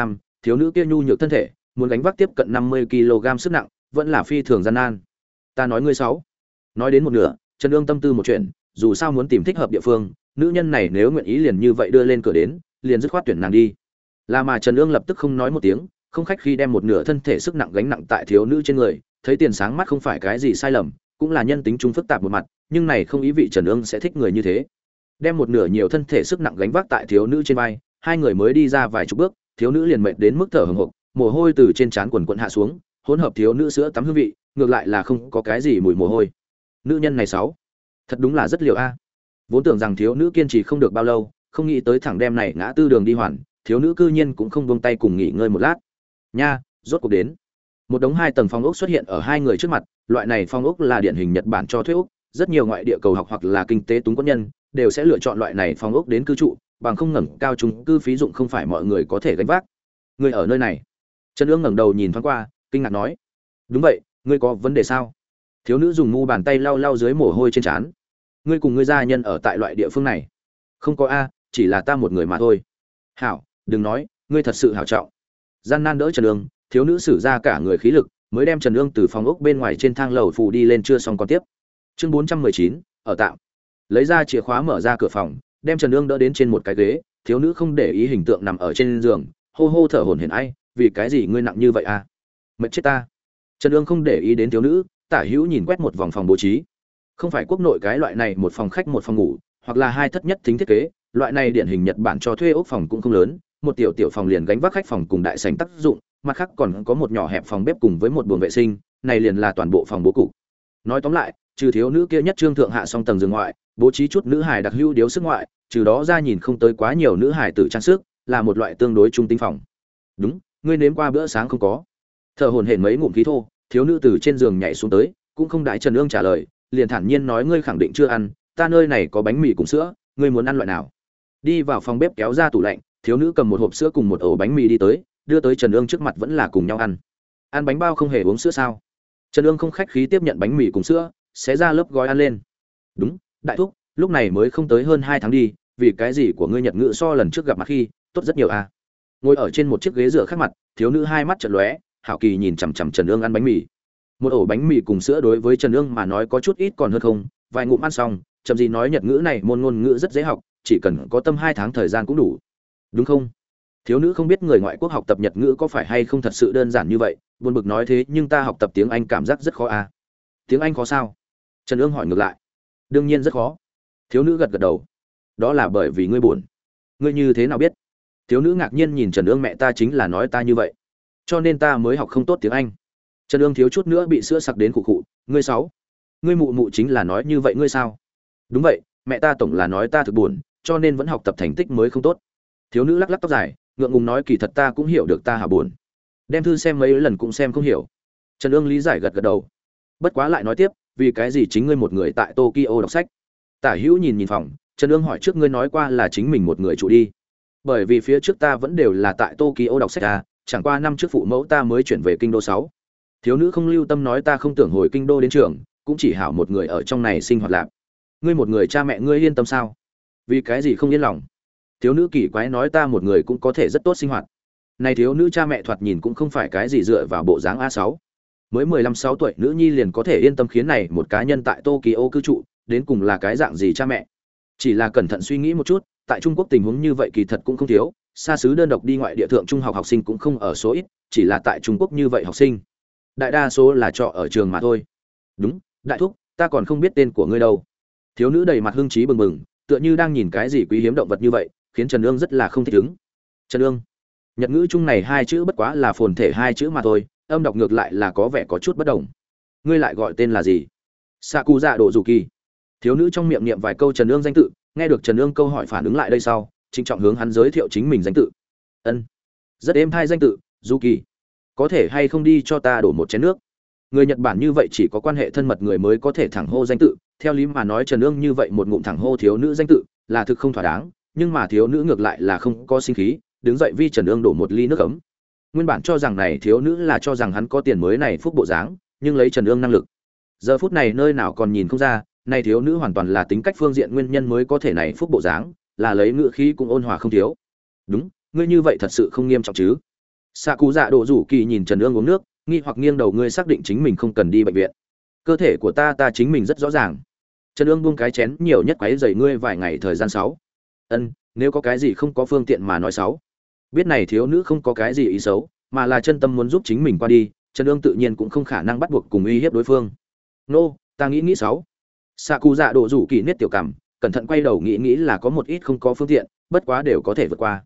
thiếu nữ kia nhu nhược thân thể, muốn gánh vác tiếp cận năm mươi kg sức nặng, vẫn là phi thường gian nan. Ta nói ngươi sáu. Nói đến một nửa, trần ương tâm tư một chuyện, dù sao muốn tìm thích hợp địa phương, nữ nhân này nếu nguyện ý liền như vậy đưa lên cửa đến, liền dứt khoát tuyển nàng đi. Là mà trần ương lập tức không nói một tiếng, không khách khi đem một nửa thân thể sức nặng gánh nặng tại thiếu nữ trên người, thấy tiền sáng mắt không phải cái gì sai lầm cũng là nhân tính trung phức tạp một mặt, nhưng này không ý vị trần ương sẽ thích người như thế. Đem một nửa nhiều thân thể sức nặng gánh vác tại thiếu nữ trên vai, hai người mới đi ra vài chục bước, thiếu nữ liền mệt đến mức thở hồng hộc, mồ hôi từ trên trán quần quận hạ xuống, hỗn hợp thiếu nữ sữa tắm hương vị, ngược lại là không có cái gì mùi mồ hôi. Nữ nhân này sáu, thật đúng là rất liệu a. Vốn tưởng rằng thiếu nữ kiên trì không được bao lâu, không nghĩ tới thẳng đem này ngã tư đường đi hoàn, thiếu nữ cư nhiên cũng không buông tay cùng nghỉ ngơi một lát. Nha, rốt cuộc đến một đống hai tầng phong ốc xuất hiện ở hai người trước mặt, loại này phong ốc là điển hình nhật bản cho thuê ốc, rất nhiều ngoại địa cầu học hoặc là kinh tế túng quân nhân đều sẽ lựa chọn loại này phong ốc đến cư trụ, bằng không ngẩng cao chúng cư phí dụng không phải mọi người có thể gánh vác. Người ở nơi này. Trần ương ngẩng đầu nhìn thoáng qua, kinh ngạc nói, đúng vậy, ngươi có vấn đề sao? Thiếu nữ dùng mu bàn tay lau lau dưới mồ hôi trên trán. Ngươi cùng ngươi gia nhân ở tại loại địa phương này. Không có a, chỉ là ta một người mà thôi. Hảo, đừng nói, ngươi thật sự hảo trọng. Gian nan đỡ trần ương thiếu nữ sử ra cả người khí lực, mới đem trần ương từ phòng ốc bên ngoài trên thang lầu phủ đi lên chưa xong còn tiếp. Chương bốn trăm mười chín, ở tạm. Lấy ra chìa khóa mở ra cửa phòng, đem trần ương đỡ đến trên một cái ghế, thiếu nữ không để ý hình tượng nằm ở trên giường, hô hô thở hổn hển, ai, vì cái gì ngươi nặng như vậy à? Mệt chết ta. Trần ương không để ý đến thiếu nữ, tả hữu nhìn quét một vòng phòng bố trí. Không phải quốc nội cái loại này một phòng khách một phòng ngủ, hoặc là hai thất nhất tính thiết kế, loại này điển hình nhật bản cho thuê ốc phòng cũng không lớn, một tiểu tiểu phòng liền gánh vác khách phòng cùng đại sảnh tác dụng mặt khác còn có một nhỏ hẹp phòng bếp cùng với một buồng vệ sinh, này liền là toàn bộ phòng bố cục. Nói tóm lại, trừ thiếu nữ kia nhất trương thượng hạ song tầng giường ngoại, bố trí chút nữ hài đặc hữu điếu sức ngoại, trừ đó ra nhìn không tới quá nhiều nữ hài tử trang sức, là một loại tương đối trung tinh phòng. Đúng, ngươi nếm qua bữa sáng không có? Thở hổn hển mấy ngụm khí thô, thiếu nữ từ trên giường nhảy xuống tới, cũng không đãi trần ương trả lời, liền thản nhiên nói ngươi khẳng định chưa ăn, ta nơi này có bánh mì cùng sữa, ngươi muốn ăn loại nào? Đi vào phòng bếp kéo ra tủ lạnh, thiếu nữ cầm một hộp sữa cùng một ổ bánh mì đi tới đưa tới trần ương trước mặt vẫn là cùng nhau ăn. Ăn bánh bao không hề uống sữa sao? Trần ương không khách khí tiếp nhận bánh mì cùng sữa, xé ra lớp gói ăn lên. Đúng, đại thúc, lúc này mới không tới hơn hai tháng đi, vì cái gì của ngươi nhật ngữ so lần trước gặp mặt khi, tốt rất nhiều à? Ngồi ở trên một chiếc ghế dựa khác mặt, thiếu nữ hai mắt trận lóe, hảo kỳ nhìn chằm chằm trần ương ăn bánh mì. Một ổ bánh mì cùng sữa đối với trần ương mà nói có chút ít còn hơn không, vài ngụm ăn xong, chậm gì nói nhật ngữ này môn ngôn ngữ rất dễ học, chỉ cần có tâm hai tháng thời gian cũng đủ. Đúng không? Thiếu nữ không biết người ngoại quốc học tập nhật ngữ có phải hay không thật sự đơn giản như vậy, buồn bực nói thế, nhưng ta học tập tiếng anh cảm giác rất khó à. Tiếng anh khó sao? Trần ương hỏi ngược lại. Đương nhiên rất khó. Thiếu nữ gật gật đầu. Đó là bởi vì ngươi buồn. Ngươi như thế nào biết? Thiếu nữ ngạc nhiên nhìn trần ương, mẹ ta chính là nói ta như vậy. Cho nên ta mới học không tốt tiếng anh. Trần ương thiếu chút nữa bị sữa sặc đến khụ khụ. Ngươi sáu. Ngươi mụ mụ chính là nói như vậy ngươi sao? Đúng vậy, mẹ ta tổng là nói ta thực buồn, cho nên vẫn học tập thành tích mới không tốt. Thiếu nữ lắc lắc tóc dài ngượng ngùng nói, kỳ thật ta cũng hiểu được ta hả buồn. Đem thư xem mấy lần cũng xem không hiểu. Trần ương lý giải gật gật đầu. Bất quá lại nói tiếp, vì cái gì chính ngươi một người tại tokyo đọc sách? Tả hữu nhìn nhìn phòng, trần ương hỏi, trước ngươi nói qua là chính mình một người chủ đi? Bởi vì phía trước ta vẫn đều là tại tokyo đọc sách à chẳng qua năm trước phụ mẫu ta mới chuyển về kinh đô sáu. Thiếu nữ không lưu tâm nói, ta không tưởng hồi kinh đô đến trường, cũng chỉ hảo một người ở trong này sinh hoạt lạc. Ngươi một người cha mẹ ngươi yên tâm sao? Vì cái gì không yên lòng? Thiếu nữ kỳ quái nói ta một người cũng có thể rất tốt sinh hoạt. Này thiếu nữ cha mẹ thoạt nhìn cũng không phải cái gì dựa vào bộ dáng a sáu. Mới mười lăm sáu tuổi, nữ nhi liền có thể yên tâm khiến này một cá nhân tại tokyo cư trụ, đến cùng là cái dạng gì cha mẹ? Chỉ là cẩn thận suy nghĩ một chút, tại trung quốc tình huống như vậy kỳ thật cũng không thiếu, xa xứ đơn độc đi ngoại địa thượng trung học học sinh cũng không ở số ít, chỉ là tại trung quốc như vậy học sinh. Đại đa số là trọ ở trường mà thôi. Đúng, đại thúc, ta còn không biết tên của ngươi đâu. Thiếu nữ đầy mặt hưng trí bừng bừng, tựa như đang nhìn cái gì quý hiếm động vật như vậy khiến trần ương rất là không thích ứng. Trần ương, nhật ngữ chung này hai chữ bất quá là phồn thể hai chữ mà thôi, âm đọc ngược lại là có vẻ có chút bất đồng. Ngươi lại gọi tên là gì? Sa cu dạ độ dù kỳ thiếu nữ trong miệng niệm vài câu trần ương danh tự, nghe được trần ương câu hỏi phản ứng lại đây sau, trịnh trọng hướng hắn giới thiệu chính mình danh tự. Ân, rất êm thai danh tự du kỳ có thể hay không đi cho ta đổ một chén nước? Người nhật bản như vậy chỉ có quan hệ thân mật người mới có thể thẳng hô danh tự, theo lý mà nói trần ương như vậy một ngụm thẳng hô thiếu nữ danh tự là thực không thỏa đáng nhưng mà thiếu nữ ngược lại là không có sinh khí, đứng dậy vi trần ương đổ một ly nước ấm. Nguyên bản cho rằng này thiếu nữ là cho rằng hắn có tiền mới này phúc bộ dáng, nhưng lấy trần ương năng lực. Giờ phút này nơi nào còn nhìn không ra, này thiếu nữ hoàn toàn là tính cách phương diện nguyên nhân mới có thể này phúc bộ dáng, là lấy ngựa khí cũng ôn hòa không thiếu. Đúng, ngươi như vậy thật sự không nghiêm trọng chứ? Xạ cụ dạ độ rủ kỳ nhìn trần ương uống nước, nghi hoặc nghiêng đầu ngươi xác định chính mình không cần đi bệnh viện. Cơ thể của ta ta chính mình rất rõ ràng. Trần ương buông cái chén, nhiều nhất quấy dày ngươi vài ngày thời gian sáu ân nếu có cái gì không có phương tiện mà nói xấu, biết này thiếu nữ không có cái gì ý xấu mà là chân tâm muốn giúp chính mình qua đi trần ương tự nhiên cũng không khả năng bắt buộc cùng uy hiếp đối phương. Nô ta nghĩ nghĩ sáu xạ cụ dạ độ rủ kỳ nết tiểu cảm cẩn thận quay đầu nghĩ nghĩ là có một ít không có phương tiện bất quá đều có thể vượt qua.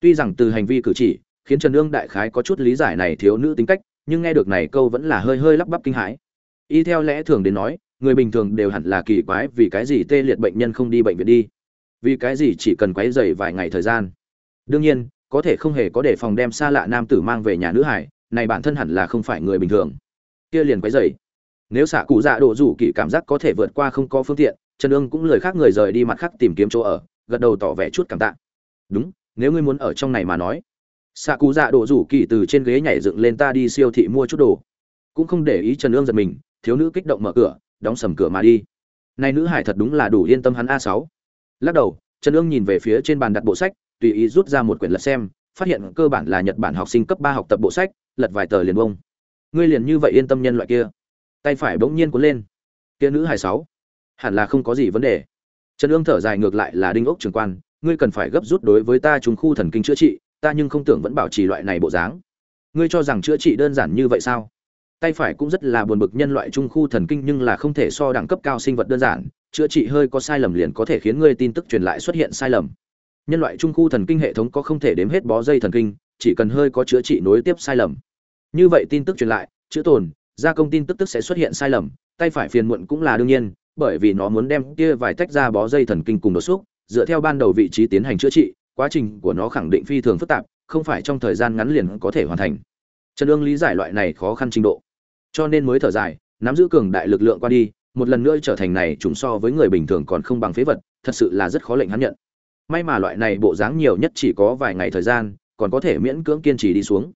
Tuy rằng từ hành vi cử chỉ khiến trần ương đại khái có chút lý giải này thiếu nữ tính cách nhưng nghe được này câu vẫn là hơi hơi lắp bắp kinh hãi. Y theo lẽ thường đến nói người bình thường đều hẳn là kỳ quái vì cái gì tê liệt bệnh nhân không đi bệnh viện đi vì cái gì chỉ cần quấy dày vài ngày thời gian? Đương nhiên, có thể không hề có để phòng đem xa lạ nam tử mang về nhà nữ hải, này bản thân hẳn là không phải người bình thường. Kia liền quấy dày nếu xạ cụ dạ độ rủ kỳ cảm giác có thể vượt qua không có phương tiện, trần ương cũng lời khác người rời đi mặt khác tìm kiếm chỗ ở, gật đầu tỏ vẻ chút cảm tạ. Đúng, nếu ngươi muốn ở trong này mà nói. Xạ cụ dạ độ rủ kỳ từ trên ghế nhảy dựng lên ta đi siêu thị mua chút đồ. Cũng không để ý trần ương giật mình, thiếu nữ kích động mở cửa, đóng sầm cửa mà đi. Này nữ hải thật đúng là đủ yên tâm hắn a sáu lắc đầu, trần ương nhìn về phía trên bàn đặt bộ sách, tùy ý rút ra một quyển lật xem, phát hiện cơ bản là nhật bản học sinh cấp ba học tập bộ sách, lật vài tờ liền bông. Ngươi liền như vậy yên tâm nhân loại kia. Tay phải bỗng nhiên cuốn lên. Kia nữ hai sáu. Hẳn là không có gì vấn đề. Trần ương thở dài ngược lại là đinh ốc trường quan, ngươi cần phải gấp rút đối với ta trùng khu thần kinh chữa trị, ta nhưng không tưởng vẫn bảo trì loại này bộ dáng. Ngươi cho rằng chữa trị đơn giản như vậy sao? Tay phải cũng rất là buồn bực nhân loại trung khu thần kinh nhưng là không thể so đẳng cấp cao sinh vật đơn giản chữa trị hơi có sai lầm liền có thể khiến ngươi tin tức truyền lại xuất hiện sai lầm. Nhân loại trung khu thần kinh hệ thống có không thể đếm hết bó dây thần kinh, chỉ cần hơi có chữa trị nối tiếp sai lầm. Như vậy tin tức truyền lại chữa tồn, gia công tin tức tức sẽ xuất hiện sai lầm, tay phải phiền muộn cũng là đương nhiên, bởi vì nó muốn đem kia vài tách ra bó dây thần kinh cùng đột xúc dựa theo ban đầu vị trí tiến hành chữa trị, quá trình của nó khẳng định phi thường phức tạp, không phải trong thời gian ngắn liền có thể hoàn thành. Trần ương lý giải loại này khó khăn trình độ. Cho nên mới thở dài, nắm giữ cường đại lực lượng qua đi một lần nữa trở thành này trùng so với người bình thường còn không bằng phế vật, thật sự là rất khó lệnh hắn nhận. May mà loại này bộ dáng nhiều nhất chỉ có vài ngày thời gian, còn có thể miễn cưỡng kiên trì đi xuống.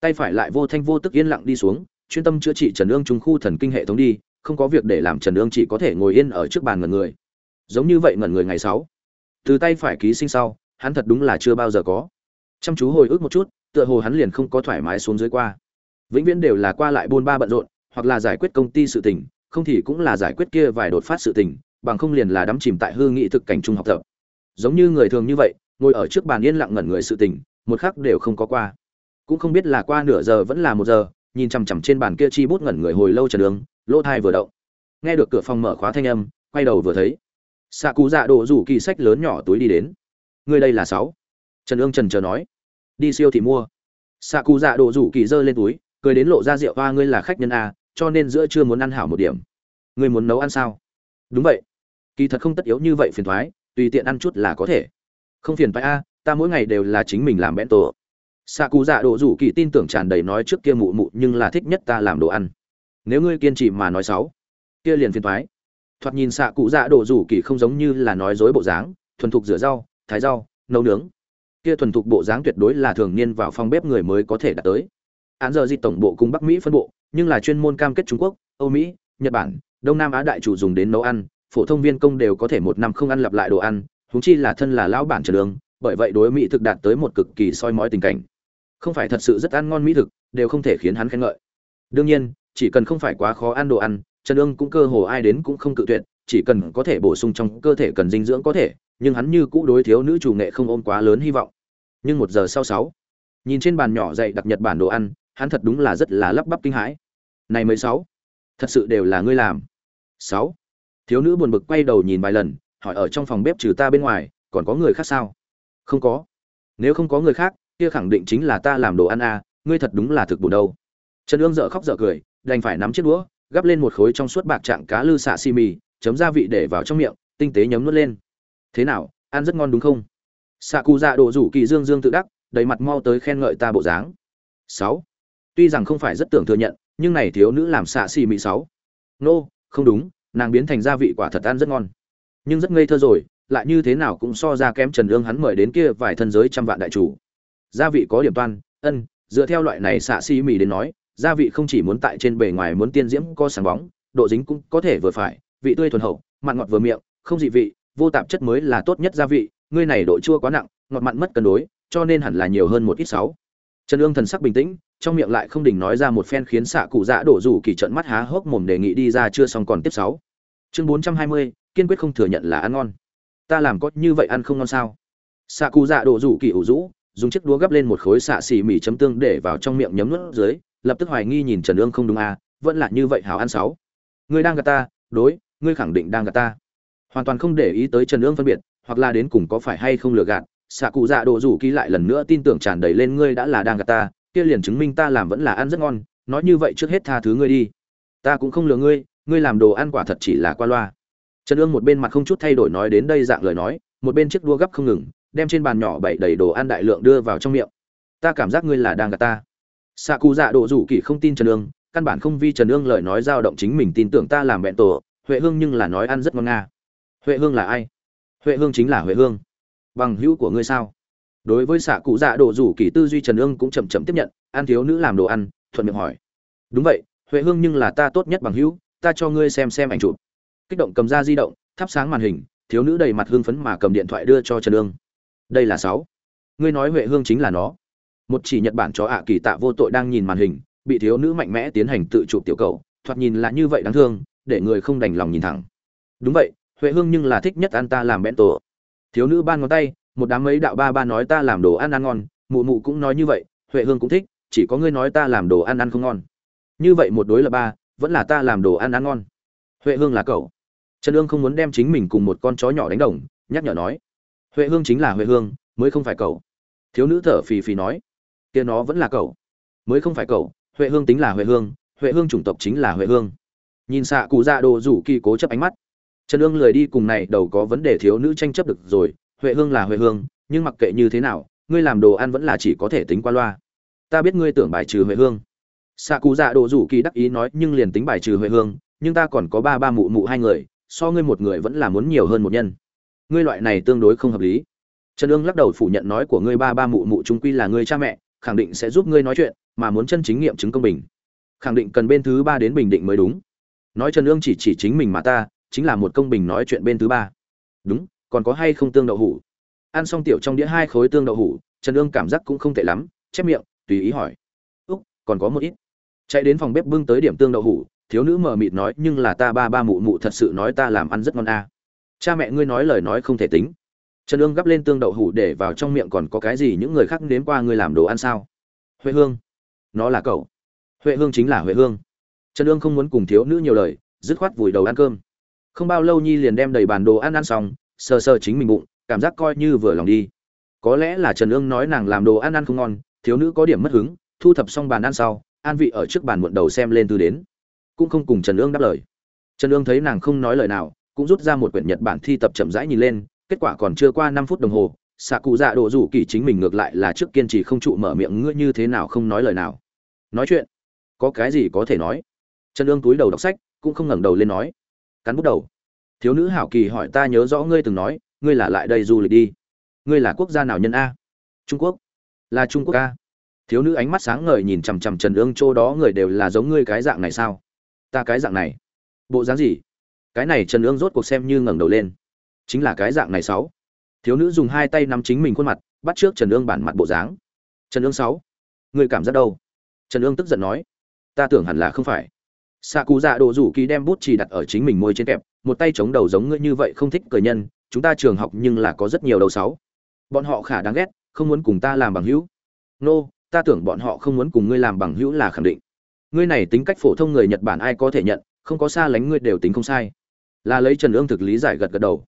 Tay phải lại vô thanh vô tức yên lặng đi xuống, chuyên tâm chữa trị trần ương trung khu thần kinh hệ thống đi, không có việc để làm trần ương chỉ có thể ngồi yên ở trước bàn ngẩn người. Giống như vậy ngẩn người ngày sáu. Từ tay phải ký sinh sau, hắn thật đúng là chưa bao giờ có. Chăm chú hồi ức một chút, tựa hồ hắn liền không có thoải mái xuống dưới qua. Vĩnh viễn đều là qua lại buôn ba bận rộn, hoặc là giải quyết công ty sự tình không thì cũng là giải quyết kia vài đột phát sự tình, bằng không liền là đắm chìm tại hư nghị thực cảnh trung học tập. Giống như người thường như vậy, ngồi ở trước bàn yên lặng ngẩn người sự tình, một khắc đều không có qua. Cũng không biết là qua nửa giờ vẫn là một giờ, nhìn chằm chằm trên bàn kia chi bút ngẩn người hồi lâu trần đường lỗ thai vừa động. Nghe được cửa phòng mở khóa thanh âm, quay đầu vừa thấy xạ Cú dạ đổ rủ kỳ sách lớn nhỏ túi đi đến. Ngươi đây là sáu. Trần ương trần chờ nói, đi siêu thì mua. Xạ cụ dạ đổ rủ kỳ giơ lên túi, cười đến lộ ra rượu hoa, ngươi là khách nhân a cho nên giữa trưa muốn ăn hảo một điểm. Ngươi muốn nấu ăn sao? Đúng vậy. Kỳ thật không tất yếu như vậy phiền thoái, tùy tiện ăn chút là có thể. Không phiền phải a, ta mỗi ngày đều là chính mình làm bẽn tổ. Xạ cụ dạ độ rủ kỳ tin tưởng tràn đầy nói trước kia mụ mụ nhưng là thích nhất ta làm đồ ăn. Nếu ngươi kiên trì mà nói xấu, kia liền phiền thoái. Thoạt nhìn xạ cụ dạ độ rủ kỳ không giống như là nói dối bộ dáng, thuần thục rửa rau, thái rau, nấu nướng. Kia thuần thục bộ dáng tuyệt đối là thường niên vào phòng bếp người mới có thể đạt tới án giờ di tổng bộ cùng bắc mỹ phân bộ, nhưng là chuyên môn cam kết trung quốc, âu mỹ, nhật bản, đông nam á đại chủ dùng đến nấu ăn, phổ thông viên công đều có thể một năm không ăn lặp lại đồ ăn húng chi là thân là lão bản trở đường, bởi vậy đối mỹ thực đạt tới một cực kỳ soi mói tình cảnh. Không phải thật sự rất ăn ngon mỹ thực, đều không thể khiến hắn khen ngợi. Đương nhiên, chỉ cần không phải quá khó ăn đồ ăn, trần ương cũng cơ hồ ai đến cũng không cự tuyệt, chỉ cần có thể bổ sung trong cơ thể cần dinh dưỡng có thể, nhưng hắn như cũ đối thiếu nữ chủ nghệ không ôm quá lớn hy vọng. Nhưng một giờ sau sáu, nhìn trên bàn nhỏ dậy đặc nhật bản đồ ăn hắn thật đúng là rất là lắp bắp kinh hãi. Này mới sáu, thật sự đều là ngươi làm. Sáu, thiếu nữ buồn bực quay đầu nhìn vài lần, hỏi ở trong phòng bếp trừ ta bên ngoài, còn có người khác sao? Không có. Nếu không có người khác, kia khẳng định chính là ta làm đồ ăn à ngươi thật đúng là thực buồn đâu. Trần ương dợ khóc dợ cười, đành phải nắm chiếc đũa, gắp lên một khối trong suốt bạc trạng cá lư xạ xi mì, chấm gia vị để vào trong miệng, tinh tế nhấm nuốt lên. Thế nào, ăn rất ngon đúng không? Xạ cụ dạ độ rủ kỳ dương dương tự đắc, đầy mặt mau tới khen ngợi ta bộ dáng. Sáu tuy rằng không phải rất tưởng thừa nhận, nhưng này thiếu nữ làm xạ xì mị sáu. Nô, không đúng, nàng biến thành gia vị quả thật ăn rất ngon. Nhưng rất ngây thơ rồi, lại như thế nào cũng so ra kém trần lương hắn mời đến kia vài thân giới trăm vạn đại chủ. Gia vị có điểm toan, ân, dựa theo loại này xạ xì mị đến nói, gia vị không chỉ muốn tại trên bề ngoài muốn tiên diễm có sáng bóng, độ dính cũng có thể vừa phải, vị tươi thuần hậu, mặn ngọt vừa miệng, không dị vị, vô tạp chất mới là tốt nhất gia vị, ngươi này độ chua quá nặng, ngọt mặn mất cân đối, cho nên hẳn là nhiều hơn một ít sáu trần ương thần sắc bình tĩnh, trong miệng lại không đình nói ra một phen khiến xạ cụ dạ đổ rủ kỳ trận mắt há hốc mồm đề nghị đi ra chưa xong còn tiếp sáu. Chương bốn trăm hai mươi, kiên quyết không thừa nhận là ăn ngon. Ta làm có như vậy ăn không ngon sao? Xạ cụ dạ đổ rủ kỳ ủ rũ, dùng chiếc đũa gấp lên một khối xạ xỉ mì chấm tương để vào trong miệng nhấm nuốt dưới, lập tức hoài nghi nhìn trần ương không đúng à vẫn là như vậy hảo ăn sáu. Ngươi đang gạt ta, đối, ngươi khẳng định đang gạt ta. Hoàn toàn không để ý tới trần ương phân biệt, hoặc là đến cùng có phải hay không lừa gạt xạ cụ dạ đồ rủ ký lại lần nữa tin tưởng tràn đầy lên ngươi đã là đang gạt ta, kia liền chứng minh ta làm vẫn là ăn rất ngon, nói như vậy trước hết tha thứ ngươi đi. Ta cũng không lừa ngươi ngươi làm đồ ăn quả thật chỉ là qua loa. Trần ương một bên mặt không chút thay đổi nói đến đây dạng lời nói, một bên chiếc đua gấp không ngừng, đem trên bàn nhỏ bậy đầy đồ ăn đại lượng đưa vào trong miệng. Ta cảm giác ngươi là đang gạt ta. Xạ cụ dạ đồ rủ kỳ không tin trần ương, căn bản không vi trần ương lời nói dao động chính mình tin tưởng ta làm bẹn tổ, huệ hương nhưng là nói ăn rất ngon nga. Huệ hương là ai? Huệ hương chính là huệ hương bằng hữu của ngươi sao? Đối với xạ cụ dạ đồ rủ kỳ tư duy trần ương cũng chậm chậm tiếp nhận, ăn thiếu nữ làm đồ ăn, thuận miệng hỏi. Đúng vậy, huệ hương nhưng là ta tốt nhất bằng hữu, ta cho ngươi xem xem ảnh chụp. Kích động cầm ra di động, thắp sáng màn hình, thiếu nữ đầy mặt hương phấn mà cầm điện thoại đưa cho trần ương. Đây là sáu. Ngươi nói huệ hương chính là nó. Một chỉ nhật bản chó ạ kỳ tạ vô tội đang nhìn màn hình, bị thiếu nữ mạnh mẽ tiến hành tự chụp tiểu cầu, thoạt nhìn là như vậy đáng thương, để người không đành lòng nhìn thẳng. Đúng vậy, huệ hương nhưng là thích nhất ăn ta làm bento thiếu nữ ban ngón tay, một đám mấy đạo ba ba nói ta làm đồ ăn ăn ngon, mụ mụ cũng nói như vậy, huệ hương cũng thích, chỉ có ngươi nói ta làm đồ ăn ăn không ngon. Như vậy một đối là ba, vẫn là ta làm đồ ăn ăn ngon. Huệ hương là cậu. Trần ương không muốn đem chính mình cùng một con chó nhỏ đánh đồng, nhắc nhở nói. Huệ hương chính là huệ hương, mới không phải cậu. Thiếu nữ thở phì phì nói. Kia nó vẫn là cậu. Mới không phải cậu, huệ hương tính là huệ hương huệ hương chủng tộc chính là huệ hương. Nhìn xạ cụ dạ đồ rủ kỳ cố chấp ánh mắt trần ương lười đi cùng này đầu có vấn đề thiếu nữ tranh chấp được rồi, huệ hương là huệ hương, nhưng mặc kệ như thế nào, ngươi làm đồ ăn vẫn là chỉ có thể tính qua loa. Ta biết ngươi tưởng bài trừ huệ hương. Xạ cụ dạ đồ rủ kỳ đắc ý nói, nhưng liền tính bài trừ huệ hương, nhưng ta còn có ba ba mụ mụ hai người, so ngươi một người vẫn là muốn nhiều hơn một nhân. Ngươi loại này tương đối không hợp lý. Trần ương lắc đầu phủ nhận nói của ngươi, ba ba mụ mụ chúng quy là ngươi cha mẹ, khẳng định sẽ giúp ngươi nói chuyện, mà muốn chân chính nghiệm chứng công bình. Khẳng định cần bên thứ ba đến bình định mới đúng. Nói trần ương chỉ chỉ chính mình mà ta chính là một công bình nói chuyện bên thứ ba. Đúng, còn có hay không tương đậu hủ? Ăn xong tiểu trong đĩa hai khối tương đậu hủ, trần ương cảm giác cũng không tệ lắm, chép miệng, tùy ý hỏi. Úc, còn có một ít. Chạy đến phòng bếp bưng tới điểm tương đậu hủ, thiếu nữ mờ mịt nói, nhưng là ta ba ba mụ mụ thật sự nói ta làm ăn rất ngon a. Cha mẹ ngươi nói lời nói không thể tính. Trần ương gắp lên tương đậu hủ để vào trong miệng, còn có cái gì những người khác đến qua ngươi làm đồ ăn sao? Huệ hương. Nó là cậu. Huệ hương chính là huệ hương. Trần ương không muốn cùng thiếu nữ nhiều lời, dứt khoát vùi đầu ăn cơm không bao lâu nhi liền đem đầy bàn đồ ăn ăn xong, sờ sờ chính mình bụng, cảm giác coi như vừa lòng đi. Có lẽ là trần ương nói nàng làm đồ ăn ăn không ngon, thiếu nữ có điểm mất hứng, thu thập xong bàn ăn sau, an vị ở trước bàn muộn đầu xem lên từ đến. Cũng không cùng trần ương đáp lời. Trần ương thấy nàng không nói lời nào, cũng rút ra một quyển nhật bản thi tập chậm rãi nhìn lên, kết quả còn chưa qua năm phút đồng hồ, xạ cụ dạ đồ rủ kỳ chính mình ngược lại là trước kiên trì không trụ mở miệng ngươi như thế nào không nói lời nào. Nói chuyện. Có cái gì có thể nói. Trần ương túi đầu đọc sách, cũng không ngẩng đầu lên nói cắn bút đầu. Thiếu nữ hảo kỳ hỏi ta nhớ rõ ngươi từng nói, ngươi là lại đây du lịch đi. Ngươi là quốc gia nào nhân a? Trung quốc. Là trung quốc a. Thiếu nữ ánh mắt sáng ngời nhìn chằm chằm trần ương chỗ đó, người đều là giống ngươi cái dạng này sao? Ta cái dạng này. Bộ dáng gì? Cái này trần ương rốt cuộc xem như ngẩng đầu lên. Chính là cái dạng này sáu. Thiếu nữ dùng hai tay nắm chính mình khuôn mặt, bắt trước trần ương bản mặt bộ dáng. Trần ương sáu. Ngươi cảm giác đâu? Trần ương tức giận nói. Ta tưởng hẳn là không phải xạ cụ dạ đồ rủ ký đem bút chỉ đặt ở chính mình môi trên kẹp một tay chống đầu giống ngươi như vậy không thích cờ nhân chúng ta trường học nhưng là có rất nhiều đầu sáu. Bọn họ khả đáng ghét không muốn cùng ta làm bằng hữu. Nô、no, ta tưởng bọn họ không muốn cùng ngươi làm bằng hữu là khẳng định. Ngươi này tính cách phổ thông người nhật bản ai có thể nhận không có xa lánh ngươi đều tính không sai. Là lấy trần ương thực lý giải gật gật đầu.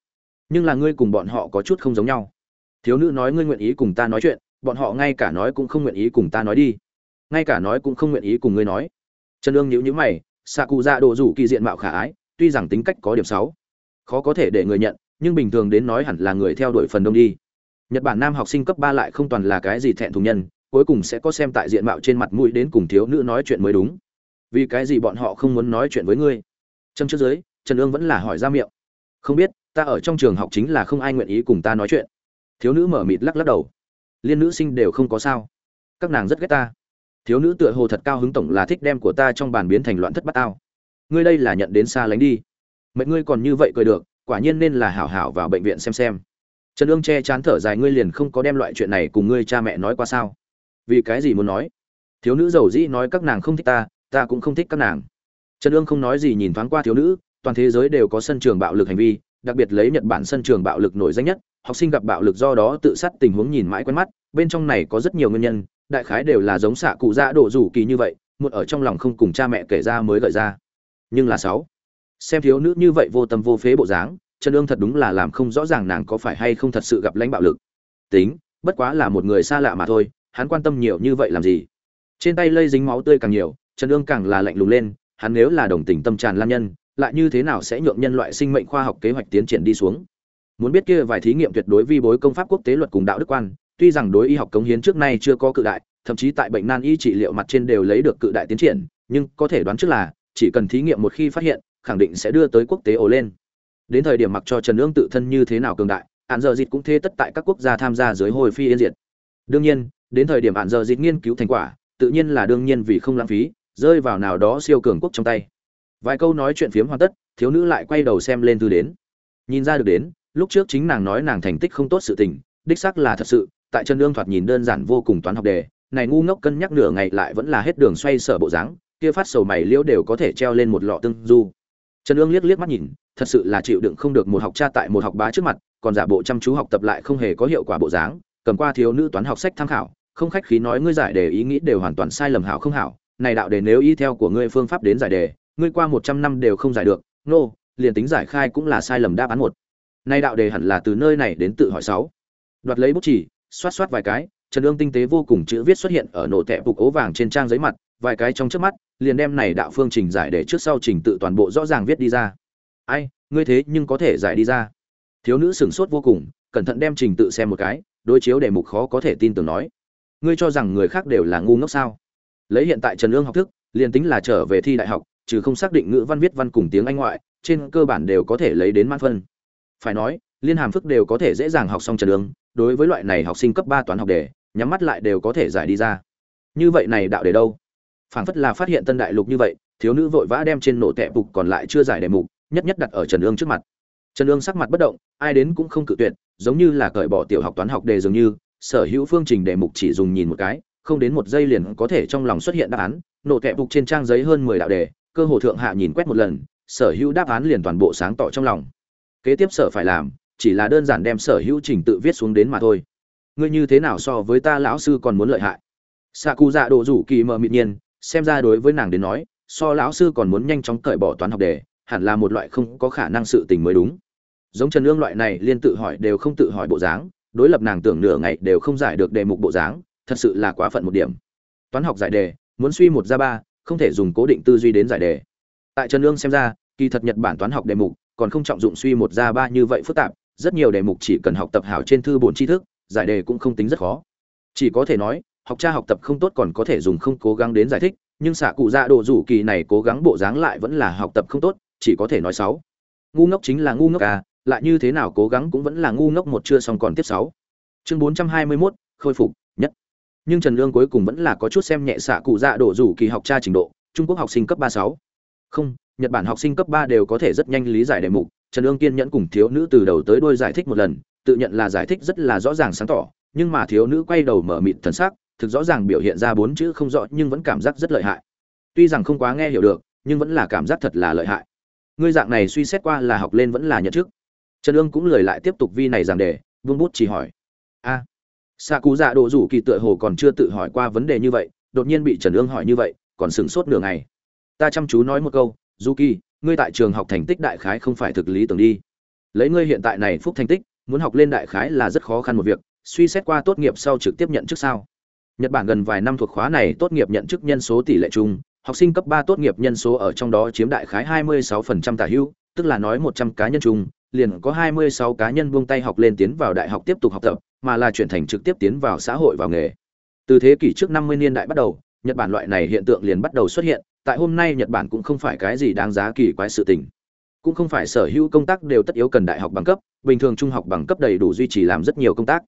Nhưng là ngươi cùng bọn họ có chút không giống nhau. Thiếu nữ nói ngươi nguyện ý cùng ta nói chuyện bọn họ ngay cả nói cũng không nguyện ý cùng ta nói đi. Ngay cả nói cũng không nguyện ý cùng ngươi nói. Trần ương nhíu nhíu mày xạ cụ dạ độ rủ kỳ diện mạo khả ái, tuy rằng tính cách có điểm xấu, khó có thể để người nhận, nhưng bình thường đến nói hẳn là người theo đuổi phần đông đi. Nhật bản nam học sinh cấp ba lại không toàn là cái gì thẹn thùng nhân, cuối cùng sẽ có xem tại diện mạo trên mặt mũi đến cùng thiếu nữ nói chuyện mới đúng. Vì cái gì bọn họ không muốn nói chuyện với ngươi? Trâm trước dưới, trần ương vẫn là hỏi ra miệng. Không biết, ta ở trong trường học chính là không ai nguyện ý cùng ta nói chuyện. Thiếu nữ mở mịt lắc lắc đầu. Liên nữ sinh đều không có sao. Các nàng rất ghét ta thiếu nữ tựa hồ thật cao hứng tổng là thích đem của ta trong bàn biến thành loạn thất bát tao. Ngươi đây là nhận đến xa lánh đi. Mệnh ngươi còn như vậy cười được, quả nhiên nên là hảo hảo vào bệnh viện xem xem. Trần ương che chán thở dài, ngươi liền không có đem loại chuyện này cùng ngươi cha mẹ nói qua sao? Vì cái gì muốn nói? Thiếu nữ giàu dĩ nói các nàng không thích ta ta cũng không thích các nàng. Trần ương không nói gì nhìn thoáng qua thiếu nữ, toàn thế giới đều có sân trường bạo lực hành vi, đặc biệt lấy nhật bản sân trường bạo lực nổi danh nhất, học sinh gặp bạo lực do đó tự sát tình huống nhìn mãi quen mắt bên trong này có rất nhiều nguyên nhân, đại khái đều là giống xạ cụ dạ đổ rủ kỳ như vậy, một ở trong lòng không cùng cha mẹ kể ra mới gợi ra. Nhưng là sáu, xem thiếu nữ như vậy vô tâm vô phế bộ dáng, trần ương thật đúng là làm không rõ ràng nàng có phải hay không thật sự gặp lãnh bạo lực. Tính, bất quá là một người xa lạ mà thôi, hắn quan tâm nhiều như vậy làm gì? Trên tay lây dính máu tươi càng nhiều, trần ương càng là lạnh lùng lên, hắn nếu là đồng tình tâm tràn lan nhân, lại như thế nào sẽ nhượng nhân loại sinh mệnh khoa học kế hoạch tiến triển đi xuống? Muốn biết kia vài thí nghiệm tuyệt đối vi bối công pháp quốc tế luật cùng đạo đức quan tuy rằng đối y học cống hiến trước nay chưa có cự đại, thậm chí tại bệnh nan y trị liệu mặt trên đều lấy được cự đại tiến triển, nhưng có thể đoán trước là, chỉ cần thí nghiệm một khi phát hiện, khẳng định sẽ đưa tới quốc tế ồ lên. Đến thời điểm mặc cho trần ương tự thân như thế nào cường đại hạn giờ dịt cũng thế tất tại các quốc gia tham gia dưới hồi phi yên diệt. Đương nhiên, đến thời điểm hạn giờ dịt nghiên cứu thành quả, tự nhiên là đương nhiên vì không lãng phí, rơi vào nào đó siêu cường quốc trong tay. Vài câu nói chuyện phiếm hoàn tất, thiếu nữ lại quay đầu xem lên thư đến. Nhìn ra được đến, lúc trước chính nàng nói nàng thành tích không tốt sự tình, đích xác là thật sự tại chân lương thoạt nhìn đơn giản vô cùng toán học đề này ngu ngốc cân nhắc nửa ngày lại vẫn là hết đường xoay sở bộ dáng kia phát sầu mày liễu đều có thể treo lên một lọ tương du. Trần ương liếc liếc mắt nhìn thật sự là chịu đựng không được một học cha tại một học bá trước mặt còn giả bộ chăm chú học tập lại không hề có hiệu quả bộ dáng cầm qua thiếu nữ toán học sách tham khảo không khách khí nói ngươi giải đề ý nghĩ đều hoàn toàn sai lầm hảo không hảo này đạo đề nếu y theo của ngươi phương pháp đến giải đề ngươi qua một trăm năm đều không giải được nô no, liền tính giải khai cũng là sai lầm đáp án một. Nay đạo đề hẳn là từ nơi này đến tự hỏi sáu. Đoạt lấy bút chỉ xoát xoát vài cái, trần ương tinh tế vô cùng chữ viết xuất hiện ở nổ tẹp bục ố vàng trên trang giấy mặt, vài cái trong trước mắt, liền đem này đạo phương trình giải để trước sau trình tự toàn bộ rõ ràng viết đi ra. Ai, ngươi thế nhưng có thể giải đi ra. Thiếu nữ sửng sốt vô cùng, cẩn thận đem trình tự xem một cái, đối chiếu đề mục khó có thể tin tưởng nói. Ngươi cho rằng người khác đều là ngu ngốc sao? Lấy hiện tại trần ương học thức, liền tính là trở về thi đại học trừ không xác định ngữ văn viết văn cùng tiếng anh ngoại, trên cơ bản đều có thể lấy đến mãn phân. Phải nói liên hàm phức đều có thể dễ dàng học xong trần đường đối với loại này học sinh cấp ba toán học đề, nhắm mắt lại đều có thể giải đi ra. Như vậy này đạo đề đâu? Phảng phất là phát hiện tân đại lục như vậy, thiếu nữ vội vã đem trên nổ tẹp bục còn lại chưa giải đề mục, nhất nhất đặt ở trần ương trước mặt. Trần ương sắc mặt bất động, ai đến cũng không cự tuyệt, giống như là cởi bỏ tiểu học toán học đề dường như, sở hữu phương trình đề mục chỉ dùng nhìn một cái, không đến một giây liền có thể trong lòng xuất hiện đáp án, nổ tẹp bục trên trang giấy hơn mười đạo đề, cơ hồ thượng hạ nhìn quét một lần, sở hữu đáp án liền toàn bộ sáng tỏ trong lòng. Kế tiếp sở phải làm chỉ là đơn giản đem sở hữu trình tự viết xuống đến mà thôi. Ngươi như thế nào so với ta lão sư còn muốn lợi hại? Xạ cụ dạ độ rủ kỳ mờ mịt nhiên, xem ra đối với nàng đến nói, so lão sư còn muốn nhanh chóng cởi bỏ toán học đề, hẳn là một loại không có khả năng sự tình mới đúng. Giống trần ương loại này liên tự hỏi đều không tự hỏi bộ dáng, đối lập nàng tưởng nửa ngày đều không giải được đề mục bộ dáng, thật sự là quá phận một điểm. Toán học giải đề, muốn suy một ra ba, không thể dùng cố định tư duy đến giải đề. Tại trần ương xem ra, kỳ thật nhật bản toán học đề mục còn không trọng dụng suy một ra ba như vậy phức tạp rất nhiều đề mục chỉ cần học tập hảo trên thư bổn tri thức giải đề cũng không tính rất khó. Chỉ có thể nói học cha học tập không tốt còn có thể dùng không cố gắng đến giải thích nhưng xạ cụ dạ đồ rủ kỳ này cố gắng bộ dáng lại vẫn là học tập không tốt chỉ có thể nói sáu. Ngu ngốc chính là ngu ngốc à lại như thế nào cố gắng cũng vẫn là ngu ngốc một chưa xong còn tiếp sáu. Chương bốn trăm hai mươi 421, khôi phục nhất. Nhưng trần lương cuối cùng vẫn là có chút xem nhẹ xạ cụ dạ đồ rủ kỳ học tra trình độ trung quốc học sinh cấp ba sáu. Không nhật bản học sinh cấp ba đều có thể rất nhanh lý giải đề mục trần Dương kiên nhẫn cùng thiếu nữ từ đầu tới đuôi giải thích một lần tự nhận là giải thích rất là rõ ràng sáng tỏ nhưng mà thiếu nữ quay đầu mở mịt thần sắc thực rõ ràng biểu hiện ra bốn chữ không rõ nhưng vẫn cảm giác rất lợi hại. Tuy rằng không quá nghe hiểu được nhưng vẫn là cảm giác thật là lợi hại. Ngươi dạng này suy xét qua là học lên vẫn là nhận trước trần ương cũng lời lại tiếp tục vi này giảng đề vương bút chỉ hỏi. A. À, xạ cú dạ độ rủ kỳ tựa hồ còn chưa tự hỏi qua vấn đề như vậy đột nhiên bị trần ương hỏi như vậy còn sửng sốt nửa ngày. Ta chăm chú nói một câu du kỳ ngươi tại trường học thành tích đại khái không phải thực lý tưởng đi. Lấy ngươi hiện tại này phúc thành tích, muốn học lên đại khái là rất khó khăn một việc, suy xét qua tốt nghiệp sau trực tiếp nhận chức sao? Nhật bản gần vài năm thuộc khóa này tốt nghiệp nhận chức nhân số tỷ lệ chung, học sinh cấp ba tốt nghiệp nhân số ở trong đó chiếm đại khái 26% tả hữu, tức là nói 100 cá nhân chung, liền có 26 cá nhân buông tay học lên tiến vào đại học tiếp tục học tập, mà là chuyển thành trực tiếp tiến vào xã hội vào nghề. Từ thế kỷ trước 50 niên đại bắt đầu, nhật bản loại này hiện tượng liền bắt đầu xuất hiện tại hôm nay nhật bản cũng không phải cái gì đáng giá kỳ quái sự tình. Cũng không phải sở hữu công tác đều tất yếu cần đại học bằng cấp bình thường trung học bằng cấp đầy đủ duy trì làm rất nhiều công tác.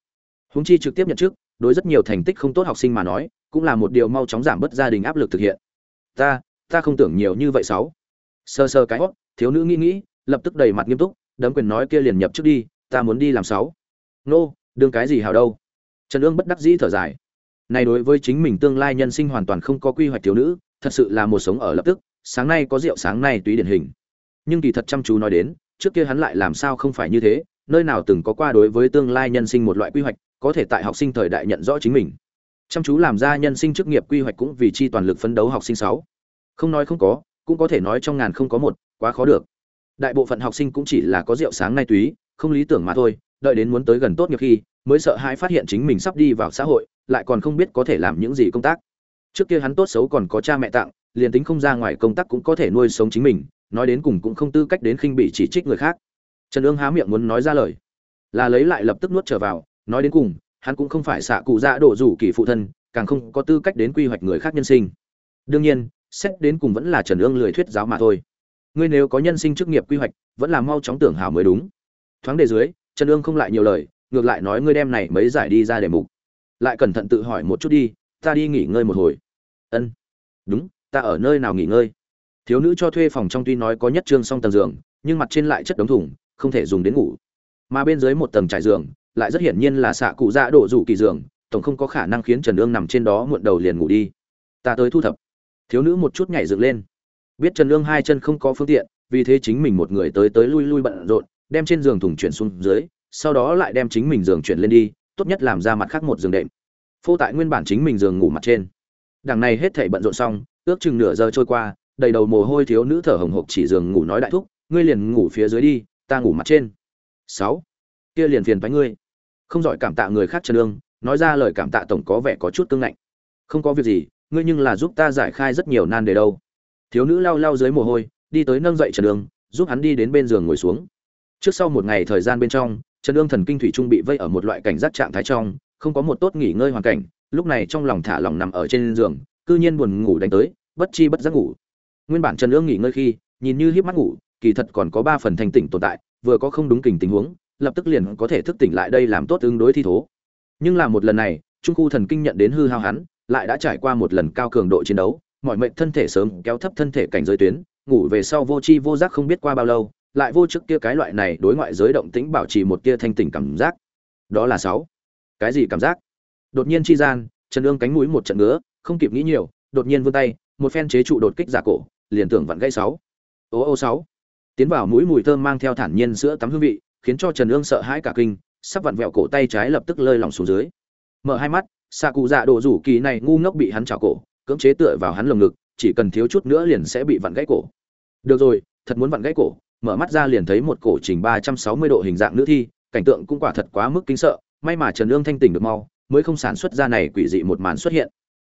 Huống chi trực tiếp nhận trước đối rất nhiều thành tích không tốt học sinh mà nói cũng là một điều mau chóng giảm bớt gia đình áp lực thực hiện. Ta ta không tưởng nhiều như vậy sáu. Sơ sơ cái hốt, thiếu nữ nghĩ nghĩ lập tức đầy mặt nghiêm túc đấm quyền nói kia liền nhập trước đi ta muốn đi làm sáu. Nô đương cái gì hảo đâu? Trần ương bất đắc dĩ thở dài. Này đối với chính mình tương lai nhân sinh hoàn toàn không có quy hoạch thiếu nữ thật sự là một sống ở lập tức, sáng nay có rượu, sáng nay túy điển hình. Nhưng kỳ thật chăm chú nói đến, trước kia hắn lại làm sao không phải như thế, nơi nào từng có qua đối với tương lai nhân sinh một loại quy hoạch, có thể tại học sinh thời đại nhận rõ chính mình. Chăm chú làm ra nhân sinh chức nghiệp quy hoạch cũng vì chi toàn lực phấn đấu học sinh sáu. Không nói không có, cũng có thể nói trong ngàn không có một, quá khó được. Đại bộ phận học sinh cũng chỉ là có rượu sáng nay túy, không lý tưởng mà thôi, đợi đến muốn tới gần tốt nghiệp khi, mới sợ hãi phát hiện chính mình sắp đi vào xã hội, lại còn không biết có thể làm những gì công tác trước kia hắn tốt xấu còn có cha mẹ tặng, liền tính không ra ngoài công tác cũng có thể nuôi sống chính mình, nói đến cùng cũng không tư cách đến khinh bị chỉ trích người khác. Trần ương há miệng muốn nói ra lời. Là lấy lại lập tức nuốt trở vào, nói đến cùng, hắn cũng không phải xạ cụ dạ đổ rủ kỳ phụ thân, càng không có tư cách đến quy hoạch người khác nhân sinh. Đương nhiên, xét đến cùng vẫn là trần ương lười thuyết giáo mà thôi. Ngươi nếu có nhân sinh chức nghiệp quy hoạch, vẫn là mau chóng tưởng hảo mới đúng. Thoáng đề dưới, trần ương không lại nhiều lời, ngược lại nói ngươi đem này mấy giải đi ra đề mục. Lại cẩn thận tự hỏi một chút đi ta đi nghỉ ngơi một hồi. Ân. Đúng, ta ở nơi nào nghỉ ngơi? Thiếu nữ cho thuê phòng trong tuy nói có nhất trương song tầng giường, nhưng mặt trên lại chất đống thủng không thể dùng đến ngủ. Mà bên dưới một tầng trải giường, lại rất hiển nhiên là xạ cụ dạ đổ rủ kỳ giường, tổng không có khả năng khiến trần ương nằm trên đó muộn đầu liền ngủ đi. Ta tới thu thập. Thiếu nữ một chút nhảy dựng lên. Biết trần ương hai chân không có phương tiện, vì thế chính mình một người tới tới lui lui bận rộn, đem trên giường thùng chuyển xuống dưới, sau đó lại đem chính mình giường chuyển lên đi, tốt nhất làm ra mặt khác một giường đệm phô tại nguyên bản chính mình giường ngủ mặt trên. Đằng này hết thảy bận rộn xong, ước chừng nửa giờ trôi qua, đầy đầu mồ hôi thiếu nữ thở hồng hộc chỉ giường ngủ nói đại thúc, ngươi liền ngủ phía dưới đi, ta ngủ mặt trên. Sáu. Kia liền phiền với ngươi. Không giỏi cảm tạ người khác trần lương nói ra lời cảm tạ tổng có vẻ có chút cương ngạnh. Không có việc gì, ngươi nhưng là giúp ta giải khai rất nhiều nan đề đâu. Thiếu nữ lau lau dưới mồ hôi, đi tới nâng dậy trần lương giúp hắn đi đến bên giường ngồi xuống. Trước sau một ngày thời gian bên trong trần lương thần kinh thủy trung bị vây ở một loại cảnh giác trạng thái trong không có một tốt nghỉ ngơi hoàn cảnh, lúc này trong lòng thả lòng nằm ở trên giường, cư nhiên buồn ngủ đánh tới, bất chi bất giác ngủ. Nguyên bản trần lương nghỉ ngơi khi, nhìn như hiếp mắt ngủ, kỳ thật còn có ba phần thanh tỉnh tồn tại, vừa có không đúng kình tình huống, lập tức liền có thể thức tỉnh lại đây làm tốt ứng đối thi thố. Nhưng là một lần này, trung khu thần kinh nhận đến hư hao hắn, lại đã trải qua một lần cao cường độ chiến đấu, mọi mệnh thân thể sớm kéo thấp thân thể cảnh giới tuyến, ngủ về sau vô chi vô giác không biết qua bao lâu, lại vô trước kia cái loại này đối ngoại giới động tĩnh bảo trì một tia thanh tỉnh cảm giác. Đó là sáu cái gì cảm giác? Đột nhiên chi gian, trần ương cánh mũi một trận ngứa, không kịp nghĩ nhiều, đột nhiên vươn tay, một phen chế trụ đột kích giả cổ, liền tưởng vặn gãy sáu. Ô ô sáu. Tiến vào mũi mùi thơm mang theo thản nhiên sữa tắm hương vị, khiến cho trần ương sợ hãi cả kinh, sắp vặn vẹo cổ tay trái lập tức lơi lỏng xuống dưới. Mở hai mắt, xạ cụ dạ đồ rủ kỳ này ngu ngốc bị hắn chảo cổ, cưỡng chế tựa vào hắn lồng ngực, chỉ cần thiếu chút nữa liền sẽ bị vặn gãy cổ. Được rồi, thật muốn vặn gãy cổ, mở mắt ra liền thấy một cổ trình ba trăm sáu mươi độ hình dạng nữ thi, cảnh tượng cũng quả thật quá mức kinh sợ may mà trần ương thanh tỉnh được mau, mới không sản xuất ra này quỷ dị một màn xuất hiện.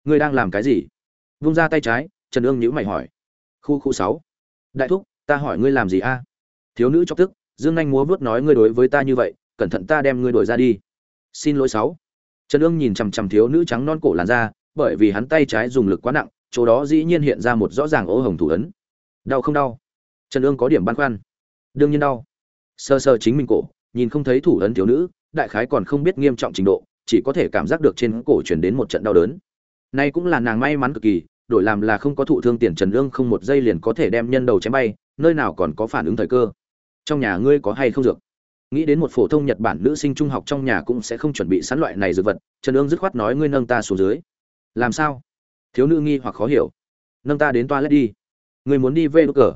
Ngươi đang làm cái gì? Vung ra tay trái, trần ương nhữ mày hỏi. Khu khu sáu. Đại thúc, ta hỏi ngươi làm gì a? Thiếu nữ chọc tức, dương anh múa vớt nói ngươi đối với ta như vậy, cẩn thận ta đem ngươi đổi ra đi. Xin lỗi sáu. Trần ương nhìn chằm chằm thiếu nữ trắng non cổ làn ra bởi vì hắn tay trái dùng lực quá nặng, chỗ đó dĩ nhiên hiện ra một rõ ràng ố hồng thủ ấn. Đau không đau? Trần ương có điểm băn khoăn. Đương nhiên đau. Sơ sơ chính mình cổ, nhìn không thấy thủ ấn thiếu nữ đại khái còn không biết nghiêm trọng trình độ, chỉ có thể cảm giác được trên cổ chuyển đến một trận đau đớn. Nay cũng là nàng may mắn cực kỳ, đổi làm là không có thụ thương tiền trần lương không một giây liền có thể đem nhân đầu chém bay, nơi nào còn có phản ứng thời cơ. Trong nhà ngươi có hay không dược? Nghĩ đến một phổ thông nhật bản nữ sinh trung học trong nhà cũng sẽ không chuẩn bị sẵn loại này dược vật, trần Dương dứt khoát nói ngươi nâng ta xuống dưới. Làm sao? Thiếu nữ nghi hoặc khó hiểu. Nâng ta đến toilet đi. Ngươi muốn đi về đốt cờ.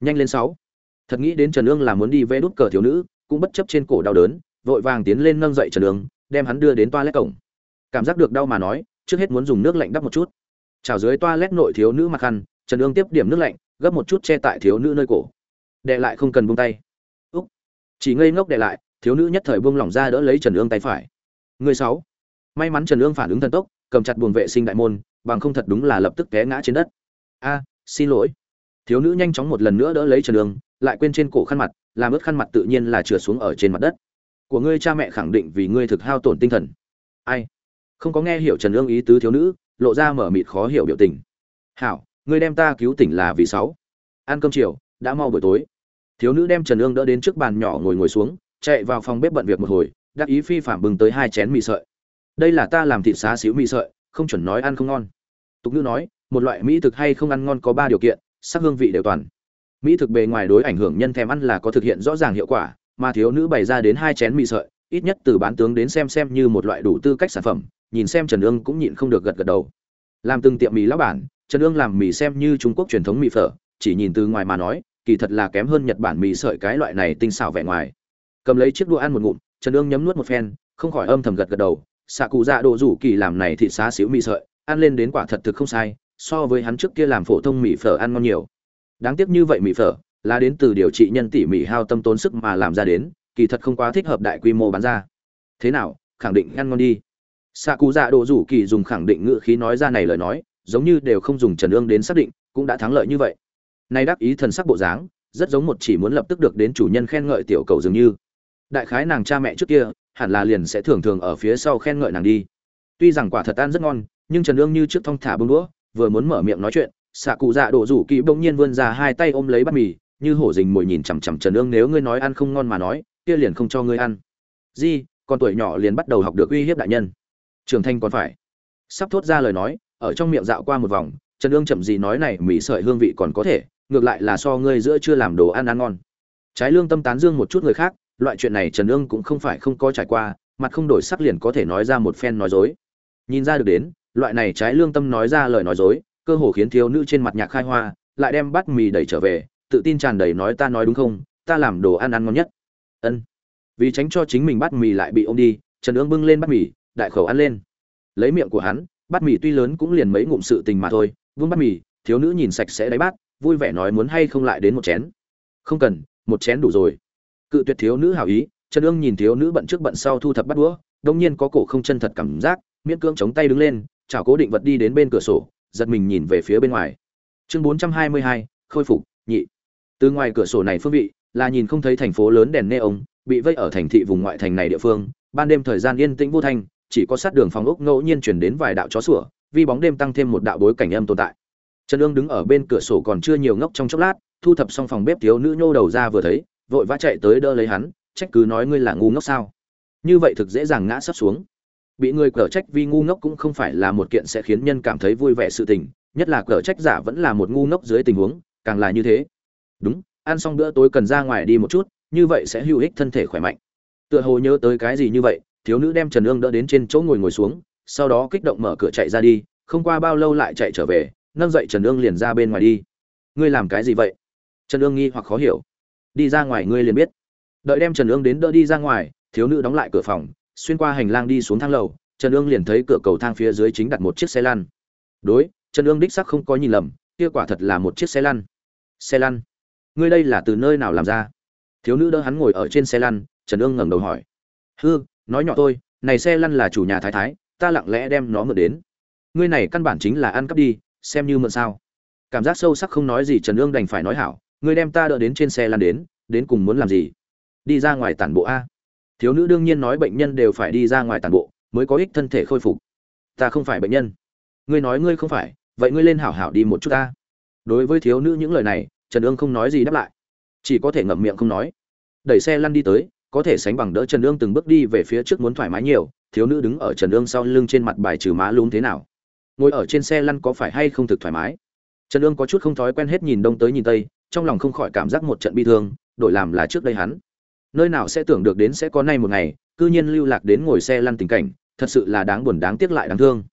Nhanh lên sáu. Thật nghĩ đến trần Dương là muốn đi về đốt cờ thiếu nữ, cũng bất chấp trên cổ đau đớn vội vàng tiến lên nâng dậy trần đường đem hắn đưa đến toilet cổng. Cảm giác được đau mà nói, trước hết muốn dùng nước lạnh đắp một chút. Chào dưới toilet nội thiếu nữ mặc khăn, trần ương tiếp điểm nước lạnh, gấp một chút che tại thiếu nữ nơi cổ. Đệ lại không cần buông tay. Úc. Chỉ ngây ngốc đệ lại, thiếu nữ nhất thời buông lỏng ra đỡ lấy trần ương tay phải. Người sáu. May mắn trần ương phản ứng thần tốc, cầm chặt buồng vệ sinh đại môn, bằng không thật đúng là lập tức té ngã trên đất. A, xin lỗi. Thiếu nữ nhanh chóng một lần nữa đỡ lấy trần ương, lại quên trên cổ khăn mặt, làm ướt khăn mặt tự nhiên là trượt xuống ở trên mặt đất của ngươi cha mẹ khẳng định vì ngươi thực hao tổn tinh thần. Ai? Không có nghe hiểu trần ương ý tứ thiếu nữ, lộ ra mở mịt khó hiểu biểu tình. Hảo, ngươi đem ta cứu tỉnh là vì sáu. Ăn cơm chiều, đã mau buổi tối. Thiếu nữ đem trần ương đỡ đến trước bàn nhỏ ngồi ngồi xuống, chạy vào phòng bếp bận việc một hồi, đắc ý phi phạm bừng tới hai chén mì sợi. Đây là ta làm thịt xá xíu mì sợi, không chuẩn nói ăn không ngon. Tục ngữ nói, một loại mỹ thực hay không ăn ngon có ba điều kiện, sắc hương vị đều toàn. Mỹ thực bề ngoài đối ảnh hưởng nhân thèm ăn là có thực hiện rõ ràng hiệu quả mà thiếu nữ bày ra đến hai chén mì sợi, ít nhất từ bán tướng đến xem xem như một loại đủ tư cách sản phẩm, nhìn xem trần ương cũng nhịn không được gật gật đầu. Làm từng tiệm mì lão bản, trần ương làm mì xem như trung quốc truyền thống mì phở, chỉ nhìn từ ngoài mà nói, kỳ thật là kém hơn nhật bản mì sợi cái loại này tinh xảo vẻ ngoài. Cầm lấy chiếc đũa ăn một ngụm, trần ương nhấm nuốt một phen, không khỏi âm thầm gật gật đầu, xạ cụ dạ độ rủ kỳ làm này thịt xá xíu mì sợi, ăn lên đến quả thật thực không sai, so với hắn trước kia làm phổ thông mì phở ăn ngon nhiều. Đáng tiếc như vậy mì phở là đến từ điều trị nhân tỉ mỉ hao tâm tốn sức mà làm ra đến, kỳ thật không quá thích hợp đại quy mô bán ra. Thế nào, khẳng định ngăn ngon đi. Xạ cụ dạ độ rủ kỳ dùng khẳng định ngữ khí nói ra này lời nói, giống như đều không dùng trần ương đến xác định, cũng đã thắng lợi như vậy. Nay đáp ý thần sắc bộ dáng, rất giống một chỉ muốn lập tức được đến chủ nhân khen ngợi tiểu cầu dường như. Đại khái nàng cha mẹ trước kia, hẳn là liền sẽ thường thường ở phía sau khen ngợi nàng đi. Tuy rằng quả thật ăn rất ngon, nhưng trần ương như trước thong thả bông đũa, vừa muốn mở miệng nói chuyện xạ cụ dạ đổ rủ kỳ bỗng nhiên vươn ra hai tay ôm lấy bát mì như hổ dình mồi nhìn chằm chằm trần ương, nếu ngươi nói ăn không ngon mà nói, kia liền không cho ngươi ăn. Di, con tuổi nhỏ liền bắt đầu học được uy hiếp đại nhân. Trưởng thành còn phải. Sắp thốt ra lời nói, ở trong miệng dạo qua một vòng, trần ương chậm gì nói này, mì sợi hương vị còn có thể, ngược lại là so ngươi giữa chưa làm đồ ăn ăn ngon. Trái lương tâm tán dương một chút người khác, loại chuyện này trần ương cũng không phải không có trải qua, mặt không đổi sắc liền có thể nói ra một phen nói dối. Nhìn ra được đến, loại này trái lương tâm nói ra lời nói dối, cơ hồ khiến thiếu nữ trên mặt nhạc khai hoa, lại đem bát mì đẩy trở về tự tin tràn đầy nói ta nói đúng không, ta làm đồ ăn ăn ngon nhất. Ân. Vì tránh cho chính mình bát mì lại bị ôm đi, trần ương bưng lên bát mì, đại khẩu ăn lên. Lấy miệng của hắn, bát mì tuy lớn cũng liền mấy ngụm sự tình mà thôi, vương bát mì, thiếu nữ nhìn sạch sẽ đáy bát, vui vẻ nói muốn hay không lại đến một chén. Không cần, một chén đủ rồi. Cự tuyệt thiếu nữ hảo ý, trần ương nhìn thiếu nữ bận trước bận sau thu thập bắt đũa, đông nhiên có cổ không chân thật cảm giác, miễn cưỡng chống tay đứng lên, chảo cố định vật đi đến bên cửa sổ, giật mình nhìn về phía bên ngoài. Chương bốn trăm hai mươi hai, khôi phục, nhị từ ngoài cửa sổ này phương vị, là nhìn không thấy thành phố lớn đèn nê ống bị vây ở thành thị vùng ngoại thành này địa phương. Ban đêm thời gian yên tĩnh vô thanh, chỉ có sát đường phòng ốc ngẫu nhiên chuyển đến vài đạo chó sủa, vì bóng đêm tăng thêm một đạo bối cảnh âm tồn tại. Trần ương đứng ở bên cửa sổ còn chưa nhiều ngốc trong chốc lát, thu thập xong phòng bếp thiếu nữ nhô đầu ra vừa thấy, vội vã chạy tới đỡ lấy hắn, trách cứ nói ngươi là ngu ngốc sao? Như vậy thực dễ dàng ngã sắp xuống. Bị người cở trách vì ngu ngốc cũng không phải là một kiện sẽ khiến nhân cảm thấy vui vẻ sự tình, nhất là cở trách giả vẫn là một ngu ngốc dưới tình huống, càng là như thế đúng, ăn xong bữa tối cần ra ngoài đi một chút, như vậy sẽ hữu ích thân thể khỏe mạnh. Tựa hồ nhớ tới cái gì như vậy, thiếu nữ đem trần ương đỡ đến trên chỗ ngồi ngồi xuống, sau đó kích động mở cửa chạy ra đi, không qua bao lâu lại chạy trở về, nâng dậy trần ương liền ra bên ngoài đi. Ngươi làm cái gì vậy? Trần ương nghi hoặc khó hiểu. Đi ra ngoài ngươi liền biết. Đợi đem trần ương đến đỡ đi ra ngoài, thiếu nữ đóng lại cửa phòng, xuyên qua hành lang đi xuống thang lầu, trần ương liền thấy cửa cầu thang phía dưới chính đặt một chiếc xe lăn. Đối, trần ương đích sắc không có nhìn lầm, kia quả thật là một chiếc xe lăn. Xe lăn ngươi đây là từ nơi nào làm ra? Thiếu nữ đỡ hắn ngồi ở trên xe lăn, trần ương ngẩng đầu hỏi. Hư, nói nhỏ tôi này xe lăn là chủ nhà thái thái, ta lặng lẽ đem nó mượn đến. Ngươi này căn bản chính là ăn cắp đi, xem như mượn sao. Cảm giác sâu sắc không nói gì trần ương đành phải nói hảo, ngươi đem ta đỡ đến trên xe lăn đến đến cùng muốn làm gì? Đi ra ngoài tản bộ a. Thiếu nữ đương nhiên nói bệnh nhân đều phải đi ra ngoài tản bộ, mới có ích thân thể khôi phục. Ta không phải bệnh nhân. Ngươi nói ngươi không phải, vậy ngươi lên hảo hảo đi một chút ta. Đối với thiếu nữ những lời này trần ương không nói gì đáp lại. Chỉ có thể ngậm miệng không nói. Đẩy xe lăn đi tới, có thể sánh bằng đỡ trần ương từng bước đi về phía trước muốn thoải mái nhiều, thiếu nữ đứng ở trần ương sau lưng trên mặt bài trừ má lún thế nào. Ngồi ở trên xe lăn có phải hay không thực thoải mái? Trần ương có chút không thói quen hết nhìn đông tới nhìn tây, trong lòng không khỏi cảm giác một trận bi thương, đổi làm là trước đây hắn. Nơi nào sẽ tưởng được đến sẽ có nay một ngày, cư nhiên lưu lạc đến ngồi xe lăn tình cảnh, thật sự là đáng buồn đáng tiếc lại đáng thương.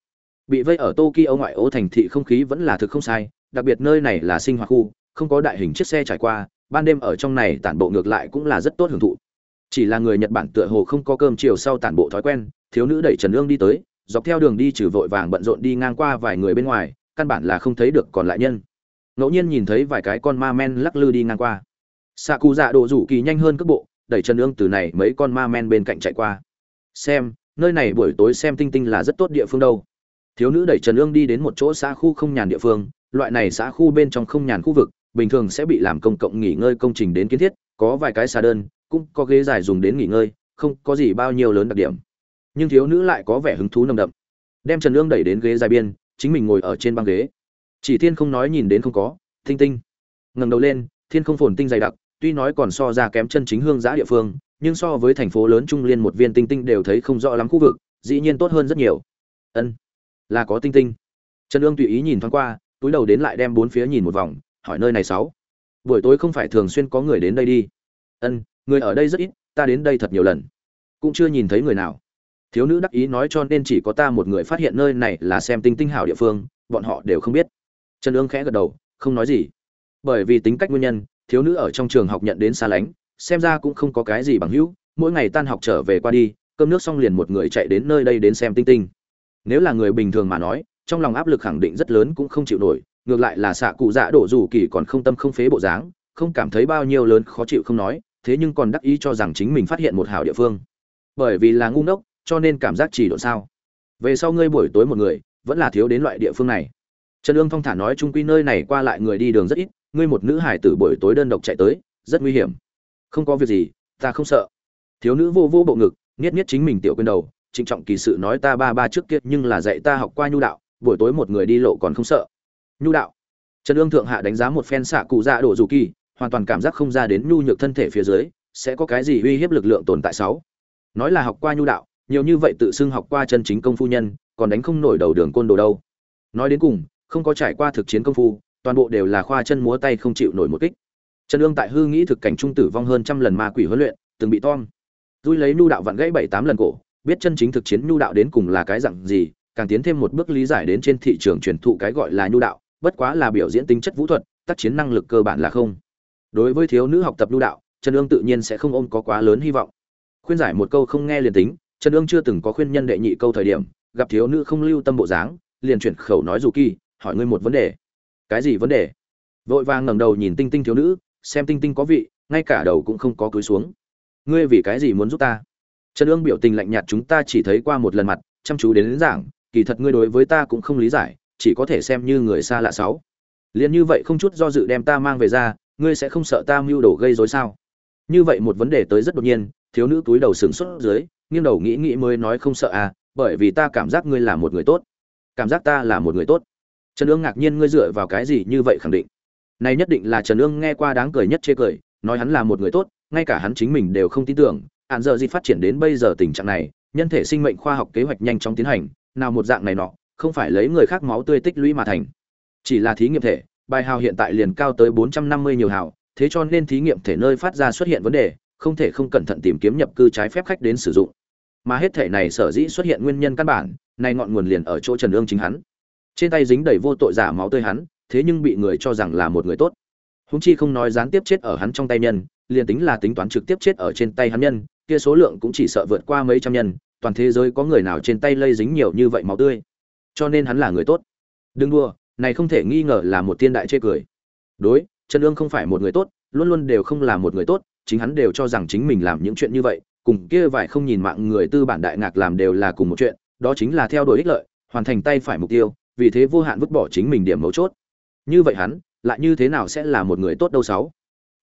Bị vây ở tokyo ngoại ô thành thị không khí vẫn là thực không sai, đặc biệt nơi này là sinh hoạt khu không có đại hình chiếc xe trải qua, ban đêm ở trong này tản bộ ngược lại cũng là rất tốt hưởng thụ. Chỉ là người nhật bản tựa hồ không có cơm chiều sau tản bộ thói quen, thiếu nữ đẩy trần ương đi tới, dọc theo đường đi trừ vội vàng bận rộn đi ngang qua vài người bên ngoài, căn bản là không thấy được còn lại nhân. Ngẫu nhiên nhìn thấy vài cái con ma men lắc lư đi ngang qua. Xạ cụ dạ độ rủ kỳ nhanh hơn cước bộ, đẩy trần ương từ này mấy con ma men bên cạnh chạy qua. Xem, nơi này buổi tối xem tinh tinh là rất tốt địa phương đâu. Thiếu nữ đẩy trần ương đi đến một chỗ xã khu không nhàn địa phương, loại này xã khu bên trong không nhàn khu vực bình thường sẽ bị làm công cộng nghỉ ngơi công trình đến kiến thiết, có vài cái xà đơn, cũng có ghế dài dùng đến nghỉ ngơi, không có gì bao nhiêu lớn đặc điểm. Nhưng thiếu nữ lại có vẻ hứng thú nồng đậm. Đem trần Nương đẩy đến ghế dài biên, chính mình ngồi ở trên băng ghế. Chỉ thiên không nói nhìn đến không có tinh tinh. Ngẩng đầu lên, thiên không phồn tinh dày đặc, tuy nói còn so ra kém chân chính hương giã địa phương, nhưng so với thành phố lớn trung liên một viên tinh tinh đều thấy không rõ lắm khu vực, dĩ nhiên tốt hơn rất nhiều. Ân, là có tinh tinh. Trần ương tùy ý nhìn thoáng qua, túi đầu đến lại đem bốn phía nhìn một vòng hỏi nơi này sáu. Buổi tối không phải thường xuyên có người đến đây đi. Ân, người ở đây rất ít, ta đến đây thật nhiều lần. Cũng chưa nhìn thấy người nào. Thiếu nữ đắc ý nói cho nên chỉ có ta một người phát hiện nơi này là xem tinh tinh hảo địa phương, bọn họ đều không biết. Trần ương khẽ gật đầu, không nói gì. Bởi vì tính cách nguyên nhân, thiếu nữ ở trong trường học nhận đến xa lánh, xem ra cũng không có cái gì bằng hữu, mỗi ngày tan học trở về qua đi, cơm nước xong liền một người chạy đến nơi đây đến xem tinh tinh. Nếu là người bình thường mà nói, trong lòng áp lực khẳng định rất lớn cũng không chịu nổi ngược lại là xạ cụ dạ đổ rủ kỳ còn không tâm không phế bộ dáng, không cảm thấy bao nhiêu lớn khó chịu không nói, thế nhưng còn đắc ý cho rằng chính mình phát hiện một hảo địa phương. Bởi vì là ngu ngốc, cho nên cảm giác chỉ độ sao. Về sau ngươi buổi tối một người, vẫn là thiếu đến loại địa phương này. Trần ương thong thả nói trung quy nơi này qua lại người đi đường rất ít, ngươi một nữ hải tử buổi tối đơn độc chạy tới, rất nguy hiểm. Không có việc gì, ta không sợ. Thiếu nữ vô vô bộ ngực niết niết chính mình tiểu quên đầu, trịnh trọng kỳ sự nói ta ba ba trước kia nhưng là dạy ta học qua nhu đạo, buổi tối một người đi lộ còn không sợ nhu đạo. Trần ương thượng hạ đánh giá một phen xạ cụ dạ đổ dù kỳ, hoàn toàn cảm giác không ra đến nhu nhược thân thể phía dưới, sẽ có cái gì uy hiếp lực lượng tồn tại sáu. Nói là học qua nhu đạo, nhiều như vậy tự xưng học qua chân chính công phu nhân, còn đánh không nổi đầu đường côn đồ đâu. Nói đến cùng, không có trải qua thực chiến công phu, toàn bộ đều là khoa chân múa tay không chịu nổi một kích. Trần ương tại hư nghĩ thực cảnh trung tử vong hơn trăm lần ma quỷ huấn luyện, từng bị tom dui lấy nhu đạo vặn gãy bảy tám lần cổ, biết chân chính thực chiến nhu đạo đến cùng là cái dặn gì, càng tiến thêm một bước lý giải đến trên thị trường truyền thụ cái gọi là nhu đạo bất quá là biểu diễn tính chất vũ thuật tác chiến năng lực cơ bản là không. Đối với thiếu nữ học tập lưu đạo trần ương tự nhiên sẽ không ôm có quá lớn hy vọng. Khuyên giải một câu không nghe liền tính trần ương chưa từng có khuyên nhân đệ nhị câu thời điểm gặp thiếu nữ không lưu tâm bộ dáng liền chuyển khẩu nói dù kỳ hỏi ngươi một vấn đề. Cái gì vấn đề? Vội vàng ngẩng đầu nhìn tinh tinh thiếu nữ xem tinh tinh có vị ngay cả đầu cũng không có cúi xuống. Ngươi vì cái gì muốn giúp ta? Trần ương biểu tình lạnh nhạt chúng ta chỉ thấy qua một lần mặt chăm chú đến, đến giảng kỳ thật ngươi đối với ta cũng không lý giải chỉ có thể xem như người xa lạ sáu. Liền như vậy không chút do dự đem ta mang về ra, ngươi sẽ không sợ ta mưu đồ gây rối sao? Như vậy một vấn đề tới rất đột nhiên, thiếu nữ túi đầu sừng xuất dưới, nghiêng đầu nghĩ nghĩ mới nói không sợ à bởi vì ta cảm giác ngươi là một người tốt. Cảm giác ta là một người tốt. Trần ương ngạc nhiên ngươi dựa vào cái gì như vậy khẳng định. Này nhất định là trần ương nghe qua đáng cười nhất chê cười, nói hắn là một người tốt, ngay cả hắn chính mình đều không tin tưởng. Hạn giờ gì phát triển đến bây giờ tình trạng này, nhân thể sinh mệnh khoa học kế hoạch nhanh chóng tiến hành, nào một dạng này nọ không phải lấy người khác máu tươi tích lũy mà thành. Chỉ là thí nghiệm thể, bài hào hiện tại liền cao tới 450 nhiều hào, thế cho nên thí nghiệm thể nơi phát ra xuất hiện vấn đề, không thể không cẩn thận tìm kiếm nhập cư trái phép khách đến sử dụng. Mà hết thể này sở dĩ xuất hiện nguyên nhân căn bản này ngọn nguồn liền ở chỗ trần ương chính hắn. Trên tay dính đầy vô tội giả máu tươi hắn, thế nhưng bị người cho rằng là một người tốt. Húng chi không nói gián tiếp chết ở hắn trong tay nhân, liền tính là tính toán trực tiếp chết ở trên tay hắn nhân, kia số lượng cũng chỉ sợ vượt qua mấy trăm nhân, toàn thế giới có người nào trên tay lây dính nhiều như vậy máu tươi cho nên hắn là người tốt. Đừng đua này không thể nghi ngờ là một tiên đại chê cười. Đối, trần ương không phải một người tốt, luôn luôn đều không là một người tốt, chính hắn đều cho rằng chính mình làm những chuyện như vậy, cùng kia vài không nhìn mạng người tư bản đại ngạc làm đều là cùng một chuyện, đó chính là theo đuổi ích lợi, hoàn thành tay phải mục tiêu, vì thế vô hạn vứt bỏ chính mình điểm mấu chốt. Như vậy hắn, lại như thế nào sẽ là một người tốt đâu sáu?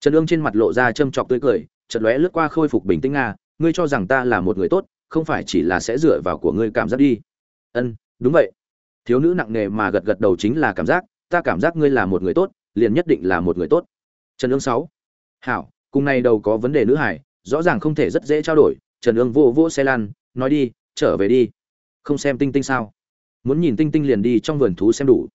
Trần ương trên mặt lộ ra châm chọc tươi cười, chợt lóe lướt qua khôi phục bình tĩnh nga, ngươi cho rằng ta là một người tốt, không phải chỉ là sẽ dựa vào của ngươi cảm giác đi. Ân, đúng vậy thiếu nữ nặng nề mà gật gật đầu chính là cảm giác, ta cảm giác ngươi là một người tốt, liền nhất định là một người tốt. Trần ương sáu. Hảo, cùng này đầu có vấn đề nữ hải, rõ ràng không thể rất dễ trao đổi, trần ương vô vô xe lan nói đi, trở về đi. Không xem tinh tinh sao? Muốn nhìn tinh tinh liền đi trong vườn thú xem đủ.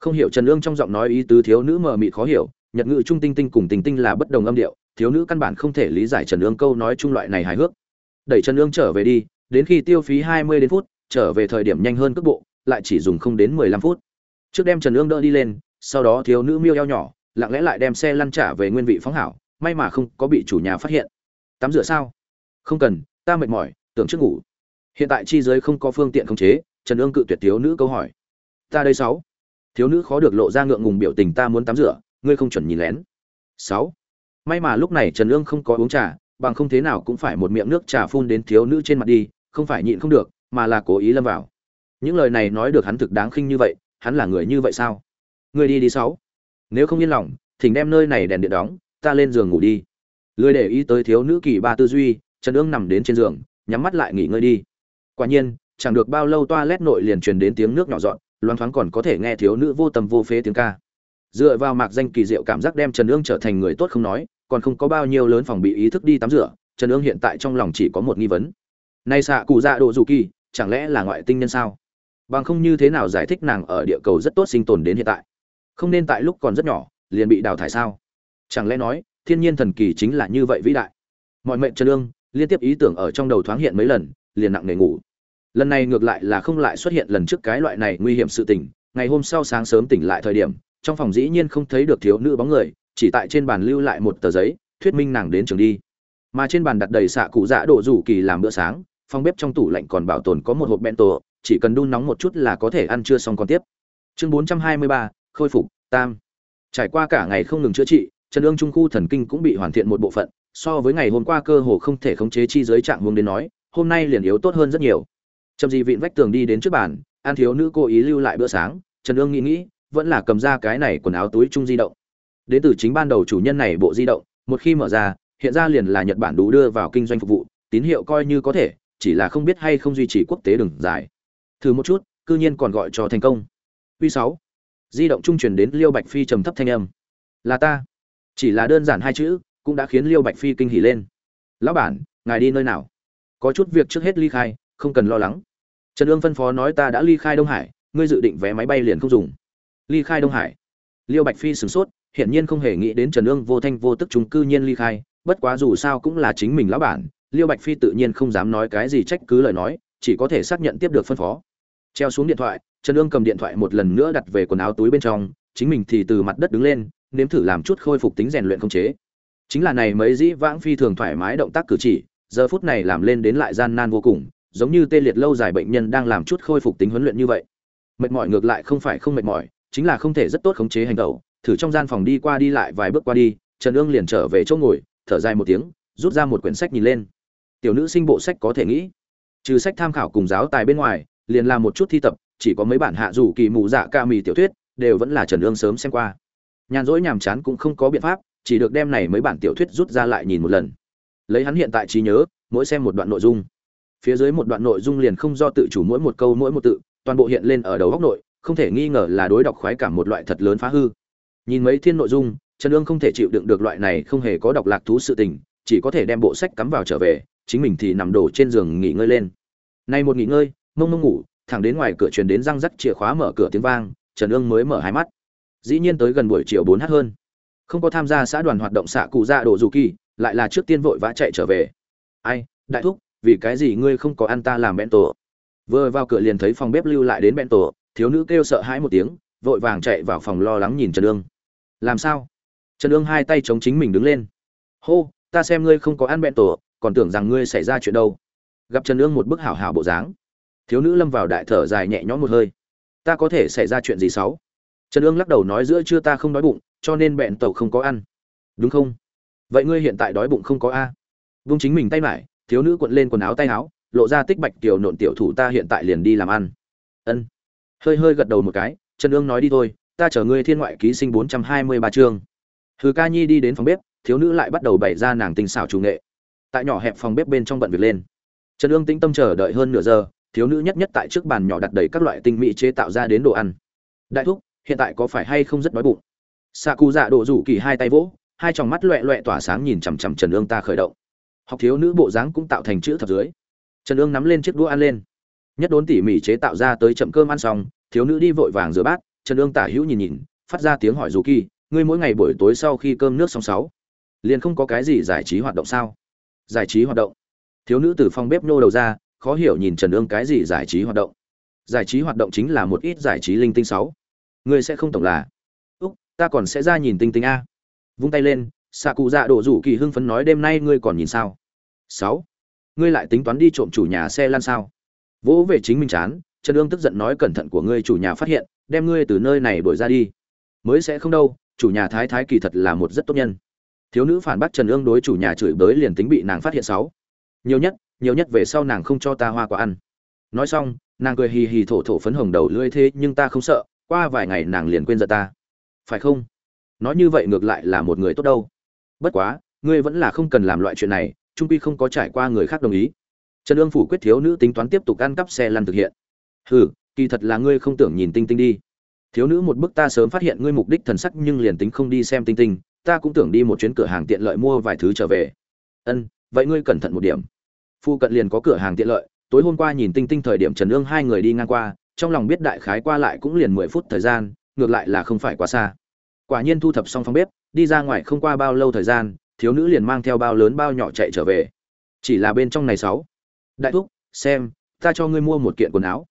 Không hiểu trần ương trong giọng nói ý tứ thiếu nữ mờ mịt khó hiểu, nhật ngữ trung tinh tinh cùng tinh tinh là bất đồng âm điệu, thiếu nữ căn bản không thể lý giải trần ương câu nói chung loại này hài hước. Đẩy trần ương trở về đi, đến khi tiêu phí hai mươi đến phút, trở về thời điểm nhanh hơn cước bộ lại chỉ dùng không đến mười lăm phút. Trước đem trần ương đỡ đi lên, sau đó thiếu nữ miêu eo nhỏ, lặng lẽ lại đem xe lăn trả về nguyên vị phóng hảo, may mà không có bị chủ nhà phát hiện. Tắm rửa sao? Không cần, ta mệt mỏi, tưởng trước ngủ. Hiện tại chi giới không có phương tiện khống chế, trần ương cự tuyệt thiếu nữ câu hỏi. Ta đây sáu. Thiếu nữ khó được lộ ra ngượng ngùng biểu tình ta muốn tắm rửa, ngươi không chuẩn nhìn lén. Sáu. May mà lúc này trần ương không có uống trà, bằng không thế nào cũng phải một miệng nước trà phun đến thiếu nữ trên mặt đi, không phải nhịn không được, mà là cố ý lâm vào những lời này nói được hắn thực đáng khinh như vậy, hắn là người như vậy sao? Ngươi đi đi sáu. Nếu không yên lòng, thỉnh đem nơi này đèn điện đóng, ta lên giường ngủ đi. Lười để ý tới thiếu nữ kỳ ba tư duy, trần ương nằm đến trên giường, nhắm mắt lại nghỉ ngơi đi. Quả nhiên, chẳng được bao lâu toa lét nội liền truyền đến tiếng nước nhỏ dọn Loan thoáng còn có thể nghe thiếu nữ vô tâm vô phế tiếng ca. Dựa vào mạc danh kỳ diệu cảm giác đem trần ương trở thành người tốt không nói, còn không có bao nhiêu lớn phòng bị ý thức đi tắm rửa, trần ương hiện tại trong lòng chỉ có một nghi vấn. Nay xạ cụ dạ độ dù kỳ, chẳng lẽ là ngoại tinh nhân sao? Bằng không như thế nào giải thích nàng ở địa cầu rất tốt sinh tồn đến hiện tại? Không nên tại lúc còn rất nhỏ, liền bị đào thải sao? Chẳng lẽ nói, thiên nhiên thần kỳ chính là như vậy vĩ đại? Mọi mệnh trần lương liên tiếp ý tưởng ở trong đầu thoáng hiện mấy lần, liền nặng nề ngủ. Lần này ngược lại là không lại xuất hiện lần trước cái loại này nguy hiểm sự tình. Ngày hôm sau sáng sớm tỉnh lại thời điểm, trong phòng dĩ nhiên không thấy được thiếu nữ bóng người, chỉ tại trên bàn lưu lại một tờ giấy, thuyết minh nàng đến trường đi. Mà trên bàn đặt đầy xạ cụ dạ đổ rủ kỳ làm bữa sáng, phòng bếp trong tủ lạnh còn bảo tồn có một hộp bento chỉ cần đun nóng một chút là có thể ăn chưa xong còn tiếp. Chương 423, khôi phục tam. Trải qua cả ngày không ngừng chữa trị trần ương trung khu thần kinh cũng bị hoàn thiện một bộ phận so với ngày hôm qua cơ hồ không thể khống chế chi giới trạng hướng đến nói hôm nay liền yếu tốt hơn rất nhiều. Trầm di vịn vách tường đi đến trước bàn an thiếu nữ cố ý lưu lại bữa sáng trần ương nghĩ nghĩ vẫn là cầm ra cái này quần áo túi chung di động. Đến từ chính ban đầu chủ nhân này bộ di động một khi mở ra hiện ra liền là nhật bản đủ đưa vào kinh doanh phục vụ tín hiệu coi như có thể chỉ là không biết hay không duy trì quốc tế đường dài thử một chút, cư nhiên còn gọi cho thành công. Uy sáu. Di động trung truyền đến liêu bạch phi trầm thấp thanh âm. Là ta. Chỉ là đơn giản hai chữ, cũng đã khiến liêu bạch phi kinh hỉ lên. Lão bản, ngài đi nơi nào? Có chút việc trước hết ly khai, không cần lo lắng. Trần ương phân phó nói ta đã ly khai đông hải, ngươi dự định vé máy bay liền không dùng. Ly khai đông hải. Liêu bạch phi sửng sốt, hiển nhiên không hề nghĩ đến trần ương vô thanh vô tức chúng cư nhiên ly khai, bất quá dù sao cũng là chính mình lão bản, liêu bạch phi tự nhiên không dám nói cái gì trách cứ lời nói chỉ có thể xác nhận tiếp được phân phó. Treo xuống điện thoại, trần ương cầm điện thoại một lần nữa đặt về quần áo túi bên trong, chính mình thì từ mặt đất đứng lên, nếm thử làm chút khôi phục tính rèn luyện không chế. Chính là này mấy dĩ vãng phi thường thoải mái động tác cử chỉ, giờ phút này làm lên đến lại gian nan vô cùng, giống như tê liệt lâu dài bệnh nhân đang làm chút khôi phục tính huấn luyện như vậy. Mệt mỏi ngược lại không phải không mệt mỏi, chính là không thể rất tốt khống chế hành động thử trong gian phòng đi qua đi lại vài bước qua đi, trần ương liền trở về chỗ ngồi, thở dài một tiếng, rút ra một quyển sách nhìn lên. Tiểu nữ sinh bộ sách có thể nghĩ trừ sách tham khảo cùng giáo tài bên ngoài, liền làm một chút thi tập, chỉ có mấy bản hạ dù kỳ mù dạ ca mì tiểu thuyết, đều vẫn là trần ương sớm xem qua. Nhàn rỗi nhàm chán cũng không có biện pháp, chỉ được đem này mấy bản tiểu thuyết rút ra lại nhìn một lần. Lấy hắn hiện tại trí nhớ, mỗi xem một đoạn nội dung. Phía dưới một đoạn nội dung liền không do tự chủ mỗi một câu mỗi một tự, toàn bộ hiện lên ở đầu góc nội, không thể nghi ngờ là đối đọc khoái cảm một loại thật lớn phá hư. Nhìn mấy thiên nội dung, trần ương không thể chịu đựng được loại này không hề có đọc lạc thú sự tình, chỉ có thể đem bộ sách cắm vào trở về, chính mình thì nằm đổ trên giường nghỉ ngơi lên nay một nghỉ ngơi, mông mông ngủ, thẳng đến ngoài cửa truyền đến răng rắc chìa khóa mở cửa tiếng vang, trần ương mới mở hai mắt. Dĩ nhiên tới gần buổi chiều bốn h hơn. Không có tham gia xã đoàn hoạt động xạ cụ dạ đồ dù kỳ, lại là trước tiên vội vã chạy trở về. Ai, đại thúc, vì cái gì ngươi không có ăn ta làm bento vừa vào cửa liền thấy phòng bếp lưu lại đến bento thiếu nữ kêu sợ hãi một tiếng, vội vàng chạy vào phòng lo lắng nhìn trần ương. Làm sao? Trần ương hai tay chống chính mình đứng lên. Hô, ta xem ngươi không có ăn bento còn tưởng rằng ngươi xảy ra chuyện đâu gặp trần ương một bức hảo hảo bộ dáng. Thiếu nữ lâm vào đại thở dài nhẹ nhõm một hơi. Ta có thể xảy ra chuyện gì xấu trần ương lắc đầu nói giữa trưa ta không đói bụng, cho nên bẹn tàu không có ăn. Đúng không? Vậy ngươi hiện tại đói bụng không có a? Vung chính mình tay mải, thiếu nữ cuộn lên quần áo tay áo, lộ ra tích bạch tiểu nộn tiểu thủ ta hiện tại liền đi làm ăn. Ân. Hơi hơi gật đầu một cái, trần ương nói đi thôi, ta chở ngươi thiên ngoại ký sinh bốn trăm hai mươi ba chương. Hừ ca nhi đi đến phòng bếp, thiếu nữ lại bắt đầu bày ra nàng tinh xảo chủ nghệ. Tại nhỏ hẹp phòng bếp bên trong bận việc lên trần ương tĩnh tâm chờ đợi hơn nửa giờ, thiếu nữ nhất nhất tại trước bàn nhỏ đặt đầy các loại tinh mỹ chế tạo ra đến đồ ăn. Đại thúc, hiện tại có phải hay không rất đói bụng? Xạ cụ dạ đổ rủ kỳ hai tay vỗ, hai tròng mắt loẹ loẹ tỏa sáng nhìn chằm chằm trần ương ta khởi động. Học thiếu nữ bộ dáng cũng tạo thành chữ thập dưới. Trần ương nắm lên chiếc đũa ăn lên. Nhất đốn tỉ mỉ chế tạo ra tới chậm cơm ăn xong, thiếu nữ đi vội vàng rửa bát, trần ương tả hữu nhìn nhìn, phát ra tiếng hỏi dù kỳ, ngươi mỗi ngày buổi tối sau khi cơm nước xong sáu, liền không có cái gì giải trí hoạt động sao? Giải trí hoạt động? Thiếu nữ từ phòng bếp nô đầu ra, khó hiểu nhìn trần ương cái gì giải trí hoạt động. Giải trí hoạt động chính là một ít giải trí linh tinh sáu. Ngươi sẽ không tổng là. Úc, ta còn sẽ ra nhìn tinh tinh a. Vung tay lên xạ cụ dạ đổ rủ kỳ hưng phấn nói đêm nay ngươi còn nhìn sao? Sáu. Ngươi lại tính toán đi trộm chủ nhà xe lan sao? Vỗ về chính mình chán, trần ương tức giận nói cẩn thận của ngươi chủ nhà phát hiện, đem ngươi từ nơi này đuổi ra đi. Mới sẽ không đâu, chủ nhà thái thái kỳ thật là một rất tốt nhân. Thiếu nữ phản bác trần ương đối chủ nhà chửi bới liền tính bị nàng phát hiện sáu nhiều nhất nhiều nhất về sau nàng không cho ta hoa quả ăn. Nói xong, nàng cười hì hì thổ thổ phấn hồng đầu lưỡi thế nhưng ta không sợ, qua vài ngày nàng liền quên giận ta. Phải không? Nói như vậy ngược lại là một người tốt đâu. Bất quá, ngươi vẫn là không cần làm loại chuyện này, trung quy không có trải qua người khác đồng ý. Trần ương phủ quyết thiếu nữ tính toán tiếp tục ăn cắp xe lăn thực hiện. Hừ, kỳ thật là ngươi không tưởng nhìn tinh tinh đi. Thiếu nữ một bức ta sớm phát hiện ngươi mục đích thần sắc nhưng liền tính không đi xem tinh tinh, ta cũng tưởng đi một chuyến cửa hàng tiện lợi mua vài thứ trở về. Ân, vậy ngươi cẩn thận một điểm phu cận liền có cửa hàng tiện lợi, tối hôm qua nhìn tinh tinh thời điểm trần ương hai người đi ngang qua, trong lòng biết đại khái qua lại cũng liền mười phút thời gian, ngược lại là không phải quá xa. Quả nhiên thu thập xong phòng bếp, đi ra ngoài không qua bao lâu thời gian, thiếu nữ liền mang theo bao lớn bao nhỏ chạy trở về. Chỉ là bên trong này sáu. Đại thúc, xem, ta cho ngươi mua một kiện quần áo.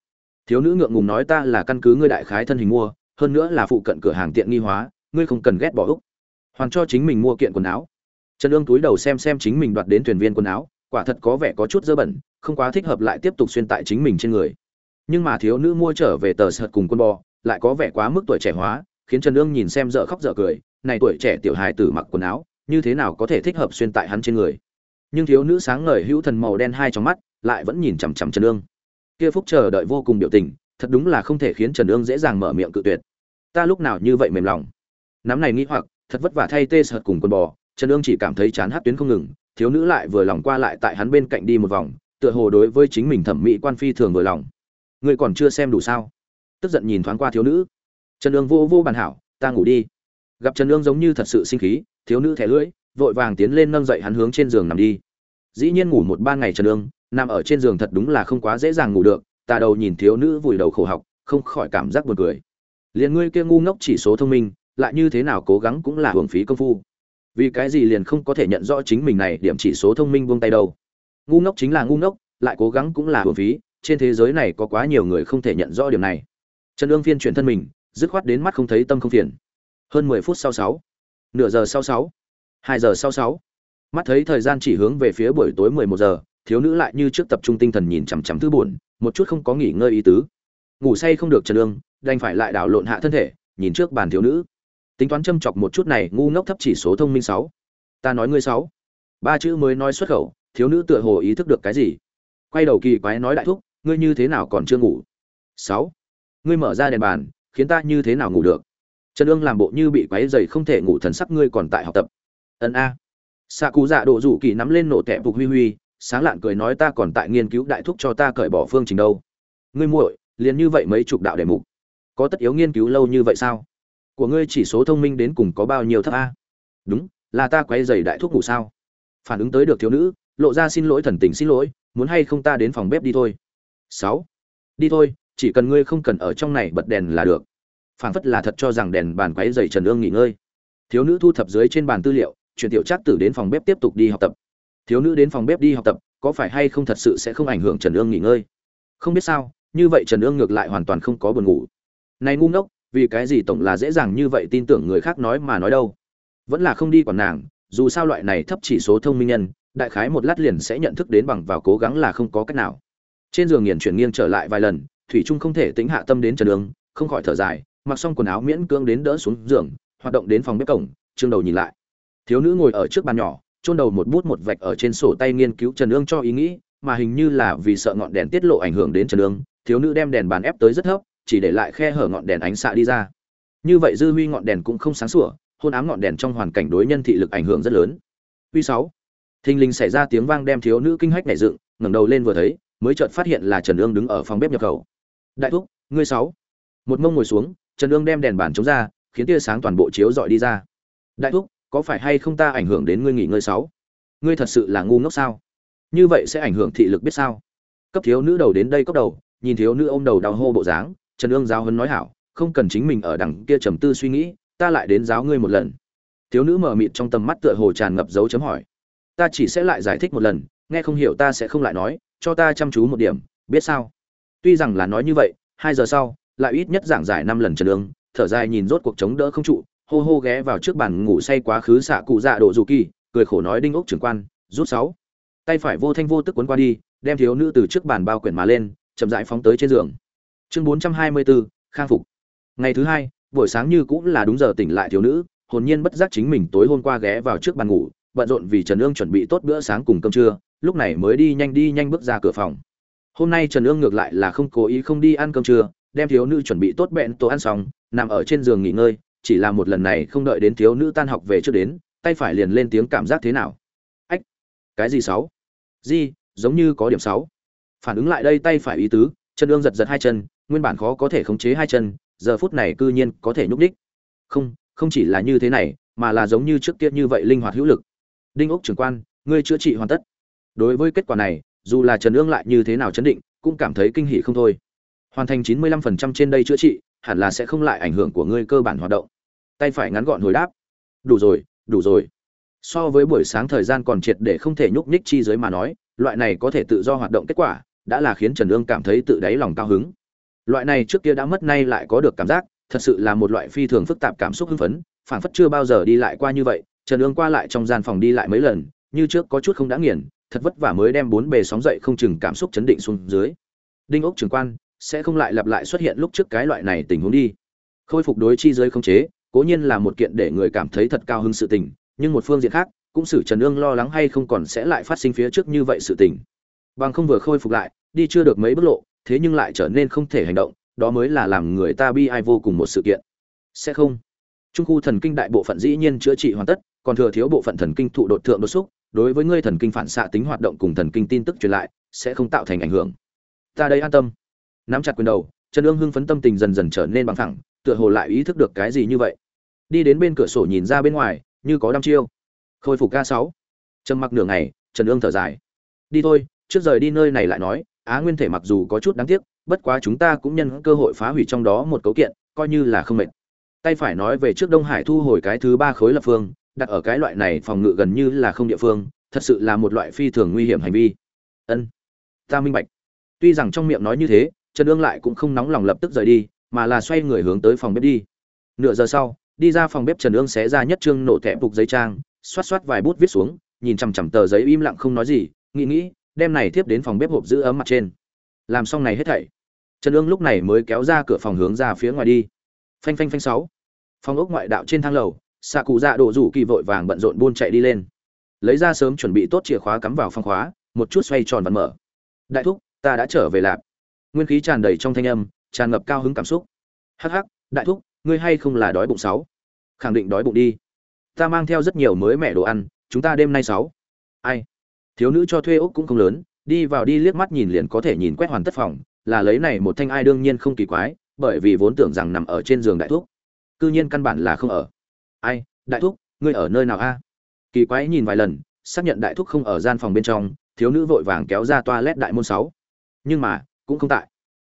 Thiếu nữ ngượng ngùng nói ta là căn cứ ngươi đại khái thân hình mua, hơn nữa là phụ cận cửa hàng tiện nghi hóa, ngươi không cần ghét bỏ úc. Hoàn cho chính mình mua kiện quần áo. Trần ương túi đầu xem xem chính mình đoạt đến thuyền viên quần áo quả thật có vẻ có chút dơ bẩn, không quá thích hợp lại tiếp tục xuyên tại chính mình trên người. Nhưng mà thiếu nữ mua trở về tờ sợt cùng quân bò, lại có vẻ quá mức tuổi trẻ hóa, khiến trần ương nhìn xem dở khóc dở cười, này tuổi trẻ tiểu hài tử mặc quần áo, như thế nào có thể thích hợp xuyên tại hắn trên người. Nhưng thiếu nữ sáng ngời hữu thần màu đen hai trong mắt, lại vẫn nhìn chằm chằm trần ương. Kia phúc chờ đợi vô cùng biểu tình, thật đúng là không thể khiến trần ương dễ dàng mở miệng cự tuyệt. Ta lúc nào như vậy mềm lòng? Nắm này nghĩ hoặc, thật vất vả thay tê sợt cùng con bò, trần ương chỉ cảm thấy chán hát tuyến không ngừng thiếu nữ lại vừa lòng qua lại tại hắn bên cạnh đi một vòng, tựa hồ đối với chính mình thẩm mỹ quan phi thường vừa lòng. Ngươi còn chưa xem đủ sao? Tức giận nhìn thoáng qua thiếu nữ. Trần ương vô vô bàn hảo, ta ngủ đi. Gặp trần ương giống như thật sự sinh khí, thiếu nữ thẻ lưỡi, vội vàng tiến lên nâng dậy hắn hướng trên giường nằm đi. Dĩ nhiên ngủ một ba ngày trần ương, nằm ở trên giường thật đúng là không quá dễ dàng ngủ được tà đầu nhìn thiếu nữ vùi đầu khổ học, không khỏi cảm giác buồn cười. Liền ngươi kia ngu ngốc chỉ số thông minh, lại như thế nào cố gắng cũng là hưởng phí công phu vì cái gì liền không có thể nhận rõ chính mình này, điểm chỉ số thông minh buông tay đâu. Ngu ngốc chính là ngu ngốc, lại cố gắng cũng là hưởng phí, trên thế giới này có quá nhiều người không thể nhận rõ điểm này. Trần ương phiên chuyển thân mình, dứt khoát đến mắt không thấy tâm không phiền. Hơn mười phút sau sáu, nửa giờ sau sáu, hai giờ sau sáu, mắt thấy thời gian chỉ hướng về phía buổi tối mười một giờ, thiếu nữ lại như trước tập trung tinh thần nhìn chằm chằm thư buồn, một chút không có nghỉ ngơi ý tứ. Ngủ say không được trần ương, đành phải lại đảo lộn hạ thân thể, nhìn trước bàn thiếu nữ tính toán châm chọc một chút này, ngu ngốc thấp chỉ số thông minh sáu. Ta nói ngươi sáu. Ba chữ mới nói xuất khẩu, thiếu nữ tựa hồ ý thức được cái gì? Quay đầu kỳ quái nói đại thúc, ngươi như thế nào còn chưa ngủ? Sáu. Ngươi mở ra đèn bàn, khiến ta như thế nào ngủ được? Trần ương làm bộ như bị quáy dày không thể ngủ thần sắc ngươi còn tại học tập. Ân a. Xạ cụ dạ độ rủ kỳ nắm lên nổ tẹp phục huy huy, sáng lạn cười nói ta còn tại nghiên cứu đại thúc cho ta cởi bỏ phương trình đâu. Ngươi muội, liền như vậy mấy chục đạo đề mục. Có tất yếu nghiên cứu lâu như vậy sao? Của ngươi chỉ số thông minh đến cùng có bao nhiêu thấp a? Đúng, là ta quay dày đại thuốc ngủ sao? Phản ứng tới được thiếu nữ, lộ ra xin lỗi thần tình xin lỗi, muốn hay không ta đến phòng bếp đi thôi? Sáu. Đi thôi, chỉ cần ngươi không cần ở trong này bật đèn là được. Phảng phất là thật cho rằng đèn bàn quấy dày trần ương nghỉ ngơi. Thiếu nữ thu thập dưới trên bàn tư liệu, chuyển tiểu trác tử đến phòng bếp tiếp tục đi học tập. Thiếu nữ đến phòng bếp đi học tập, có phải hay không thật sự sẽ không ảnh hưởng trần ương nghỉ ngơi? Không biết sao, như vậy trần ương ngược lại hoàn toàn không có buồn ngủ. Này ngu ngốc vì cái gì tổng là dễ dàng như vậy tin tưởng người khác nói mà nói đâu? Vẫn là không đi quản nàng, dù sao loại này thấp chỉ số thông minh nhân, đại khái một lát liền sẽ nhận thức đến bằng vào cố gắng là không có cách nào. Trên giường nghiền chuyển nghiêng trở lại vài lần, thủy trung không thể tính hạ tâm đến trần đường không khỏi thở dài, mặc xong quần áo miễn cưỡng đến đỡ xuống giường, hoạt động đến phòng bếp cổng, trương đầu nhìn lại. Thiếu nữ ngồi ở trước bàn nhỏ, chôn đầu một bút một vạch ở trên sổ tay nghiên cứu trần ương cho ý nghĩ, mà hình như là vì sợ ngọn đèn tiết lộ ảnh hưởng đến trần ương, thiếu nữ đem đèn bàn ép tới rất thấp chỉ để lại khe hở ngọn đèn ánh xạ đi ra. Như vậy dư huy ngọn đèn cũng không sáng sủa, hôn ám ngọn đèn trong hoàn cảnh đối nhân thị lực ảnh hưởng rất lớn. Huy sáu, thình lình xảy ra tiếng vang đem thiếu nữ kinh hách nảy dựng, ngẩng đầu lên vừa thấy, mới chợt phát hiện là trần ương đứng ở phòng bếp nhập khẩu. Đại thúc, ngươi sáu. Một mông ngồi xuống, trần ương đem đèn bàn chống ra, khiến tia sáng toàn bộ chiếu dọi đi ra. Đại thúc, có phải hay không ta ảnh hưởng đến ngươi nghỉ ngơi sáu? Ngươi thật sự là ngu ngốc sao? Như vậy sẽ ảnh hưởng thị lực biết sao? Cấp thiếu nữ đầu đến đây cốc đầu, nhìn thiếu nữ ôm đầu đau hô bộ dáng trần ương giáo huấn nói hảo, không cần chính mình ở đằng kia trầm tư suy nghĩ, ta lại đến giáo ngươi một lần. Thiếu nữ mở mịt trong tầm mắt tựa hồ tràn ngập dấu chấm hỏi. Ta chỉ sẽ lại giải thích một lần, nghe không hiểu ta sẽ không lại nói, cho ta chăm chú một điểm, biết sao? Tuy rằng là nói như vậy, hai giờ sau, lại ít nhất giảng giải năm lần trần ương, thở dài nhìn rốt cuộc chống đỡ không trụ, hô hô ghé vào trước bàn ngủ say quá khứ xạ cụ dạ độ dù kỳ, cười khổ nói đinh ốc trưởng quan, rút sáu. Tay phải vô thanh vô tức cuốn qua đi, đem thiếu nữ từ trước bàn bao quyển mà lên, chậm rãi phóng tới trên giường chương 424, khang phục. Ngày thứ hai buổi sáng như cũng là đúng giờ tỉnh lại thiếu nữ hồn nhiên bất giác chính mình tối hôm qua ghé vào trước bàn ngủ bận rộn vì trần ương chuẩn bị tốt bữa sáng cùng cơm trưa lúc này mới đi nhanh đi nhanh bước ra cửa phòng. Hôm nay trần ương ngược lại là không cố ý không đi ăn cơm trưa đem thiếu nữ chuẩn bị tốt bẹn tổ ăn xong nằm ở trên giường nghỉ ngơi chỉ là một lần này không đợi đến thiếu nữ tan học về trước đến tay phải liền lên tiếng cảm giác thế nào. Ách cái gì sáu? Di giống như có điểm sáu. Phản ứng lại đây tay phải ý tứ Trần ương giật giật hai chân nguyên bản khó có thể khống chế hai chân, giờ phút này cư nhiên có thể nhúc đích không không chỉ là như thế này, mà là giống như trước kia như vậy linh hoạt hữu lực. Đinh ốc trưởng quan, ngươi chữa trị hoàn tất. Đối với kết quả này, dù là trần ương lại như thế nào chấn định, cũng cảm thấy kinh hỉ không thôi. Hoàn thành chín mươi lăm phần trăm trên đây chữa trị, hẳn là sẽ không lại ảnh hưởng của ngươi cơ bản hoạt động. Tay phải ngắn gọn hồi đáp. Đủ rồi đủ rồi. So với buổi sáng thời gian còn triệt để không thể nhúc nhích chi giới mà nói, loại này có thể tự do hoạt động kết quả, đã là khiến trần ương cảm thấy tự đáy lòng cao hứng loại này trước kia đã mất nay lại có được cảm giác, thật sự là một loại phi thường phức tạp cảm xúc hưng phấn, phảng phất chưa bao giờ đi lại qua như vậy, trần ương qua lại trong gian phòng đi lại mấy lần, như trước có chút không đã nghiền, thật vất vả mới đem bốn bề sóng dậy không chừng cảm xúc chấn định xuống dưới. Đinh ốc Trường quan, sẽ không lại lặp lại xuất hiện lúc trước cái loại này tình huống đi. Khôi phục đối chi giới không chế, cố nhiên là một kiện để người cảm thấy thật cao hứng sự tình, nhưng một phương diện khác, cũng xử trần ương lo lắng hay không còn sẽ lại phát sinh phía trước như vậy sự tình. Bằng không vừa khôi phục lại, đi chưa được mấy bước lộ thế nhưng lại trở nên không thể hành động, đó mới là làm người ta bi ai vô cùng một sự kiện. Sẽ không. Trung khu thần kinh đại bộ phận dĩ nhiên chữa trị hoàn tất, còn thừa thiếu bộ phận thần kinh thụ đột thượng đột xúc, đối với ngươi thần kinh phản xạ tính hoạt động cùng thần kinh tin tức truyền lại, sẽ không tạo thành ảnh hưởng. Ta đây an tâm. Nắm chặt quyền đầu, trần ương hưng phấn tâm tình dần dần trở nên bằng thẳng, tựa hồ lại ý thức được cái gì như vậy. Đi đến bên cửa sổ nhìn ra bên ngoài, như có đăm chiêu. Khôi phục ca sáu. Trầm mặc nửa ngày, trần ương thở dài. Đi thôi, trước rời đi nơi này lại nói á nguyên thể mặc dù có chút đáng tiếc, bất quá chúng ta cũng nhân cơ hội phá hủy trong đó một cấu kiện, coi như là không mệt. Tay phải nói về trước đông hải thu hồi cái thứ ba khối lập phương, đặt ở cái loại này phòng ngự gần như là không địa phương, thật sự là một loại phi thường nguy hiểm hành vi. Ân, ta minh bạch. Tuy rằng trong miệng nói như thế, trần ương lại cũng không nóng lòng lập tức rời đi, mà là xoay người hướng tới phòng bếp đi. Nửa giờ sau, đi ra phòng bếp trần ương xé ra nhất trương nổ thẻ bục giấy trang, xoát xoát vài bút viết xuống, nhìn chằm chằm tờ giấy im lặng không nói gì, nghĩ nghĩ đem này tiếp đến phòng bếp hộp giữ ấm mặt trên. Làm xong này hết thảy, trần ương lúc này mới kéo ra cửa phòng hướng ra phía ngoài đi. Phanh phanh phanh sáu. Phòng ốc ngoại đạo trên thang lầu, xạ cụ dạ đổ rủ kỳ vội vàng bận rộn buôn chạy đi lên. Lấy ra sớm chuẩn bị tốt chìa khóa cắm vào phòng khóa, một chút xoay tròn và mở. Đại thúc, ta đã trở về lạp. Nguyên khí tràn đầy trong thanh âm, tràn ngập cao hứng cảm xúc. Hắc hắc, đại thúc, ngươi hay không là đói bụng sáu? Khẳng định đói bụng đi. Ta mang theo rất nhiều mới mẻ đồ ăn, chúng ta đêm nay sáu. Ai? Thiếu nữ cho thuê ốc cũng không lớn, đi vào đi liếc mắt nhìn liền có thể nhìn quét hoàn tất phòng, là lấy này một thanh ai đương nhiên không kỳ quái, bởi vì vốn tưởng rằng nằm ở trên giường đại thúc. Cư nhiên căn bản là không ở. Ai, đại thúc, ngươi ở nơi nào a? Kỳ quái nhìn vài lần, xác nhận đại thúc không ở gian phòng bên trong, thiếu nữ vội vàng kéo ra toa lét đại môn sáu. Nhưng mà, cũng không tại.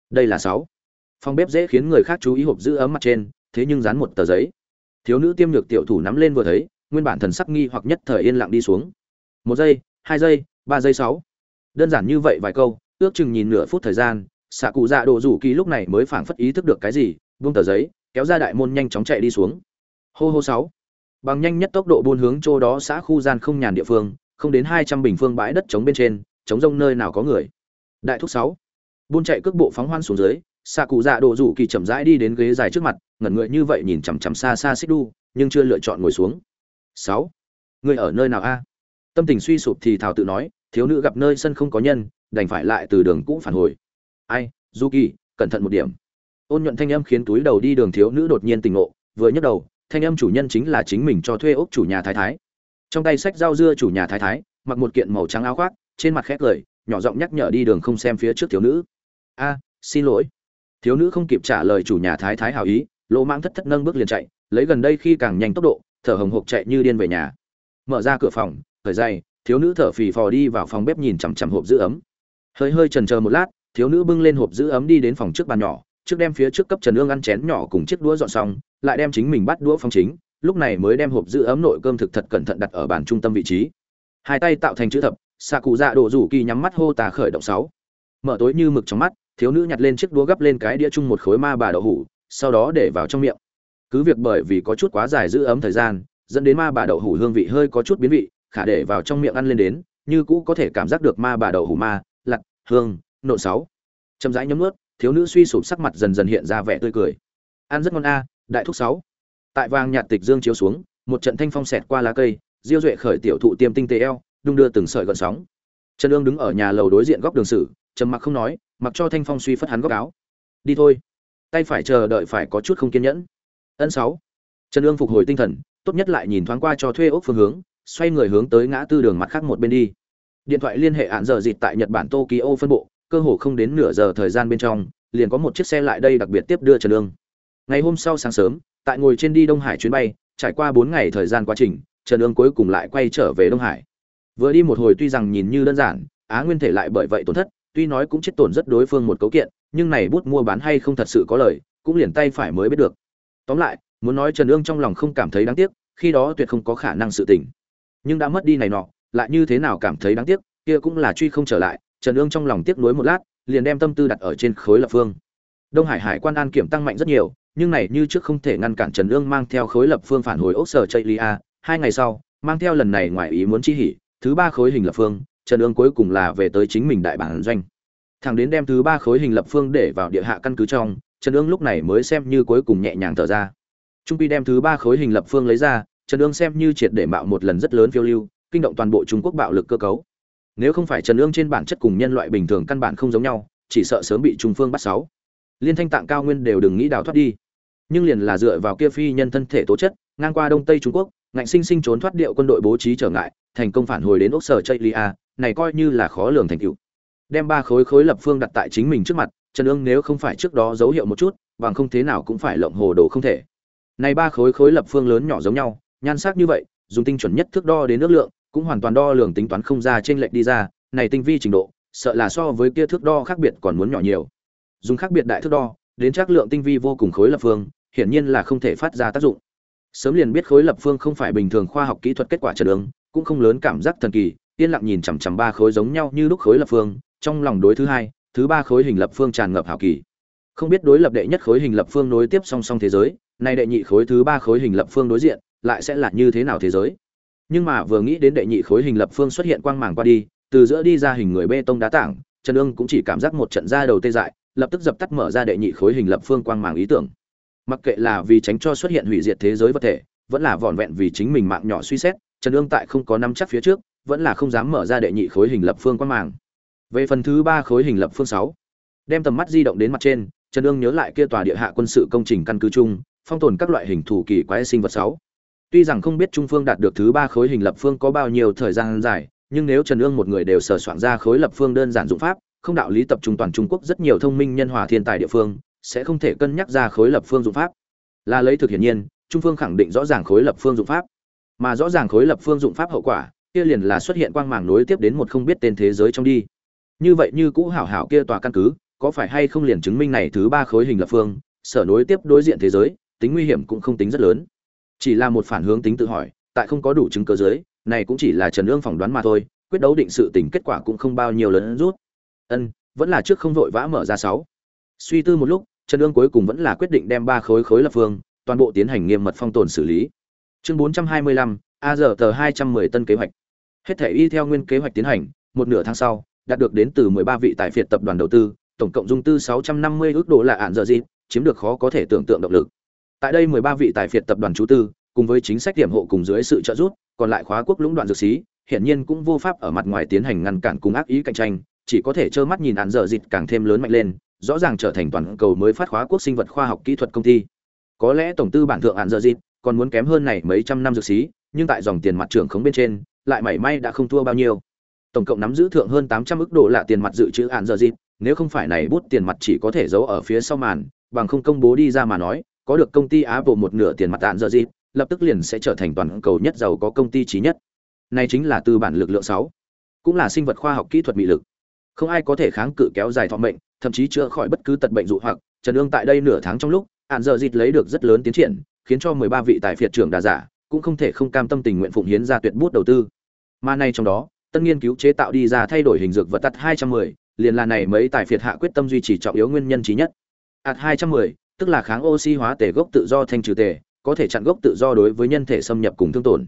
Đây là sáu. Phòng bếp dễ khiến người khác chú ý hộp giữ ấm mặt trên, thế nhưng dán một tờ giấy. Thiếu nữ tiêm nhược tiểu thủ nắm lên vừa thấy, nguyên bản thần sắc nghi hoặc nhất thời yên lặng đi xuống. Một giây hai giây, ba giây sáu. Đơn giản như vậy vài câu, ước chừng nhìn nửa phút thời gian, xạ cụ dạ đồ rủ kỳ lúc này mới phảng phất ý thức được cái gì vung tờ giấy, kéo ra đại môn nhanh chóng chạy đi xuống. Hô hô sáu. Bằng nhanh nhất tốc độ buôn hướng chỗ đó xã khu gian không nhàn địa phương, không đến hai trăm bình phương bãi đất trống bên trên, trống rông nơi nào có người. Đại thúc sáu. Buôn chạy cước bộ phóng hoan xuống dưới, xạ cụ dạ đồ rủ kỳ chậm rãi đi đến ghế dài trước mặt, ngẩn người như vậy nhìn chằm chằm xa xa xích đu nhưng chưa lựa chọn ngồi xuống. Sáu. Người ở nơi nào a? Tâm tình suy sụp thì thảo tự nói, thiếu nữ gặp nơi sân không có nhân, đành phải lại từ đường cũ phản hồi. Ai du kỳ cẩn thận một điểm. Ôn nhuận thanh âm khiến túi đầu đi đường thiếu nữ đột nhiên tỉnh ngộ, vừa nhấc đầu, thanh âm chủ nhân chính là chính mình cho thuê ốc chủ nhà thái thái. Trong tay sách rau dưa chủ nhà thái thái, mặc một kiện màu trắng áo khoác, trên mặt khét cười, nhỏ giọng nhắc nhở đi đường không xem phía trước thiếu nữ. A, xin lỗi. Thiếu nữ không kịp trả lời chủ nhà thái thái hào ý, lỗ mãng thất thất nâng bước liền chạy, lấy gần đây khi càng nhanh tốc độ, thở hồng hộc chạy như điên về nhà. Mở ra cửa phòng thời dày thiếu nữ thở phì phò đi vào phòng bếp nhìn chằm chằm hộp giữ ấm. Hơi hơi trần chờ một lát, thiếu nữ bưng lên hộp giữ ấm đi đến phòng trước bàn nhỏ, trước đem phía trước cấp trần ương ăn chén nhỏ cùng chiếc đũa dọn xong, lại đem chính mình bắt đũa phong chính, lúc này mới đem hộp giữ ấm nội cơm thực thật cẩn thận đặt ở bàn trung tâm vị trí. Hai tay tạo thành chữ thập xạ cụ dạ đổ rủ kỳ nhắm mắt hô tà khởi động sáu. Mở tối như mực trong mắt, thiếu nữ nhặt lên chiếc đũa gấp lên cái đĩa chung một khối ma bà đậu hủ, sau đó để vào trong miệng. Cứ việc bởi vì có chút quá dài giữ ấm thời gian, dẫn đến ma bà đậu hủ hương vị hơi có chút biến vị khả để vào trong miệng ăn lên đến, như cũ có thể cảm giác được ma bà đậu hủ ma, lặt, hương, nộn sáu. Chậm rãi nhấm nuốt, thiếu nữ suy sụp sắc mặt dần dần hiện ra vẻ tươi cười. Ăn rất ngon a, đại thúc sáu. Tại vàng nhạt tịch dương chiếu xuống, một trận thanh phong xẹt qua lá cây, diêu duệ khởi tiểu thụ tiêm tinh tế eo, đung đưa từng sợi gợn sóng. Trần ương đứng ở nhà lầu đối diện góc đường sử, trầm mặc không nói, mặc cho thanh phong suy phất hắn góc áo. Đi thôi. Tay phải chờ đợi phải có chút không kiên nhẫn. Ân sáu. Trần ương phục hồi tinh thần, tốt nhất lại nhìn thoáng qua cho thuê ốc phương hướng xoay người hướng tới ngã tư đường mặt khác một bên đi. Điện thoại liên hệ hạn giờ dịt tại nhật bản tokyo phân bộ, cơ hồ không đến nửa giờ thời gian bên trong, liền có một chiếc xe lại đây đặc biệt tiếp đưa trần lương. Ngày hôm sau sáng sớm, tại ngồi trên đi đông hải chuyến bay, trải qua bốn ngày thời gian quá trình, trần lương cuối cùng lại quay trở về đông hải. Vừa đi một hồi tuy rằng nhìn như đơn giản, á nguyên thể lại bởi vậy tổn thất, tuy nói cũng chết tổn rất đối phương một cấu kiện, nhưng này bút mua bán hay không thật sự có lời, cũng liền tay phải mới biết được. Tóm lại, muốn nói trần ương trong lòng không cảm thấy đáng tiếc, khi đó tuyệt không có khả năng sự tỉnh nhưng đã mất đi này nọ, lại như thế nào cảm thấy đáng tiếc, kia cũng là truy không trở lại, trần ương trong lòng tiếc nuối một lát, liền đem tâm tư đặt ở trên khối lập phương. Đông hải hải quan an kiểm tăng mạnh rất nhiều, nhưng này như trước không thể ngăn cản trần ương mang theo khối lập phương phản hồi ốc sở chạy lia hai ngày sau, mang theo lần này ngoài ý muốn chi hỉ, thứ ba khối hình lập phương, trần ương cuối cùng là về tới chính mình đại bản doanh. Thằng đến đem thứ ba khối hình lập phương để vào địa hạ căn cứ trong, trần ương lúc này mới xem như cuối cùng nhẹ nhàng thở ra. Trung pi đem thứ ba khối hình lập phương lấy ra trần Dương xem như triệt để mạo một lần rất lớn phiêu lưu, kinh động toàn bộ trung quốc bạo lực cơ cấu. Nếu không phải trần Dương trên bản chất cùng nhân loại bình thường căn bản không giống nhau, chỉ sợ sớm bị trung phương bắt sáu. Liên thanh tạng cao nguyên đều đừng nghĩ đào thoát đi. Nhưng liền là dựa vào kia phi nhân thân thể tố chất, ngang qua đông tây trung quốc, ngạnh sinh sinh trốn thoát điệu quân đội bố trí trở ngại, thành công phản hồi đến ốc sở chây lia này coi như là khó lường thành tựu. Đem ba khối khối lập phương đặt tại chính mình trước mặt, trần Dương nếu không phải trước đó dấu hiệu một chút, bằng không thế nào cũng phải lộng hồ đồ không thể. Này ba khối khối lập phương lớn nhỏ giống nhau nhan sắc như vậy, dùng tinh chuẩn nhất thước đo đến nước lượng, cũng hoàn toàn đo lường tính toán không ra trên lệch đi ra, này tinh vi trình độ, sợ là so với kia thước đo khác biệt còn muốn nhỏ nhiều. Dùng khác biệt đại thước đo, đến chắc lượng tinh vi vô cùng khối lập phương, hiển nhiên là không thể phát ra tác dụng. Sớm liền biết khối lập phương không phải bình thường khoa học kỹ thuật kết quả trần ứng cũng không lớn cảm giác thần kỳ, yên lặng nhìn chằm chằm ba khối giống nhau như lúc khối lập phương, trong lòng đối thứ hai, thứ ba khối hình lập phương tràn ngập hảo kỳ. Không biết đối lập đệ nhất khối hình lập phương nối tiếp song song thế giới, nay đệ nhị khối thứ ba khối hình lập phương đối diện lại sẽ là như thế nào thế giới. Nhưng mà vừa nghĩ đến đệ nhị khối hình lập phương xuất hiện quang màng qua đi, từ giữa đi ra hình người bê tông đá tảng, trần ương cũng chỉ cảm giác một trận ra đầu tê dại, lập tức dập tắt mở ra đệ nhị khối hình lập phương quang màng ý tưởng. Mặc kệ là vì tránh cho xuất hiện hủy diệt thế giới vật thể, vẫn là vỏn vẹn vì chính mình mạng nhỏ suy xét, trần ương tại không có năm chắc phía trước, vẫn là không dám mở ra đệ nhị khối hình lập phương quang màng. Về phần thứ ba khối hình lập phương sáu, đem tầm mắt di động đến mặt trên, trần ương nhớ lại kia tòa địa hạ quân sự công trình căn cứ chung, phong tồn các loại hình thủ kỳ quái sinh vật sáu tuy rằng không biết trung phương đạt được thứ ba khối hình lập phương có bao nhiêu thời gian dài, nhưng nếu trần ương một người đều sở soạn ra khối lập phương đơn giản dụng pháp, không đạo lý tập trung toàn trung quốc rất nhiều thông minh nhân hòa thiên tài địa phương, sẽ không thể cân nhắc ra khối lập phương dụng pháp. Là lấy thực hiển nhiên, trung phương khẳng định rõ ràng khối lập phương dụng pháp. Mà rõ ràng khối lập phương dụng pháp hậu quả, kia liền là xuất hiện quang mảng nối tiếp đến một không biết tên thế giới trong đi. Như vậy như cũ hảo hảo kia tòa căn cứ, có phải hay không liền chứng minh này thứ ba khối hình lập phương, sở nối tiếp đối diện thế giới, tính nguy hiểm cũng không tính rất lớn chỉ là một phản hướng tính tự hỏi, tại không có đủ chứng cơ giới này cũng chỉ là trần ương phỏng đoán mà thôi, quyết đấu định sự tình kết quả cũng không bao nhiêu lớn rút. Ân, vẫn là trước không vội vã mở ra sáu. Suy tư một lúc, trần ương cuối cùng vẫn là quyết định đem ba khối khối lập phương, toàn bộ tiến hành nghiêm mật phong tồn xử lý. Chương bốn trăm hai mươi lăm, a giờ tờ hai trăm mười tân kế hoạch. Hết thể y theo nguyên kế hoạch tiến hành, một nửa tháng sau, đạt được đến từ mười ba vị tại phiệt tập đoàn đầu tư, tổng cộng dung tư sáu trăm năm mươi ước đô là ạn giờ dịp, chiếm được khó có thể tưởng tượng động lực tại đây mười ba vị tài phiệt tập đoàn chú tư cùng với chính sách điểm hộ cùng dưới sự trợ giúp còn lại khóa quốc lũng đoạn dược sĩ hiển nhiên cũng vô pháp ở mặt ngoài tiến hành ngăn cản cùng ác ý cạnh tranh chỉ có thể trơ mắt nhìn án dở dịt càng thêm lớn mạnh lên rõ ràng trở thành toàn cầu mới phát khóa quốc sinh vật khoa học kỹ thuật công ty. Có lẽ tổng tư bản thượng án dở dịt còn muốn kém hơn này mấy trăm năm dược sĩ nhưng tại dòng tiền mặt trưởng khống bên trên lại mảy may đã không thua bao nhiêu. Tổng cộng nắm giữ thượng hơn tám trăm ức độ là tiền mặt dự trữ án dở dịt, nếu không phải này bút tiền mặt chỉ có thể giấu ở phía sau màn bằng không công bố đi ra mà nói có được công ty Apple một nửa tiền mặt tạn giờ gì, lập tức liền sẽ trở thành toàn cầu nhất giàu có công ty trí nhất. Này chính là tư bản lực lượng 6, cũng là sinh vật khoa học kỹ thuật bị lực. Không ai có thể kháng cự kéo dài thọ mệnh, thậm chí chữa khỏi bất cứ tật bệnh dụ hoặc, Trần Dương tại đây nửa tháng trong lúc, án giờ dịch lấy được rất lớn tiến triển, khiến cho 13 vị tài phiệt trưởng đa giả, cũng không thể không cam tâm tình nguyện phụng hiến ra tuyệt bút đầu tư. Mà này trong đó, tân nghiên cứu chế tạo đi ra thay đổi hình dược vật tắt 210, liền là này mấy tài phiệt hạ quyết tâm duy trì trọng yếu nguyên nhân chí nhất. Ạt 210, tức là kháng oxy hóa tề gốc tự do thanh trừ tề, có thể chặn gốc tự do đối với nhân thể xâm nhập cùng thương tổn.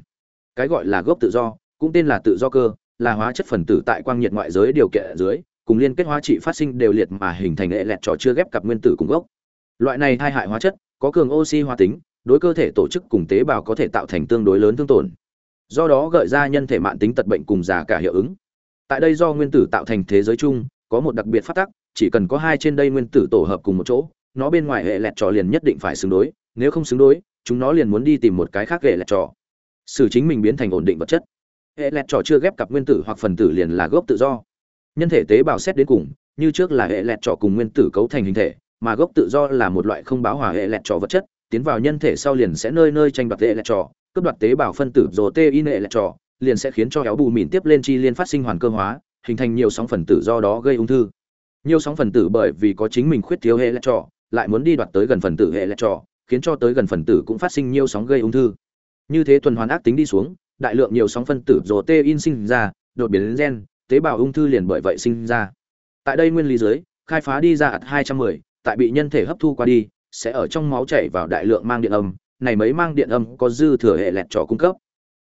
Cái gọi là gốc tự do, cũng tên là tự do cơ, là hóa chất phần tử tại quang nhiệt ngoại giới điều kiện dưới, cùng liên kết hóa trị phát sinh đều liệt mà hình thành hệ lẹt trò chưa ghép cặp nguyên tử cùng gốc. Loại này thay hại hóa chất, có cường oxy hóa tính, đối cơ thể tổ chức cùng tế bào có thể tạo thành tương đối lớn thương tổn. Do đó gợi ra nhân thể mạng tính tật bệnh cùng già cả hiệu ứng. Tại đây do nguyên tử tạo thành thế giới chung, có một đặc biệt phát tắc, chỉ cần có hai trên đây nguyên tử tổ hợp cùng một chỗ, nó bên ngoài hệ lẹt trò liền nhất định phải xứng đối, nếu không xứng đối, chúng nó liền muốn đi tìm một cái khác hệ lẹt trò. Xử chính mình biến thành ổn định vật chất. Hệ lẹt trò chưa ghép cặp nguyên tử hoặc phần tử liền là gốc tự do. Nhân thể tế bào xét đến cùng, như trước là hệ lẹt trò cùng nguyên tử cấu thành hình thể, mà gốc tự do là một loại không báo hòa hệ lẹt trò vật chất, tiến vào nhân thể sau liền sẽ nơi nơi tranh đoạt hệ lẹt trò, cướp đoạt tế bào phân tử rồ tê in hệ lẹt trò, liền sẽ khiến cho éo bù mìn tiếp lên chi liên phát sinh hoàn cơ hóa, hình thành nhiều sóng phần tử do đó gây ung thư. Nhiều sóng phần tử bởi vì có chính mình khuyết thiếu hệ lẹt trò lại muốn đi đoạt tới gần phần tử hệ lẹt trò khiến cho tới gần phần tử cũng phát sinh nhiều sóng gây ung thư. Như thế tuần hoàn ác tính đi xuống đại lượng nhiều sóng phân tử rồ tê in sinh ra đột biến gen tế bào ung thư liền bởi vậy sinh ra. Tại đây nguyên lý dưới khai phá đi ra ạt 210, tại bị nhân thể hấp thu qua đi sẽ ở trong máu chảy vào đại lượng mang điện âm này mấy mang điện âm có dư thừa hệ lẹt trò cung cấp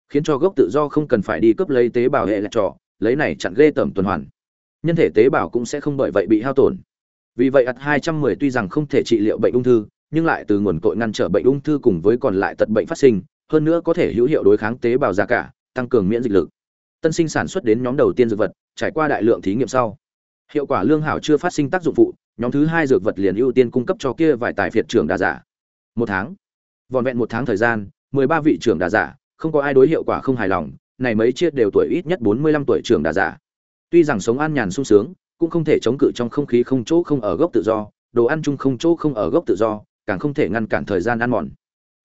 khiến cho gốc tự do không cần phải đi cướp lấy tế bào hệ lẹt trò lấy này chặn ghê tởm tuần hoàn. Nhân thể tế bào cũng sẽ không bởi vậy bị hao tổn vì vậy ạt 210 tuy rằng không thể trị liệu bệnh ung thư, nhưng lại từ nguồn cội ngăn trở bệnh ung thư cùng với còn lại tật bệnh phát sinh, hơn nữa có thể hữu hiệu đối kháng tế bào già cả, tăng cường miễn dịch lực. Tân sinh sản xuất đến nhóm đầu tiên dược vật, trải qua đại lượng thí nghiệm sau, hiệu quả lương hảo chưa phát sinh tác dụng phụ, nhóm thứ hai dược vật liền ưu tiên cung cấp cho kia vài tài phiệt trưởng đa giả. Một tháng, vòn vẹn một tháng thời gian, 13 vị trưởng đa giả, không có ai đối hiệu quả không hài lòng, này mấy chia đều tuổi ít nhất 45 tuổi trưởng đa giả. Tuy rằng sống an nhàn sung sướng, cũng không thể chống cự trong không khí không chỗ không ở gốc tự do, đồ ăn chung không chỗ không ở gốc tự do, càng không thể ngăn cản thời gian ăn mòn.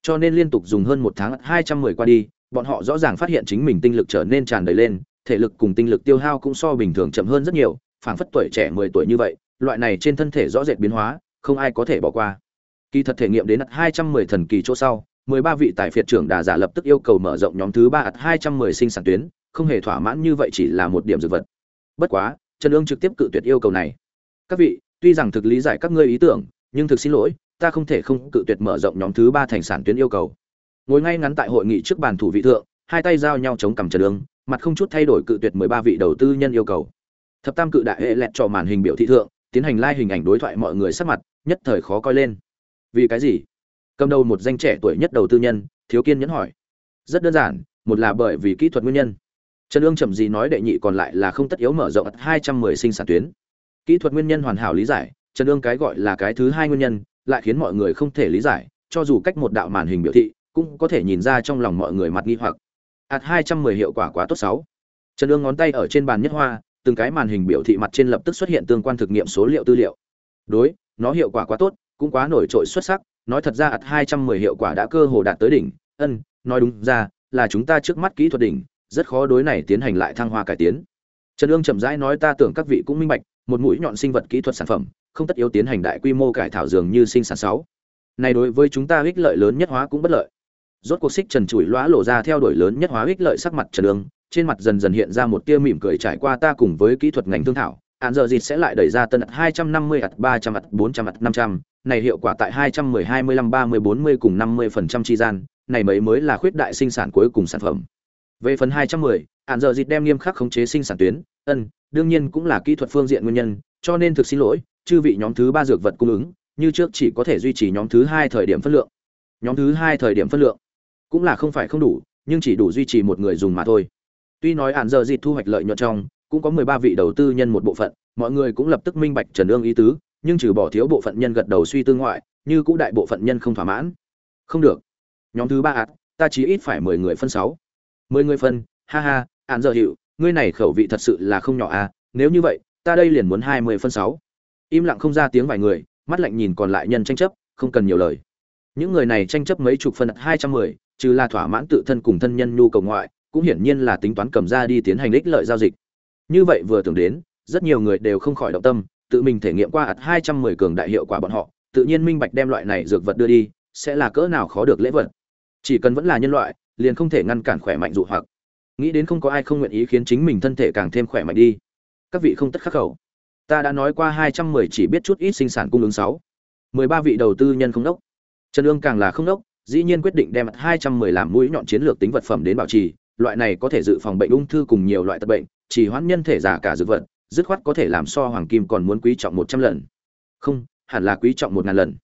Cho nên liên tục dùng hơn một tháng hai trăm mười qua đi, bọn họ rõ ràng phát hiện chính mình tinh lực trở nên tràn đầy lên, thể lực cùng tinh lực tiêu hao cũng so bình thường chậm hơn rất nhiều, phảng phất tuổi trẻ mười tuổi như vậy, loại này trên thân thể rõ rệt biến hóa, không ai có thể bỏ qua. Kỳ thật thể nghiệm đến hai trăm mười thần kỳ chỗ sau, mười ba vị tài phiệt trưởng đà giả lập tức yêu cầu mở rộng nhóm thứ ba hai trăm mười sinh sản tuyến, không hề thỏa mãn như vậy chỉ là một điểm dược vật. Bất quá trần ương trực tiếp cự tuyệt yêu cầu này. Các vị, tuy rằng thực lý giải các ngươi ý tưởng, nhưng thực xin lỗi, ta không thể không cự tuyệt mở rộng nhóm thứ ba thành sản tuyến yêu cầu. Ngồi ngay ngắn tại hội nghị trước bàn thủ vị thượng, hai tay giao nhau chống cằm trần ương, mặt không chút thay đổi cự tuyệt mười ba vị đầu tư nhân yêu cầu. Thập tam cự đại hệ lẹt cho màn hình biểu thị thượng, tiến hành lai hình ảnh đối thoại mọi người sắc mặt, nhất thời khó coi lên. Vì cái gì? Cầm đầu một danh trẻ tuổi nhất đầu tư nhân, thiếu kiên nhẫn hỏi. Rất đơn giản, một là bởi vì kỹ thuật nguyên nhân trần ương chậm gì nói đệ nhị còn lại là không tất yếu mở rộng hai trăm mười sinh sản tuyến. Kỹ thuật nguyên nhân hoàn hảo lý giải, trần ương cái gọi là cái thứ hai nguyên nhân, lại khiến mọi người không thể lý giải, cho dù cách một đạo màn hình biểu thị, cũng có thể nhìn ra trong lòng mọi người mặt nghi hoặc. Ạt hai trăm mười hiệu quả quá tốt sáu. Trần ương ngón tay ở trên bàn nhất hoa, từng cái màn hình biểu thị mặt trên lập tức xuất hiện tương quan thực nghiệm số liệu tư liệu. Đối, nó hiệu quả quá tốt, cũng quá nổi trội xuất sắc, nói thật ra ạt hai trăm mười hiệu quả đã cơ hồ đạt tới đỉnh, ân, nói đúng ra, là chúng ta trước mắt kỹ thuật đỉnh rất khó đối này tiến hành lại thăng hoa cải tiến. Trần ương chậm rãi nói ta tưởng các vị cũng minh bạch một mũi nhọn sinh vật kỹ thuật sản phẩm không tất yếu tiến hành đại quy mô cải thảo dường như sinh sản sáu. Này đối với chúng ta ích lợi lớn nhất hóa cũng bất lợi. Rốt cuộc xích trần chủi lóa lộ ra theo đuổi lớn nhất hóa ích lợi sắc mặt trần ương trên mặt dần dần hiện ra một tia mỉm cười trải qua ta cùng với kỹ thuật ngành thương thảo. Hạn giờ dịt sẽ lại đẩy ra tân 250 ạt 300 ạt 400 ạt 500, này hiệu quả tại 210 25 30 40 cùng 50% chi gian, này mới mới là khuyết đại sinh sản cuối cùng sản phẩm. Về phần 210, hạn giờ dịt đem nghiêm khắc khống chế sinh sản tuyến, ân, đương nhiên cũng là kỹ thuật phương diện nguyên nhân, cho nên thực xin lỗi, chư vị nhóm thứ ba dược vật cung ứng, như trước chỉ có thể duy trì nhóm thứ hai thời điểm phân lượng. Nhóm thứ hai thời điểm phân lượng, cũng là không phải không đủ, nhưng chỉ đủ duy trì một người dùng mà thôi. Tuy nói hạn giờ dịt thu hoạch lợi nhuận trong, cũng có 13 vị đầu tư nhân một bộ phận, mọi người cũng lập tức minh bạch Trần Ương ý tứ, nhưng trừ bỏ thiếu bộ phận nhân gật đầu suy tư ngoại, như cũng đại bộ phận nhân không thỏa mãn. Không được. Nhóm thứ ba ạt, ta chỉ ít phải 10 người phân 6. 10 người phân, ha ha, ạn dở hiệu, ngươi này khẩu vị thật sự là không nhỏ à, nếu như vậy, ta đây liền muốn 20 phân sáu. Im lặng không ra tiếng vài người, mắt lạnh nhìn còn lại nhân tranh chấp, không cần nhiều lời. Những người này tranh chấp mấy chục phân 210, trừ là thỏa mãn tự thân cùng thân nhân nhu cầu ngoại, cũng hiển nhiên là tính toán cầm ra đi tiến hành ích lợi giao dịch. Như vậy vừa tưởng đến, rất nhiều người đều không khỏi động tâm, tự mình thể nghiệm qua ạt 210 cường đại hiệu quả bọn họ, tự nhiên minh bạch đem loại này dược vật đưa đi, sẽ là cỡ nào khó được lễ vật. Chỉ cần vẫn là nhân loại, liền không thể ngăn cản khỏe mạnh dụ hoặc. Nghĩ đến không có ai không nguyện ý khiến chính mình thân thể càng thêm khỏe mạnh đi. Các vị không tất khắc khẩu. Ta đã nói qua 210 chỉ biết chút ít sinh sản cung ứng 6. 13 vị đầu tư nhân không đốc. Trần ương càng là không đốc, dĩ nhiên quyết định đem mặt 210 làm mũi nhọn chiến lược tính vật phẩm đến bảo trì, loại này có thể dự phòng bệnh ung thư cùng nhiều loại tật bệnh, chỉ hoãn nhân thể giả cả dược vật, dứt khoát có thể làm so hoàng kim còn muốn quý trọng một trăm lần. Không, hẳn là quý trọng một ngàn lần.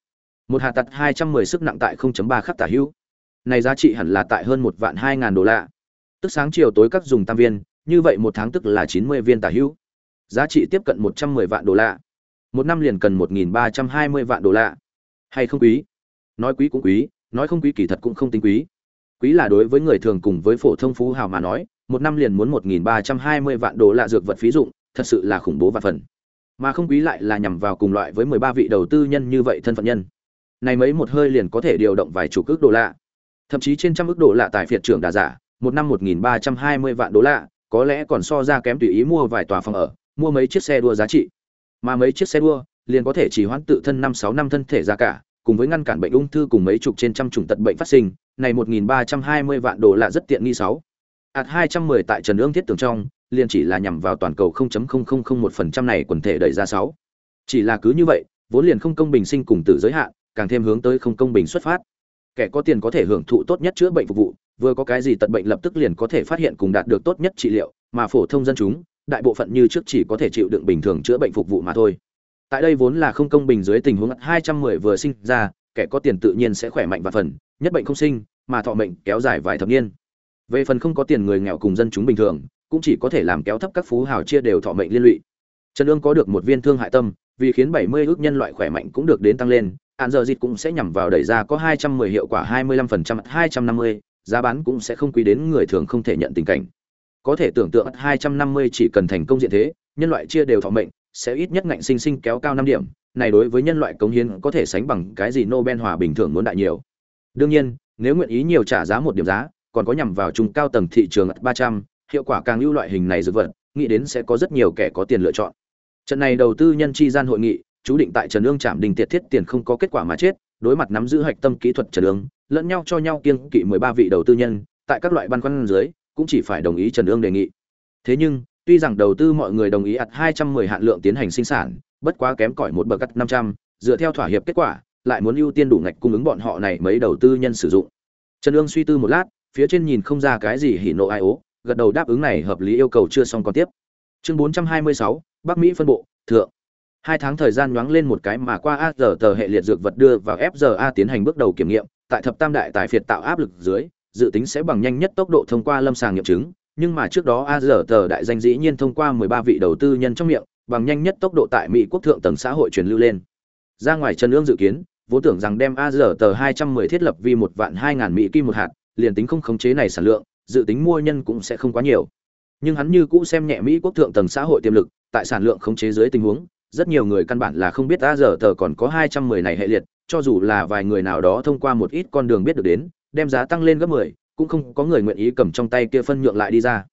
Một hạt tật hai trăm mười sức nặng tại 0.3 khắc tả hữu. Này giá trị hẳn là tại hơn một vạn hai ngàn đô la. Tức sáng chiều tối các dùng tam viên, như vậy một tháng tức là chín mươi viên tả hữu. Giá trị tiếp cận một trăm mười vạn đô la. Một năm liền cần một nghìn ba trăm hai mươi vạn đô la. Hay không quý? Nói quý cũng quý, nói không quý kỳ thật cũng không tính quý. Quý là đối với người thường cùng với phổ thông phú hào mà nói, một năm liền muốn một nghìn ba trăm hai mươi vạn đô la dược vật phí dụng, thật sự là khủng bố và phần. Mà không quý lại là nhằm vào cùng loại với mười ba vị đầu tư nhân như vậy thân phận nhân. Này mấy một hơi liền có thể điều động vài chục ước đô la. Thậm chí trên trăm ức độ lạ tài phiệt trưởng đà giả, một năm một nghìn ba trăm hai mươi vạn đô la, có lẽ còn so ra kém tùy ý mua vài tòa phòng ở, mua mấy chiếc xe đua giá trị. Mà mấy chiếc xe đua liền có thể chỉ hoãn tự thân năm sáu năm thân thể ra cả, cùng với ngăn cản bệnh ung thư cùng mấy chục trên trăm chủng tật bệnh phát sinh, này một nghìn ba trăm hai mươi vạn đô la rất tiện nghi sáu ạt 210 tại Trần Ương thiết tường trong, liền chỉ là nhằm vào toàn cầu 0.0001% này quần thể đẩy ra 6. Chỉ là cứ như vậy, vốn liền không công bình sinh cùng tử giới hạn, càng thêm hướng tới không công bình xuất phát. Kẻ có tiền có thể hưởng thụ tốt nhất chữa bệnh phục vụ, vừa có cái gì tật bệnh lập tức liền có thể phát hiện cùng đạt được tốt nhất trị liệu, mà phổ thông dân chúng, đại bộ phận như trước chỉ có thể chịu đựng bình thường chữa bệnh phục vụ mà thôi. Tại đây vốn là không công bình dưới tình huống 210 vừa sinh ra, kẻ có tiền tự nhiên sẽ khỏe mạnh và phần, nhất bệnh không sinh, mà thọ mệnh kéo dài vài thập niên về phần không có tiền người nghèo cùng dân chúng bình thường cũng chỉ có thể làm kéo thấp các phú hào chia đều thọ mệnh liên lụy trần ương có được một viên thương hại tâm vì khiến 70 ước nhân loại khỏe mạnh cũng được đến tăng lên hạn giờ dịch cũng sẽ nhằm vào đẩy ra có 210 hiệu quả 25% 250, giá bán cũng sẽ không quý đến người thường không thể nhận tình cảnh có thể tưởng tượng 250 chỉ cần thành công diện thế nhân loại chia đều thọ mệnh sẽ ít nhất ngạnh sinh sinh kéo cao 5 điểm này đối với nhân loại cống hiến có thể sánh bằng cái gì Nobel hòa bình thường muốn đại nhiều. Đương nhiên, nếu nguyện ý nhiều trả giá một điểm giá, còn có nhằm vào trung cao tầng thị trường 300, hiệu quả càng ưu loại hình này dược vật, nghĩ đến sẽ có rất nhiều kẻ có tiền lựa chọn. Trận này đầu tư nhân chi gian hội nghị, chú định tại Trần Ương chạm Đình Tiệt thiết tiền không có kết quả mà chết, đối mặt nắm giữ hạch tâm kỹ thuật Trần Ương, lẫn nhau cho nhau kiêng kỵ 13 vị đầu tư nhân, tại các loại ban quan dưới, cũng chỉ phải đồng ý Trần Ương đề nghị. Thế nhưng, tuy rằng đầu tư mọi người đồng ý ạt 210 hạn lượng tiến hành sinh sản, bất quá kém cỏi một bậc cắt 500, dựa theo thỏa hiệp kết quả, lại muốn ưu tiên đủ ngạch cung ứng bọn họ này mấy đầu tư nhân sử dụng. Trần Nương suy tư một lát, phía trên nhìn không ra cái gì hỉ nộ ai ố, gật đầu đáp ứng này hợp lý yêu cầu chưa xong còn tiếp. Chương 426, Bắc Mỹ phân bộ, thượng. Hai tháng thời gian nhoáng lên một cái mà qua A giờ tờ hệ liệt dược vật đưa vào FZA tiến hành bước đầu kiểm nghiệm, tại thập tam đại tài phiệt tạo áp lực dưới, dự tính sẽ bằng nhanh nhất tốc độ thông qua lâm sàng nghiệm chứng, nhưng mà trước đó A giờ tờ đại danh dĩ nhiên thông qua 13 vị đầu tư nhân trong miệng, bằng nhanh nhất tốc độ tại Mỹ quốc thượng tầng xã hội truyền lưu lên. Ra ngoài Trần Ương dự kiến, vốn tưởng rằng đem A giờ tờ 210 thiết lập vì một vạn 2000 Mỹ kim một hạt, liền tính không khống chế này sản lượng, dự tính mua nhân cũng sẽ không quá nhiều. Nhưng hắn như cũ xem nhẹ Mỹ quốc thượng tầng xã hội tiềm lực, tại sản lượng khống chế dưới tình huống, rất nhiều người căn bản là không biết A giờ tờ còn có 210 này hệ liệt, cho dù là vài người nào đó thông qua một ít con đường biết được đến, đem giá tăng lên gấp 10, cũng không có người nguyện ý cầm trong tay kia phân nhượng lại đi ra.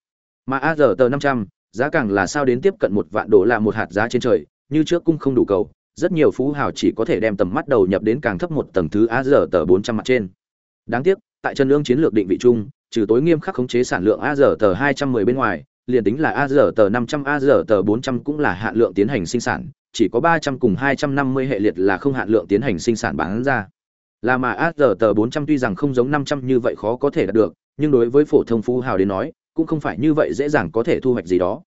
Mà A giờ tờ 500, giá càng là sao đến tiếp cận một vạn đô la một hạt giá trên trời, như trước cung không đủ cầu, rất nhiều phú hào chỉ có thể đem tầm mắt đầu nhập đến càng thấp một tầng thứ A giờ tờ 400 mặt trên. Đáng tiếc, tại chân lương chiến lược định vị chung, trừ tối nghiêm khắc khống chế sản lượng A giờ tờ 210 bên ngoài, liền tính là A giờ tờ 500 A giờ tờ 400 cũng là hạn lượng tiến hành sinh sản, chỉ có 300 cùng 250 hệ liệt là không hạn lượng tiến hành sinh sản bán ra. Là mà A giờ tờ 400 tuy rằng không giống 500 như vậy khó có thể đạt được, nhưng đối với phổ thông phú hào đến nói, cũng không phải như vậy dễ dàng có thể thu hoạch gì đó.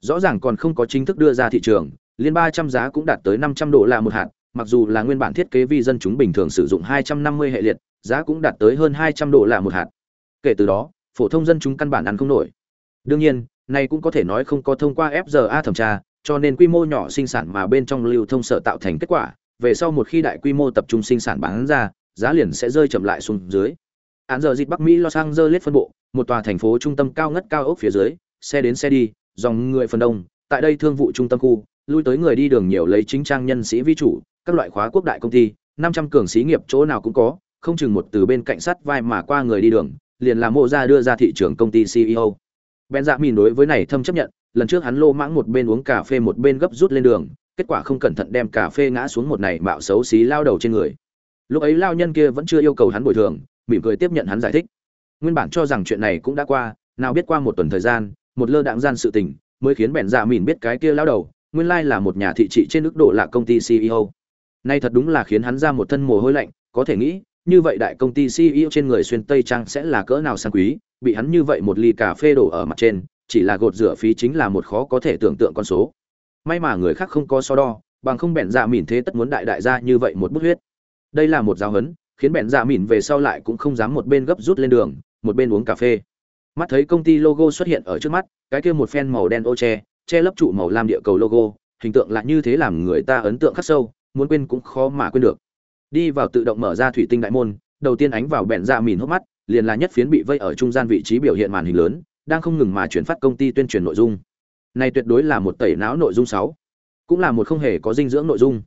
Rõ ràng còn không có chính thức đưa ra thị trường, liên 300 giá cũng đạt tới 500 độ là một hạt, mặc dù là nguyên bản thiết kế vi dân chúng bình thường sử dụng 250 hệ liệt, giá cũng đạt tới hơn 200 độ là một hạt. Kể từ đó, phổ thông dân chúng căn bản ăn không nổi. Đương nhiên, này cũng có thể nói không có thông qua FRA thẩm tra, cho nên quy mô nhỏ sinh sản mà bên trong lưu thông sở tạo thành kết quả, về sau một khi đại quy mô tập trung sinh sản bán ra, giá liền sẽ rơi chậm lại xuống dưới. Án giờ dịch Bắc Mỹ Los Angeles phân bộ, một tòa thành phố trung tâm cao ngất cao ốc phía dưới, xe đến xe đi, dòng người phần đông, tại đây thương vụ trung tâm khu, lui tới người đi đường nhiều lấy chính trang nhân sĩ vi chủ, các loại khóa quốc đại công ty, 500 cường sĩ nghiệp chỗ nào cũng có, không chừng một từ bên cạnh sắt vai mà qua người đi đường, liền làm mộ ra đưa ra thị trường công ty CEO. Ben Dạ Mìn đối với này thâm chấp nhận, lần trước hắn lô mãng một bên uống cà phê một bên gấp rút lên đường, kết quả không cẩn thận đem cà phê ngã xuống một này mạo xấu xí lao đầu trên người. Lúc ấy lao nhân kia vẫn chưa yêu cầu hắn bồi thường, mỉm cười tiếp nhận hắn giải thích. Nguyên bản cho rằng chuyện này cũng đã qua, nào biết qua một tuần thời gian, một lơ đãng gian sự tình, mới khiến bèn dạ mìn biết cái kia lao đầu, nguyên lai là một nhà thị trị trên nước độ là công ty CEO. Nay thật đúng là khiến hắn ra một thân mồ hôi lạnh, có thể nghĩ, như vậy đại công ty CEO trên người xuyên tây trang sẽ là cỡ nào sang quý, bị hắn như vậy một ly cà phê đổ ở mặt trên, chỉ là gột rửa phí chính là một khó có thể tưởng tượng con số. May mà người khác không có so đo, bằng không bèn dạ mỉn thế tất muốn đại đại gia như vậy một bút huyết. Đây là một giáo hấn, khiến bèn dạ mỉn về sau lại cũng không dám một bên gấp rút lên đường, một bên uống cà phê. Mắt thấy công ty logo xuất hiện ở trước mắt, cái kia một phen màu đen ô che, che lấp trụ màu lam địa cầu logo, hình tượng lại như thế làm người ta ấn tượng khắc sâu, muốn quên cũng khó mà quên được. Đi vào tự động mở ra thủy tinh đại môn, đầu tiên ánh vào bẹn dạ mìn hốc mắt, liền là nhất phiến bị vây ở trung gian vị trí biểu hiện màn hình lớn, đang không ngừng mà chuyển phát công ty tuyên truyền nội dung. Này tuyệt đối là một tẩy não nội dung sáu cũng là một không hề có dinh dưỡng nội dung.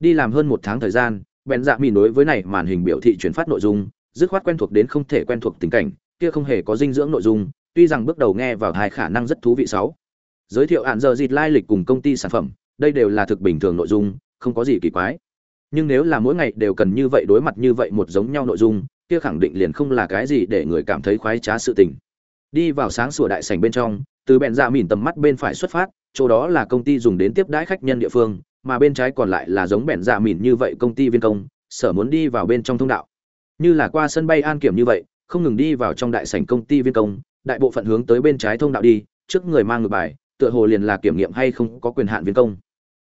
Đi làm hơn một tháng thời gian, bèn dạ mìn đối với này màn hình biểu thị chuyển phát nội dung, dứt khoát quen thuộc đến không thể quen thuộc tình cảnh, kia không hề có dinh dưỡng nội dung, tuy rằng bước đầu nghe vào hai khả năng rất thú vị sáu. Giới thiệu hạn giờ dịt lai lịch cùng công ty sản phẩm, đây đều là thực bình thường nội dung, không có gì kỳ quái. Nhưng nếu là mỗi ngày đều cần như vậy đối mặt như vậy một giống nhau nội dung, kia khẳng định liền không là cái gì để người cảm thấy khoái trá sự tình. Đi vào sáng sủa đại sảnh bên trong, từ bẹn dạ mìn tầm mắt bên phải xuất phát, chỗ đó là công ty dùng đến tiếp đãi khách nhân địa phương, mà bên trái còn lại là giống bẹn dạ mìn như vậy công ty viên công, sở muốn đi vào bên trong thông đạo. Như là qua sân bay an kiểm như vậy, không ngừng đi vào trong đại sảnh công ty viên công, đại bộ phận hướng tới bên trái thông đạo đi, trước người mang ngược bài, tựa hồ liền là kiểm nghiệm hay không có quyền hạn viên công.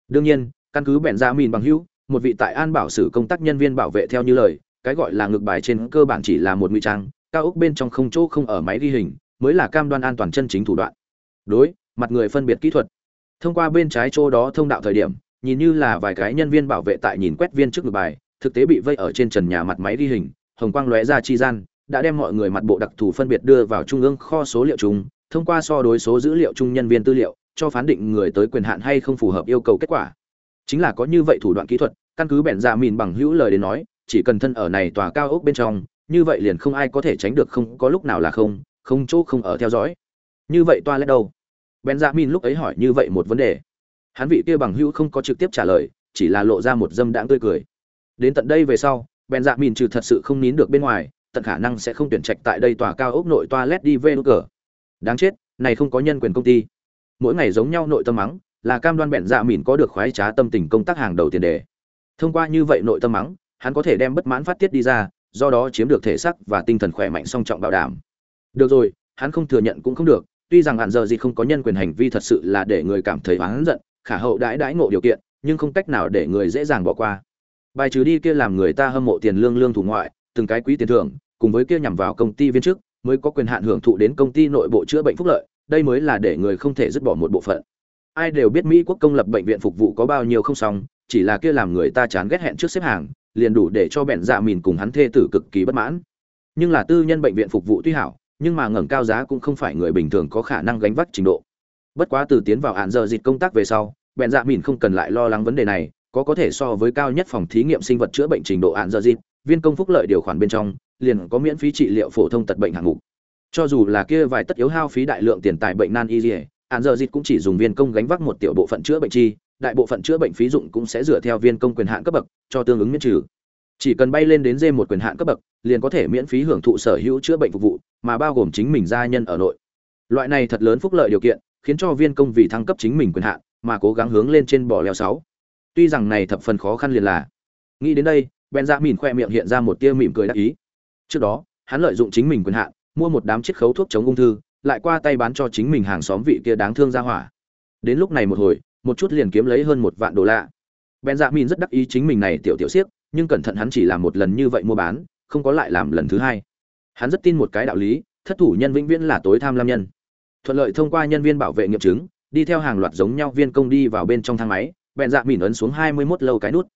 Đương nhiên, căn cứ bẹn dạ mìn bằng hữu, một vị tại an bảo sử công tác nhân viên bảo vệ theo như lời, cái gọi là ngược bài trên cơ bản chỉ là một ngụy trang, cao ốc bên trong không chỗ không ở máy ghi hình, mới là cam đoan an toàn chân chính thủ đoạn. Đối, mặt người phân biệt kỹ thuật. Thông qua bên trái chỗ đó thông đạo thời điểm, nhìn như là vài cái nhân viên bảo vệ tại nhìn quét viên trước ngược bài, thực tế bị vây ở trên trần nhà mặt máy ghi hình, hồng quang lóe ra chi gian, đã đem mọi người mặt bộ đặc thù phân biệt đưa vào trung ương kho số liệu chung, thông qua so đối số dữ liệu chung nhân viên tư liệu, cho phán định người tới quyền hạn hay không phù hợp yêu cầu kết quả chính là có như vậy thủ đoạn kỹ thuật, căn cứ bèn dạ mìn bằng hữu lời đến nói, chỉ cần thân ở này tòa cao ốc bên trong, như vậy liền không ai có thể tránh được không có lúc nào là không không chỗ không ở theo dõi. Như vậy toa lét đâu? Bèn dạ mìn lúc ấy hỏi như vậy một vấn đề. Hắn vị kia bằng hữu không có trực tiếp trả lời, chỉ là lộ ra một dâm đãng tươi cười. Đến tận đây về sau bèn dạ mìn trừ thật sự không nín được bên ngoài, tận khả năng sẽ không tuyển trạch tại đây tòa cao ốc nội toa lét đi về cờ đáng chết, này không có nhân quyền công ty. Mỗi ngày giống nhau nội tâm mắng là cam đoan bẹn dạ mìn có được khoái trá tâm tình công tác hàng đầu tiền đề. Thông qua như vậy nội tâm mắng, hắn có thể đem bất mãn phát tiết đi ra, do đó chiếm được thể xác và tinh thần khỏe mạnh song trọng bảo đảm. Được rồi, hắn không thừa nhận cũng không được, tuy rằng hạn giờ gì không có nhân quyền hành vi thật sự là để người cảm thấy oán giận, khả hậu đãi đãi ngộ điều kiện, nhưng không cách nào để người dễ dàng bỏ qua. Bài trừ đi kia làm người ta hâm mộ tiền lương lương thủ ngoại, từng cái quý tiền thưởng, cùng với kia nhằm vào công ty viên chức, mới có quyền hạn hưởng thụ đến công ty nội bộ chữa bệnh phúc lợi, đây mới là để người không thể dứt bỏ một bộ phận ai đều biết mỹ quốc công lập bệnh viện phục vụ có bao nhiêu không xong, chỉ là kia làm người ta chán ghét hẹn trước xếp hàng, liền đủ để cho bẹn dạ mìn cùng hắn thê tử cực kỳ bất mãn. Nhưng là tư nhân bệnh viện phục vụ tuy hảo, nhưng mà ngẩng cao giá cũng không phải người bình thường có khả năng gánh vác trình độ. Bất quá từ tiến vào hạn giờ dịch công tác về sau, bẹn dạ mìn không cần lại lo lắng vấn đề này, có có thể so với cao nhất phòng thí nghiệm sinh vật chữa bệnh trình độ hạn giờ dịch, viên công phúc lợi điều khoản bên trong, liền có miễn phí trị liệu phổ thông tật bệnh hạng mục. Cho dù là kia vài tất yếu hao phí đại lượng tiền tài bệnh nan y dỉa hạn giờ dịch cũng chỉ dùng viên công gánh vác một tiểu bộ phận chữa bệnh chi, đại bộ phận chữa bệnh phí dụng cũng sẽ dựa theo viên công quyền hạn cấp bậc, cho tương ứng miễn trừ. Chỉ cần bay lên đến d một quyền hạn cấp bậc, liền có thể miễn phí hưởng thụ sở hữu chữa bệnh phục vụ, mà bao gồm chính mình gia nhân ở nội. Loại này thật lớn phúc lợi điều kiện, khiến cho viên công vì thăng cấp chính mình quyền hạn, mà cố gắng hướng lên trên bỏ leo sáu. Tuy rằng này thập phần khó khăn liền là, nghĩ đến đây, ben dạ ra mìn khoe miệng hiện ra một tia mỉm cười đắc ý. Trước đó, hắn lợi dụng chính mình quyền hạn, mua một đám chiết khấu thuốc chống ung thư lại qua tay bán cho chính mình hàng xóm vị kia đáng thương ra hỏa. Đến lúc này một hồi, một chút liền kiếm lấy hơn một vạn đô la. Ben dạ min rất đắc ý chính mình này tiểu tiểu siếc, nhưng cẩn thận hắn chỉ làm một lần như vậy mua bán, không có lại làm lần thứ hai. Hắn rất tin một cái đạo lý, thất thủ nhân vĩnh viễn là tối tham lam nhân. Thuận lợi thông qua nhân viên bảo vệ nghiệm chứng, đi theo hàng loạt giống nhau viên công đi vào bên trong thang máy bèn dạ mìn ấn xuống hai mươi 21 lâu cái nút.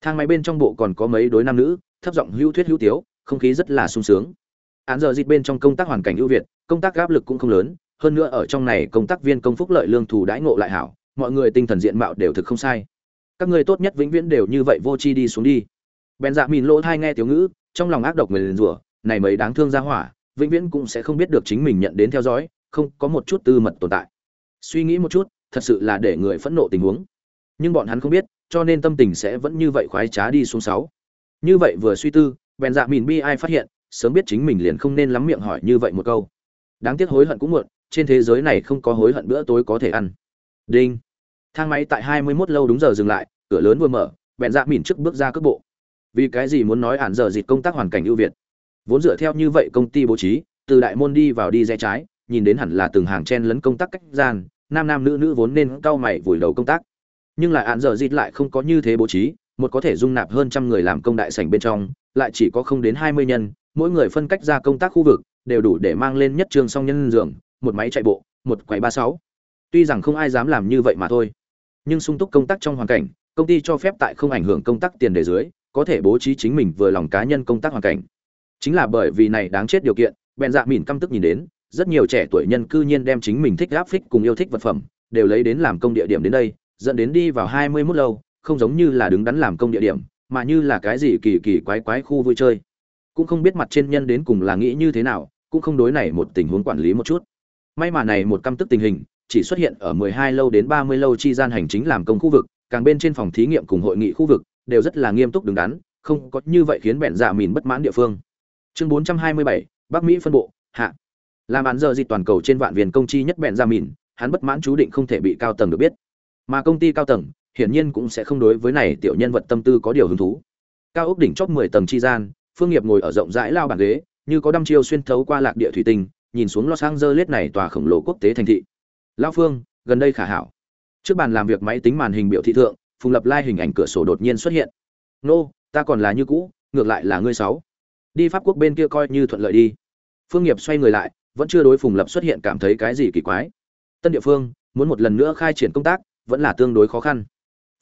Thang máy bên trong bộ còn có mấy đối nam nữ, thấp giọng hữu thuyết hữu tiếu, không khí rất là sung sướng án giờ dịch bên trong công tác hoàn cảnh ưu việt, công tác áp lực cũng không lớn, hơn nữa ở trong này công tác viên công phúc lợi lương thù đãi ngộ lại hảo, mọi người tinh thần diện mạo đều thực không sai. Các người tốt nhất vĩnh viễn đều như vậy vô chi đi xuống đi. Bèn dạ mìn lỗ thai nghe tiểu ngữ, trong lòng ác độc người liền rủa, này mấy đáng thương ra hỏa, vĩnh viễn cũng sẽ không biết được chính mình nhận đến theo dõi, không có một chút tư mật tồn tại. Suy nghĩ một chút, thật sự là để người phẫn nộ tình huống. Nhưng bọn hắn không biết, cho nên tâm tình sẽ vẫn như vậy khoái trá đi xuống sáu. Như vậy vừa suy tư, bèn dạ mìn bi ai phát hiện sớm biết chính mình liền không nên lắm miệng hỏi như vậy một câu. Đáng tiếc hối hận cũng muộn, trên thế giới này không có hối hận bữa tối có thể ăn. Đinh. Thang máy tại hai mươi 21 lâu đúng giờ dừng lại, cửa lớn vừa mở bẹn dạ mỉn trước bước ra cước bộ. Vì cái gì muốn nói ản giờ dịt công tác hoàn cảnh ưu việt? Vốn dựa theo như vậy công ty bố trí, từ đại môn đi vào đi rẽ trái, nhìn đến hẳn là từng hàng chen lấn công tác cách gian, nam nam nữ nữ vốn nên cao mày vùi đầu công tác. Nhưng lại ạn giờ dịt lại không có như thế bố trí, một có thể dung nạp hơn trăm người làm công đại sảnh bên trong, lại chỉ có không đến hai mươi nhân mỗi người phân cách ra công tác khu vực, đều đủ để mang lên nhất trường song nhân giường, một máy chạy bộ, một quầy ba sáu. Tuy rằng không ai dám làm như vậy mà thôi, nhưng sung túc công tác trong hoàn cảnh, công ty cho phép tại không ảnh hưởng công tác tiền đề dưới, có thể bố trí chính mình vừa lòng cá nhân công tác hoàn cảnh. Chính là bởi vì này đáng chết điều kiện, bèn dạ mỉn căm tức nhìn đến, rất nhiều trẻ tuổi nhân cư nhiên đem chính mình thích gáp phích cùng yêu thích vật phẩm, đều lấy đến làm công địa điểm đến đây, dẫn đến đi vào hai mươi 21 lâu, không giống như là đứng đắn làm công địa điểm, mà như là cái gì kỳ kỳ quái quái khu vui chơi cũng không biết mặt trên nhân đến cùng là nghĩ như thế nào cũng không đối này một tình huống quản lý một chút. May mà này một căm tức tình hình chỉ xuất hiện ở 12 lâu đến 30 lâu chi gian hành chính làm công khu vực càng bên trên phòng thí nghiệm cùng hội nghị khu vực đều rất là nghiêm túc đứng đắn không có như vậy khiến bẹn dạ mìn bất mãn địa phương. Chương 427, bắc mỹ phân bộ hạ. Làm án giờ dịch toàn cầu trên vạn viên công chi nhất bẹn dạ mìn hắn bất mãn chú định không thể bị cao tầng được biết. Mà công ty cao tầng hiển nhiên cũng sẽ không đối với này tiểu nhân vật tâm tư có điều hứng thú. Cao ốc đỉnh chóp 10 tầng chi gian phương nghiệp ngồi ở rộng rãi lao bàn ghế, như có đăm chiêu xuyên thấu qua lạc địa thủy tinh, nhìn xuống los angeles này tòa khổng lồ quốc tế thành thị. Lao phương, gần đây khả hảo. Trước bàn làm việc máy tính màn hình biểu thị thượng, phùng lập lai hình ảnh cửa sổ đột nhiên xuất hiện. Nô, ta còn là như cũ, ngược lại là ngươi sáu. Đi pháp quốc bên kia coi như thuận lợi đi. Phương nghiệp xoay người lại, vẫn chưa đối phùng lập xuất hiện cảm thấy cái gì kỳ quái. Tân địa phương, muốn một lần nữa khai triển công tác, vẫn là tương đối khó khăn.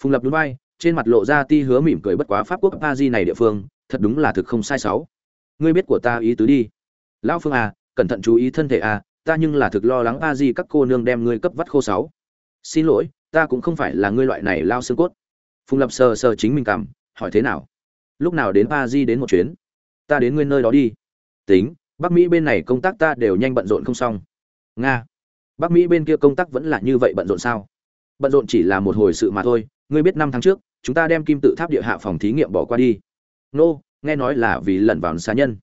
Phùng lập núi bay trên mặt lộ ra ti hứa mỉm cười bất quá pháp quốc pa di này địa phương thật đúng là thực không sai sáu. Ngươi biết của ta ý tứ đi. Lão phương à cẩn thận chú ý thân thể à ta nhưng là thực lo lắng a di các cô nương đem ngươi cấp vắt khô sáu. Xin lỗi ta cũng không phải là ngươi loại này lao xương cốt. Phùng lập sờ sờ chính mình cảm hỏi thế nào? Lúc nào đến a di đến một chuyến? Ta đến nguyên nơi đó đi. Tính bắc mỹ bên này công tác ta đều nhanh bận rộn không xong. Nga bắc mỹ bên kia công tác vẫn là như vậy bận rộn sao? Bận rộn chỉ là một hồi sự mà thôi ngươi biết năm tháng trước chúng ta đem kim tự tháp địa hạ phòng thí nghiệm bỏ qua đi. Nô、no, nghe nói là vì lẩn vào xa nhân.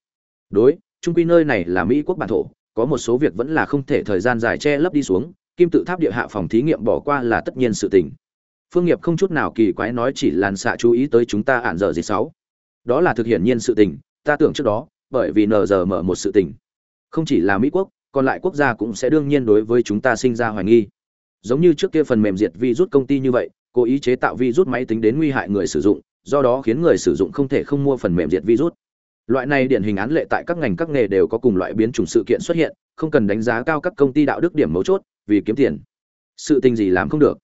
Đối, trung quy nơi này là mỹ quốc bản thổ, có một số việc vẫn là không thể thời gian dài che lấp đi xuống, kim tự tháp địa hạ phòng thí nghiệm bỏ qua là tất nhiên sự tình. Phương nghiệp không chút nào kỳ quái nói chỉ làn xạ chú ý tới chúng ta ạn dở gì sáu. Đó là thực hiện nhiên sự tình, ta tưởng trước đó, bởi vì nờ giờ mở một sự tình. Không chỉ là mỹ quốc, còn lại quốc gia cũng sẽ đương nhiên đối với chúng ta sinh ra hoài nghi. Giống như trước kia phần mềm diệt virus công ty như vậy, cố ý chế tạo virus máy tính đến nguy hại người sử dụng do đó khiến người sử dụng không thể không mua phần mềm diệt virus. Loại này điển hình án lệ tại các ngành các nghề đều có cùng loại biến chủng sự kiện xuất hiện, không cần đánh giá cao các công ty đạo đức điểm mấu chốt, vì kiếm tiền. Sự tình gì làm không được?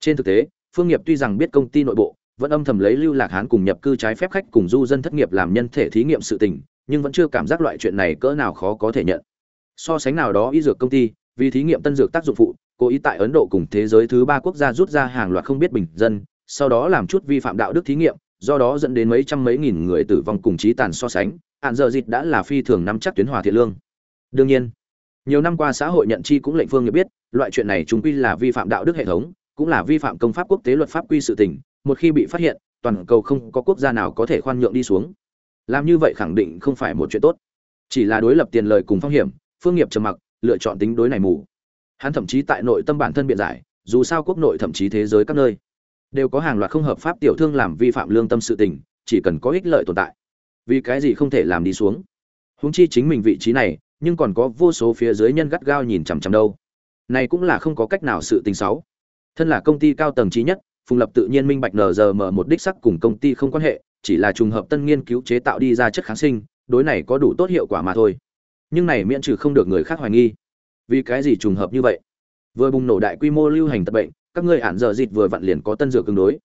Trên thực tế, phương nghiệp tuy rằng biết công ty nội bộ, vẫn âm thầm lấy lưu lạc hán cùng nhập cư trái phép khách cùng du dân thất nghiệp làm nhân thể thí nghiệm sự tình, nhưng vẫn chưa cảm giác loại chuyện này cỡ nào khó có thể nhận. So sánh nào đó y dược công ty, vì thí nghiệm tân dược tác dụng phụ, cố ý tại ấn độ cùng thế giới thứ ba quốc gia rút ra hàng loạt không biết bình dân sau đó làm chút vi phạm đạo đức thí nghiệm, do đó dẫn đến mấy trăm mấy nghìn người tử vong cùng trí tàn so sánh, hạn giờ dịch đã là phi thường nắm chắc tuyến hòa thiện lương. Đương nhiên, nhiều năm qua xã hội nhận chi cũng lệnh phương nghiệp biết, loại chuyện này chúng quy là vi phạm đạo đức hệ thống, cũng là vi phạm công pháp quốc tế luật pháp quy sự tình, một khi bị phát hiện, toàn cầu không có quốc gia nào có thể khoan nhượng đi xuống. Làm như vậy khẳng định không phải một chuyện tốt. Chỉ là đối lập tiền lời cùng phong hiểm, phương nghiệp trầm mặc, lựa chọn tính đối này mù. Hắn thậm chí tại nội tâm bản thân biện giải, dù sao quốc nội thậm chí thế giới các nơi đều có hàng loạt không hợp pháp tiểu thương làm vi phạm lương tâm sự tình, chỉ cần có ích lợi tồn tại. Vì cái gì không thể làm đi xuống? Huống chi chính mình vị trí này, nhưng còn có vô số phía dưới nhân gắt gao nhìn chằm chằm đâu. Này cũng là không có cách nào sự tình xấu. Thân là công ty cao tầng trí nhất, phùng lập tự nhiên minh bạch nờ giờ mở một đích sắc cùng công ty không quan hệ, chỉ là trùng hợp tân nghiên cứu chế tạo đi ra chất kháng sinh, đối này có đủ tốt hiệu quả mà thôi. Nhưng này miễn trừ không được người khác hoài nghi. Vì cái gì trùng hợp như vậy? Vừa bùng nổ đại quy mô lưu hành tật bệnh các ngươi ản giờ dịt vừa vặn liền có tân dược cứng đối.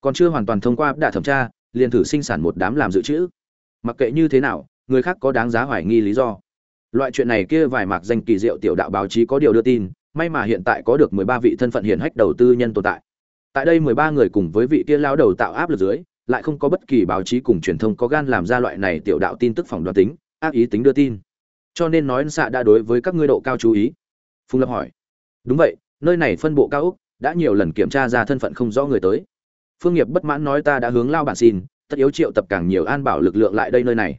Còn chưa hoàn toàn thông qua đã thẩm tra, liền thử sinh sản một đám làm dự trữ. Mặc kệ như thế nào, người khác có đáng giá hoài nghi lý do. Loại chuyện này kia vài mạc danh kỳ diệu tiểu đạo báo chí có điều đưa tin, may mà hiện tại có được mười ba vị thân phận hiển hách đầu tư nhân tồn tại. Tại đây mười ba người cùng với vị kia lao đầu tạo áp lực dưới, lại không có bất kỳ báo chí cùng truyền thông có gan làm ra loại này tiểu đạo tin tức phỏng đoán tính, ác ý tính đưa tin. Cho nên nói xạ đã đối với các ngươi độ cao chú ý. Phùng lập hỏi. Đúng vậy, nơi này phân bộ cao úc đã nhiều lần kiểm tra ra thân phận không rõ người tới. Phương nghiệp bất mãn nói ta đã hướng lao bản xin, tất yếu triệu tập càng nhiều an bảo lực lượng lại đây nơi này.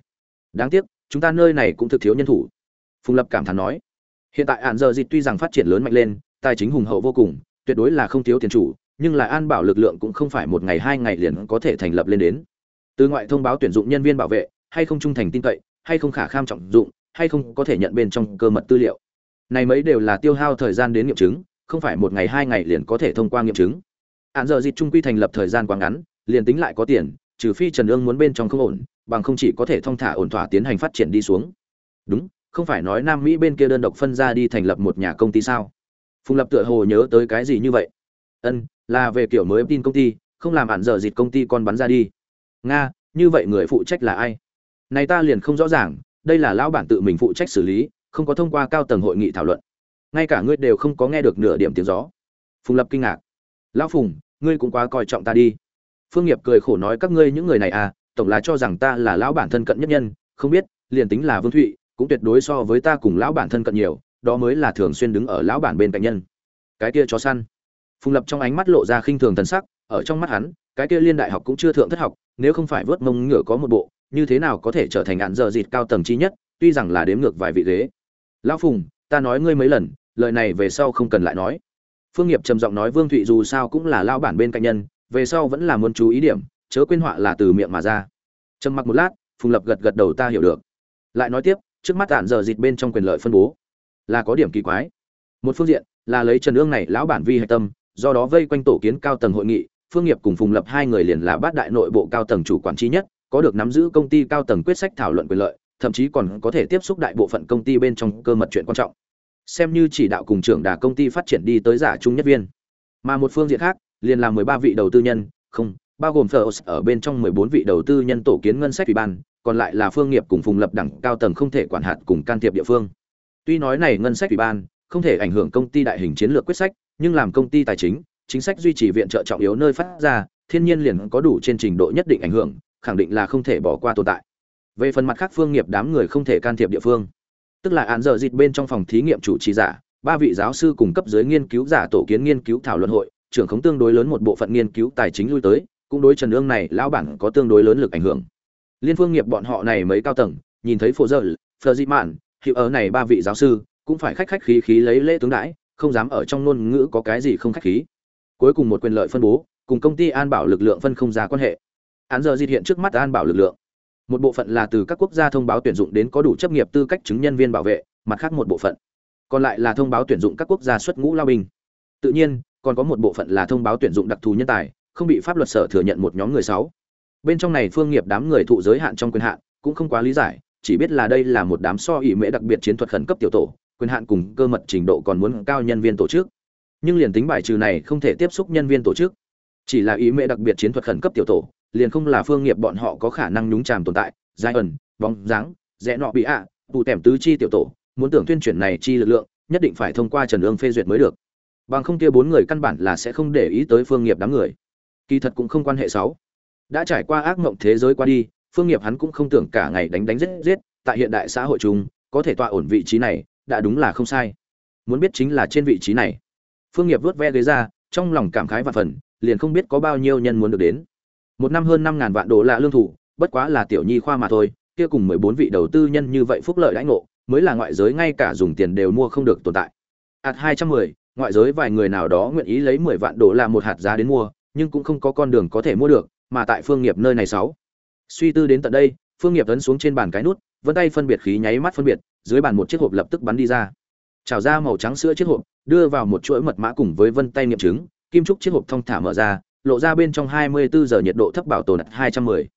Đáng tiếc, chúng ta nơi này cũng thực thiếu nhân thủ. Phùng lập cảm thán nói. Hiện tại hạn giờ dịch tuy rằng phát triển lớn mạnh lên, tài chính hùng hậu vô cùng, tuyệt đối là không thiếu tiền chủ, nhưng lại an bảo lực lượng cũng không phải một ngày hai ngày liền có thể thành lập lên đến. Từ ngoại thông báo tuyển dụng nhân viên bảo vệ, hay không trung thành tin cậy, hay không khả kham trọng dụng, hay không có thể nhận bên trong cơ mật tư liệu. Này mấy đều là tiêu hao thời gian đến nghiệm chứng không phải một ngày hai ngày liền có thể thông qua nghiệm chứng. Hạn giờ dịch trung quy thành lập thời gian quá ngắn, liền tính lại có tiền, trừ phi trần ương muốn bên trong không ổn, bằng không chỉ có thể thông thả ổn thỏa tiến hành phát triển đi xuống. Đúng, không phải nói nam mỹ bên kia đơn độc phân ra đi thành lập một nhà công ty sao? Phùng lập tựa hồ nhớ tới cái gì như vậy. Ân, là về kiểu mới tin công ty, không làm án dở dịt công ty con bắn ra đi. Nga, như vậy người phụ trách là ai? Này ta liền không rõ ràng, đây là lão bản tự mình phụ trách xử lý, không có thông qua cao tầng hội nghị thảo luận ngay cả ngươi đều không có nghe được nửa điểm tiếng gió. Phùng lập kinh ngạc. Lão phùng, ngươi cũng quá coi trọng ta đi. Phương nghiệp cười khổ nói, các ngươi những người này à tổng là cho rằng ta là lão bản thân cận nhất nhân, không biết, liền tính là vương thụy, cũng tuyệt đối so với ta cùng lão bản thân cận nhiều, đó mới là thường xuyên đứng ở lão bản bên cạnh nhân. Cái kia chó săn. Phùng lập trong ánh mắt lộ ra khinh thường thần sắc, ở trong mắt hắn, cái kia liên đại học cũng chưa thượng thất học, nếu không phải vớt mông ngựa có một bộ, như thế nào có thể trở thành ạn giờ dịt cao tầng chi nhất, tuy rằng là đếm ngược vài vị ghế. Lão phùng, ta nói ngươi mấy lần lời này về sau không cần lại nói. Phương nghiệp trầm giọng nói, vương thụy dù sao cũng là lao bản bên cạnh nhân, về sau vẫn là muốn chú ý điểm, chớ quên họa là từ miệng mà ra. Trầm mặc một lát, phùng lập gật gật đầu, ta hiểu được. Lại nói tiếp, trước mắt tản giờ dịt bên trong quyền lợi phân bố là có điểm kỳ quái. Một phương diện là lấy trần ương này lão bản vi hạch tâm, do đó vây quanh tổ kiến cao tầng hội nghị, phương nghiệp cùng phùng lập hai người liền là bát đại nội bộ cao tầng chủ quản trí nhất, có được nắm giữ công ty cao tầng quyết sách thảo luận quyền lợi, thậm chí còn có thể tiếp xúc đại bộ phận công ty bên trong cơ mật chuyện quan trọng xem như chỉ đạo cùng trưởng đà công ty phát triển đi tới giả trung nhất viên. Mà một phương diện khác liền là mười ba vị đầu tư nhân không bao gồm Phlos ở bên trong mười bốn vị đầu tư nhân tổ kiến ngân sách ủy ban, còn lại là phương nghiệp cùng phùng lập đẳng cao tầng không thể quản hạt cùng can thiệp địa phương. Tuy nói này ngân sách ủy ban không thể ảnh hưởng công ty đại hình chiến lược quyết sách, nhưng làm công ty tài chính, chính sách duy trì viện trợ trọng yếu nơi phát ra, thiên nhiên liền có đủ trên trình độ nhất định ảnh hưởng khẳng định là không thể bỏ qua tồn tại. Về phần mặt khác phương nghiệp đám người không thể can thiệp địa phương tức là án giờ dịch bên trong phòng thí nghiệm chủ trì giả, ba vị giáo sư cùng cấp dưới nghiên cứu giả tổ kiến nghiên cứu thảo luận hội, trưởng khống tương đối lớn một bộ phận nghiên cứu tài chính lui tới, cũng đối trần ương này lão bản có tương đối lớn lực ảnh hưởng. Liên phương nghiệp bọn họ này mấy cao tầng, nhìn thấy phổ dơ phờ dị mạn, hiệu ở này ba vị giáo sư, cũng phải khách khách khí khí lấy lễ tướng đãi, không dám ở trong ngôn ngữ có cái gì không khách khí. Cuối cùng một quyền lợi phân bố, cùng công ty an bảo lực lượng phân không ra quan hệ. Án giờ di hiện trước mắt an bảo lực lượng một bộ phận là từ các quốc gia thông báo tuyển dụng đến có đủ chấp nghiệp tư cách chứng nhân viên bảo vệ, mặt khác một bộ phận. Còn lại là thông báo tuyển dụng các quốc gia xuất ngũ lao binh. Tự nhiên, còn có một bộ phận là thông báo tuyển dụng đặc thù nhân tài, không bị pháp luật sở thừa nhận một nhóm người sáu. Bên trong này phương nghiệp đám người thụ giới hạn trong quyền hạn, cũng không quá lý giải, chỉ biết là đây là một đám so ỉ mễ đặc biệt chiến thuật khẩn cấp tiểu tổ, quyền hạn cùng cơ mật trình độ còn muốn cao nhân viên tổ chức. Nhưng liền tính bài trừ này không thể tiếp xúc nhân viên tổ chức, chỉ là ý mễ đặc biệt chiến thuật khẩn cấp tiểu tổ liền không là phương nghiệp bọn họ có khả năng nhúng chàm tồn tại giai ẩn bóng dáng rẽ nọ bị ạ à, tụ tèm tứ chi tiểu tổ muốn tưởng tuyên truyền này chi lực lượng nhất định phải thông qua trần ương phê duyệt mới được. Bằng không kia bốn người căn bản là sẽ không để ý tới phương nghiệp đám người. Kỳ thật cũng không quan hệ xấu đã trải qua ác mộng thế giới qua đi phương nghiệp hắn cũng không tưởng cả ngày đánh đánh giết giết tại hiện đại xã hội chúng có thể tọa ổn vị trí này đã đúng là không sai. Muốn biết chính là trên vị trí này. Phương nghiệp vớt ve ghế ra trong lòng cảm khái và phần liền không biết có bao nhiêu nhân muốn được đến một năm hơn năm ngàn vạn đô la lương thủ, bất quá là tiểu nhi khoa mà thôi, kia cùng mười bốn vị đầu tư nhân như vậy phúc lợi đãi ngộ, mới là ngoại giới ngay cả dùng tiền đều mua không được tồn tại. Hạt hai trăm mười, ngoại giới vài người nào đó nguyện ý lấy mười vạn đô la một hạt giá đến mua, nhưng cũng không có con đường có thể mua được, mà tại phương nghiệp nơi này sáu. Suy tư đến tận đây, phương nghiệp ấn xuống trên bàn cái nút, vân tay phân biệt khí nháy mắt phân biệt, dưới bàn một chiếc hộp lập tức bắn đi ra. Trào ra màu trắng sữa chiếc hộp, đưa vào một chuỗi mật mã cùng với vân tay nghiệm chứng, kim trúc chiếc hộp thong thả mở ra lộ ra bên trong 24 giờ nhiệt độ thấp bảo tồn 210.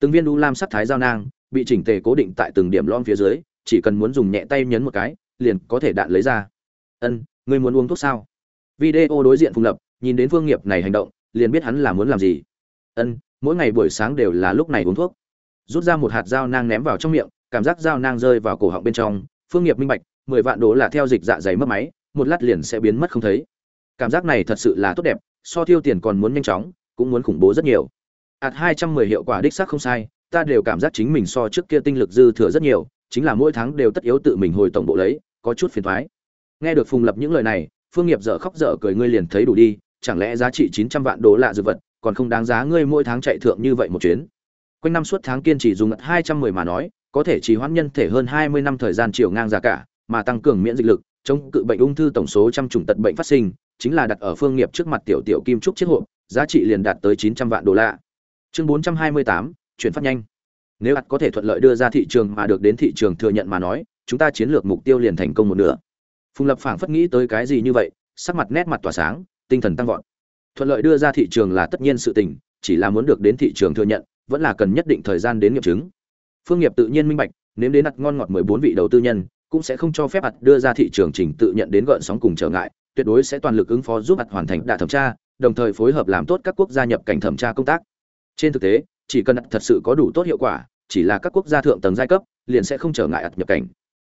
từng viên u lam sắc thái giao nang bị chỉnh tề cố định tại từng điểm lõm phía dưới, chỉ cần muốn dùng nhẹ tay nhấn một cái, liền có thể đạn lấy ra. Ân, ngươi muốn uống thuốc sao? Video đối diện phùng lập, nhìn đến phương nghiệp này hành động, liền biết hắn là muốn làm gì. Ân, mỗi ngày buổi sáng đều là lúc này uống thuốc. Rút ra một hạt dao nang ném vào trong miệng, cảm giác dao nang rơi vào cổ họng bên trong. Phương nghiệp minh bạch, mười vạn đô là theo dịch dạ dày mất máy, một lát liền sẽ biến mất không thấy. Cảm giác này thật sự là tốt đẹp so tiêu tiền còn muốn nhanh chóng, cũng muốn khủng bố rất nhiều. Ạt hai trăm mười hiệu quả đích xác không sai, ta đều cảm giác chính mình so trước kia tinh lực dư thừa rất nhiều, chính là mỗi tháng đều tất yếu tự mình hồi tổng bộ lấy, có chút phiền thoái. Nghe được phùng lập những lời này, phương nghiệp dở khóc dở cười ngươi liền thấy đủ đi, chẳng lẽ giá trị chín trăm vạn đô lạ dự vật, còn không đáng giá ngươi mỗi tháng chạy thượng như vậy một chuyến? Quanh năm suốt tháng kiên trì dùng hai trăm mười mà nói, có thể trì hoãn nhân thể hơn hai mươi năm thời gian chiều ngang giá cả, mà tăng cường miễn dịch lực, chống cự bệnh ung thư tổng số trăm chủng tật bệnh phát sinh chính là đặt ở phương nghiệp trước mặt tiểu tiểu kim trúc chiếc hộp, giá trị liền đạt tới chín trăm vạn đô la. Chương bốn trăm hai mươi tám, chuyển phát nhanh. Nếu ắt có thể thuận lợi đưa ra thị trường mà được đến thị trường thừa nhận mà nói, chúng ta chiến lược mục tiêu liền thành công một nửa. Phùng lập phảng phất nghĩ tới cái gì như vậy, sắc mặt nét mặt tỏa sáng, tinh thần tăng vọt. Thuận lợi đưa ra thị trường là tất nhiên sự tình, chỉ là muốn được đến thị trường thừa nhận, vẫn là cần nhất định thời gian đến nghiệm chứng. Phương nghiệp tự nhiên minh bạch, nếm đến ắt ngon ngọt mười bốn vị đầu tư nhân, cũng sẽ không cho phép ắt đưa ra thị trường trình tự nhận đến gợn sóng cùng trở ngại tuyệt đối sẽ toàn lực ứng phó giúp mặt hoàn thành đả thẩm tra, đồng thời phối hợp làm tốt các quốc gia nhập cảnh thẩm tra công tác. Trên thực tế, chỉ cần thật sự có đủ tốt hiệu quả, chỉ là các quốc gia thượng tầng giai cấp, liền sẽ không trở ngại ắt nhập cảnh.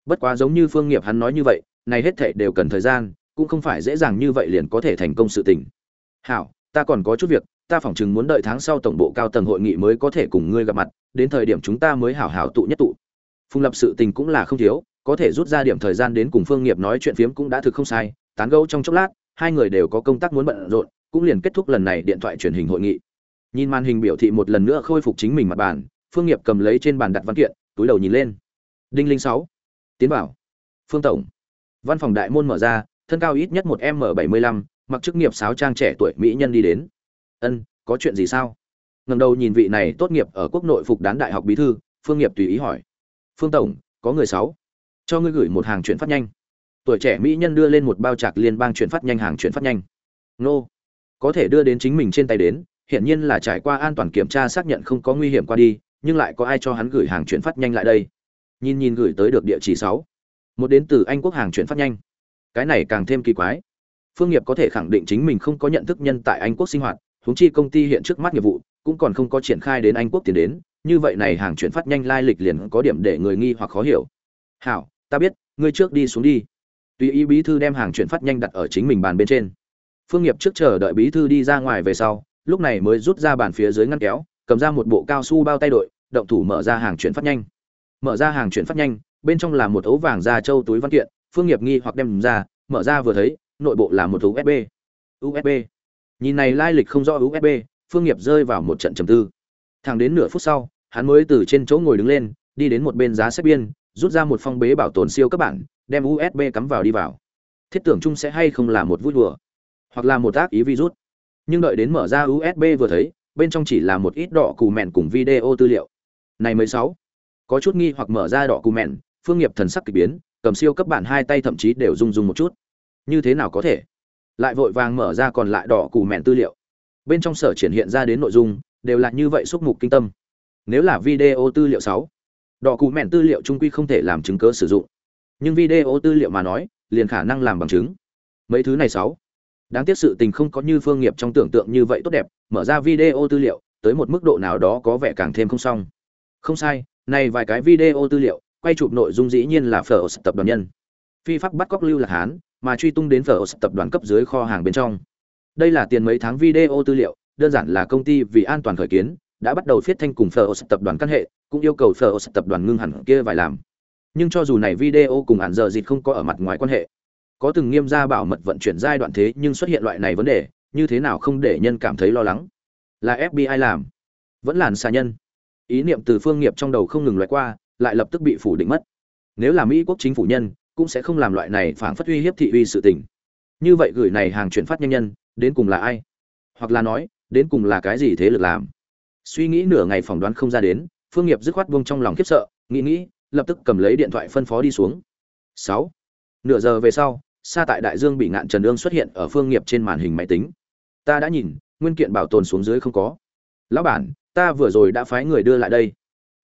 Bất quá giống như phương nghiệp hắn nói như vậy, này hết thảy đều cần thời gian, cũng không phải dễ dàng như vậy liền có thể thành công sự tình. Hảo, ta còn có chút việc, ta phỏng chừng muốn đợi tháng sau tổng bộ cao tầng hội nghị mới có thể cùng ngươi gặp mặt, đến thời điểm chúng ta mới hảo hảo tụ nhất tụ. Phùng lập sự tình cũng là không thiếu, có thể rút ra điểm thời gian đến cùng phương nghiệp nói chuyện phiếm cũng đã thực không sai tán gẫu trong chốc lát, hai người đều có công tác muốn bận rộn, cũng liền kết thúc lần này điện thoại truyền hình hội nghị. Nhìn màn hình biểu thị một lần nữa khôi phục chính mình mặt bàn, phương nghiệp cầm lấy trên bàn đặt văn kiện, túi đầu nhìn lên. Đinh linh sáu. Tiến bảo phương tổng. Văn phòng đại môn mở ra, thân cao ít nhất một m bảy mươi lăm, mặc chức nghiệp sáo trang trẻ tuổi mỹ nhân đi đến. Ân, có chuyện gì sao? Ngần đầu nhìn vị này tốt nghiệp ở quốc nội phục đán đại học bí thư, phương nghiệp tùy ý hỏi. Phương tổng, có người sáu? Cho ngươi gửi một hàng chuyển phát nhanh tuổi trẻ mỹ nhân đưa lên một bao trạc liên bang chuyển phát nhanh hàng chuyển phát nhanh. Nô. Có thể đưa đến chính mình trên tay đến hiện nhiên là trải qua an toàn kiểm tra xác nhận không có nguy hiểm qua đi, nhưng lại có ai cho hắn gửi hàng chuyển phát nhanh lại đây? Nhìn nhìn gửi tới được địa chỉ sáu. Một đến từ anh quốc hàng chuyển phát nhanh. Cái này càng thêm kỳ quái. Phương nghiệp có thể khẳng định chính mình không có nhận thức nhân tại anh quốc sinh hoạt, huống chi công ty hiện trước mắt nghiệp vụ, cũng còn không có triển khai đến anh quốc tiền đến, như vậy này hàng chuyển phát nhanh lai lịch liền có điểm để người nghi hoặc khó hiểu. Hảo, ta biết, ngươi trước đi xuống đi tùy ý bí thư đem hàng chuyển phát nhanh đặt ở chính mình bàn bên trên. Phương nghiệp trước chờ đợi bí thư đi ra ngoài về sau, lúc này mới rút ra bàn phía dưới ngăn kéo, cầm ra một bộ cao su bao tay đội, động thủ mở ra hàng chuyển phát nhanh. Mở ra hàng chuyển phát nhanh, bên trong là một ấu vàng da trâu túi văn kiện, phương nghiệp nghi hoặc đem ra, mở ra vừa thấy, nội bộ là một usb usb nhìn này lai lịch không rõ usb phương nghiệp rơi vào một trận trầm tư. Thẳng đến nửa phút sau, hắn mới từ trên chỗ ngồi đứng lên, đi đến một bên giá xếp biên rút ra một phong bế bảo tồn siêu cấp bản, đem usb cắm vào đi vào. Thiết tưởng chung sẽ hay không là một vui đùa, hoặc là một ác ý virus nhưng đợi đến mở ra usb vừa thấy, bên trong chỉ là một ít đỏ cù mẹn cùng video tư liệu. Này mới sáu. Có chút nghi hoặc mở ra đỏ cù mẹn, phương nghiệp thần sắc kỳ biến, cầm siêu cấp bản hai tay thậm chí đều rung rung một chút. Như thế nào có thể? Lại vội vàng mở ra còn lại đỏ cù mẹn tư liệu. Bên trong sở triển hiện ra đến nội dung, đều là như vậy xúc mục kinh tâm. Nếu là video tư liệu sáu đỏ cụ mẹn tư liệu trung quy không thể làm chứng cớ sử dụng. Nhưng video tư liệu mà nói, liền khả năng làm bằng chứng. Mấy thứ này sáu. Đáng tiếc sự tình không có như phương nghiệp trong tưởng tượng như vậy tốt đẹp, mở ra video tư liệu, tới một mức độ nào đó có vẻ càng thêm không xong. Không sai, này vài cái video tư liệu, quay chụp nội dung dĩ nhiên là phở tập đoàn nhân. Phi pháp bắt cóc lưu lạc hán, mà truy tung đến phở tập đoàn cấp dưới kho hàng bên trong. Đây là tiền mấy tháng video tư liệu, đơn giản là công ty vì an toàn khởi kiến đã bắt đầu phiết thanh cùng phở tập đoàn căn hệ, cũng yêu cầu phở tập đoàn ngưng hẳn kia vài làm. Nhưng cho dù này video cùng hẳn giờ dịt không có ở mặt ngoài quan hệ, có từng nghiêm ra bảo mật vận chuyển giai đoạn thế nhưng xuất hiện loại này vấn đề, như thế nào không để nhân cảm thấy lo lắng? Là fbi làm. Vẫn làn xa nhân. Ý niệm từ phương nghiệp trong đầu không ngừng loại qua, lại lập tức bị phủ định mất. Nếu là mỹ quốc chính phủ nhân, cũng sẽ không làm loại này phản phát uy hiếp thị uy sự tình. Như vậy gửi này hàng chuyển phát nhanh nhân, đến cùng là ai? Hoặc là nói, đến cùng là cái gì thế lực làm? Suy nghĩ nửa ngày phỏng đoán không ra đến, phương nghiệp dứt khoát buông trong lòng khiếp sợ, nghĩ nghĩ, lập tức cầm lấy điện thoại phân phó đi xuống. Sáu. Nửa giờ về sau xa tại đại dương bị ngạn trần ương xuất hiện ở phương nghiệp trên màn hình máy tính. Ta đã nhìn, nguyên kiện bảo tồn xuống dưới không có. Lão bản, ta vừa rồi đã phái người đưa lại đây.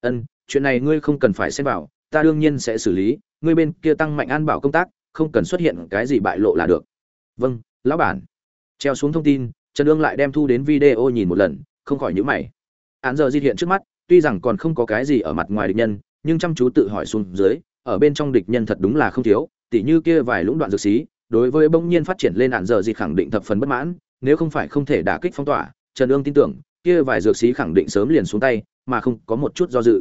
Ân, chuyện này ngươi không cần phải xem vào, ta đương nhiên sẽ xử lý, ngươi bên kia tăng mạnh an bảo công tác, không cần xuất hiện cái gì bại lộ là được. Vâng lão bản. Treo xuống thông tin, trần ương lại đem thu đến video nhìn một lần, không khỏi nhữ mày án giờ di hiện trước mắt, tuy rằng còn không có cái gì ở mặt ngoài địch nhân, nhưng chăm chú tự hỏi xuống dưới, ở bên trong địch nhân thật đúng là không thiếu, tỉ như kia vài lũng đoạn dược xí, đối với bỗng nhiên phát triển lên án giờ di khẳng định thập phần bất mãn, nếu không phải không thể đả kích phong tỏa, trần ương tin tưởng, kia vài dược xí khẳng định sớm liền xuống tay, mà không có một chút do dự.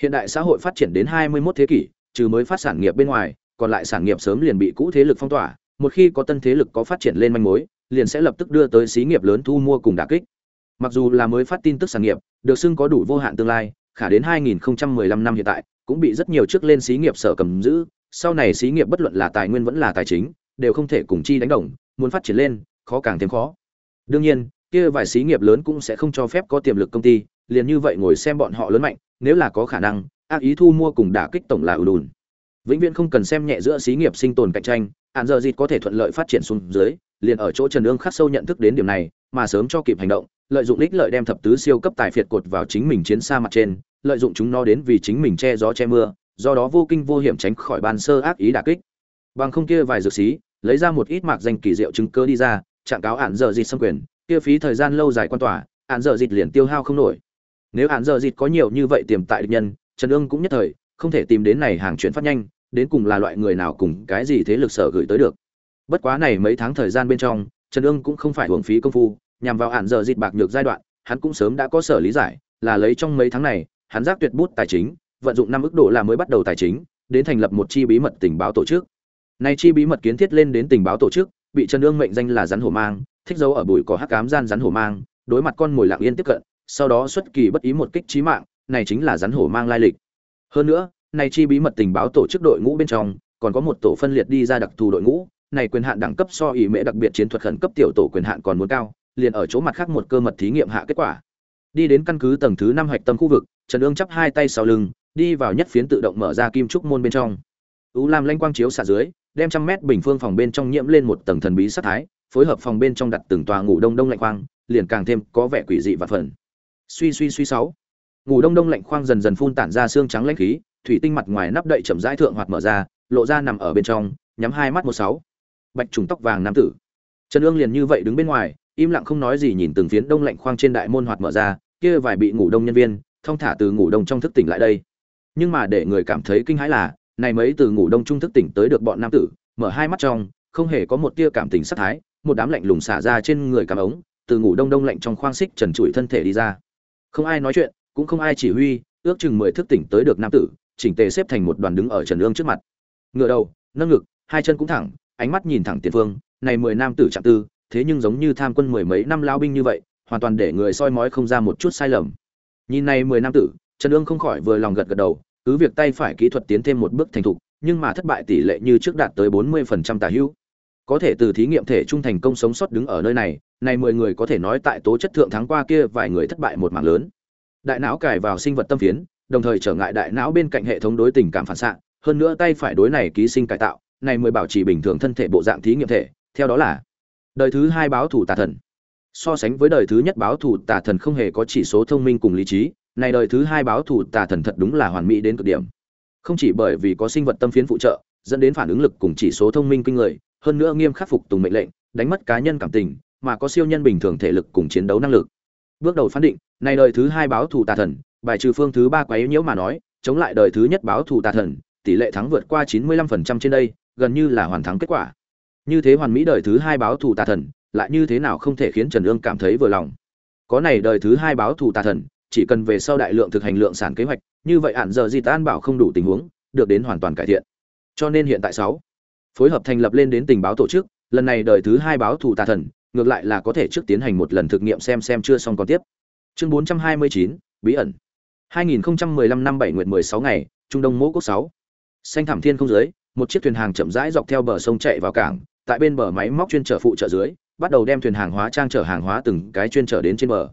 Hiện đại xã hội phát triển đến 21 thế kỷ, trừ mới phát sản nghiệp bên ngoài, còn lại sản nghiệp sớm liền bị cũ thế lực phong tỏa, một khi có tân thế lực có phát triển lên manh mối, liền sẽ lập tức đưa tới xí nghiệp lớn thu mua cùng đả kích mặc dù là mới phát tin tức sản nghiệp, được xưng có đủ vô hạn tương lai, khả đến 2015 năm hiện tại, cũng bị rất nhiều trước lên xí nghiệp sở cầm giữ, sau này xí nghiệp bất luận là tài nguyên vẫn là tài chính, đều không thể cùng chi đánh đồng, muốn phát triển lên, khó càng thêm khó. Đương nhiên, kia vài xí nghiệp lớn cũng sẽ không cho phép có tiềm lực công ty, liền như vậy ngồi xem bọn họ lớn mạnh, nếu là có khả năng, ác ý thu mua cùng đả kích tổng là ưu đùn vĩnh viễn không cần xem nhẹ giữa xí nghiệp sinh tồn cạnh tranh, hạn giờ dịt có thể thuận lợi phát triển xuống dưới, liền ở chỗ trần ương khắc sâu nhận thức đến điểm này, mà sớm cho kịp hành động lợi dụng ích lợi đem thập tứ siêu cấp tài phiệt cột vào chính mình chiến xa mặt trên, lợi dụng chúng nó đến vì chính mình che gió che mưa, do đó vô kinh vô hiểm tránh khỏi ban sơ ác ý đả kích. Bằng không kia vài dược sĩ, lấy ra một ít mạc danh kỳ diệu chứng cơ đi ra, trạng cáo hạn giờ dịt xâm quyền, kia phí thời gian lâu dài quan tỏa hạn giờ dịch liền tiêu hao không nổi. Nếu hạn giờ dịch có nhiều như vậy tiềm tại địch nhân, trần ương cũng nhất thời, không thể tìm đến này hàng chuyển phát nhanh, đến cùng là loại người nào cùng cái gì thế lực sở gửi tới được. Bất quá này mấy tháng thời gian bên trong, trần ương cũng không phải uổng phí công phu nhằm vào hạn giờ dịt bạc nhược giai đoạn, hắn cũng sớm đã có sở lý giải, là lấy trong mấy tháng này, hắn giác tuyệt bút tài chính, vận dụng năm ức độ là mới bắt đầu tài chính, đến thành lập một chi bí mật tình báo tổ chức. Này chi bí mật kiến thiết lên đến tình báo tổ chức, bị trần ương mệnh danh là rắn hổ mang, thích dấu ở bụi cỏ hắc cám gian rắn hổ mang, đối mặt con mồi lặng yên tiếp cận, sau đó xuất kỳ bất ý một kích chí mạng, này chính là rắn hổ mang lai lịch. Hơn nữa, này chi bí mật tình báo tổ chức đội ngũ bên trong, còn có một tổ phân liệt đi ra đặc thù đội ngũ, này quyền hạn đẳng cấp so ý mễ đặc biệt chiến thuật khẩn cấp tiểu tổ quyền hạn còn muốn cao liền ở chỗ mặt khác một cơ mật thí nghiệm hạ kết quả. Đi đến căn cứ tầng thứ năm hạch tâm khu vực, trần ương chắp hai tay sau lưng, đi vào nhất phiến tự động mở ra kim trúc môn bên trong. U lam lanh quang chiếu xạ dưới, đem trăm mét bình phương phòng bên trong nhiễm lên một tầng thần bí sát thái, phối hợp phòng bên trong đặt từng tòa ngủ đông đông lạnh quang, liền càng thêm có vẻ quỷ dị và phần. Suy suy suy sáu. Ngủ đông đông lạnh khoang dần dần phun tản ra xương trắng lãnh khí, thủy tinh mặt ngoài nắp đậy chậm rãi thượng hoạt mở ra, lộ ra nằm ở bên trong, nhắm hai mắt một sáu. Bạch trùng tóc vàng nam tử. Trần ương liền như vậy đứng bên ngoài im lặng không nói gì nhìn từng phiến đông lạnh khoang trên đại môn hoạt mở ra, kia vài bị ngủ đông nhân viên thông thả từ ngủ đông trong thức tỉnh lại đây. Nhưng mà để người cảm thấy kinh hãi là, này mấy từ ngủ đông trung thức tỉnh tới được bọn nam tử, mở hai mắt trong, không hề có một tia cảm tình sắc thái, một đám lạnh lùng xả ra trên người cảm ống, từ ngủ đông đông lạnh trong khoang xích trần trụi thân thể đi ra. Không ai nói chuyện, cũng không ai chỉ huy, ước chừng mười thức tỉnh tới được nam tử, chỉnh tề xếp thành một đoàn đứng ở trần ương trước mặt. Ngựa đầu, nâng ngực, hai chân cũng thẳng, ánh mắt nhìn thẳng tiền phương, này mười nam tử chạm tư thế nhưng giống như tham quân mười mấy năm lao binh như vậy, hoàn toàn để người soi mói không ra một chút sai lầm. Nhìn này mười năm tử, trần ương không khỏi vừa lòng gật gật đầu, cứ việc tay phải kỹ thuật tiến thêm một bước thành thục, nhưng mà thất bại tỷ lệ như trước đạt tới bốn mươi phần trăm tả hữu. Có thể từ thí nghiệm thể trung thành công sống sót đứng ở nơi này này mười người có thể nói tại tố chất thượng thắng qua kia vài người thất bại một mạng lớn. Đại não cài vào sinh vật tâm phiến, đồng thời trở ngại đại não bên cạnh hệ thống đối tình cảm phản xạ, hơn nữa tay phải đối này ký sinh cải tạo, này mới bảo trì bình thường thân thể bộ dạng thí nghiệm thể, theo đó là đời thứ hai báo thủ tà thần. So sánh với đời thứ nhất báo thủ tà thần không hề có chỉ số thông minh cùng lý trí, này đời thứ hai báo thủ tà thần thật đúng là hoàn mỹ đến cực điểm. Không chỉ bởi vì có sinh vật tâm phiến phụ trợ, dẫn đến phản ứng lực cùng chỉ số thông minh kinh người, hơn nữa nghiêm khắc phục tùng mệnh lệnh, đánh mất cá nhân cảm tình, mà có siêu nhân bình thường thể lực cùng chiến đấu năng lực. Bước đầu phán định, này đời thứ hai báo thủ tà thần, bài trừ phương thứ ba quấy nhiễu mà nói, chống lại đời thứ nhất báo thủ tà thần, tỷ lệ thắng vượt qua 95% trên đây, gần như là hoàn thắng kết quả như thế hoàn mỹ đời thứ hai báo thù tà thần lại như thế nào không thể khiến trần ương cảm thấy vừa lòng? Có này đời thứ hai báo thù tà thần chỉ cần về sau đại lượng thực hành lượng sản kế hoạch như vậy ạn giờ di tan bảo không đủ tình huống được đến hoàn toàn cải thiện. Cho nên hiện tại sáu phối hợp thành lập lên đến tình báo tổ chức lần này đời thứ hai báo thù tà thần ngược lại là có thể trước tiến hành một lần thực nghiệm xem xem chưa xong còn tiếp. Chương 429, bí ẩn. 2015 năm 7 nguyệt 16 ngày trung đông mỗ quốc 6. xanh thảm thiên không dưới một chiếc thuyền hàng chậm rãi dọc theo bờ sông chạy vào cảng tại bên bờ máy móc chuyên trở phụ trợ dưới, bắt đầu đem thuyền hàng hóa trang chở hàng hóa từng cái chuyên trở đến trên bờ.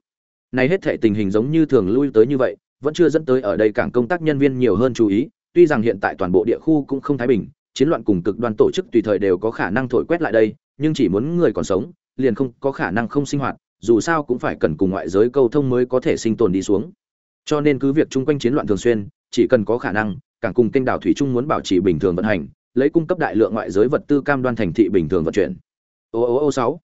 Này hết thảy tình hình giống như thường lui tới như vậy, vẫn chưa dẫn tới ở đây cảng công tác nhân viên nhiều hơn chú ý, tuy rằng hiện tại toàn bộ địa khu cũng không thái bình, chiến loạn cùng cực đoan tổ chức tùy thời đều có khả năng thổi quét lại đây, nhưng chỉ muốn người còn sống, liền không có khả năng không sinh hoạt, dù sao cũng phải cần cùng ngoại giới câu thông mới có thể sinh tồn đi xuống. Cho nên cứ việc chung quanh chiến loạn thường xuyên, chỉ cần có khả năng, cảng cùng kênh đảo thủy trung muốn bảo trì bình thường vận hành lấy cung cấp đại lượng ngoại giới vật tư cam đoan thành thị bình thường vận chuyển. Ô ô ô, sáu.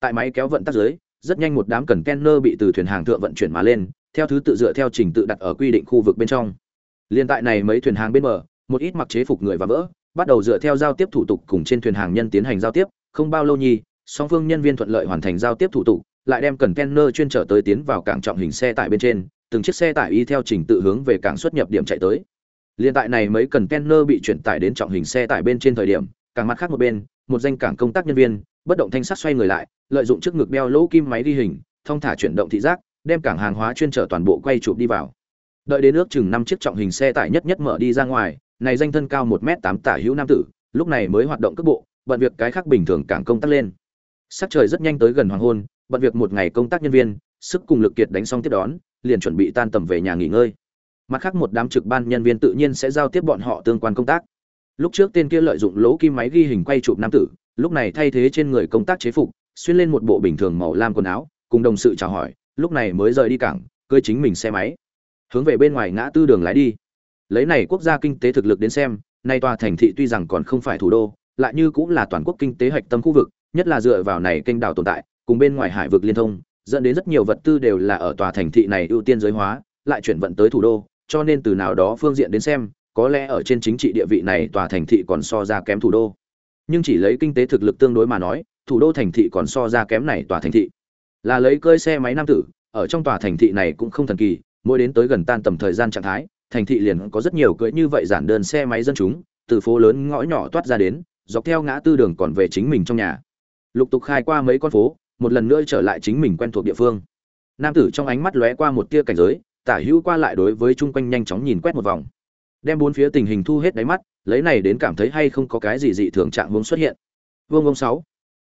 Tại máy kéo vận tắc dưới, rất nhanh một đám cần bị từ thuyền hàng thượng vận chuyển mà lên, theo thứ tự dựa theo trình tự đặt ở quy định khu vực bên trong. Liên tại này mấy thuyền hàng bên bờ, một ít mặc chế phục người và vỡ, bắt đầu dựa theo giao tiếp thủ tục cùng trên thuyền hàng nhân tiến hành giao tiếp, không bao lâu nhi, song phương nhân viên thuận lợi hoàn thành giao tiếp thủ tục, lại đem cần chuyên trở tới tiến vào cảng trọng hình xe tải bên trên, từng chiếc xe tải y theo trình tự hướng về cảng xuất nhập điểm chạy tới liên tại này mấy cần kenner bị chuyển tải đến trọng hình xe tải bên trên thời điểm cảng mặt khác một bên, một danh cảng công tác nhân viên, bất động thanh sắt xoay người lại, lợi dụng trước ngực đeo lỗ kim máy ghi hình thông thả chuyển động thị giác, đem cảng hàng hóa chuyên trở toàn bộ quay chụp đi vào. Đợi đến ước chừng năm chiếc trọng hình xe tải nhất nhất mở đi ra ngoài, này danh thân cao một m tám tả hữu nam tử, lúc này mới hoạt động cước bộ, bận việc cái khác bình thường cảng công tác lên. Sắc trời rất nhanh tới gần hoàng hôn, bận việc một ngày công tác nhân viên, sức cùng lực kiệt đánh xong tiếp đón, liền chuẩn bị tan tầm về nhà nghỉ ngơi mặt khác một đám trực ban nhân viên tự nhiên sẽ giao tiếp bọn họ tương quan công tác. Lúc trước tên kia lợi dụng lỗ kim máy ghi hình quay chụp nam tử, lúc này thay thế trên người công tác chế phục, xuyên lên một bộ bình thường màu lam quần áo, cùng đồng sự chào hỏi, lúc này mới rời đi cảng cưỡi chính mình xe máy. Hướng về bên ngoài ngã tư đường lái đi. Lấy này quốc gia kinh tế thực lực đến xem, nay tòa thành thị tuy rằng còn không phải thủ đô, lại như cũng là toàn quốc kinh tế hạch tâm khu vực, nhất là dựa vào này kênh đảo tồn tại, cùng bên ngoài hải vực liên thông, dẫn đến rất nhiều vật tư đều là ở tòa thành thị này ưu tiên giới hóa, lại chuyển vận tới thủ đô cho nên từ nào đó phương diện đến xem, có lẽ ở trên chính trị địa vị này tòa thành thị còn so ra kém thủ đô. Nhưng chỉ lấy kinh tế thực lực tương đối mà nói, thủ đô thành thị còn so ra kém này tòa thành thị. Là lấy cơi xe máy nam tử, ở trong tòa thành thị này cũng không thần kỳ, mỗi đến tới gần tan tầm thời gian trạng thái, thành thị liền có rất nhiều cưỡi như vậy giản đơn xe máy dân chúng, từ phố lớn ngõ nhỏ toát ra đến, dọc theo ngã tư đường còn về chính mình trong nhà. Lục tục khai qua mấy con phố, một lần nữa trở lại chính mình quen thuộc địa phương. Nam tử trong ánh mắt lóe qua một tia cảnh giới tả hữu qua lại đối với chung quanh nhanh chóng nhìn quét một vòng. Đem bốn phía tình hình thu hết đáy mắt, lấy này đến cảm thấy hay không có cái gì dị thường trạng hướng xuất hiện. Vương ông sáu.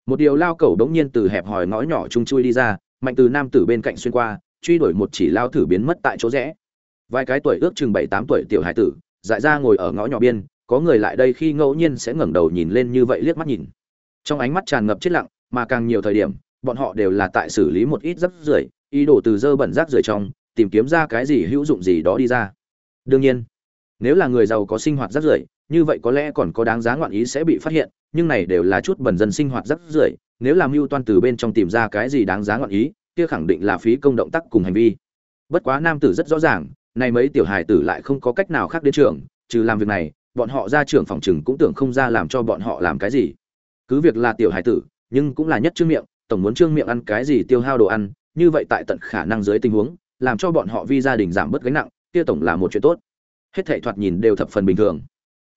Một điều lao cẩu đống nhiên từ hẹp hòi ngõ nhỏ chung chui đi ra, mạnh từ nam tử bên cạnh xuyên qua, truy đuổi một chỉ lao thử biến mất tại chỗ rẽ. Vài cái tuổi ước chừng bảy tám tuổi tiểu hải tử, dại ra ngồi ở ngõ nhỏ biên, có người lại đây khi ngẫu nhiên sẽ ngẩng đầu nhìn lên như vậy liếc mắt nhìn. Trong ánh mắt tràn ngập chết lặng, mà càng nhiều thời điểm, bọn họ đều là tại xử lý một ít rác rưởi, ý đồ từ dơ bẩn rác rưởi trong tìm kiếm ra cái gì hữu dụng gì đó đi ra. Đương nhiên, nếu là người giàu có sinh hoạt rác rưởi, như vậy có lẽ còn có đáng giá ngoạn ý sẽ bị phát hiện, nhưng này đều là chút bẩn dân sinh hoạt rác rưởi, nếu làm mưu toan từ bên trong tìm ra cái gì đáng giá ngoạn ý, kia khẳng định là phí công động tác cùng hành vi. Bất quá nam tử rất rõ ràng này mấy tiểu hài tử lại không có cách nào khác đến trường, trừ làm việc này, bọn họ ra trường phòng trừng cũng tưởng không ra làm cho bọn họ làm cái gì. Cứ việc là tiểu hài tử, nhưng cũng là nhất trương miệng, tổng muốn trương miệng ăn cái gì tiêu hao đồ ăn, như vậy tại tận khả năng dưới tình huống làm cho bọn họ vi gia đình giảm bớt gánh nặng, kia tổng là một chuyện tốt. Hết thảy thoạt nhìn đều thập phần bình thường.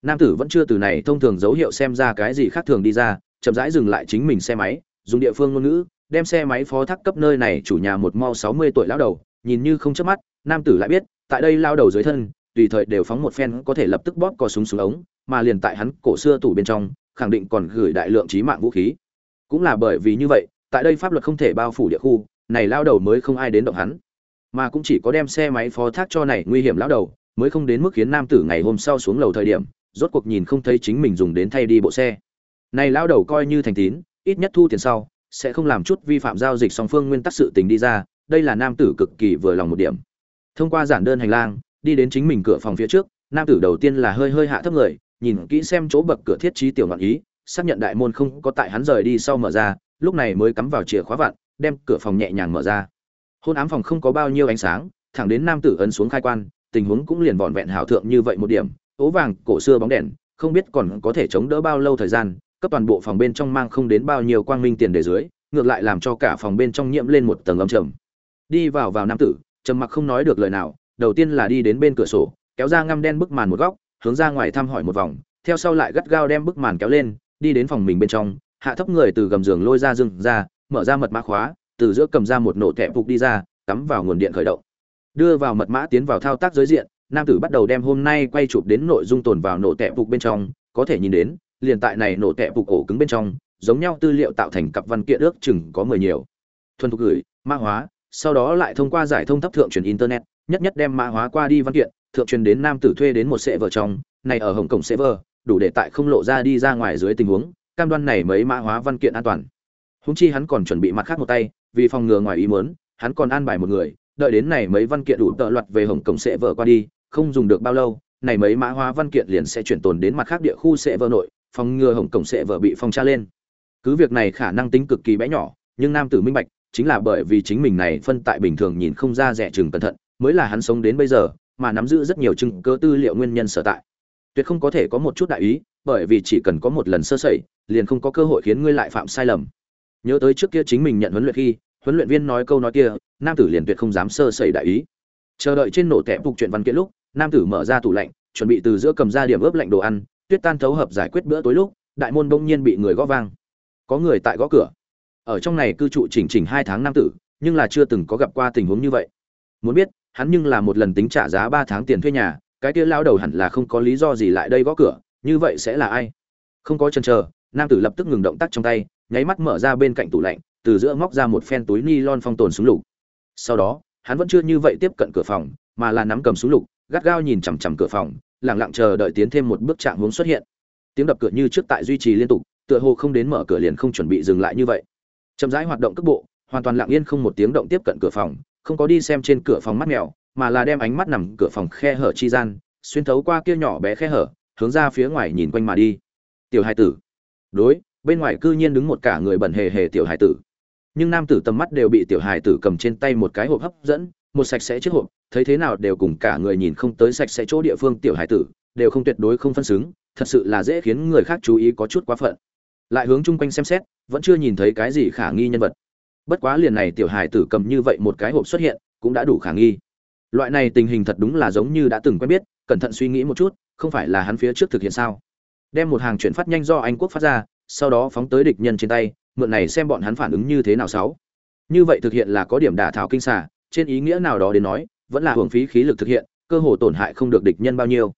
Nam tử vẫn chưa từ này thông thường dấu hiệu xem ra cái gì khác thường đi ra, chậm rãi dừng lại chính mình xe máy, dùng địa phương ngôn ngữ, đem xe máy phó thác cấp nơi này chủ nhà một mau sáu mươi tuổi lão đầu, nhìn như không chớp mắt, nam tử lại biết, tại đây lao đầu dưới thân, tùy thời đều phóng một phen có thể lập tức bóp cò súng xuống ống, mà liền tại hắn cổ xưa tủ bên trong, khẳng định còn gửi đại lượng trí mạng vũ khí. Cũng là bởi vì như vậy, tại đây pháp luật không thể bao phủ địa khu, này lao đầu mới không ai đến động hắn mà cũng chỉ có đem xe máy phó thác cho này nguy hiểm lão đầu, mới không đến mức khiến nam tử ngày hôm sau xuống lầu thời điểm, rốt cuộc nhìn không thấy chính mình dùng đến thay đi bộ xe. Này lão đầu coi như thành tín, ít nhất thu tiền sau, sẽ không làm chút vi phạm giao dịch song phương nguyên tắc sự tình đi ra, đây là nam tử cực kỳ vừa lòng một điểm. Thông qua giản đơn hành lang, đi đến chính mình cửa phòng phía trước, nam tử đầu tiên là hơi hơi hạ thấp người, nhìn kỹ xem chỗ bậc cửa thiết trí tiểu ngọn ý, xác nhận đại môn không có tại hắn rời đi sau mở ra, lúc này mới cắm vào chìa khóa vặn, đem cửa phòng nhẹ nhàng mở ra hôn ám phòng không có bao nhiêu ánh sáng, thẳng đến nam tử ấn xuống khai quan, tình huống cũng liền vọn vẹn hảo thượng như vậy một điểm. Ố vàng, cổ xưa bóng đèn, không biết còn có thể chống đỡ bao lâu thời gian, cấp toàn bộ phòng bên trong mang không đến bao nhiêu quang minh tiền để dưới, ngược lại làm cho cả phòng bên trong nhiễm lên một tầng âm trầm. Đi vào vào nam tử, trầm mặc không nói được lời nào, đầu tiên là đi đến bên cửa sổ, kéo ra ngăm đen bức màn một góc, hướng ra ngoài thăm hỏi một vòng, theo sau lại gắt gao đem bức màn kéo lên, đi đến phòng mình bên trong, hạ thấp người từ gầm giường lôi ra rừng ra, mở ra mật mã khóa từ giữa cầm ra một nổ tẹp phục đi ra cắm vào nguồn điện khởi động. Đưa vào mật mã tiến vào thao tác giới diện nam tử bắt đầu đem hôm nay quay chụp đến nội dung tồn vào nổ tẹp phục bên trong có thể nhìn đến liền tại này nổ tẹp phục ổ cứng bên trong giống nhau tư liệu tạo thành cặp văn kiện ước chừng có mười nhiều. Thuần thục gửi mã hóa sau đó lại thông qua giải thông thấp thượng truyền internet nhất nhất đem mã hóa qua đi văn kiện thượng truyền đến nam tử thuê đến một sệ vợ trong này ở hồng cổng vợ, đủ để tại không lộ ra đi ra ngoài dưới tình huống cam đoan này mấy mã hóa văn kiện an toàn. Húng chi hắn còn chuẩn bị mặt khác một tay vì phòng ngừa ngoài ý muốn, hắn còn an bài một người, đợi đến này mấy văn kiện đủ tợ loạt về hồng cổng sẽ vợ qua đi, không dùng được bao lâu, này mấy mã hóa văn kiện liền sẽ chuyển tồn đến mặt khác địa khu sẽ vợ nội, phòng ngừa hồng cổng sẽ vợ bị phong tra lên. Cứ việc này khả năng tính cực kỳ bé nhỏ, nhưng nam tử minh bạch, chính là bởi vì chính mình này phân tại bình thường nhìn không ra rẻ chừng cẩn thận, mới là hắn sống đến bây giờ, mà nắm giữ rất nhiều chứng cơ tư liệu nguyên nhân sở tại. Tuyệt không có thể có một chút đại ý, bởi vì chỉ cần có một lần sơ sẩy, liền không có cơ hội khiến ngươi lại phạm sai lầm nhớ tới trước kia chính mình nhận huấn luyện khi, huấn luyện viên nói câu nói kia, nam tử liền tuyệt không dám sơ sẩy đại ý. Chờ đợi trên nổ tẹp phục chuyện văn kiện lúc, nam tử mở ra tủ lạnh, chuẩn bị từ giữa cầm ra điểm ướp lạnh đồ ăn, tuyết tan thấu hợp giải quyết bữa tối lúc, đại môn bỗng nhiên bị người gõ vang. Có người tại gõ cửa. Ở trong này cư trụ chỉnh chỉnh hai tháng nam tử, nhưng là chưa từng có gặp qua tình huống như vậy. Muốn biết, hắn nhưng là một lần tính trả giá ba tháng tiền thuê nhà, cái kia lao đầu hẳn là không có lý do gì lại đây gõ cửa, như vậy sẽ là ai? Không có chân chờ, nam tử lập tức ngừng động tác trong tay nháy mắt mở ra bên cạnh tủ lạnh, từ giữa móc ra một phen túi ni lon phong tồn súng lục. Sau đó, hắn vẫn chưa như vậy tiếp cận cửa phòng, mà là nắm cầm súng lục, gắt gao nhìn chằm chằm cửa phòng lẳng lặng chờ đợi tiến thêm một bước chạm hướng xuất hiện. Tiếng đập cửa như trước tại duy trì liên tục, tựa hồ không đến mở cửa liền không chuẩn bị dừng lại như vậy. Chậm rãi hoạt động cước bộ, hoàn toàn lặng yên không một tiếng động tiếp cận cửa phòng, không có đi xem trên cửa phòng mắt mèo, mà là đem ánh mắt nằm cửa phòng khe hở chi gian, xuyên thấu qua kia nhỏ bé khe hở, hướng ra phía ngoài nhìn quanh mà đi. Tiểu hai tử, đối bên ngoài cư nhiên đứng một cả người bẩn hề hề tiểu hải tử. Nhưng nam tử tầm mắt đều bị tiểu hải tử cầm trên tay một cái hộp hấp dẫn, một sạch sẽ chiếc hộp, thấy thế nào đều cùng cả người nhìn không tới sạch sẽ chỗ địa phương tiểu hải tử, đều không tuyệt đối không phân xứng, thật sự là dễ khiến người khác chú ý có chút quá phận. Lại hướng chung quanh xem xét, vẫn chưa nhìn thấy cái gì khả nghi nhân vật. Bất quá liền này tiểu hải tử cầm như vậy một cái hộp xuất hiện, cũng đã đủ khả nghi. Loại này tình hình thật đúng là giống như đã từng quen biết, cẩn thận suy nghĩ một chút, không phải là hắn phía trước thực hiện sao? Đem một hàng chuyển phát nhanh do anh quốc phát ra sau đó phóng tới địch nhân trên tay, mượn này xem bọn hắn phản ứng như thế nào sáu. Như vậy thực hiện là có điểm đả thảo kinh xà, trên ý nghĩa nào đó đến nói, vẫn là hưởng phí khí lực thực hiện, cơ hội tổn hại không được địch nhân bao nhiêu.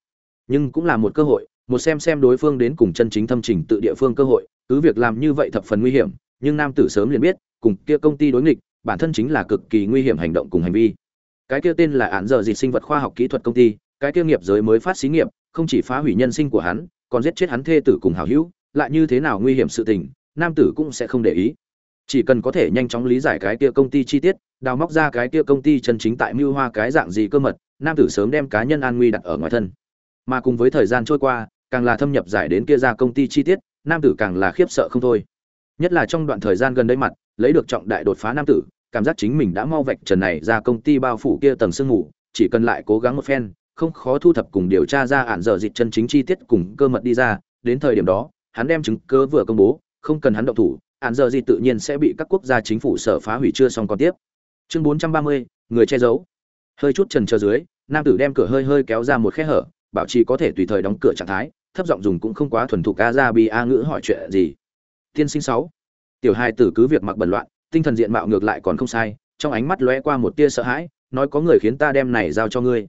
Nhưng cũng là một cơ hội, một xem xem đối phương đến cùng chân chính thâm trình tự địa phương cơ hội, cứ việc làm như vậy thập phần nguy hiểm, nhưng nam tử sớm liền biết, cùng kia công ty đối nghịch, bản thân chính là cực kỳ nguy hiểm hành động cùng hành vi. Cái kia tên là án giờ dịch sinh vật khoa học kỹ thuật công ty, cái kia nghiệp giới mới phát xí nghiệp, không chỉ phá hủy nhân sinh của hắn, còn giết chết hắn thê tử cùng hảo hữu lại như thế nào nguy hiểm sự tình, nam tử cũng sẽ không để ý. Chỉ cần có thể nhanh chóng lý giải cái kia công ty chi tiết, đào móc ra cái kia công ty chân chính tại mưu hoa cái dạng gì cơ mật, nam tử sớm đem cá nhân an nguy đặt ở ngoài thân. Mà cùng với thời gian trôi qua, càng là thâm nhập giải đến kia ra công ty chi tiết, nam tử càng là khiếp sợ không thôi. Nhất là trong đoạn thời gian gần đây mặt, lấy được trọng đại đột phá nam tử, cảm giác chính mình đã mau vạch trần này ra công ty bao phủ kia tầng sương ngủ chỉ cần lại cố gắng một phen, không khó thu thập cùng điều tra ra ản dở dịch chân chính chi tiết cùng cơ mật đi ra, đến thời điểm đó hắn đem chứng cứ vừa công bố không cần hắn động thủ án giờ gì tự nhiên sẽ bị các quốc gia chính phủ sở phá hủy chưa xong còn tiếp. Chương 430, người che giấu. Hơi chút trần chờ dưới nam tử đem cửa hơi hơi kéo ra một khe hở bảo trì có thể tùy thời đóng cửa trạng thái thấp giọng dùng cũng không quá thuần thục ca ra bi a ngữ hỏi chuyện gì. Tiên sinh sáu. Tiểu hai tử cứ việc mặc bẩn loạn tinh thần diện mạo ngược lại còn không sai trong ánh mắt lóe qua một tia sợ hãi nói có người khiến ta đem này giao cho ngươi.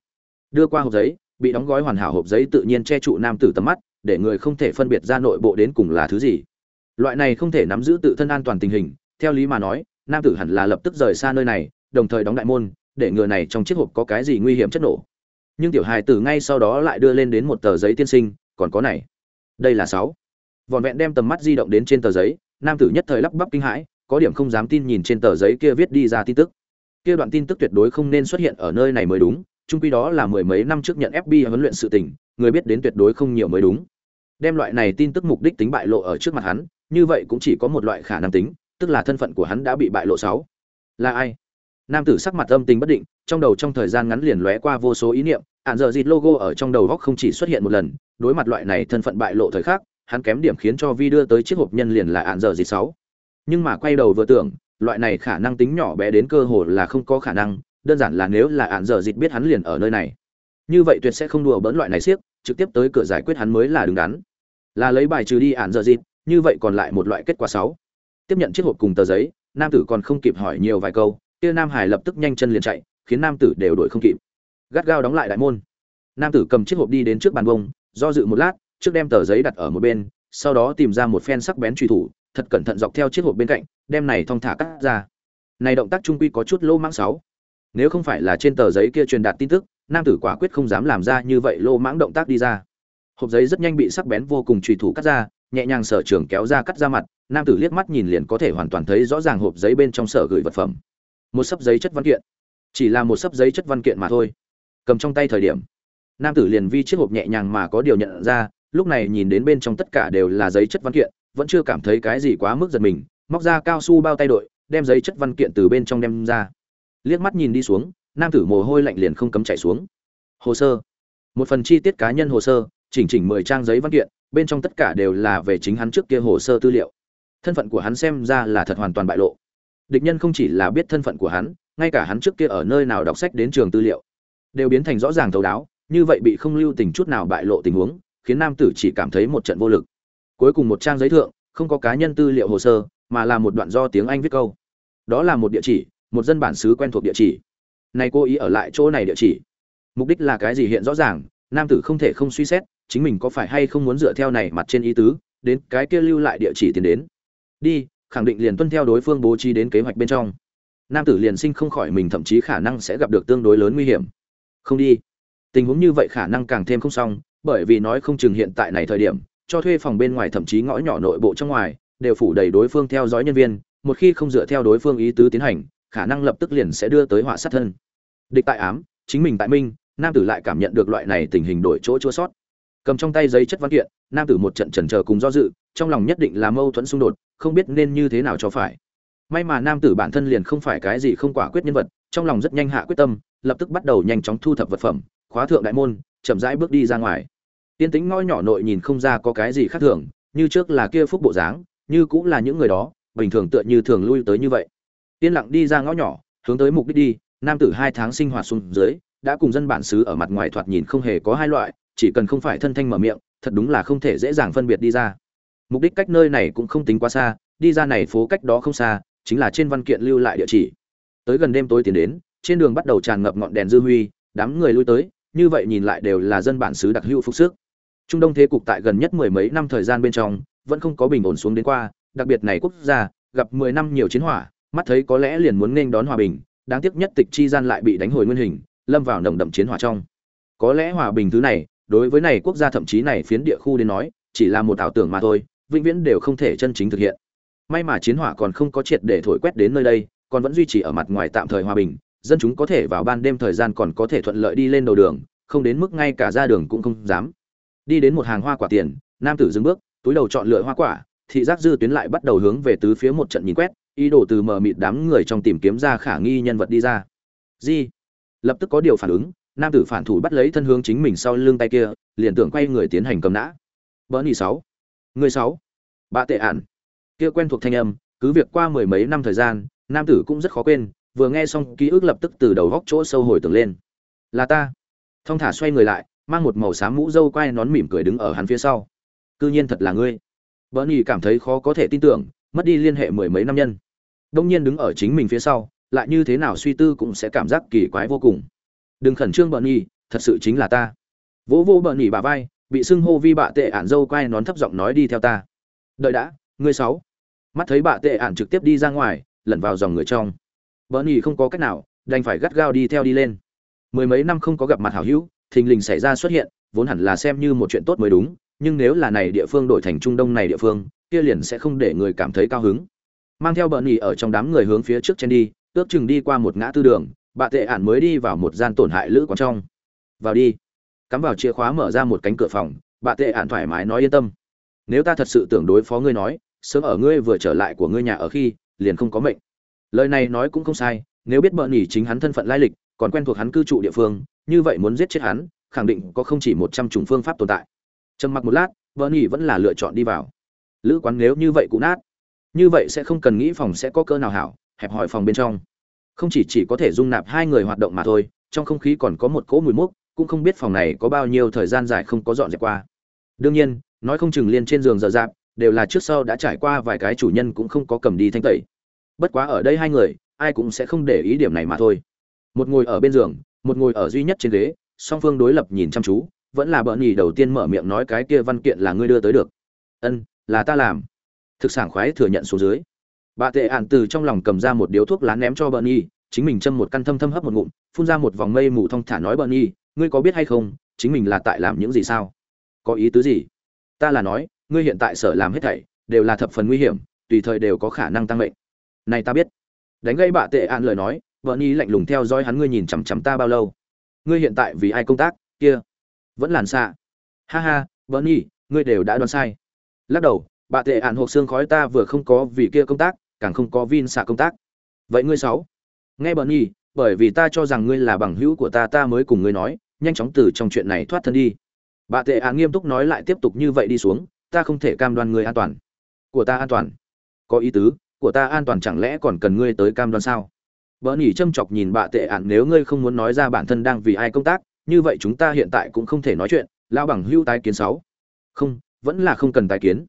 Đưa qua hộp giấy bị đóng gói hoàn hảo hộp giấy tự nhiên che trụ nam tử tầm mắt để người không thể phân biệt ra nội bộ đến cùng là thứ gì. Loại này không thể nắm giữ tự thân an toàn tình hình, theo lý mà nói, nam tử hẳn là lập tức rời xa nơi này, đồng thời đóng đại môn, để ngừa này trong chiếc hộp có cái gì nguy hiểm chất nổ. Nhưng tiểu hài tử ngay sau đó lại đưa lên đến một tờ giấy tiên sinh, còn có này. Đây là sáu. Vòn vẹn đem tầm mắt di động đến trên tờ giấy, nam tử nhất thời lắp bắp kinh hãi, có điểm không dám tin nhìn trên tờ giấy kia viết đi ra tin tức. Kia đoạn tin tức tuyệt đối không nên xuất hiện ở nơi này mới đúng, chung quy đó là mười mấy năm trước nhận fbi huấn luyện sự tình, người biết đến tuyệt đối không nhiều mới đúng đem loại này tin tức mục đích tính bại lộ ở trước mặt hắn, như vậy cũng chỉ có một loại khả năng tính, tức là thân phận của hắn đã bị bại lộ sáu. Là ai? Nam tử sắc mặt âm tình bất định, trong đầu trong thời gian ngắn liền lóe qua vô số ý niệm, ạn dợ dịt logo ở trong đầu góc không chỉ xuất hiện một lần, đối mặt loại này thân phận bại lộ thời khắc, hắn kém điểm khiến cho vi đưa tới chiếc hộp nhân liền là ạn dợ dịt sáu. Nhưng mà quay đầu vừa tưởng, loại này khả năng tính nhỏ bé đến cơ hồ là không có khả năng, đơn giản là nếu là ạn dợ dịt biết hắn liền ở nơi này. Như vậy tuyệt sẽ không đùa bỡn loại này siếc trực tiếp tới cửa giải quyết hắn mới là đứng đắn là lấy bài trừ đi ản dợ dịt như vậy còn lại một loại kết quả sáu. Tiếp nhận chiếc hộp cùng tờ giấy, nam tử còn không kịp hỏi nhiều vài câu, kia nam hải lập tức nhanh chân liền chạy, khiến nam tử đều đuổi không kịp. Gắt gao đóng lại đại môn. Nam tử cầm chiếc hộp đi đến trước bàn bông, do dự một lát, trước đem tờ giấy đặt ở một bên, sau đó tìm ra một phen sắc bén truy thủ, thật cẩn thận dọc theo chiếc hộp bên cạnh, đem này thong thả cắt ra. Này động tác trung quy có chút lô mãng sáu. Nếu không phải là trên tờ giấy kia truyền đạt tin tức, nam tử quả quyết không dám làm ra như vậy lô mãng động tác đi ra hộp giấy rất nhanh bị sắc bén vô cùng truy thủ cắt ra, nhẹ nhàng sở trường kéo ra cắt ra mặt, nam tử liếc mắt nhìn liền có thể hoàn toàn thấy rõ ràng hộp giấy bên trong sở gửi vật phẩm. Một sấp giấy chất văn kiện. Chỉ là một sấp giấy chất văn kiện mà thôi. Cầm trong tay thời điểm, nam tử liền vi chiếc hộp nhẹ nhàng mà có điều nhận ra, lúc này nhìn đến bên trong tất cả đều là giấy chất văn kiện, vẫn chưa cảm thấy cái gì quá mức giật mình, móc ra cao su bao tay đội, đem giấy chất văn kiện từ bên trong đem ra. Liếc mắt nhìn đi xuống, nam tử mồ hôi lạnh liền không cấm chạy xuống. Hồ sơ. Một phần chi tiết cá nhân hồ sơ chỉnh chỉnh mười trang giấy văn kiện, bên trong tất cả đều là về chính hắn trước kia hồ sơ tư liệu. Thân phận của hắn xem ra là thật hoàn toàn bại lộ. Địch nhân không chỉ là biết thân phận của hắn, ngay cả hắn trước kia ở nơi nào đọc sách đến trường tư liệu, đều biến thành rõ ràng thấu đáo, như vậy bị không lưu tình chút nào bại lộ tình huống, khiến nam tử chỉ cảm thấy một trận vô lực. Cuối cùng một trang giấy thượng, không có cá nhân tư liệu hồ sơ, mà là một đoạn do tiếng anh viết câu. Đó là một địa chỉ, một dân bản xứ quen thuộc địa chỉ. Này cô ý ở lại chỗ này địa chỉ. Mục đích là cái gì hiện rõ ràng, nam tử không thể không suy xét chính mình có phải hay không muốn dựa theo này mặt trên ý tứ, đến cái kia lưu lại địa chỉ tiến đến. Đi, khẳng định liền tuân theo đối phương bố trí đến kế hoạch bên trong. Nam tử liền sinh không khỏi mình thậm chí khả năng sẽ gặp được tương đối lớn nguy hiểm. Không đi. Tình huống như vậy khả năng càng thêm không xong, bởi vì nói không chừng hiện tại này thời điểm, cho thuê phòng bên ngoài thậm chí ngõ nhỏ nội bộ trong ngoài, đều phủ đầy đối phương theo dõi nhân viên, một khi không dựa theo đối phương ý tứ tiến hành, khả năng lập tức liền sẽ đưa tới họa sát thân. Địch tại ám, chính mình tại minh, nam tử lại cảm nhận được loại này tình hình đổi chỗ chua sót cầm trong tay giấy chất văn kiện, nam tử một trận trần chờ cùng do dự, trong lòng nhất định là mâu thuẫn xung đột, không biết nên như thế nào cho phải. May mà nam tử bản thân liền không phải cái gì không quả quyết nhân vật, trong lòng rất nhanh hạ quyết tâm, lập tức bắt đầu nhanh chóng thu thập vật phẩm, khóa thượng đại môn, chậm rãi bước đi ra ngoài. Tiên tính ngõ nhỏ nội nhìn không ra có cái gì khác thường, như trước là kia phúc bộ dáng, như cũng là những người đó, bình thường tựa như thường lui tới như vậy. Tiên lặng đi ra ngõ nhỏ, hướng tới mục đích đi, nam tử hai tháng sinh hoạt xuống dưới, đã cùng dân bản xứ ở mặt ngoài thoạt nhìn không hề có hai loại chỉ cần không phải thân thanh mở miệng, thật đúng là không thể dễ dàng phân biệt đi ra. Mục đích cách nơi này cũng không tính quá xa, đi ra này phố cách đó không xa, chính là trên văn kiện lưu lại địa chỉ. Tới gần đêm tối tiến đến, trên đường bắt đầu tràn ngập ngọn đèn dư huy, đám người lui tới, như vậy nhìn lại đều là dân bản xứ đặc hữu phục sức. Trung đông thế cục tại gần nhất mười mấy năm thời gian bên trong, vẫn không có bình ổn xuống đến qua, đặc biệt này quốc gia, gặp mười năm nhiều chiến hỏa, mắt thấy có lẽ liền muốn nên đón hòa bình, đáng tiếc nhất tịch chi gian lại bị đánh hồi nguyên hình, lâm vào nồng đậm chiến hỏa trong. Có lẽ hòa bình thứ này đối với này quốc gia thậm chí này phiến địa khu đến nói, chỉ là một ảo tưởng mà thôi, vĩnh viễn đều không thể chân chính thực hiện. May mà chiến hỏa còn không có triệt để thổi quét đến nơi đây, còn vẫn duy trì ở mặt ngoài tạm thời hòa bình, dân chúng có thể vào ban đêm thời gian còn có thể thuận lợi đi lên đầu đường, không đến mức ngay cả ra đường cũng không dám. Đi đến một hàng hoa quả tiền, nam tử dừng bước, túi đầu chọn lựa hoa quả, thị giác dư tuyến lại bắt đầu hướng về tứ phía một trận nhìn quét, ý đồ từ mờ mịt đám người trong tìm kiếm ra khả nghi nhân vật đi ra. Di, lập tức có điều phản ứng nam tử phản thủ bắt lấy thân hướng chính mình sau lưng tay kia, liền tưởng quay người tiến hành cầm nã. Bỡ nỉ sáu. Người sáu. Bạ tệ ản. Kia quen thuộc thanh âm, cứ việc qua mười mấy năm thời gian, nam tử cũng rất khó quên, vừa nghe xong ký ức lập tức từ đầu góc chỗ sâu hồi tưởng lên. Là ta. Thong thả xoay người lại, mang một màu xám mũ râu quai nón mỉm cười đứng ở hắn phía sau. Cư nhiên thật là ngươi. Bỡ nhì cảm thấy khó có thể tin tưởng, mất đi liên hệ mười mấy năm nhân. Đông nhiên đứng ở chính mình phía sau, lại như thế nào suy tư cũng sẽ cảm giác kỳ quái vô cùng đừng khẩn trương bận nhì thật sự chính là ta. Vỗ vô bận nhì bà vai, bị sưng hô vi bạ tệ ản dâu quay nón thấp giọng nói đi theo ta. Đợi đã, ngươi sáu. Mắt thấy bạ tệ ản trực tiếp đi ra ngoài, lẩn vào dòng người trong. Bận nhì không có cách nào, đành phải gắt gao đi theo đi lên. Mười mấy năm không có gặp mặt hảo hữu, thình lình xảy ra xuất hiện, vốn hẳn là xem như một chuyện tốt mới đúng, nhưng nếu là này địa phương đổi thành trung đông này địa phương, kia liền sẽ không để người cảm thấy cao hứng. Mang theo bợn nhì ở trong đám người hướng phía trước trên đi, ước chừng đi qua một ngã tư đường bà tệ ản mới đi vào một gian tổn hại lữ quán trong. Vào đi. Cắm vào chìa khóa mở ra một cánh cửa phòng, bà tệ ản thoải mái nói yên tâm. Nếu ta thật sự tưởng đối phó ngươi nói, sớm ở ngươi vừa trở lại của ngươi nhà ở khi, liền không có mệnh. Lời này nói cũng không sai, nếu biết bợ nhỉ chính hắn thân phận lai lịch, còn quen thuộc hắn cư trụ địa phương, như vậy muốn giết chết hắn, khẳng định có không chỉ một trăm chủng phương pháp tồn tại. Trầm mặc một lát vợ nhỉ vẫn là lựa chọn đi vào. Lữ quán nếu như vậy cũng nát, như vậy sẽ không cần nghĩ phòng sẽ có cơ nào hảo, hẹp hỏi phòng bên trong không chỉ chỉ có thể dung nạp hai người hoạt động mà thôi, trong không khí còn có một cỗ mùi mốc, cũng không biết phòng này có bao nhiêu thời gian dài không có dọn dẹp qua. Đương nhiên, nói không chừng liên trên giường dở dạp, đều là trước sau đã trải qua vài cái chủ nhân cũng không có cầm đi thanh tẩy. Bất quá ở đây hai người, ai cũng sẽ không để ý điểm này mà thôi. Một ngồi ở bên giường, một ngồi ở duy nhất trên ghế, song phương đối lập nhìn chăm chú, vẫn là bỡ nhì đầu tiên mở miệng nói cái kia văn kiện là ngươi đưa tới được. Ân, là ta làm. Thực sản khoái thừa nhận xuống dưới bà tệ ạn từ trong lòng cầm ra một điếu thuốc lá ném cho bờ nhi chính mình châm một căn thâm thâm hấp một ngụm, phun ra một vòng mây mù thong thả nói bờ nhi ngươi có biết hay không, chính mình là tại làm những gì sao? Có ý tứ gì? Ta là nói, ngươi hiện tại sở làm hết thảy, đều là thập phần nguy hiểm, tùy thời đều có khả năng tăng mệnh. Này ta biết. Đánh gây bà tệ ạn lời nói bờ nhi lạnh lùng theo dõi hắn, ngươi nhìn chằm chằm ta bao lâu? Ngươi hiện tại vì ai công tác, kia? Vẫn làn xạ ha ha bờ nhi ngươi đều đã đoán sai. Lắc đầu, bà tệ ạn hộp xương khói ta vừa không có vì kia công tác càng không có vin xạ công tác. Vậy ngươi sáu? Nghe bờ nhi bởi vì ta cho rằng ngươi là bằng hữu của ta ta mới cùng ngươi nói nhanh chóng từ trong chuyện này thoát thân đi. Bà tệ ạn nghiêm túc nói lại tiếp tục như vậy đi xuống ta không thể cam đoan ngươi an toàn. Của ta an toàn. Có ý tứ của ta an toàn chẳng lẽ còn cần ngươi tới cam đoan sao? Bỡ nhỉ châm chọc nhìn bà tệ ạn nếu ngươi không muốn nói ra bản thân đang vì ai công tác, như vậy chúng ta hiện tại cũng không thể nói chuyện, lão bằng hưu tái kiến sáu. Không, vẫn là không cần tái kiến.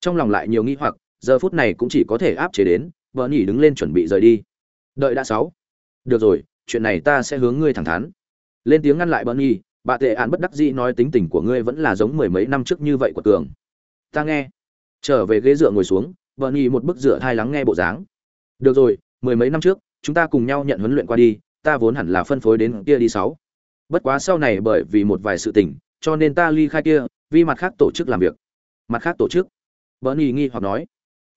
Trong lòng lại nhiều nghi hoặc, giờ phút này cũng chỉ có thể áp chế đến, vợ nhỉ đứng lên chuẩn bị rời đi. Đợi đã sáu. Được rồi, chuyện này ta sẽ hướng ngươi thẳng thắn. Lên tiếng ngăn lại bỡ nhỉ, bà tệ án bất đắc dĩ nói tính tình của ngươi vẫn là giống mười mấy năm trước như vậy của tường. Ta nghe. Trở về ghế dựa ngồi xuống, bỡ nhỉ một bức dựa thai lắng nghe bộ dáng. Được rồi, mười mấy năm trước, chúng ta cùng nhau nhận huấn luyện qua đi ta vốn hẳn là phân phối đến kia đi sáu bất quá sau này bởi vì một vài sự tình cho nên ta ly khai kia vì mặt khác tổ chức làm việc mặt khác tổ chức bernie nghi hoặc nói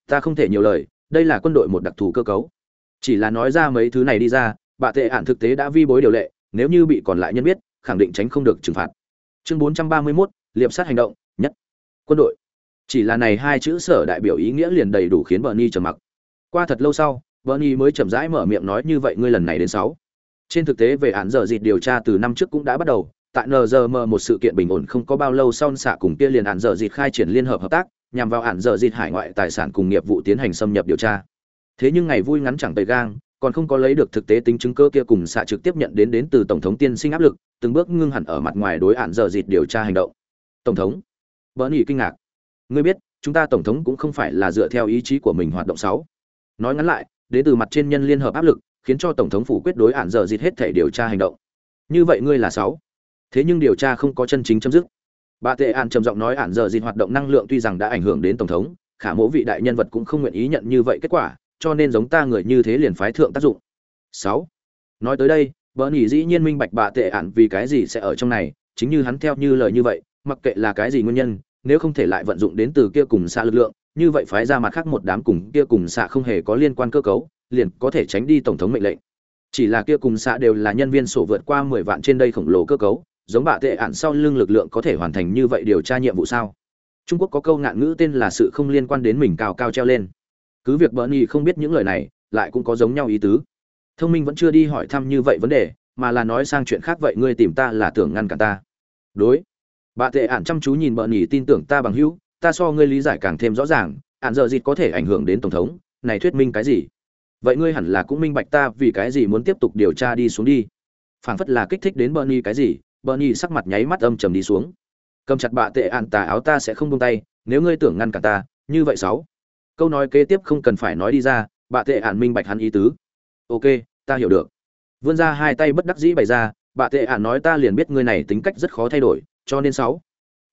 ta không thể nhiều lời đây là quân đội một đặc thù cơ cấu. Chỉ là nói ra mấy thứ này đi ra bạ tệ ạn thực tế đã vi bối điều lệ nếu như bị còn lại nhân biết khẳng định tránh không được trừng phạt. Chương 431, liệp sát hành động nhất quân đội. Chỉ là này hai chữ sở đại biểu ý nghĩa liền đầy đủ khiến bernie trầm mặc. Qua thật lâu sau Bernie mới chậm rãi mở miệng nói như vậy ngươi lần này đến sáu. Trên thực tế về án giờ dịt điều tra từ năm trước cũng đã bắt đầu, tại NZM một sự kiện bình ổn không có bao lâu sau xạ cùng kia liền án giờ dịt khai triển liên hợp hợp tác, nhằm vào hạn giờ dịt hải ngoại tài sản cùng nghiệp vụ tiến hành xâm nhập điều tra. Thế nhưng ngày vui ngắn chẳng tầy gang, còn không có lấy được thực tế tính chứng cơ kia cùng xạ trực tiếp nhận đến đến từ tổng thống tiên sinh áp lực, từng bước ngưng hẳn ở mặt ngoài đối hạn giờ dịt điều tra hành động. Tổng thống? Bernie kinh ngạc. Ngươi biết, chúng ta tổng thống cũng không phải là dựa theo ý chí của mình hoạt động sáu. Nói ngắn lại, đến từ mặt trên nhân liên hợp áp lực khiến cho tổng thống phủ quyết đối hạn giờ dịt hết thể điều tra hành động như vậy ngươi là sáu thế nhưng điều tra không có chân chính chấm dứt bà tệ an trầm giọng nói "Ản giờ dịt hoạt động năng lượng tuy rằng đã ảnh hưởng đến tổng thống, khả mỗ vị đại nhân vật cũng không nguyện ý nhận như vậy kết quả, cho nên giống ta người như thế liền phái thượng tác dụng. Sáu. Nói tới đây bờ nhỉ dĩ nhiên minh bạch bà tệ Ản vì cái gì sẽ ở trong này, chính như hắn theo như lời như vậy, mặc kệ là cái gì nguyên nhân, nếu không thể lại vận dụng đến từ kia cùng xa lực lượng, như vậy phái ra mặt khác một đám cùng kia cùng xạ không hề có liên quan cơ cấu, liền có thể tránh đi tổng thống mệnh lệnh. Chỉ là kia cùng xạ đều là nhân viên sổ vượt qua mười vạn trên đây khổng lồ cơ cấu giống bạ tệ ạn sau lưng lực lượng có thể hoàn thành như vậy điều tra nhiệm vụ sao? Trung quốc có câu ngạn ngữ tên là sự không liên quan đến mình cao cao treo lên. Cứ việc bỡ nhi không biết những lời này, lại cũng có giống nhau ý tứ. Thông minh vẫn chưa đi hỏi thăm như vậy vấn đề, mà là nói sang chuyện khác vậy ngươi tìm ta là tưởng ngăn cản ta. Đối. Bà tệ ạn chăm chú nhìn bỡ nhi tin tưởng ta bằng hữu, ta so ngươi lý giải càng thêm rõ ràng, ạn giờ dịt có thể ảnh hưởng đến tổng thống, này thuyết minh cái gì? Vậy ngươi hẳn là cũng minh bạch ta vì cái gì muốn tiếp tục điều tra đi xuống đi. Phảng phất là kích thích đến bernie cái gì bernie sắc mặt nháy mắt âm trầm đi xuống. Cầm chặt bạ tệ ạn tà áo ta sẽ không buông tay, nếu ngươi tưởng ngăn cản ta, như vậy sáu. Câu nói kế tiếp không cần phải nói đi ra, bạ tệ ạn minh bạch hắn ý tứ. Ok, ta hiểu được. Vươn ra hai tay bất đắc dĩ bày ra, bạ tệ ạn nói ta liền biết ngươi này tính cách rất khó thay đổi, cho nên sáu.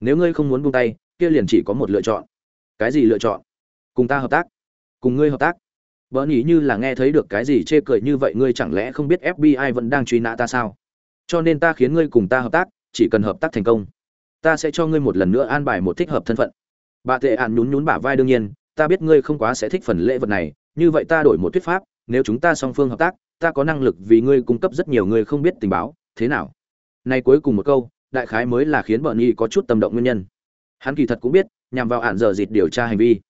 Nếu ngươi không muốn buông tay, kia liền chỉ có một lựa chọn. Cái gì lựa chọn? Cùng ta hợp tác. Cùng ngươi hợp tác. Bernie như là nghe thấy được cái gì chê cười như vậy, ngươi chẳng lẽ không biết fbi vẫn đang truy nã ta sao? Cho nên ta khiến ngươi cùng ta hợp tác, chỉ cần hợp tác thành công. Ta sẽ cho ngươi một lần nữa an bài một thích hợp thân phận. Bà tệ ạn nhún nhún bả vai đương nhiên, ta biết ngươi không quá sẽ thích phần lễ vật này, như vậy ta đổi một thuyết pháp, nếu chúng ta song phương hợp tác, ta có năng lực vì ngươi cung cấp rất nhiều người không biết tình báo, thế nào? Nay cuối cùng một câu, đại khái mới là khiến bọn nhi có chút tâm động nguyên nhân. Hắn kỳ thật cũng biết, nhằm vào ạn giờ dịt điều tra hành vi.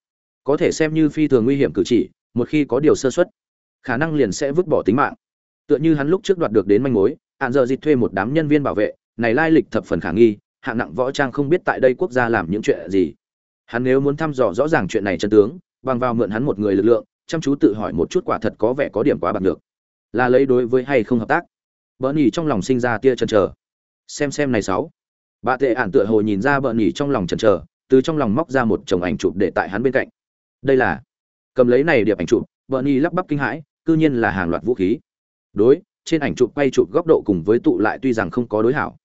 Có thể xem như phi thường nguy hiểm cử chỉ, một khi có điều sơ xuất khả năng liền sẽ vứt bỏ tính mạng tựa như hắn lúc trước đoạt được đến manh mối hạn giờ dịt thuê một đám nhân viên bảo vệ, này lai lịch thập phần khả nghi, hạng nặng võ trang không biết tại đây quốc gia làm những chuyện gì. Hắn nếu muốn thăm dò rõ ràng chuyện này chân tướng, bằng vào mượn hắn một người lực lượng, chăm chú tự hỏi một chút quả thật có vẻ có điểm quá bạc được là lấy đối với hay không hợp tác? Bỡ nhỉ trong lòng sinh ra tia chân chờ. Xem xem này sáu. Bà tệ ản tựa hồ nhìn ra bỡ nhỉ trong lòng chân chờ, từ trong lòng móc ra một chồng ảnh chụp để tại hắn bên cạnh. Đây là. Cầm lấy này điệp ảnh chụp bỡ nhỉ lắp bắp kinh hãi, cư nhiên là hàng loạt vũ khí đối, trên ảnh chụp quay chụp góc độ cùng với tụ lại tuy rằng không có đối hảo,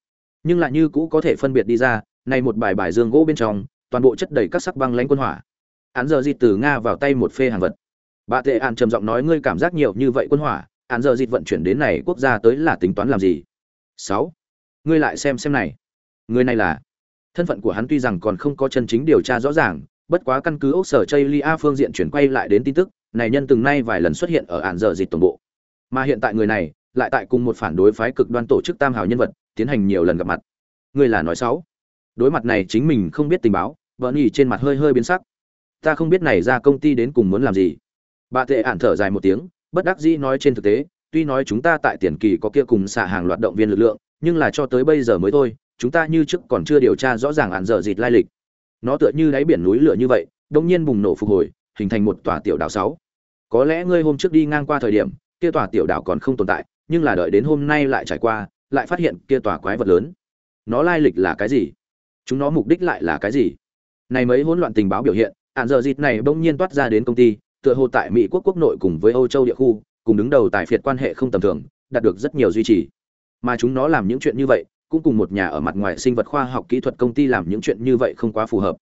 nhưng lại như cũ có thể phân biệt đi ra, này một bài bài dương gỗ bên trong, toàn bộ chất đầy các sắc băng lãnh quân hỏa. Án giờ dịt từ nga vào tay một phê hàng vật. Bà tệ an trầm giọng nói, ngươi cảm giác nhiều như vậy quân hỏa, án giờ dịt vận chuyển đến này quốc gia tới là tính toán làm gì? Sáu, ngươi lại xem xem này. Người này là? Thân phận của hắn tuy rằng còn không có chân chính điều tra rõ ràng, bất quá căn cứ ốc sở chây lia phương diện chuyển quay lại đến tin tức, này nhân từng nay vài lần xuất hiện ở án giờ dịt tổng bộ mà hiện tại người này lại tại cùng một phản đối phái cực đoan tổ chức tam hào nhân vật tiến hành nhiều lần gặp mặt. Ngươi là nói xấu. Đối mặt này chính mình không biết tình báo, vợ nhì trên mặt hơi hơi biến sắc. Ta không biết này ra công ty đến cùng muốn làm gì. Bà tệ ản thở dài một tiếng, bất đắc dĩ nói trên thực tế, tuy nói chúng ta tại tiền kỳ có kia cùng xả hàng loạt động viên lực lượng, nhưng là cho tới bây giờ mới thôi, chúng ta như trước còn chưa điều tra rõ ràng ản dở dịt lai lịch. Nó tựa như đáy biển núi lửa như vậy đông nhiên bùng nổ phục hồi, hình thành một tòa tiểu đảo sáu. Có lẽ ngươi hôm trước đi ngang qua thời điểm kia tòa tiểu đảo còn không tồn tại, nhưng là đợi đến hôm nay lại trải qua, lại phát hiện kia tòa quái vật lớn. Nó lai lịch là cái gì? Chúng nó mục đích lại là cái gì? Này mấy hỗn loạn tình báo biểu hiện ạn giờ dịt này bỗng nhiên toát ra đến công ty, tựa hồ tại mỹ quốc quốc nội cùng với âu châu địa khu, cùng đứng đầu tại phiệt quan hệ không tầm thường, đạt được rất nhiều duy trì. Mà chúng nó làm những chuyện như vậy, cũng cùng một nhà ở mặt ngoài sinh vật khoa học kỹ thuật công ty làm những chuyện như vậy không quá phù hợp.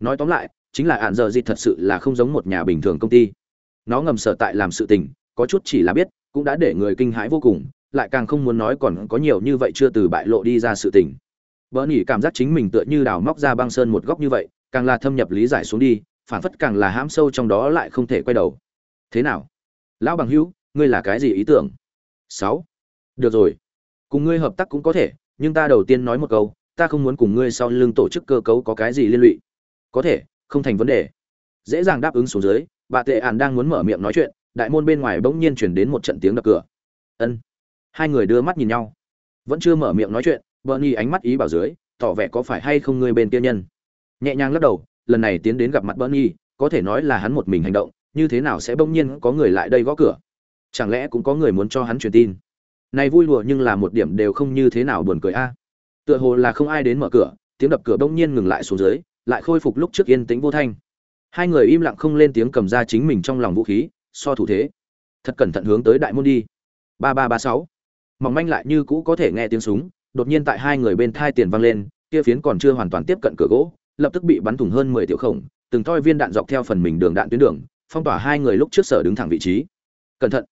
Nói tóm lại, chính là ạn giờ dịt thật sự là không giống một nhà bình thường công ty. Nó ngầm sở tại làm sự tình có chút chỉ là biết, cũng đã để người kinh hãi vô cùng, lại càng không muốn nói còn có nhiều như vậy chưa từ bại lộ đi ra sự tình. Bỡ nhỉ cảm giác chính mình tựa như đào móc ra băng sơn một góc như vậy, càng là thâm nhập lý giải xuống đi, phản phất càng là hãm sâu trong đó lại không thể quay đầu. Thế nào? Lão bằng hữu, ngươi là cái gì ý tưởng? Sáu. Được rồi. Cùng ngươi hợp tác cũng có thể, nhưng ta đầu tiên nói một câu, ta không muốn cùng ngươi sau lưng tổ chức cơ cấu có cái gì liên lụy. Có thể, không thành vấn đề. Dễ dàng đáp ứng xuống dưới, bà tệ ản đang muốn mở miệng nói chuyện đại môn bên ngoài bỗng nhiên chuyển đến một trận tiếng đập cửa. Ân. Hai người đưa mắt nhìn nhau. Vẫn chưa mở miệng nói chuyện, bernie ánh mắt ý bảo dưới, tỏ vẻ có phải hay không ngươi bên kia nhân. Nhẹ nhàng lắc đầu, lần này tiến đến gặp mặt bernie, có thể nói là hắn một mình hành động, như thế nào sẽ bỗng nhiên có người lại đây gõ cửa? Chẳng lẽ cũng có người muốn cho hắn truyền tin? Này vui đùa nhưng là một điểm đều không như thế nào buồn cười a. Tựa hồ là không ai đến mở cửa, tiếng đập cửa bỗng nhiên ngừng lại xuống dưới, lại khôi phục lúc trước yên tĩnh vô thanh. Hai người im lặng không lên tiếng cầm ra chính mình trong lòng vũ khí so thủ thế. Thật cẩn thận hướng tới đại môn đi. Ba ba ba sáu. Mỏng manh lại như cũ có thể nghe tiếng súng, đột nhiên tại hai người bên thai tiền văng lên, kia phiến còn chưa hoàn toàn tiếp cận cửa gỗ, lập tức bị bắn thủng hơn mười tiểu khổng, từng thoi viên đạn dọc theo phần mình đường đạn tuyến đường, phong tỏa hai người lúc trước sở đứng thẳng vị trí. Cẩn thận.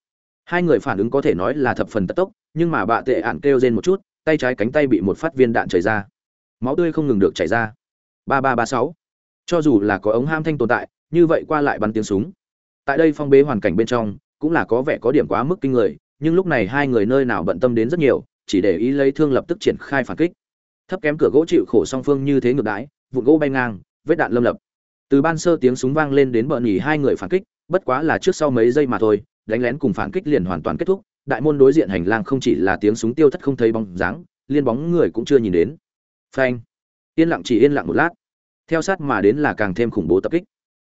Hai người phản ứng có thể nói là thập phần tất tốc, nhưng mà bạ tệ ạn kêu rên một chút, tay trái cánh tay bị một phát viên đạn chảy ra. Máu tươi không ngừng được chảy ra. Ba ba ba sáu. Cho dù là có ống ham thanh tồn tại, như vậy qua lại bắn tiếng súng tại đây phong bế hoàn cảnh bên trong, cũng là có vẻ có điểm quá mức kinh người, nhưng lúc này hai người nơi nào bận tâm đến rất nhiều, chỉ để ý lấy thương lập tức triển khai phản kích. Thấp kém cửa gỗ chịu khổ song phương như thế ngược đãi, vụn gỗ bay ngang, vết đạn lâm lập. Từ ban sơ tiếng súng vang lên đến bờ nhỉ hai người phản kích, bất quá là trước sau mấy giây mà thôi, đánh lén cùng phản kích liền hoàn toàn kết thúc. Đại môn đối diện hành lang không chỉ là tiếng súng tiêu thất không thấy bóng dáng, liên bóng người cũng chưa nhìn đến. Phanh. Yên lặng chỉ yên lặng một lát. Theo sát mà đến là càng thêm khủng bố tập kích.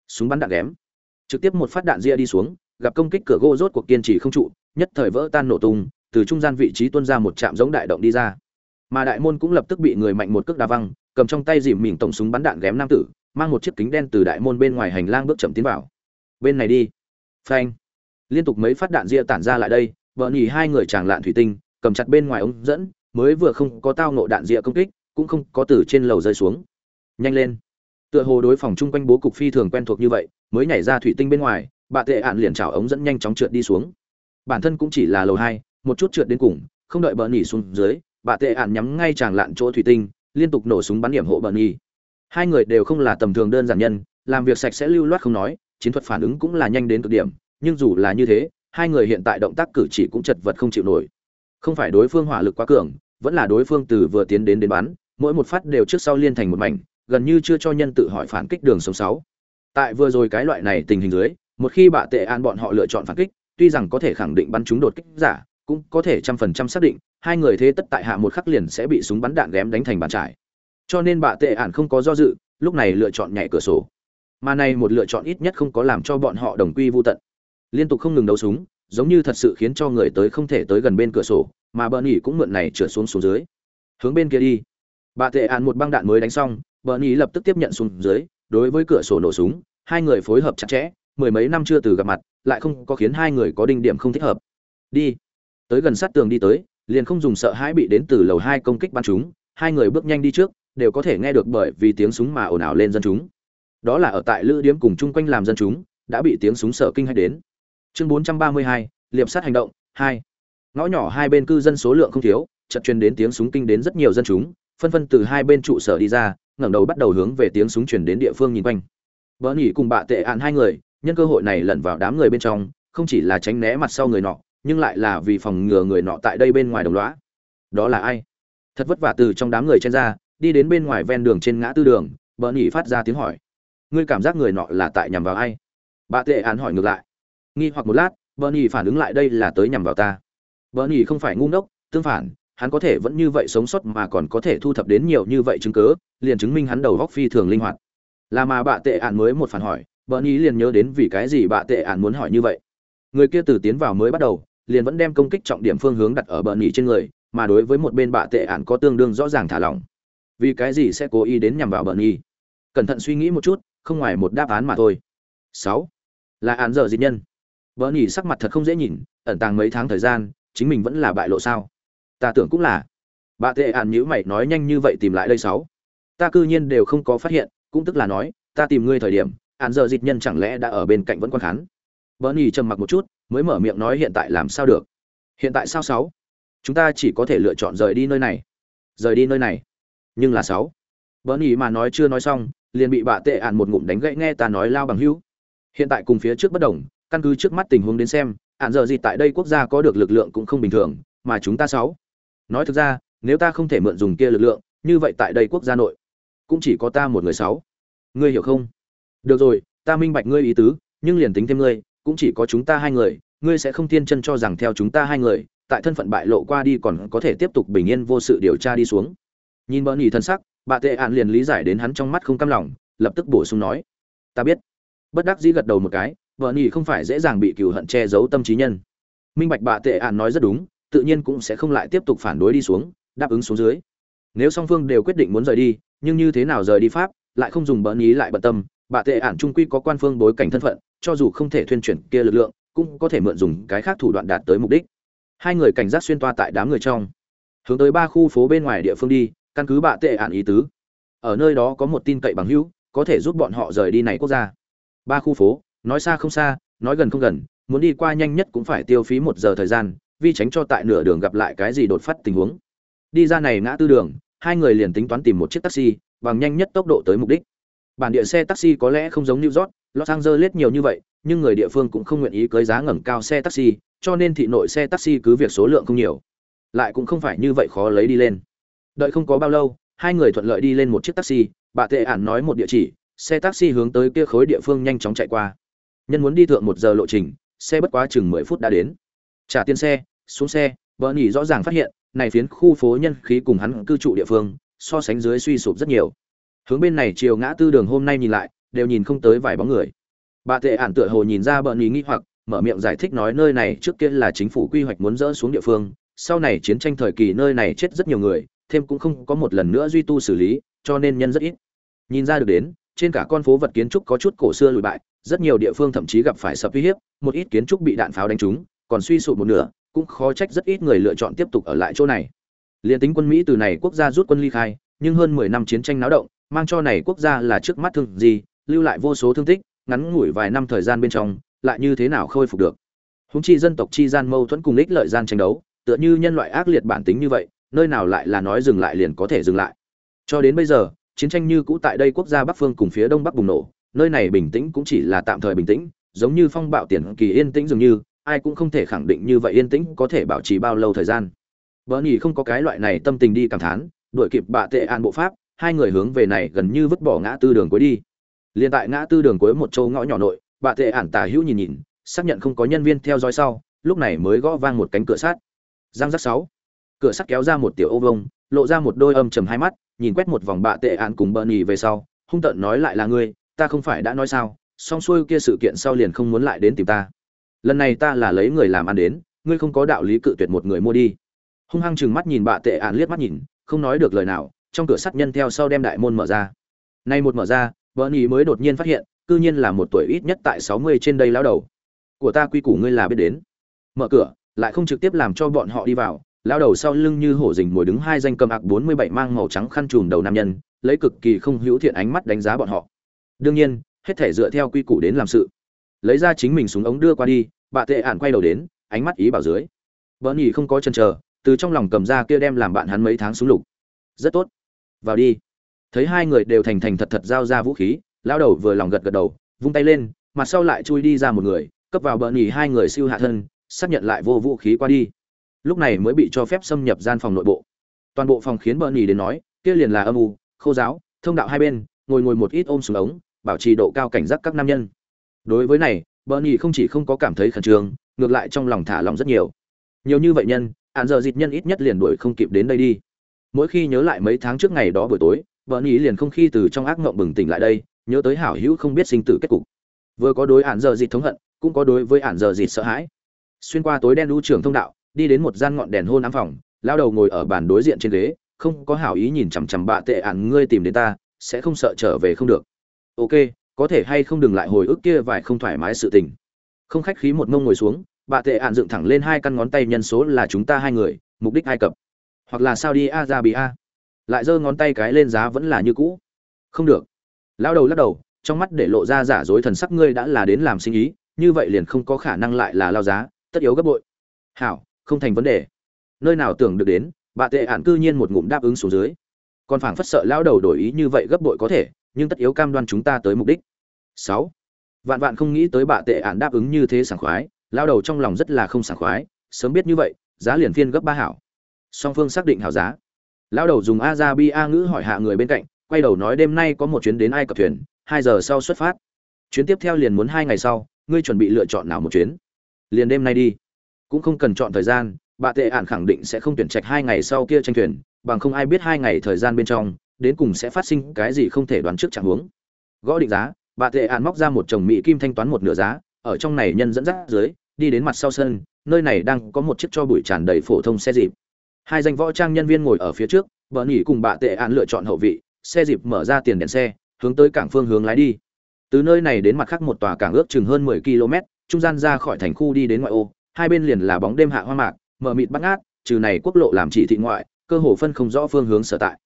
Súng bắn đạn ghém trực tiếp một phát đạn ria đi xuống, gặp công kích cửa gỗ rốt cuộc kiên trì không trụ, nhất thời vỡ tan nổ tung, từ trung gian vị trí tuôn ra một trạm giống đại động đi ra. Mà đại môn cũng lập tức bị người mạnh một cước đá văng, cầm trong tay dìm mỉm tổng súng bắn đạn ghém nam tử, mang một chiếc kính đen từ đại môn bên ngoài hành lang bước chậm tiến vào. Bên này đi. Phanh. Liên tục mấy phát đạn ria tản ra lại đây, vợ nhì hai người chàng lạn thủy tinh, cầm chặt bên ngoài ống dẫn, mới vừa không có tao nộ đạn ria công kích, cũng không có từ trên lầu rơi xuống. Nhanh lên tựa hồ đối phòng chung quanh bố cục phi thường quen thuộc như vậy, mới nhảy ra thủy tinh bên ngoài, bà tệ ạn liền chảo ống dẫn nhanh chóng trượt đi xuống. Bản thân cũng chỉ là lầu hai, một chút trượt đến cùng, không đợi bờ nỉ xuống dưới, bà tệ ạn nhắm ngay chàng lạn chỗ thủy tinh, liên tục nổ súng bắn điểm hộ bờ nỉ hai người đều không là tầm thường đơn giản nhân, làm việc sạch sẽ lưu loát không nói, chiến thuật phản ứng cũng là nhanh đến cực điểm, nhưng dù là như thế, hai người hiện tại động tác cử chỉ cũng chật vật không chịu nổi. Không phải đối phương hỏa lực quá cường, vẫn là đối phương từ vừa tiến đến đến bắn, mỗi một phát đều trước sau liên thành một mảnh gần như chưa cho nhân tự hỏi phản kích đường sống sáu. Tại vừa rồi cái loại này tình hình dưới, một khi bạ tệ an bọn họ lựa chọn phản kích, tuy rằng có thể khẳng định bắn chúng đột kích giả, cũng có thể trăm phần trăm xác định, hai người thế tất tại hạ một khắc liền sẽ bị súng bắn đạn ghém đánh thành bàn trải. Cho nên bạ tệ ạn không có do dự, lúc này lựa chọn nhảy cửa sổ. Mà này một lựa chọn ít nhất không có làm cho bọn họ đồng quy vô tận. Liên tục không ngừng đấu súng, giống như thật sự khiến cho người tới không thể tới gần bên cửa sổ, mà bờ nhỉ cũng mượn này trượt xuống xuống dưới. Hướng bên kia đi. Bà tệ ạn một băng đạn mới đánh xong bờ nhỉ lập tức tiếp nhận xuống dưới đối với cửa sổ nổ súng hai người phối hợp chặt chẽ mười mấy năm chưa từ gặp mặt lại không có khiến hai người có đinh điểm không thích hợp. Đi. Tới gần sát tường đi tới liền không dùng sợ hãi bị đến từ lầu hai công kích bắn chúng hai người bước nhanh đi trước đều có thể nghe được bởi vì tiếng súng mà ồn ào lên dân chúng. Đó là ở tại lữ điếm cùng chung quanh làm dân chúng đã bị tiếng súng sợ kinh hay đến. Chương 432, liệp sát hành động 2. ngõ nhỏ hai bên cư dân số lượng không thiếu chợt truyền đến tiếng súng kinh đến rất nhiều dân chúng phân phân từ hai bên trụ sở đi ra ngẩng đầu bắt đầu hướng về tiếng súng truyền đến địa phương nhìn quanh. Bỡ nhỉ cùng bạ tệ ạn hai người, nhân cơ hội này lẩn vào đám người bên trong, không chỉ là tránh né mặt sau người nọ, nhưng lại là vì phòng ngừa người nọ tại đây bên ngoài đồng lõa. Đó là ai? Thật vất vả từ trong đám người chen ra, đi đến bên ngoài ven đường trên ngã tư đường, bỡ nhỉ phát ra tiếng hỏi. Ngươi cảm giác người nọ là tại nhằm vào ai? Bà tệ án hỏi ngược lại. Nghi hoặc một lát bernie phản ứng lại đây là tới nhằm vào ta. Bernie không phải ngu ngốc, tương phản hắn có thể vẫn như vậy sống sót mà còn có thể thu thập đến nhiều như vậy chứng cứ, liền chứng minh hắn đầu góc phi thường linh hoạt. Là mà bạ tệ ạn mới một phản hỏi bernie liền nhớ đến vì cái gì bạ tệ ạn muốn hỏi như vậy. Người kia từ tiến vào mới bắt đầu liền vẫn đem công kích trọng điểm phương hướng đặt ở bernie trên người mà đối với một bên bạ tệ ạn có tương đương rõ ràng thả lỏng. Vì cái gì sẽ cố ý đến nhằm vào bernie cẩn thận suy nghĩ một chút không ngoài một đáp án mà thôi. Sáu. Là án giờ dịch nhân. Bọn ý sắc mặt thật không dễ nhìn ẩn tàng mấy tháng thời gian chính mình vẫn là bại lộ sao? Ta tưởng cũng là. Bà tệ ạn nhữ mày nói nhanh như vậy tìm lại đây sáu. Ta cư nhiên đều không có phát hiện, cũng tức là nói, ta tìm ngươi thời điểm ạn giờ dịch nhân chẳng lẽ đã ở bên cạnh vẫn quan khán. Vợ nhì trầm mặc một chút, mới mở miệng nói hiện tại làm sao được? Hiện tại sao sáu? Chúng ta chỉ có thể lựa chọn rời đi nơi này. Rời đi nơi này. Nhưng là sáu. Vợ nhì mà nói chưa nói xong, liền bị bà tệ ạn một ngụm đánh gãy nghe ta nói lao bằng hữu. Hiện tại cùng phía trước bất đồng, căn cứ trước mắt tình huống đến xem ạn giờ gì tại đây quốc gia có được lực lượng cũng không bình thường, mà chúng ta sáu nói thực ra, nếu ta không thể mượn dùng kia lực lượng, như vậy tại đây quốc gia nội, cũng chỉ có ta một người sáu. Ngươi hiểu không? Được rồi, ta minh bạch ngươi ý tứ, nhưng liền tính thêm ngươi, cũng chỉ có chúng ta hai người, ngươi sẽ không thiên chân cho rằng theo chúng ta hai người, tại thân phận bại lộ qua đi còn có thể tiếp tục bình yên vô sự điều tra đi xuống. Nhìn bỡ nhì thân sắc, bà tệ ạn liền lý giải đến hắn trong mắt không cam lòng, lập tức bổ sung nói. Ta biết. Bất đắc dĩ gật đầu một cái vợ nhì không phải dễ dàng bị cừu hận che giấu tâm trí nhân. Minh bạch bà tệ ạn nói rất đúng tự nhiên cũng sẽ không lại tiếp tục phản đối đi xuống, đáp ứng xuống dưới. Nếu song phương đều quyết định muốn rời đi, nhưng như thế nào rời đi pháp, lại không dùng bỡn ý lại bận tâm. Bà tệ ản trung quy có quan phương bối cảnh thân phận, cho dù không thể thuyên chuyển kia lực lượng, cũng có thể mượn dùng cái khác thủ đoạn đạt tới mục đích. Hai người cảnh giác xuyên toa tại đám người trong. Hướng tới ba khu phố bên ngoài địa phương đi, căn cứ bà tệ ản ý tứ. Ở nơi đó có một tin cậy bằng hữu, có thể giúp bọn họ rời đi này quốc gia. Ba khu phố, nói xa không xa, nói gần không gần, muốn đi qua nhanh nhất cũng phải tiêu phí một giờ thời gian vi tránh cho tại nửa đường gặp lại cái gì đột phát tình huống. Đi ra này ngã tư đường hai người liền tính toán tìm một chiếc taxi bằng nhanh nhất tốc độ tới mục đích. Bản địa xe taxi có lẽ không giống New York, Los Angeles nhiều như vậy, nhưng người địa phương cũng không nguyện ý cưới giá ngẩng cao xe taxi, cho nên thị nội xe taxi cứ việc số lượng không nhiều, lại cũng không phải như vậy khó lấy đi lên. Đợi không có bao lâu, hai người thuận lợi đi lên một chiếc taxi, bà Tệ ản nói một địa chỉ, xe taxi hướng tới kia khối địa phương nhanh chóng chạy qua. Nhân muốn đi thượng một giờ lộ trình xe bất quá chừng mười phút đã đến trả tiền xe, xuống xe vợ nhỉ rõ ràng phát hiện, này phiến khu phố nhân khí cùng hắn cư trụ địa phương, so sánh dưới suy sụp rất nhiều. Hướng bên này chiều ngã tư đường hôm nay nhìn lại, đều nhìn không tới vài bóng người. Bà tệ ản tựa hồ nhìn ra bợn ý nghĩ hoặc, mở miệng giải thích nói nơi này trước kia là chính phủ quy hoạch muốn dỡ xuống địa phương, sau này chiến tranh thời kỳ nơi này chết rất nhiều người, thêm cũng không có một lần nữa duy tu xử lý, cho nên nhân rất ít. Nhìn ra được đến, trên cả con phố vật kiến trúc có chút cổ xưa lùi bại, rất nhiều địa phương thậm chí gặp phải sập uy hiếp, một ít kiến trúc bị đạn pháo đánh trúng còn suy sụp một nửa, cũng khó trách rất ít người lựa chọn tiếp tục ở lại chỗ này. Liên tính quân mỹ từ này quốc gia rút quân ly khai, nhưng hơn mười năm chiến tranh náo động, mang cho này quốc gia là trước mắt thương gì, lưu lại vô số thương tích, ngắn ngủi vài năm thời gian bên trong, lại như thế nào khôi phục được? Húng chi dân tộc chi gian mâu thuẫn cùng ích lợi gian tranh đấu, tựa như nhân loại ác liệt bản tính như vậy, nơi nào lại là nói dừng lại liền có thể dừng lại. Cho đến bây giờ, chiến tranh như cũ tại đây quốc gia bắc phương cùng phía đông bắc bùng nổ, nơi này bình tĩnh cũng chỉ là tạm thời bình tĩnh, giống như phong bạo tiền kỳ yên tĩnh dường như ai cũng không thể khẳng định như vậy yên tĩnh có thể bảo trì bao lâu thời gian. Vợ nhỉ không có cái loại này tâm tình đi cảm thán, đuổi kịp bạ tệ an bộ pháp, hai người hướng về này gần như vứt bỏ ngã tư đường cuối đi. Liền tại ngã tư đường cuối một châu ngõ nhỏ nội, bạ tệ ản tả hữu nhìn nhìn, xác nhận không có nhân viên theo dõi sau, lúc này mới gõ vang một cánh cửa sắt. Giang giác sáu. Cửa sắt kéo ra một tiểu ô vông lộ ra một đôi âm trầm hai mắt, nhìn quét một vòng bạ tệ ản cùng bờ nhì về sau, hung tợn nói lại là ngươi, ta không phải đã nói sao song xuôi kia sự kiện sau liền không muốn lại đến tìm ta lần này ta là lấy người làm ăn đến, ngươi không có đạo lý cự tuyệt một người mua đi. Hung hăng chừng mắt nhìn bạ tệ ạn liếc mắt nhìn, không nói được lời nào, trong cửa sắt nhân theo sau đem đại môn mở ra. Nay một mở ra, vợ nhì mới đột nhiên phát hiện, cư nhiên là một tuổi ít nhất tại sáu mươi trên đây lão đầu. Của ta quy củ ngươi là biết đến. Mở cửa, lại không trực tiếp làm cho bọn họ đi vào, lão đầu sau lưng như hổ rình ngồi đứng hai danh cầm ạc bốn mươi bảy mang màu trắng khăn trùm đầu nam nhân, lấy cực kỳ không hữu thiện ánh mắt đánh giá bọn họ. Đương nhiên, hết thể dựa theo quy củ đến làm sự lấy ra chính mình súng ống đưa qua đi, bà tệ ản quay đầu đến, ánh mắt ý bảo dưới. Bỡ nhì không có chân chờ, từ trong lòng cầm ra kia đem làm bạn hắn mấy tháng súng lục. Rất tốt. Vào đi. Thấy hai người đều thành thành thật thật giao ra vũ khí, lão đầu vừa lòng gật gật đầu, vung tay lên, mặt sau lại chui đi ra một người cấp vào bờ nhì hai người siêu hạ thân, xác nhận lại vô vũ khí qua đi. Lúc này mới bị cho phép xâm nhập gian phòng nội bộ. Toàn bộ phòng khiến bờ nhì đến nói, kia liền là âm u, khô giáo, thông đạo hai bên, ngồi ngồi một ít ôm xuống ống, bảo trì độ cao cảnh giác các nam nhân đối với này bờ nhì không chỉ không có cảm thấy khẩn trương, ngược lại trong lòng thả lòng rất nhiều. Nhiều như vậy nhân, hạn giờ dịt nhân ít nhất liền đuổi không kịp đến đây đi. Mỗi khi nhớ lại mấy tháng trước ngày đó buổi tối bờ nhì liền không khi từ trong ác mộng bừng tỉnh lại đây, nhớ tới hảo hữu không biết sinh tử kết cục. Vừa có đối ản giờ dịt thống hận, cũng có đối với ản giờ dịt sợ hãi. Xuyên qua tối đen lũ trưởng thông đạo, đi đến một gian ngọn đèn hôn ám phòng, lao đầu ngồi ở bàn đối diện trên ghế, không có hảo ý nhìn chằm chằm bạ tệ ạn, ngươi tìm đến ta, sẽ không sợ trở về không được. Ok có thể hay không đừng lại hồi ức kia vài không thoải mái sự tình. Không khách khí một mông ngồi xuống bạ tệ ạn dựng thẳng lên hai căn ngón tay nhân số là chúng ta hai người, mục đích ai cập? Hoặc là sao đi a ra bị a? Lại giơ ngón tay cái lên giá vẫn là như cũ. Không được. Lao đầu lắc đầu, trong mắt để lộ ra giả dối thần sắc ngươi đã là đến làm sinh ý, như vậy liền không có khả năng lại là lao giá, tất yếu gấp bội. Hảo, không thành vấn đề. Nơi nào tưởng được đến, bà tệ ạn cư nhiên một ngụm đáp ứng xuống dưới. Còn phảng phất sợ lao đầu đổi ý như vậy gấp bội có thể nhưng tất yếu cam đoan chúng ta tới mục đích. Sáu, vạn vạn không nghĩ tới bà tệ ản đáp ứng như thế sảng khoái, lao đầu trong lòng rất là không sảng khoái, sớm biết như vậy, giá liền phiên gấp ba hảo. Song phương xác định hảo giá. Lão đầu dùng a ra bi a ngữ hỏi hạ người bên cạnh, quay đầu nói đêm nay có một chuyến đến ai cập thuyền, hai giờ sau xuất phát. Chuyến tiếp theo liền muốn hai ngày sau, ngươi chuẩn bị lựa chọn nào một chuyến? Liền đêm nay đi. Cũng không cần chọn thời gian bà tệ ạn khẳng định sẽ không tuyển trạch hai ngày sau kia tranh thuyền, bằng không ai biết hai ngày thời gian bên trong đến cùng sẽ phát sinh cái gì không thể đoán trước trạng huống. Gõ định giá, bà tệ ạn móc ra một chồng mỹ kim thanh toán một nửa giá, ở trong này nhân dẫn dắt dưới, đi đến mặt sau sân, nơi này đang có một chiếc cho bụi tràn đầy phổ thông xe dịp. Hai danh võ trang nhân viên ngồi ở phía trước bờ nghỉ cùng bà tệ án lựa chọn hậu vị, xe dịp mở ra tiền đèn xe, hướng tới cảng phương hướng lái đi. Từ nơi này đến mặt khác một tòa cảng ước chừng hơn 10 km trung gian ra khỏi thành khu đi đến ngoại ô, hai bên liền là bóng đêm hạ hoa mạc mở mịt bắt ngát trừ này quốc lộ làm chỉ thị ngoại, cơ hồ phân không rõ phương hướng sở tại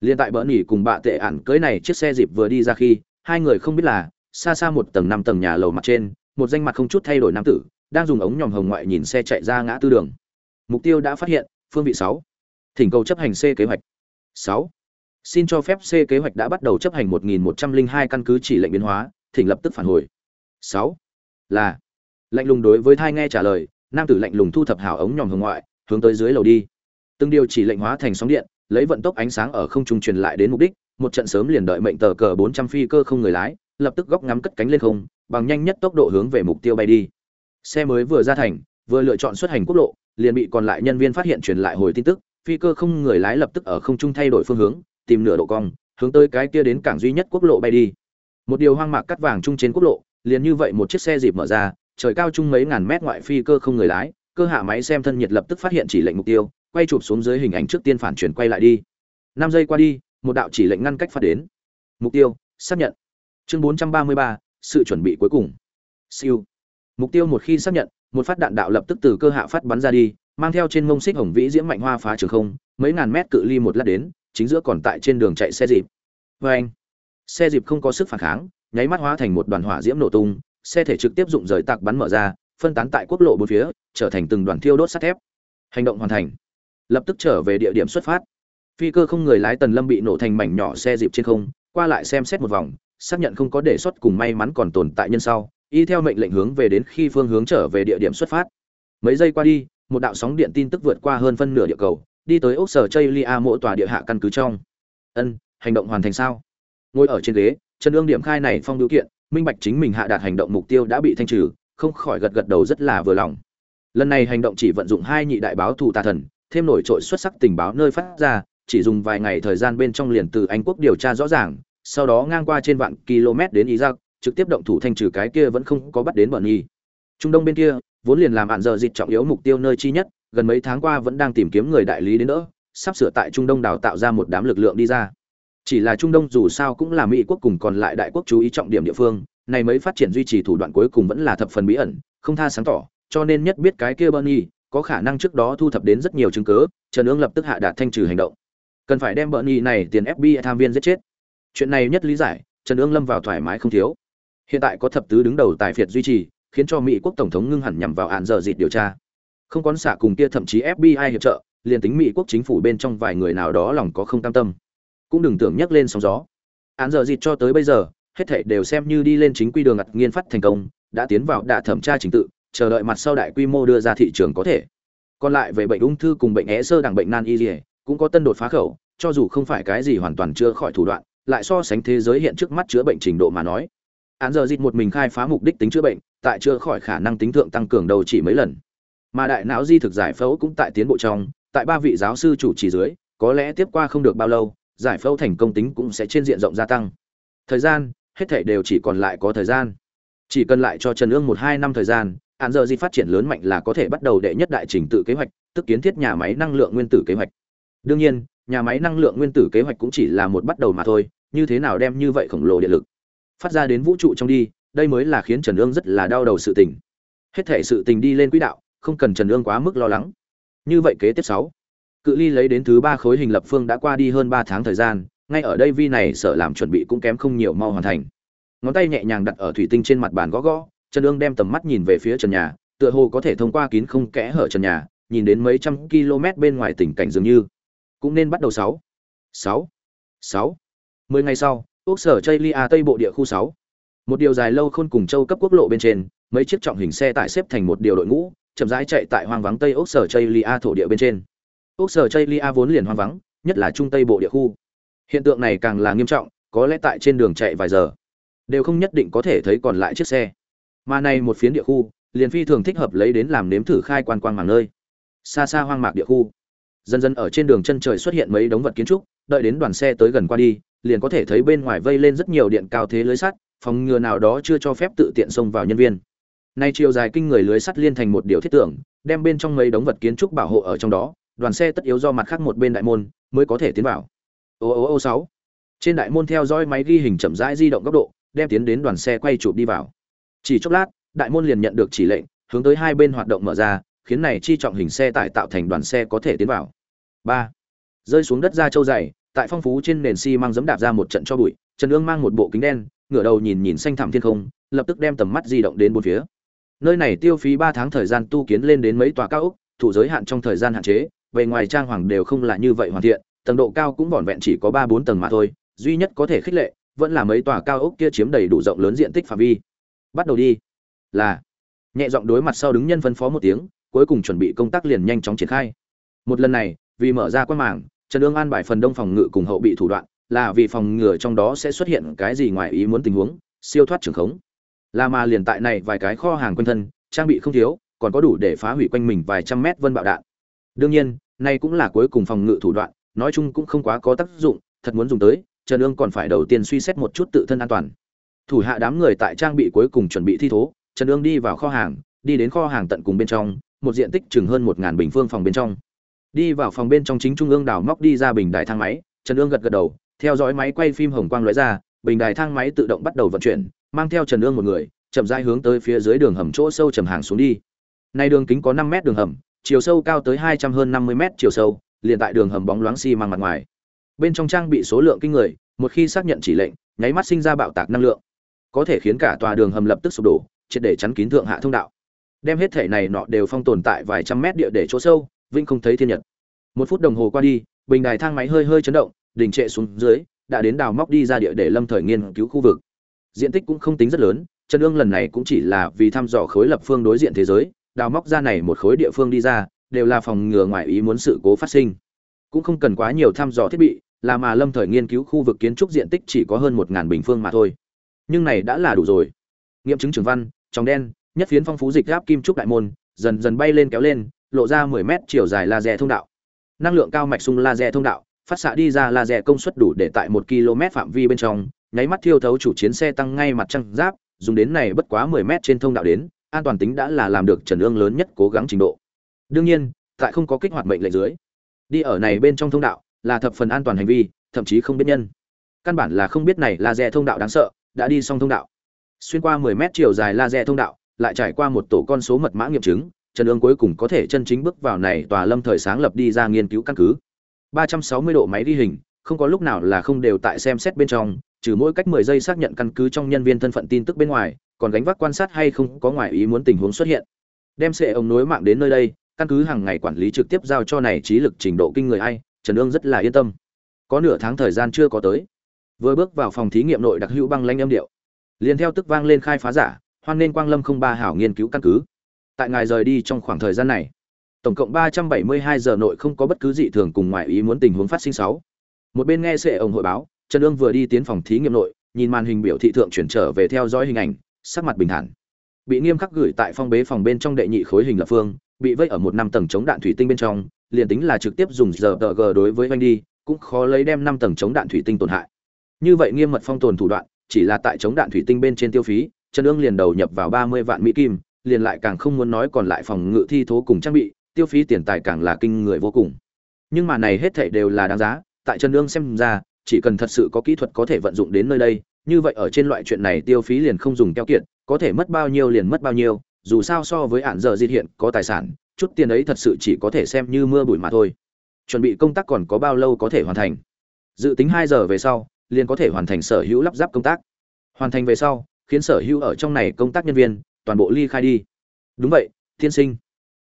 liên tại bỡ nỉ cùng bạ tệ ản cưới này chiếc xe dịp vừa đi ra khi, hai người không biết là, xa xa một tầng năm tầng nhà lầu mặt trên, một danh mặt không chút thay đổi nam tử, đang dùng ống nhòm hồng ngoại nhìn xe chạy ra ngã tư đường. Mục tiêu đã phát hiện, phương vị sáu. Thỉnh cầu chấp hành c kế hoạch. Sáu. Xin cho phép c kế hoạch đã bắt đầu chấp hành một nghìn một trăm linh hai căn cứ chỉ lệnh biến hóa, thỉnh lập tức phản hồi. Sáu. Là. Lạnh lùng đối với thai nghe trả lời, nam tử lạnh lùng thu thập hảo ống nhòm hồng ngoại, hướng tới dưới lầu đi. Từng điều chỉ lệnh hóa thành sóng điện lấy vận tốc ánh sáng ở không trung truyền lại đến mục đích, một trận sớm liền đợi mệnh tờ cờ bốn trăm phi cơ không người lái, lập tức góc ngắm cất cánh lên không, bằng nhanh nhất tốc độ hướng về mục tiêu bay đi. Xe mới vừa ra thành, vừa lựa chọn xuất hành quốc lộ, liền bị còn lại nhân viên phát hiện truyền lại hồi tin tức, phi cơ không người lái lập tức ở không trung thay đổi phương hướng, tìm nửa độ cong, hướng tới cái kia đến cảng duy nhất quốc lộ bay đi. Một điều hoang mạc cắt vàng chung trên quốc lộ, liền như vậy một chiếc xe dịp mở ra, trời cao chung mấy ngàn mét ngoại phi cơ không người lái, cơ hạ máy xem thân nhiệt lập tức phát hiện chỉ lệnh mục tiêu quay chụp xuống dưới hình ảnh trước tiên phản chuyển quay lại đi. Năm giây qua đi một đạo chỉ lệnh ngăn cách phát đến. Mục tiêu xác nhận. Chương 433, sự chuẩn bị cuối cùng. Siêu. Mục tiêu một khi xác nhận một phát đạn đạo lập tức từ cơ hạ phát bắn ra đi mang theo trên mông xích hồng vĩ diễm mạnh hoa phá trường không mấy ngàn mét cự ly một lát đến chính giữa còn tại trên đường chạy xe dịp. Vê anh xe dịp không có sức phản kháng nháy mắt hóa thành một đoàn hỏa diễm nổ tung xe thể trực tiếp dụng rời tạc bắn mở ra phân tán tại quốc lộ bốn phía trở thành từng đoàn thiêu đốt sắt thép. Hành động hoàn thành lập tức trở về địa điểm xuất phát. Phi cơ không người lái tần lâm bị nổ thành mảnh nhỏ xe dịp trên không, qua lại xem xét một vòng, xác nhận không có đề xuất cùng may mắn còn tồn tại nhân sau, y theo mệnh lệnh hướng về đến khi phương hướng trở về địa điểm xuất phát. Mấy giây qua đi, một đạo sóng điện tin tức vượt qua hơn phân nửa địa cầu, đi tới ốc sở chây lia mỗi tòa địa hạ căn cứ trong. Ân, hành động hoàn thành sao? Ngồi ở trên ghế, trần ương điểm khai này phong điều kiện, minh bạch chính mình hạ đạt hành động mục tiêu đã bị thanh trừ, không khỏi gật gật đầu rất là vừa lòng. Lần này hành động chỉ vận dụng hai nhị đại báo thủ tà thần thêm nổi trội xuất sắc tình báo nơi phát ra, chỉ dùng vài ngày thời gian bên trong liền từ anh quốc điều tra rõ ràng, sau đó ngang qua trên vạn km đến iraq, trực tiếp động thủ thanh trừ cái kia vẫn không có bắt đến bọn nghi trung đông bên kia, vốn liền làm ạn giờ dịch trọng yếu mục tiêu nơi chi nhất, gần mấy tháng qua vẫn đang tìm kiếm người đại lý đến nữa sắp sửa tại trung đông đào tạo ra một đám lực lượng đi ra. Chỉ là trung đông dù sao cũng là mỹ quốc cùng còn lại đại quốc chú ý trọng điểm địa phương, này mới phát triển duy trì thủ đoạn cuối cùng vẫn là thập phần bí ẩn, không tha sáng tỏ, cho nên nhất biết cái kia bernie có khả năng trước đó thu thập đến rất nhiều chứng cứ, trần ương lập tức hạ đạt thanh trừ hành động. Cần phải đem bernie này tiền fbi tham viên giết chết. Chuyện này nhất lý giải, trần ương lâm vào thoải mái không thiếu. Hiện tại có thập tứ đứng đầu tài phiệt duy trì, khiến cho mỹ quốc tổng thống ngưng hẳn nhằm vào hạn giờ dịt điều tra. Không có xạ cùng kia thậm chí fbi hiệp trợ, liền tính mỹ quốc chính phủ bên trong vài người nào đó lòng có không cam tâm. Cũng đừng tưởng nhắc lên sóng gió. Án giờ dịt cho tới bây giờ, hết thảy đều xem như đi lên chính quy đường ngặt nghiên phát thành công, đã tiến vào đạ thẩm tra trình tự chờ đợi mặt sau đại quy mô đưa ra thị trường có thể. Còn lại về bệnh ung thư cùng bệnh é sơ đẳng bệnh nan y dỉa cũng có tân đột phá khẩu, cho dù không phải cái gì hoàn toàn chưa khỏi thủ đoạn, lại so sánh thế giới hiện trước mắt chữa bệnh trình độ mà nói. Án giờ dịch một mình khai phá mục đích tính chữa bệnh, tại chữa khỏi khả năng tính thượng tăng cường đầu chỉ mấy lần. Mà đại não di thực giải phẫu cũng tại tiến bộ trong, tại ba vị giáo sư chủ trì dưới, có lẽ tiếp qua không được bao lâu, giải phẫu thành công tính cũng sẽ trên diện rộng gia tăng. Thời gian, hết thảy đều chỉ còn lại có thời gian. Chỉ cần lại cho trần ương một hai năm thời gian hạn giờ gì phát triển lớn mạnh là có thể bắt đầu đệ nhất đại trình tự kế hoạch, tức kiến thiết nhà máy năng lượng nguyên tử kế hoạch. Đương nhiên, nhà máy năng lượng nguyên tử kế hoạch cũng chỉ là một bắt đầu mà thôi, như thế nào đem như vậy khổng lồ điện lực phát ra đến vũ trụ trong đi, đây mới là khiến trần ương rất là đau đầu sự tình. Hết thể sự tình đi lên quỹ đạo, không cần trần ương quá mức lo lắng. Như vậy kế tiếp sáu, cự ly lấy đến thứ ba khối hình lập phương đã qua đi hơn ba tháng thời gian, ngay ở đây vi này sợ làm chuẩn bị cũng kém không nhiều mau hoàn thành. Ngón tay nhẹ nhàng đặt ở thủy tinh trên mặt bàn gõ gõ trần Dương đem tầm mắt nhìn về phía trần nhà, tựa hồ có thể thông qua kín không kẽ hở trần nhà, nhìn đến mấy trăm km bên ngoài tỉnh cảnh dường như. Cũng nên bắt đầu sáu. Sáu. Sáu. Mười ngày sau quốc sở Chailia tây bộ địa khu sáu. Một điều dài lâu khôn cùng châu cấp quốc lộ bên trên, mấy chiếc trọng hình xe tải xếp thành một điều đội ngũ, chậm rãi chạy tại hoang vắng tây ốc sở Chailia thổ địa bên trên. Ốc sở Chailia vốn liền hoang vắng, nhất là trung tây bộ địa khu. Hiện tượng này càng là nghiêm trọng, có lẽ tại trên đường chạy vài giờ, đều không nhất định có thể thấy còn lại chiếc xe mà này một phiến địa khu, liền phi thường thích hợp lấy đến làm nếm thử khai quan quang màng nơi. Xa xa hoang mạc địa khu. Dần dần ở trên đường chân trời xuất hiện mấy đống vật kiến trúc, đợi đến đoàn xe tới gần qua đi, liền có thể thấy bên ngoài vây lên rất nhiều điện cao thế lưới sắt, phòng ngừa nào đó chưa cho phép tự tiện xông vào nhân viên. Nay chiều dài kinh người lưới sắt liên thành một điều thiết tưởng, đem bên trong mấy đống vật kiến trúc bảo hộ ở trong đó, đoàn xe tất yếu do mặt khác một bên đại môn mới có thể tiến vào. Ô ô ô sáu. Trên đại môn theo dõi máy ghi hình chậm rãi di động góc độ, đem tiến đến đoàn xe quay chụp đi vào chỉ chốc lát, đại môn liền nhận được chỉ lệnh, hướng tới hai bên hoạt động mở ra, khiến này chi trọng hình xe tải tạo thành đoàn xe có thể tiến vào. Ba. Rơi xuống đất ra châu dày, tại phong phú trên nền xi măng đạp ra một trận cho bụi, trần ương mang một bộ kính đen, ngửa đầu nhìn nhìn xanh thẳm thiên không, lập tức đem tầm mắt di động đến bốn phía. Nơi này tiêu phí ba tháng thời gian tu kiến lên đến mấy tòa cao ốc, thủ giới hạn trong thời gian hạn chế về ngoài trang hoàng đều không là như vậy hoàn thiện, tầng độ cao cũng vỏn vẹn chỉ có ba bốn tầng mà thôi, duy nhất có thể khích lệ, vẫn là mấy tòa cao ốc kia chiếm đầy đủ rộng lớn diện tích phạm vi bắt đầu đi. Là, nhẹ giọng đối mặt sau đứng nhân phân phó một tiếng, cuối cùng chuẩn bị công tác liền nhanh chóng triển khai. Một lần này, vì mở ra quan mảng, trần ương an bài phần đông phòng ngự cùng hậu bị thủ đoạn, là vì phòng ngừa trong đó sẽ xuất hiện cái gì ngoài ý muốn tình huống, siêu thoát trường khống. Là mà liền tại này vài cái kho hàng quanh thân, trang bị không thiếu, còn có đủ để phá hủy quanh mình vài trăm mét vân bạo đạn. Đương nhiên nay cũng là cuối cùng phòng ngự thủ đoạn, nói chung cũng không quá có tác dụng, thật muốn dùng tới, trần ương còn phải đầu tiên suy xét một chút tự thân an toàn thủ hạ đám người tại trang bị cuối cùng chuẩn bị thi thố, trần ương đi vào kho hàng, đi đến kho hàng tận cùng bên trong, một diện tích chừng hơn một ngàn bình phương phòng bên trong. Đi vào phòng bên trong chính trung ương đào móc đi ra bình đài thang máy, trần ương gật gật đầu, theo dõi máy quay phim hồng quang lóe ra, bình đài thang máy tự động bắt đầu vận chuyển, mang theo trần ương một người, chậm rãi hướng tới phía dưới đường hầm chỗ sâu trầm hàng xuống đi. Nay đường kính có năm mét đường hầm, chiều sâu cao tới hai trăm hơn năm mươi mét chiều sâu, liền tại đường hầm bóng loáng xi mang mặt ngoài. Bên trong trang bị số lượng kinh người, một khi xác nhận chỉ lệnh, nháy mắt sinh ra bạo tạc năng lượng có thể khiến cả tòa đường hầm lập tức sụp đổ, triệt để chắn kín thượng hạ thông đạo. Đem hết thể này nọ đều phong tồn tại vài trăm mét địa để chỗ sâu vinh không thấy thiên nhật. Một phút đồng hồ qua đi, bình đài thang máy hơi hơi chấn động, đình trệ xuống dưới, đã đến đào móc đi ra địa để lâm thời nghiên cứu khu vực. Diện tích cũng không tính rất lớn, trần ương lần này cũng chỉ là vì thăm dò khối lập phương đối diện thế giới, đào móc ra này một khối địa phương đi ra, đều là phòng ngừa ngoại ý muốn sự cố phát sinh. Cũng không cần quá nhiều thăm dò thiết bị, là mà lâm thời nghiên cứu khu vực kiến trúc diện tích chỉ có hơn một ngàn bình phương mà thôi nhưng này đã là đủ rồi. Nghiệm chứng trường văn, tròng đen, nhất phiến phong phú dịch gáp kim trúc đại môn, dần dần bay lên kéo lên, lộ ra 10 mét chiều dài laser thông đạo. Năng lượng cao mạch sung laser thông đạo, phát xạ đi ra laser công suất đủ để tại một km phạm vi bên trong, nháy mắt thiêu thấu chủ chiến xe tăng ngay mặt trăng giáp, dùng đến này bất quá 10 mét trên thông đạo đến, an toàn tính đã là làm được trần ương lớn nhất cố gắng trình độ. Đương nhiên, tại không có kích hoạt mệnh lệnh dưới, đi ở này bên trong thông đạo là thập phần an toàn hành vi, thậm chí không biết nhân. Căn bản là không biết này laser thông đạo đáng sợ đã đi xong thông đạo. Xuyên qua 10 mét chiều dài laser thông đạo, lại trải qua một tổ con số mật mã nghiệm chứng, trần ương cuối cùng có thể chân chính bước vào này tòa lâm thời sáng lập đi ra nghiên cứu căn cứ. 360 độ máy ghi hình, không có lúc nào là không đều tại xem xét bên trong, trừ mỗi cách 10 giây xác nhận căn cứ trong nhân viên thân phận tin tức bên ngoài, còn gánh vác quan sát hay không có ngoài ý muốn tình huống xuất hiện. Đem sệ ống nối mạng đến nơi đây, căn cứ hàng ngày quản lý trực tiếp giao cho này trí lực trình độ kinh người ai, trần ương rất là yên tâm. Có nửa tháng thời gian chưa có tới vừa bước vào phòng thí nghiệm nội đặc hữu băng lanh âm điệu. Liền theo tức vang lên khai phá giả, hoan nên quang lâm không ba hảo nghiên cứu căn cứ. Tại ngài rời đi trong khoảng thời gian này, tổng cộng ba trăm bảy mươi hai giờ nội không có bất cứ dị thường cùng ngoại ý muốn tình huống phát sinh sáu. Một bên nghe sệ ổng hội báo, trần ương vừa đi tiến phòng thí nghiệm nội, nhìn màn hình biểu thị thượng chuyển trở về theo dõi hình ảnh, sắc mặt bình thản. Bị nghiêm khắc gửi tại phong bế phòng bên trong đệ nhị khối hình lập phương, bị vây ở một năm tầng chống đạn thủy tinh bên trong, liền tính là trực tiếp dùng giờ g đối với oanh đi, cũng khó lấy đem năm tầng chống đạn thủy tinh tổn hại như vậy nghiêm mật phong tồn thủ đoạn, chỉ là tại chống đạn thủy tinh bên trên tiêu phí, trần ương liền đầu nhập vào ba mươi vạn mỹ kim, liền lại càng không muốn nói còn lại phòng ngự thi thố cùng trang bị, tiêu phí tiền tài càng là kinh người vô cùng. Nhưng mà này hết thảy đều là đáng giá, tại trần ương xem ra, chỉ cần thật sự có kỹ thuật có thể vận dụng đến nơi đây, như vậy ở trên loại chuyện này tiêu phí liền không dùng keo kiệt, có thể mất bao nhiêu liền mất bao nhiêu, dù sao so với ản giờ di hiện, có tài sản, chút tiền ấy thật sự chỉ có thể xem như mưa bụi mà thôi. Chuẩn bị công tác còn có bao lâu có thể hoàn thành? Dự tính hai giờ về sau liền có thể hoàn thành sở hữu lắp ráp công tác. Hoàn thành về sau, khiến sở hữu ở trong này công tác nhân viên, toàn bộ ly khai đi. Đúng vậy thiên sinh.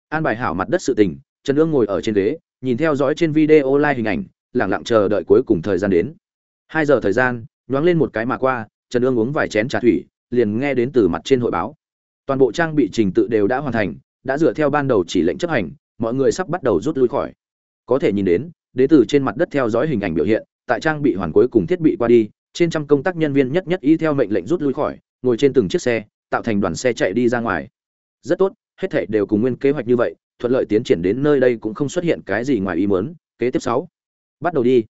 An bài hảo mặt đất sự tình, trần ương ngồi ở trên ghế, nhìn theo dõi trên video live hình ảnh lẳng lặng chờ đợi cuối cùng thời gian đến. Hai giờ thời gian, nhoáng lên một cái mà qua, trần ương uống vài chén trà thủy, liền nghe đến từ mặt trên hội báo. Toàn bộ trang bị trình tự đều đã hoàn thành, đã dựa theo ban đầu chỉ lệnh chấp hành, mọi người sắp bắt đầu rút lui khỏi. Có thể nhìn đến, đế từ trên mặt đất theo dõi hình ảnh biểu hiện tại trang bị hoàn cuối cùng thiết bị qua đi trên trăm công tác nhân viên nhất nhất y theo mệnh lệnh rút lui khỏi ngồi trên từng chiếc xe tạo thành đoàn xe chạy đi ra ngoài. Rất tốt hết thảy đều cùng nguyên kế hoạch như vậy thuận lợi tiến triển đến nơi đây cũng không xuất hiện cái gì ngoài ý muốn. Kế tiếp sáu bắt đầu đi.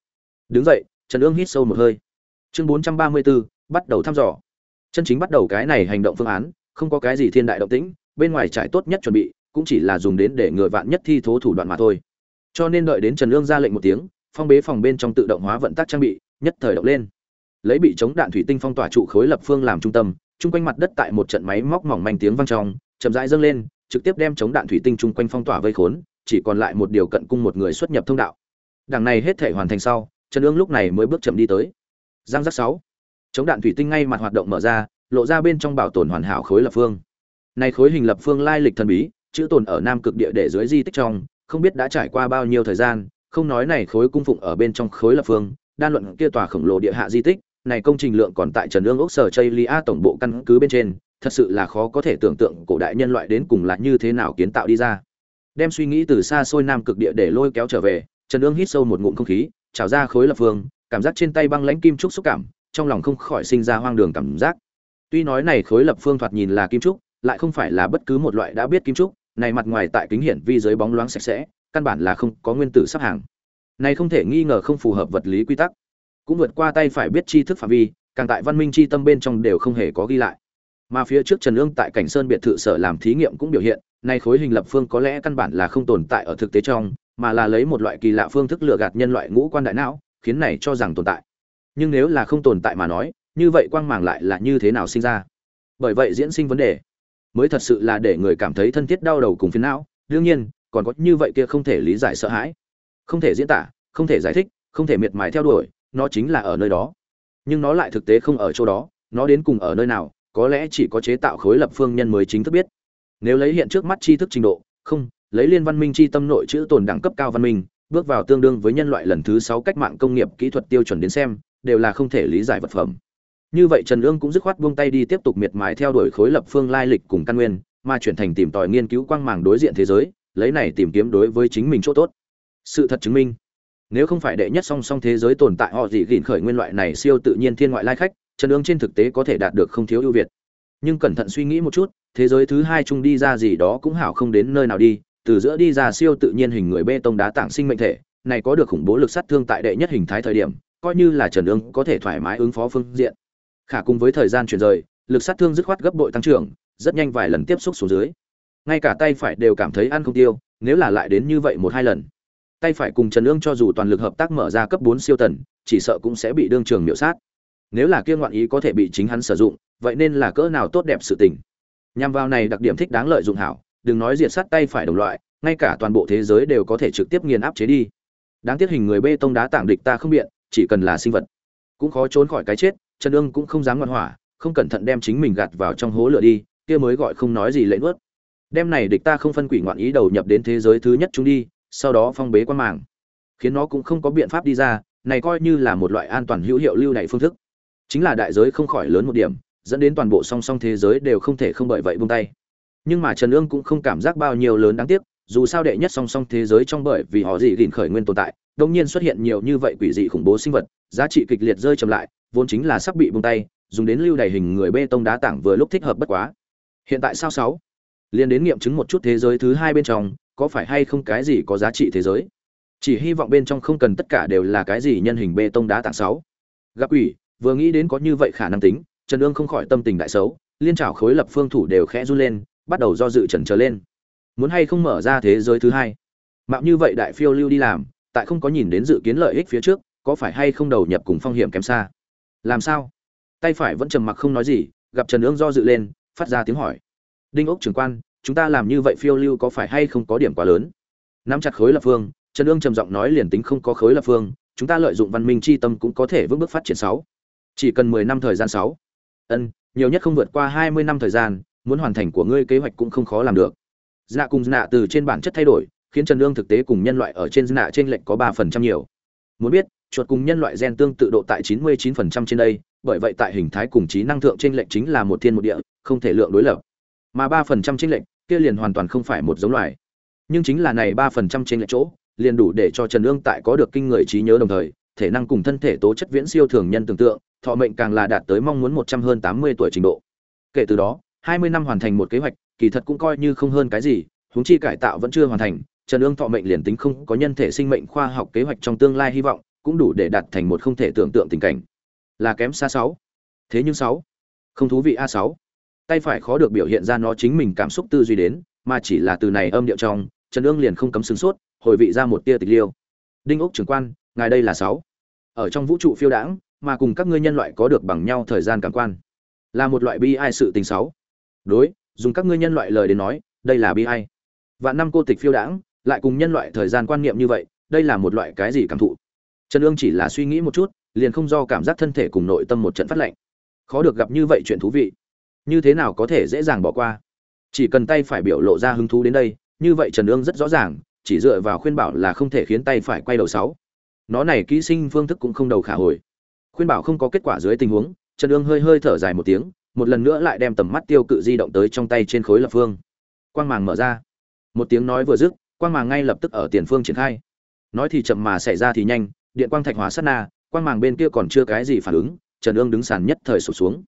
Đứng dậy trần ương hít sâu một hơi. Chương bốn trăm ba mươi 434, bắt đầu thăm dò. Chân chính bắt đầu cái này hành động phương án không có cái gì thiên đại động tĩnh bên ngoài trải tốt nhất chuẩn bị cũng chỉ là dùng đến để người vạn nhất thi thố thủ đoạn mà thôi. Cho nên đợi đến trần ương ra lệnh một tiếng phong bế phòng bên trong tự động hóa vận tắc trang bị, nhất thời động lên. Lấy bị chống đạn thủy tinh phong tỏa trụ khối lập phương làm trung tâm, chung quanh mặt đất tại một trận máy móc mỏng manh tiếng vang trong, chậm rãi dâng lên, trực tiếp đem chống đạn thủy tinh chung quanh phong tỏa vây khốn, chỉ còn lại một điều cận cung một người xuất nhập thông đạo. Đằng này hết thể hoàn thành sau, trần ương lúc này mới bước chậm đi tới. Giang giác sáu. Chống đạn thủy tinh ngay mặt hoạt động mở ra, lộ ra bên trong bảo tồn hoàn hảo khối lập phương. Này khối hình lập phương lai lịch thần bí, chữ tồn ở nam cực địa để dưới di tích trong, không biết đã trải qua bao nhiêu thời gian không nói này khối cung phụng ở bên trong khối lập phương đan luận kia tòa khổng lồ địa hạ di tích này công trình lượng còn tại Trần Ương ốc sở Chaylia tổng bộ căn cứ bên trên, thật sự là khó có thể tưởng tượng cổ đại nhân loại đến cùng là như thế nào kiến tạo đi ra. Đem suy nghĩ từ xa xôi nam cực địa để lôi kéo trở về, Trần Ương hít sâu một ngụm không khí, trào ra khối lập phương, cảm giác trên tay băng lãnh kim trúc xúc cảm, trong lòng không khỏi sinh ra hoang đường cảm giác. Tuy nói này khối lập phương thoạt nhìn là kim trúc, lại không phải là bất cứ một loại đã biết kim trúc, này mặt ngoài tại kính hiển vi dưới bóng loáng sạch sẽ, căn bản là không có nguyên tử sắp hàng. Này không thể nghi ngờ không phù hợp vật lý quy tắc. Cũng vượt qua tay phải biết tri thức phạm vi, càng tại văn minh tri tâm bên trong đều không hề có ghi lại. Mà phía trước trần lương tại cảnh sơn biệt thự sở làm thí nghiệm cũng biểu hiện, nay khối hình lập phương có lẽ căn bản là không tồn tại ở thực tế trong, mà là lấy một loại kỳ lạ phương thức lừa gạt nhân loại ngũ quan đại não, khiến này cho rằng tồn tại. Nhưng nếu là không tồn tại mà nói, như vậy quang màng lại là như thế nào sinh ra? Bởi vậy diễn sinh vấn đề. Mới thật sự là để người cảm thấy thân thiết đau đầu cùng phiến não. Đương nhiên còn có như vậy kia không thể lý giải sợ hãi. Không thể diễn tả, không thể giải thích, không thể miệt mài theo đuổi, nó chính là ở nơi đó. Nhưng nó lại thực tế không ở chỗ đó, nó đến cùng ở nơi nào, có lẽ chỉ có chế tạo khối lập phương nhân mới chính thức biết. Nếu lấy hiện trước mắt tri thức trình độ, không, lấy liên văn minh chi tâm nội chữ tồn đẳng cấp cao văn minh, bước vào tương đương với nhân loại lần thứ sáu cách mạng công nghiệp kỹ thuật tiêu chuẩn đến xem, đều là không thể lý giải vật phẩm. Như vậy trần ương cũng dứt khoát buông tay đi tiếp tục miệt mài theo đuổi khối lập phương lai lịch cùng căn nguyên, mà chuyển thành tìm tòi nghiên cứu quang màng đối diện thế giới lấy này tìm kiếm đối với chính mình chỗ tốt. Sự thật chứng minh, nếu không phải đệ nhất song song thế giới tồn tại, họ gì gìn khởi nguyên loại này siêu tự nhiên thiên ngoại lai khách trần ương trên thực tế có thể đạt được không thiếu ưu việt. Nhưng cẩn thận suy nghĩ một chút, thế giới thứ hai chung đi ra gì đó cũng hảo không đến nơi nào đi, từ giữa đi ra siêu tự nhiên hình người bê tông đá tảng sinh mệnh thể, này có được khủng bố lực sát thương tại đệ nhất hình thái thời điểm, coi như là trần ương có thể thoải mái ứng phó phương diện. Khả cùng với thời gian chuyển rời, lực sát thương dứt khoát gấp bội tăng trưởng, rất nhanh vài lần tiếp xúc xuống dưới ngay cả tay phải đều cảm thấy ăn không tiêu, nếu là lại đến như vậy một hai lần. Tay phải cùng trần ương cho dù toàn lực hợp tác mở ra cấp bốn siêu tần, chỉ sợ cũng sẽ bị đương trường miểu sát. Nếu là kia ngoạn ý có thể bị chính hắn sử dụng, vậy nên là cỡ nào tốt đẹp sự tình. Nhằm vào này đặc điểm thích đáng lợi dụng hảo, đừng nói diệt sát tay phải đồng loại, ngay cả toàn bộ thế giới đều có thể trực tiếp nghiền áp chế đi. Đáng tiếc hình người bê tông đá tảng địch ta không biện, chỉ cần là sinh vật. Cũng khó trốn khỏi cái chết, trần ương cũng không dám ngoan hỏa, không cẩn thận đem chính mình gạt vào trong hố lửa đi, kia mới gọi không nói gì lệ nuốt đem này địch ta không phân quỷ ngoạn ý đầu nhập đến thế giới thứ nhất chúng đi, sau đó phong bế quan màng. Khiến nó cũng không có biện pháp đi ra, này coi như là một loại an toàn hữu hiệu lưu này phương thức. Chính là đại giới không khỏi lớn một điểm, dẫn đến toàn bộ song song thế giới đều không thể không bởi vậy buông tay. Nhưng mà trần ương cũng không cảm giác bao nhiêu lớn đáng tiếc, dù sao đệ nhất song song thế giới trong bởi vì họ gì gìn khởi nguyên tồn tại đông nhiên xuất hiện nhiều như vậy quỷ dị khủng bố sinh vật, giá trị kịch liệt rơi chậm lại, vốn chính là sắp bị buông tay, dùng đến lưu đầy hình người bê tông đá tảng vừa lúc thích hợp bất quá. Hiện tại sao sáu? Liên đến nghiệm chứng một chút thế giới thứ hai bên trong, có phải hay không cái gì có giá trị thế giới? Chỉ hy vọng bên trong không cần tất cả đều là cái gì nhân hình bê tông đá tảng sáu. Gặp ủy vừa nghĩ đến có như vậy khả năng tính, trần ương không khỏi tâm tình đại xấu, liên trảo khối lập phương thủ đều khẽ run lên, bắt đầu do dự trần trở lên. Muốn hay không mở ra thế giới thứ hai? Mạo như vậy đại phiêu lưu đi làm, tại không có nhìn đến dự kiến lợi ích phía trước, có phải hay không đầu nhập cùng phong hiểm kém xa? Làm sao? Tay phải vẫn trầm mặc không nói gì, gặp trần ương do dự lên, phát ra tiếng hỏi đinh ốc trưởng quan, chúng ta làm như vậy phiêu lưu có phải hay không có điểm quá lớn? Nắm chặt khối lập phương, trần ương trầm giọng nói liền tính không có khối lập phương, chúng ta lợi dụng văn minh chi tâm cũng có thể vững bước phát triển sáu. Chỉ cần mười năm thời gian sáu. Ân, nhiều nhất không vượt qua hai mươi năm thời gian, muốn hoàn thành của ngươi kế hoạch cũng không khó làm được. Dạ cùng dạ từ trên bản chất thay đổi, khiến trần ương thực tế cùng nhân loại ở trên dạ trên lệnh có ba phần trăm nhiều. Muốn biết, chuột cùng nhân loại gen tương tự độ tại chín mươi chín phần trăm trên đây, bởi vậy tại hình thái cùng trí năng thượng trên lệnh chính là một thiên một địa, không thể lượng đối lập mà ba phần trăm trên lệnh kia liền hoàn toàn không phải một giống loài. Nhưng chính là này ba phần trăm trên lệnh chỗ, liền đủ để cho trần ương tại có được kinh người trí nhớ đồng thời, thể năng cùng thân thể tố chất viễn siêu thường nhân tưởng tượng, thọ mệnh càng là đạt tới mong muốn một trăm hơn tám mươi tuổi trình độ. Kể từ đó, hai mươi năm hoàn thành một kế hoạch, kỳ thật cũng coi như không hơn cái gì, huống chi cải tạo vẫn chưa hoàn thành, trần ương thọ mệnh liền tính không có nhân thể sinh mệnh khoa học kế hoạch trong tương lai hy vọng, cũng đủ để đạt thành một không thể tưởng tượng tình cảnh. Là kém xa sáu. Thế nhưng sáu. Không thú vị a sáu tay phải khó được biểu hiện ra nó chính mình cảm xúc tư duy đến, mà chỉ là từ này âm điệu trong, trần ương liền không cấm sửng sốt, hồi vị ra một tia tịch liêu. Đinh ốc trưởng quan, ngài đây là sáu. Ở trong vũ trụ phiêu đãng, mà cùng các ngươi nhân loại có được bằng nhau thời gian cảm quan. Là một loại bi ai sự tình sáu. Đối, dùng các ngươi nhân loại lời đến nói, đây là bi ai. Vạn năm cô tịch phiêu đãng, lại cùng nhân loại thời gian quan niệm như vậy, đây là một loại cái gì cảm thụ? Trần ương chỉ là suy nghĩ một chút, liền không do cảm giác thân thể cùng nội tâm một trận phát lạnh khó được gặp như vậy chuyện thú vị như thế nào có thể dễ dàng bỏ qua? Chỉ cần tay phải biểu lộ ra hứng thú đến đây, như vậy trần ương rất rõ ràng, chỉ dựa vào khuyên bảo là không thể khiến tay phải quay đầu sáu. Nó này kỹ sinh phương thức cũng không đầu khả hồi. Khuyên bảo không có kết quả dưới tình huống, trần ương hơi hơi thở dài một tiếng, một lần nữa lại đem tầm mắt tiêu cự di động tới trong tay trên khối lập phương. Quang màng mở ra. Một tiếng nói vừa dứt, quang màng ngay lập tức ở tiền phương triển khai. Nói thì chậm mà xảy ra thì nhanh, điện quang thạch hóa sát na, quang màng bên kia còn chưa cái gì phản ứng, trần ương đứng sàn nhất thời sụp xuống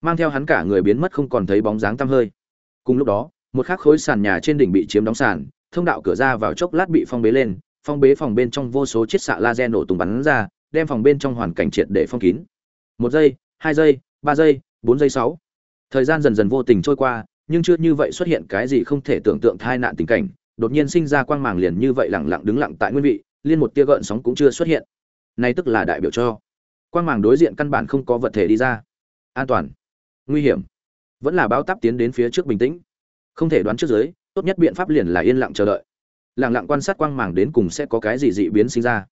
mang theo hắn cả người biến mất không còn thấy bóng dáng tăm hơi. Cùng lúc đó, một khắc khối sàn nhà trên đỉnh bị chiếm đóng sàn, thông đạo cửa ra vào chốc lát bị phong bế lên, phong bế phòng bên trong vô số chiết xạ laser nổ tung bắn ra, đem phòng bên trong hoàn cảnh triệt để phong kín. Một giây, hai giây, ba giây, bốn giây sáu. Thời gian dần dần vô tình trôi qua, nhưng chưa như vậy xuất hiện cái gì không thể tưởng tượng tai nạn tình cảnh, đột nhiên sinh ra quang màng liền như vậy lặng lặng đứng lặng tại nguyên vị, liên một tia gợn sóng cũng chưa xuất hiện. Này tức là đại biểu cho. Quang màng đối diện căn bản không có vật thể đi ra. An toàn nguy hiểm. Vẫn là báo táp tiến đến phía trước bình tĩnh. Không thể đoán trước giới, tốt nhất biện pháp liền là yên lặng chờ đợi. Lặng lặng quan sát quang màng đến cùng sẽ có cái gì dị biến sinh ra.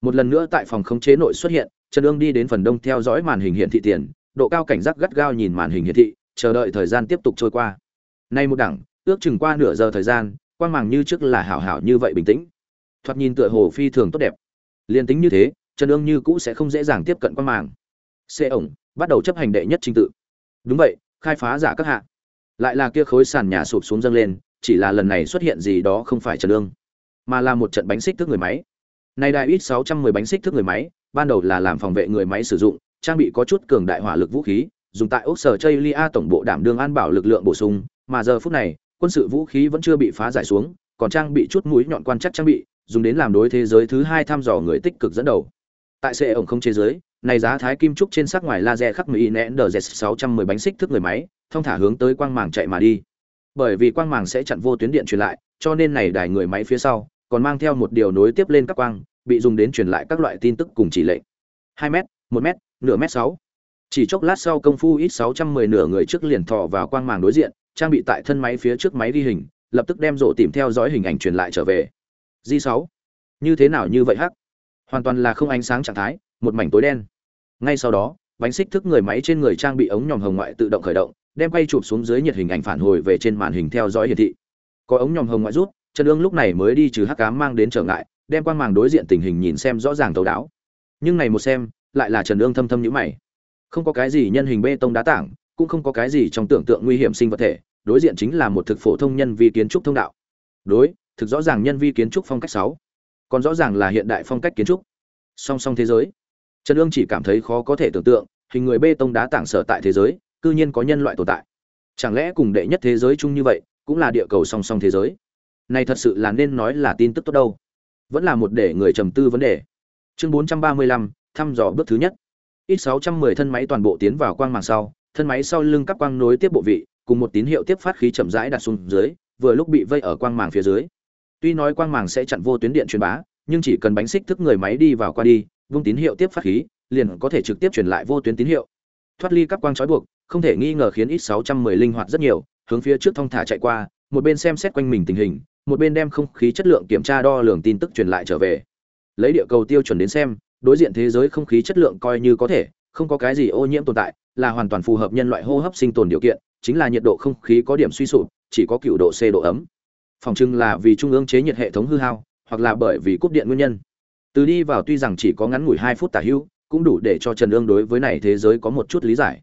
Một lần nữa tại phòng khống chế nội xuất hiện, trần ương đi đến phần đông theo dõi màn hình hiện thị tiền, độ cao cảnh giác gắt gao nhìn màn hình hiển thị, chờ đợi thời gian tiếp tục trôi qua. Nay một đẳng, ước chừng qua nửa giờ thời gian, quang màng như trước là hảo hảo như vậy bình tĩnh. Thoạt nhìn tựa hồ phi thường tốt đẹp. Liên tính như thế, trần ương như cũ sẽ không dễ dàng tiếp cận quang màng. Xe ổng bắt đầu chấp hành đệ nhất trình tự đúng vậy khai phá giả các hạ. Lại là kia khối sàn nhà sụp xuống dâng lên chỉ là lần này xuất hiện gì đó không phải trần lương, mà là một trận bánh xích thức người máy. Này đại ít 610 bánh xích thức người máy ban đầu là làm phòng vệ người máy sử dụng trang bị có chút cường đại hỏa lực vũ khí dùng tại ốc sở chây lia tổng bộ đảm đương an bảo lực lượng bổ sung mà giờ phút này quân sự vũ khí vẫn chưa bị phá giải xuống còn trang bị chút mũi nhọn quan chắc trang bị dùng đến làm đối thế giới thứ hai thăm dò người tích cực dẫn đầu. Tại xe ổng không chế giới này giá thái kim trúc trên sắc ngoài laser khắc mỹ nén đờ z 610 bánh xích thức người máy, thông thả hướng tới quang màng chạy mà đi. Bởi vì quang màng sẽ chặn vô tuyến điện truyền lại, cho nên này đài người máy phía sau còn mang theo một điều nối tiếp lên các quang, bị dùng đến truyền lại các loại tin tức cùng chỉ lệnh. 2 m 1 m nửa mét 6 chỉ chốc lát sau công phu ít 610 nửa người trước liền thò vào quang màng đối diện, trang bị tại thân máy phía trước máy ghi hình, lập tức đem rộ tìm theo dõi hình ảnh truyền lại trở về. G 6 như thế nào như vậy hắc? Hoàn toàn là không ánh sáng trạng thái một mảnh tối đen. Ngay sau đó, bánh xích thức người máy trên người trang bị ống nhòm hồng ngoại tự động khởi động, đem quay chụp xuống dưới nhiệt hình ảnh phản hồi về trên màn hình theo dõi hiển thị. Có ống nhòm hồng ngoại rút, trần ương lúc này mới đi trừ hắc cám mang đến trở ngại, đem quang màng đối diện tình hình nhìn xem rõ ràng thấu đáo. Nhưng này một xem, lại là trần ương thâm thâm nhữ mày. Không có cái gì nhân hình bê tông đá tảng, cũng không có cái gì trong tưởng tượng nguy hiểm sinh vật thể, đối diện chính là một thực phổ thông nhân vi kiến trúc thông đạo. Đối, thực rõ ràng nhân vi kiến trúc phong cách sáu. Còn rõ ràng là hiện đại phong cách kiến trúc. Song song thế giới trần ương chỉ cảm thấy khó có thể tưởng tượng hình người bê tông đá tảng sở tại thế giới cư nhiên có nhân loại tồn tại. Chẳng lẽ cùng đệ nhất thế giới chung như vậy cũng là địa cầu song song thế giới? Này thật sự là nên nói là tin tức tốt đâu. Vẫn là một để người trầm tư vấn đề. Chương 435, thăm dò bước thứ nhất. Ít 610 thân máy toàn bộ tiến vào quang màng sau thân máy sau lưng các quang nối tiếp bộ vị cùng một tín hiệu tiếp phát khí chậm rãi đặt xuống dưới vừa lúc bị vây ở quang màng phía dưới. Tuy nói quang màng sẽ chặn vô tuyến điện truyền bá nhưng chỉ cần bánh xích thức người máy đi vào qua đi vung tín hiệu tiếp phát khí, liền có thể trực tiếp truyền lại vô tuyến tín hiệu. Thoát ly các quang trói buộc, không thể nghi ngờ khiến ít 610 linh hoạt rất nhiều, hướng phía trước thông thả chạy qua, một bên xem xét quanh mình tình hình, một bên đem không khí chất lượng kiểm tra đo lường tin tức truyền lại trở về. Lấy địa cầu tiêu chuẩn đến xem, đối diện thế giới không khí chất lượng coi như có thể, không có cái gì ô nhiễm tồn tại, là hoàn toàn phù hợp nhân loại hô hấp sinh tồn điều kiện, chính là nhiệt độ không khí có điểm suy sụp, chỉ có cựu độ c độ ấm. Phòng trưng là vì trung ương chế nhiệt hệ thống hư hao, hoặc là bởi vì cúp điện nguyên nhân từ đi vào tuy rằng chỉ có ngắn ngủi hai phút tả hữu cũng đủ để cho trần ương đối với này thế giới có một chút lý giải.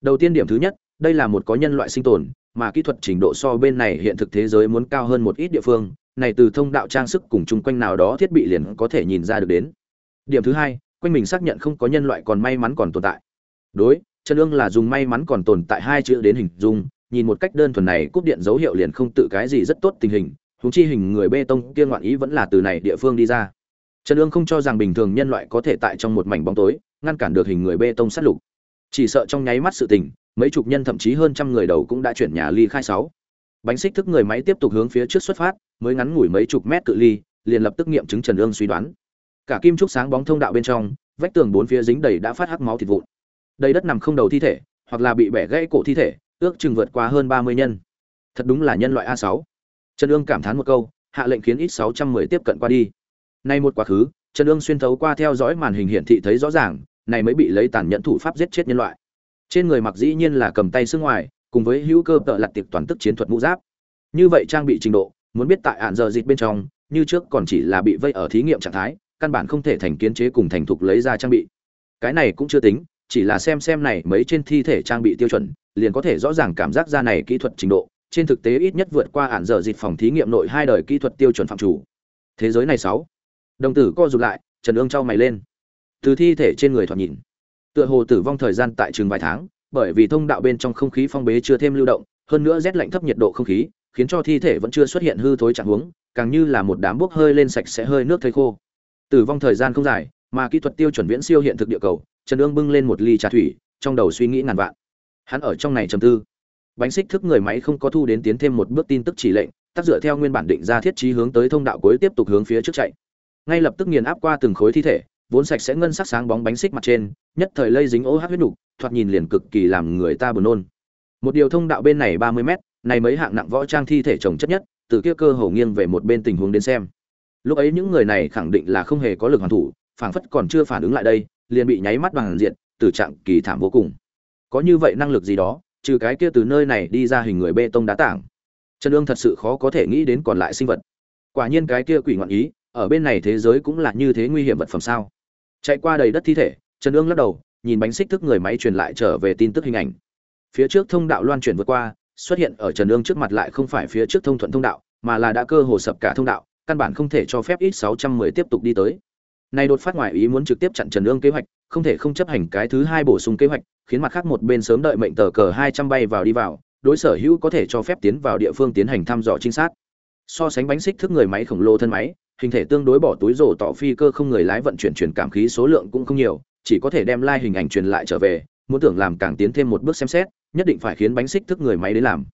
Đầu tiên điểm thứ nhất, đây là một có nhân loại sinh tồn, mà kỹ thuật trình độ so bên này hiện thực thế giới muốn cao hơn một ít địa phương, này từ thông đạo trang sức cùng chung quanh nào đó thiết bị liền có thể nhìn ra được đến. Điểm thứ hai, quanh mình xác nhận không có nhân loại còn may mắn còn tồn tại. Đối, trần ương là dùng may mắn còn tồn tại hai chữ đến hình dung, nhìn một cách đơn thuần này cúp điện dấu hiệu liền không tự cái gì rất tốt tình hình húng chi hình người bê tông kia ngoạn ý vẫn là từ này địa phương đi ra trần ương không cho rằng bình thường nhân loại có thể tại trong một mảnh bóng tối, ngăn cản được hình người bê tông sát lục. Chỉ sợ trong nháy mắt sự tình, mấy chục nhân thậm chí hơn trăm người đầu cũng đã chuyển nhà ly khai sáu. Bánh xích thức người máy tiếp tục hướng phía trước xuất phát, mới ngắn ngủi mấy chục mét cự ly, liền lập tức nghiệm chứng trần ương suy đoán. Cả kim trúc sáng bóng thông đạo bên trong, vách tường bốn phía dính đầy đã phát hắc máu thịt vụn. Đầy đất nằm không đầu thi thể, hoặc là bị bẻ gãy cổ thi thể, ước chừng vượt qua hơn ba mươi nhân. Thật đúng là nhân loại a sáu. Trần ương cảm thán một câu, hạ lệnh khiến ít sáu trăm mười tiếp cận qua đi nay một quá khứ, trần ương xuyên thấu qua theo dõi màn hình hiển thị thấy rõ ràng, này mới bị lấy tàn nhẫn thủ pháp giết chết nhân loại. Trên người mặc dĩ nhiên là cầm tay xương ngoài, cùng với hữu cơ tợ lặt tiệp toàn tức chiến thuật mũ giáp. Như vậy trang bị trình độ, muốn biết tại ạn giờ dịch bên trong, như trước còn chỉ là bị vây ở thí nghiệm trạng thái, căn bản không thể thành kiến chế cùng thành thục lấy ra trang bị. Cái này cũng chưa tính, chỉ là xem xem này mấy trên thi thể trang bị tiêu chuẩn, liền có thể rõ ràng cảm giác ra này kỹ thuật trình độ. Trên thực tế ít nhất vượt qua ạn giờ dịch phòng thí nghiệm nội hai đời kỹ thuật tiêu chuẩn phạm chủ. Thế giới này sáu đồng tử co rụt lại, trần ương trao mày lên. Từ thi thể trên người thoạt nhìn, tựa hồ tử vong thời gian tại trường vài tháng, bởi vì thông đạo bên trong không khí phong bế chưa thêm lưu động, hơn nữa rét lạnh thấp nhiệt độ không khí, khiến cho thi thể vẫn chưa xuất hiện hư thối trạng huống, càng như là một đám bốc hơi lên sạch sẽ hơi nước thây khô. Tử vong thời gian không dài, mà kỹ thuật tiêu chuẩn viễn siêu hiện thực địa cầu, trần ương bưng lên một ly trà thủy, trong đầu suy nghĩ ngàn vạn. Hắn ở trong này trầm tư. Bánh xích thức người máy không có thu đến tiến thêm một bước tin tức chỉ lệnh tác dựa theo nguyên bản định ra thiết trí hướng tới thông đạo cuối tiếp tục hướng phía trước chạy ngay lập tức nghiền áp qua từng khối thi thể, vốn sạch sẽ ngân sắc sáng bóng bánh xích mặt trên, nhất thời lây dính ô hát huyết đủ thoạt nhìn liền cực kỳ làm người ta buồn nôn. Một điều thông đạo bên này ba mươi mét, này mấy hạng nặng võ trang thi thể trồng chất nhất, từ kia cơ hồ nghiêng về một bên tình huống đến xem. Lúc ấy những người này khẳng định là không hề có lực hoàn thủ, phảng phất còn chưa phản ứng lại đây, liền bị nháy mắt bằng diện tử trạng kỳ thảm vô cùng. Có như vậy năng lực gì đó, trừ cái kia từ nơi này đi ra hình người bê tông đá tảng. Trần ương thật sự khó có thể nghĩ đến còn lại sinh vật. Quả nhiên cái kia quỷ ngoạn ý ở bên này thế giới cũng là như thế nguy hiểm vật phẩm sao? Chạy qua đầy đất thi thể, trần ương lắc đầu, nhìn bánh xích thức người máy truyền lại trở về tin tức hình ảnh. Phía trước thông đạo loan chuyển vượt qua, xuất hiện ở trần ương trước mặt lại không phải phía trước thông thuận thông đạo, mà là đã cơ hồ sập cả thông đạo, căn bản không thể cho phép ít sáu trăm mười tiếp tục đi tới. Này đột phát ngoại ý muốn trực tiếp chặn trần ương kế hoạch, không thể không chấp hành cái thứ hai bổ sung kế hoạch, khiến mặt khác một bên sớm đợi mệnh tờ cờ hai trăm bay vào đi vào, đối sở hữu có thể cho phép tiến vào địa phương tiến hành thăm dò trinh sát. So sánh bánh xích thức người máy khổng lồ thân máy hình thể tương đối bỏ túi rổ tỏ phi cơ không người lái vận chuyển truyền cảm khí số lượng cũng không nhiều, chỉ có thể đem lai hình ảnh truyền lại trở về, muốn tưởng làm càng tiến thêm một bước xem xét, nhất định phải khiến bánh xích thức người máy đến làm.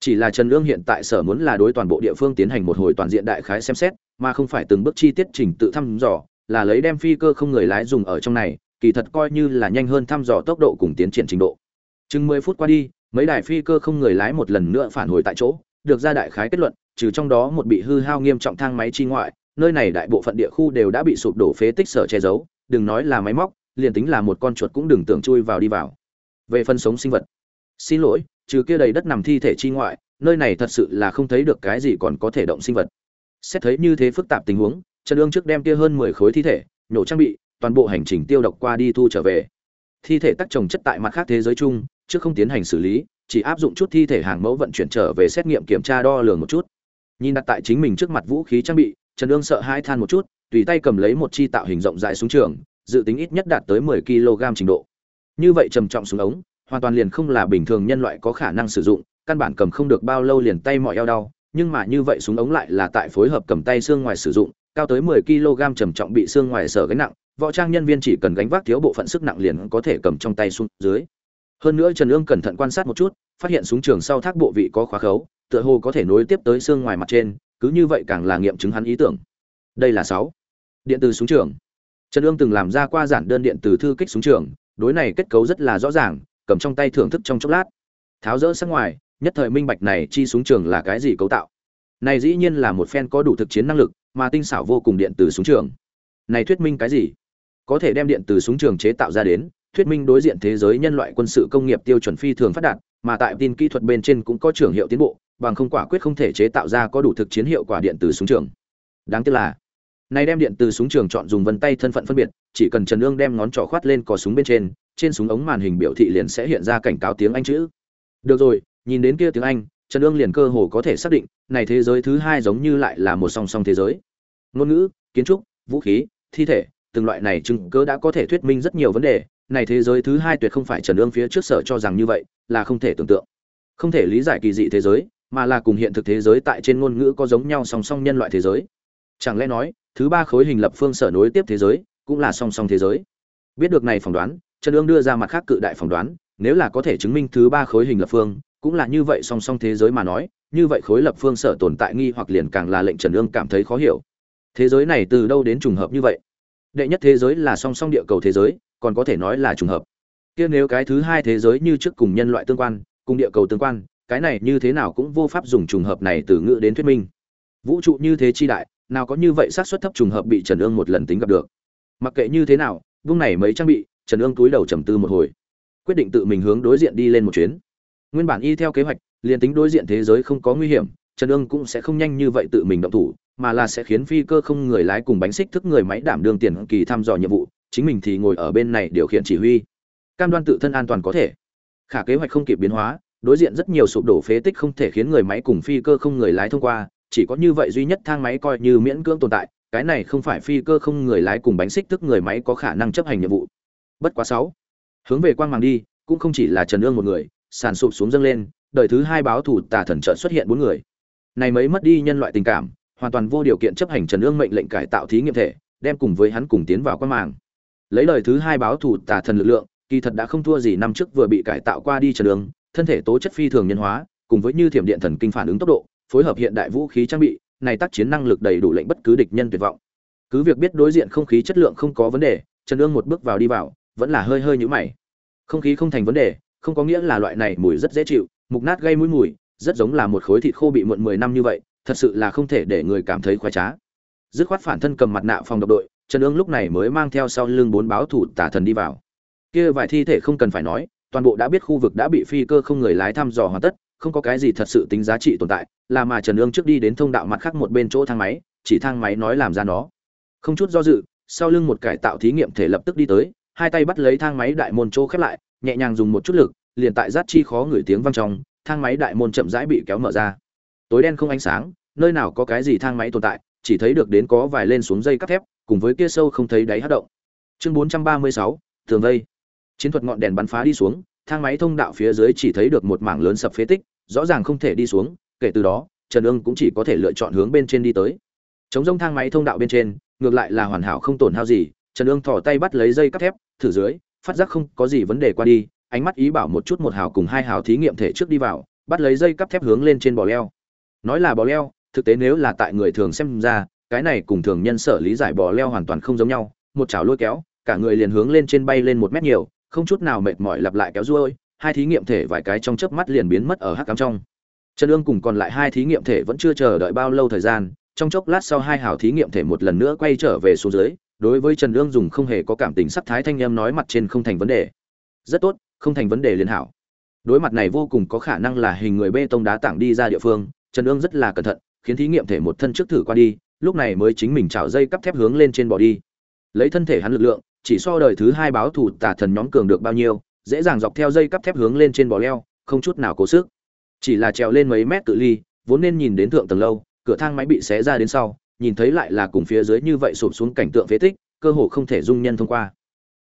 Chỉ là trần lương hiện tại sở muốn là đối toàn bộ địa phương tiến hành một hồi toàn diện đại khái xem xét, mà không phải từng bước chi tiết trình tự thăm dò, là lấy đem phi cơ không người lái dùng ở trong này, kỳ thật coi như là nhanh hơn thăm dò tốc độ cùng tiến triển trình độ. Chừng mười phút qua đi, mấy đài phi cơ không người lái một lần nữa phản hồi tại chỗ, được ra đại khái kết luận, trừ trong đó một bị hư hao nghiêm trọng thang máy chi ngoại nơi này đại bộ phận địa khu đều đã bị sụp đổ phế tích sở che giấu, đừng nói là máy móc, liền tính là một con chuột cũng đừng tưởng chui vào đi vào. Về phân sống sinh vật, xin lỗi, trừ kia đầy đất nằm thi thể chi ngoại, nơi này thật sự là không thấy được cái gì còn có thể động sinh vật. Xét thấy như thế phức tạp tình huống, trần ương trước đem kia hơn mười khối thi thể, nhổ trang bị, toàn bộ hành trình tiêu độc qua đi thu trở về. Thi thể tắc trồng chất tại mặt khác thế giới chung, trước không tiến hành xử lý, chỉ áp dụng chút thi thể hàng mẫu vận chuyển trở về xét nghiệm kiểm tra đo lường một chút. Nhìn đặt tại chính mình trước mặt vũ khí trang bị trần ương sợ hai than một chút, tùy tay cầm lấy một chi tạo hình rộng rãi súng trường, dự tính ít nhất đạt tới 10 kg trình độ. Như vậy trầm trọng súng ống, hoàn toàn liền không là bình thường nhân loại có khả năng sử dụng, căn bản cầm không được bao lâu liền tay mỏi eo đau, nhưng mà như vậy súng ống lại là tại phối hợp cầm tay xương ngoài sử dụng, cao tới 10 kg trầm trọng bị xương ngoài sở gánh nặng, võ trang nhân viên chỉ cần gánh vác thiếu bộ phận sức nặng liền có thể cầm trong tay xuống dưới. Hơn nữa trần ương cẩn thận quan sát một chút, phát hiện súng trường sau thác bộ vị có khóa khấu, tựa hồ có thể nối tiếp tới xương ngoài mặt trên cứ như vậy càng là nghiệm chứng hắn ý tưởng. Đây là sáu. Điện từ súng trường. Trần ương từng làm ra qua giản đơn điện từ thư kích súng trường, đối này kết cấu rất là rõ ràng, cầm trong tay thưởng thức trong chốc lát. Tháo rỡ sang ngoài, nhất thời minh bạch này chi súng trường là cái gì cấu tạo. Này dĩ nhiên là một phen có đủ thực chiến năng lực, mà tinh xảo vô cùng điện từ súng trường. Này thuyết minh cái gì? Có thể đem điện từ súng trường chế tạo ra đến, thuyết minh đối diện thế giới nhân loại quân sự công nghiệp tiêu chuẩn phi thường phát đạt, mà tại tin kỹ thuật bên trên cũng có trưởng hiệu tiến bộ bằng không quả quyết không thể chế tạo ra có đủ thực chiến hiệu quả điện từ súng trường. Đáng tiếc là, này đem điện từ súng trường chọn dùng vân tay thân phận phân biệt, chỉ cần trần ương đem ngón trỏ khoát lên cò súng bên trên trên súng ống màn hình biểu thị liền sẽ hiện ra cảnh cáo tiếng anh chữ. Được rồi, nhìn đến kia tiếng anh, trần ương liền cơ hồ có thể xác định, này thế giới thứ hai giống như lại là một song song thế giới. Ngôn ngữ, kiến trúc, vũ khí, thi thể, từng loại này chứng cớ đã có thể thuyết minh rất nhiều vấn đề, này thế giới thứ hai tuyệt không phải trần ương phía trước sở cho rằng như vậy, là không thể tưởng tượng. Không thể lý giải kỳ dị thế giới mà là cùng hiện thực thế giới tại trên ngôn ngữ có giống nhau song song nhân loại thế giới. Chẳng lẽ nói, thứ ba khối hình lập phương sở nối tiếp thế giới, cũng là song song thế giới? Biết được này phỏng đoán, trần ương đưa ra mặt khác cự đại phỏng đoán, nếu là có thể chứng minh thứ ba khối hình lập phương, cũng là như vậy song song thế giới mà nói, như vậy khối lập phương sở tồn tại nghi hoặc liền càng là lệnh trần ương cảm thấy khó hiểu. Thế giới này từ đâu đến trùng hợp như vậy? Đệ nhất thế giới là song song địa cầu thế giới, còn có thể nói là trùng hợp. Kia nếu cái thứ hai thế giới như trước cùng nhân loại tương quan, cùng địa cầu tương quan cái này như thế nào cũng vô pháp dùng trùng hợp này từ ngữ đến thuyết minh. Vũ trụ như thế chi đại, nào có như vậy xác suất thấp trùng hợp bị trần ương một lần tính gặp được. Mặc kệ như thế nào, vung này mấy trang bị, trần ương túi đầu trầm tư một hồi, quyết định tự mình hướng đối diện đi lên một chuyến. Nguyên bản y theo kế hoạch, liền tính đối diện thế giới không có nguy hiểm, trần ương cũng sẽ không nhanh như vậy tự mình động thủ, mà là sẽ khiến phi cơ không người lái cùng bánh xích thức người máy đảm đương tiền kỳ thăm dò nhiệm vụ, chính mình thì ngồi ở bên này điều khiển chỉ huy. Cam đoan tự thân an toàn có thể. Khả kế hoạch không kịp biến hóa đối diện rất nhiều sụp đổ phế tích không thể khiến người máy cùng phi cơ không người lái thông qua chỉ có như vậy duy nhất thang máy coi như miễn cưỡng tồn tại cái này không phải phi cơ không người lái cùng bánh xích thức người máy có khả năng chấp hành nhiệm vụ. Bất quá sáu hướng về quang màng đi cũng không chỉ là trần ương một người sàn sụp xuống dâng lên đời thứ hai báo thủ tà thần trợ xuất hiện bốn người. Này mới mất đi nhân loại tình cảm hoàn toàn vô điều kiện chấp hành trần ương mệnh lệnh cải tạo thí nghiệm thể đem cùng với hắn cùng tiến vào quang màng. Lấy lời thứ hai báo thủ tà thần lực lượng kỳ thật đã không thua gì năm trước vừa bị cải tạo qua đi trần Ương, thân thể tố chất phi thường nhân hóa, cùng với như thiểm điện thần kinh phản ứng tốc độ, phối hợp hiện đại vũ khí trang bị, này tác chiến năng lực đầy đủ lệnh bất cứ địch nhân tuyệt vọng. Cứ việc biết đối diện không khí chất lượng không có vấn đề, trần ương một bước vào đi vào, vẫn là hơi hơi nhũ mày. Không khí không thành vấn đề, không có nghĩa là loại này mùi rất dễ chịu, mục nát gây mũi mùi, rất giống là một khối thịt khô bị muộn mười năm như vậy, thật sự là không thể để người cảm thấy khoái trá. Dứt khoát phản thân cầm mặt nạ phòng độc đội, trần ương lúc này mới mang theo sau lưng bốn báo thủ tả thần đi vào. Kia vài thi thể không cần phải nói toàn bộ đã biết khu vực đã bị phi cơ không người lái thăm dò hoàn tất không có cái gì thật sự tính giá trị tồn tại là mà trần ương trước đi đến thông đạo mặt khác một bên chỗ thang máy chỉ thang máy nói làm ra nó. Không chút do dự sau lưng một cải tạo thí nghiệm thể lập tức đi tới hai tay bắt lấy thang máy đại môn chỗ khép lại nhẹ nhàng dùng một chút lực liền tại rát chi khó ngửi tiếng vang trong thang máy đại môn chậm rãi bị kéo mở ra. Tối đen không ánh sáng nơi nào có cái gì thang máy tồn tại chỉ thấy được đến có vài lên xuống dây cắp thép cùng với kia sâu không thấy đáy hát động. Chương 436, tường vây chiến thuật ngọn đèn bắn phá đi xuống, thang máy thông đạo phía dưới chỉ thấy được một mảng lớn sập phế tích, rõ ràng không thể đi xuống, kể từ đó, trần ương cũng chỉ có thể lựa chọn hướng bên trên đi tới. Chống rông thang máy thông đạo bên trên, ngược lại là hoàn hảo không tổn hao gì, trần ương thỏ tay bắt lấy dây cắp thép, thử dưới, phát giác không có gì vấn đề qua đi, ánh mắt ý bảo một chút một hào cùng hai hào thí nghiệm thể trước đi vào, bắt lấy dây cắp thép hướng lên trên bò leo. Nói là bò leo, thực tế nếu là tại người thường xem ra, cái này cùng thường nhân sở lý giải bò leo hoàn toàn không giống nhau, một chảo lôi kéo, cả người liền hướng lên trên bay lên một mét nhiều không chút nào mệt mỏi lặp lại kéo ruôi, hai thí nghiệm thể vài cái trong chớp mắt liền biến mất ở hắc cám trong. Trần ương cùng còn lại hai thí nghiệm thể vẫn chưa chờ đợi bao lâu thời gian, trong chốc lát sau hai hào thí nghiệm thể một lần nữa quay trở về xuống dưới, đối với trần ương dùng không hề có cảm tình sắc thái thanh em nói mặt trên không thành vấn đề. Rất tốt, không thành vấn đề liên hảo. Đối mặt này vô cùng có khả năng là hình người bê tông đá tảng đi ra địa phương, trần ương rất là cẩn thận, khiến thí nghiệm thể một thân trước thử qua đi, lúc này mới chính mình trào dây cắp thép hướng lên trên bỏ đi. Lấy thân thể hắn lực lượng chỉ so đời thứ hai báo thủ tả thần nhóm cường được bao nhiêu, dễ dàng dọc theo dây cắp thép hướng lên trên bò leo, không chút nào cố sức. Chỉ là trèo lên mấy mét cự ly, vốn nên nhìn đến thượng tầng lâu, cửa thang máy bị xé ra đến sau, nhìn thấy lại là cùng phía dưới như vậy sụp xuống cảnh tượng phế tích, cơ hồ không thể dung nhân thông qua.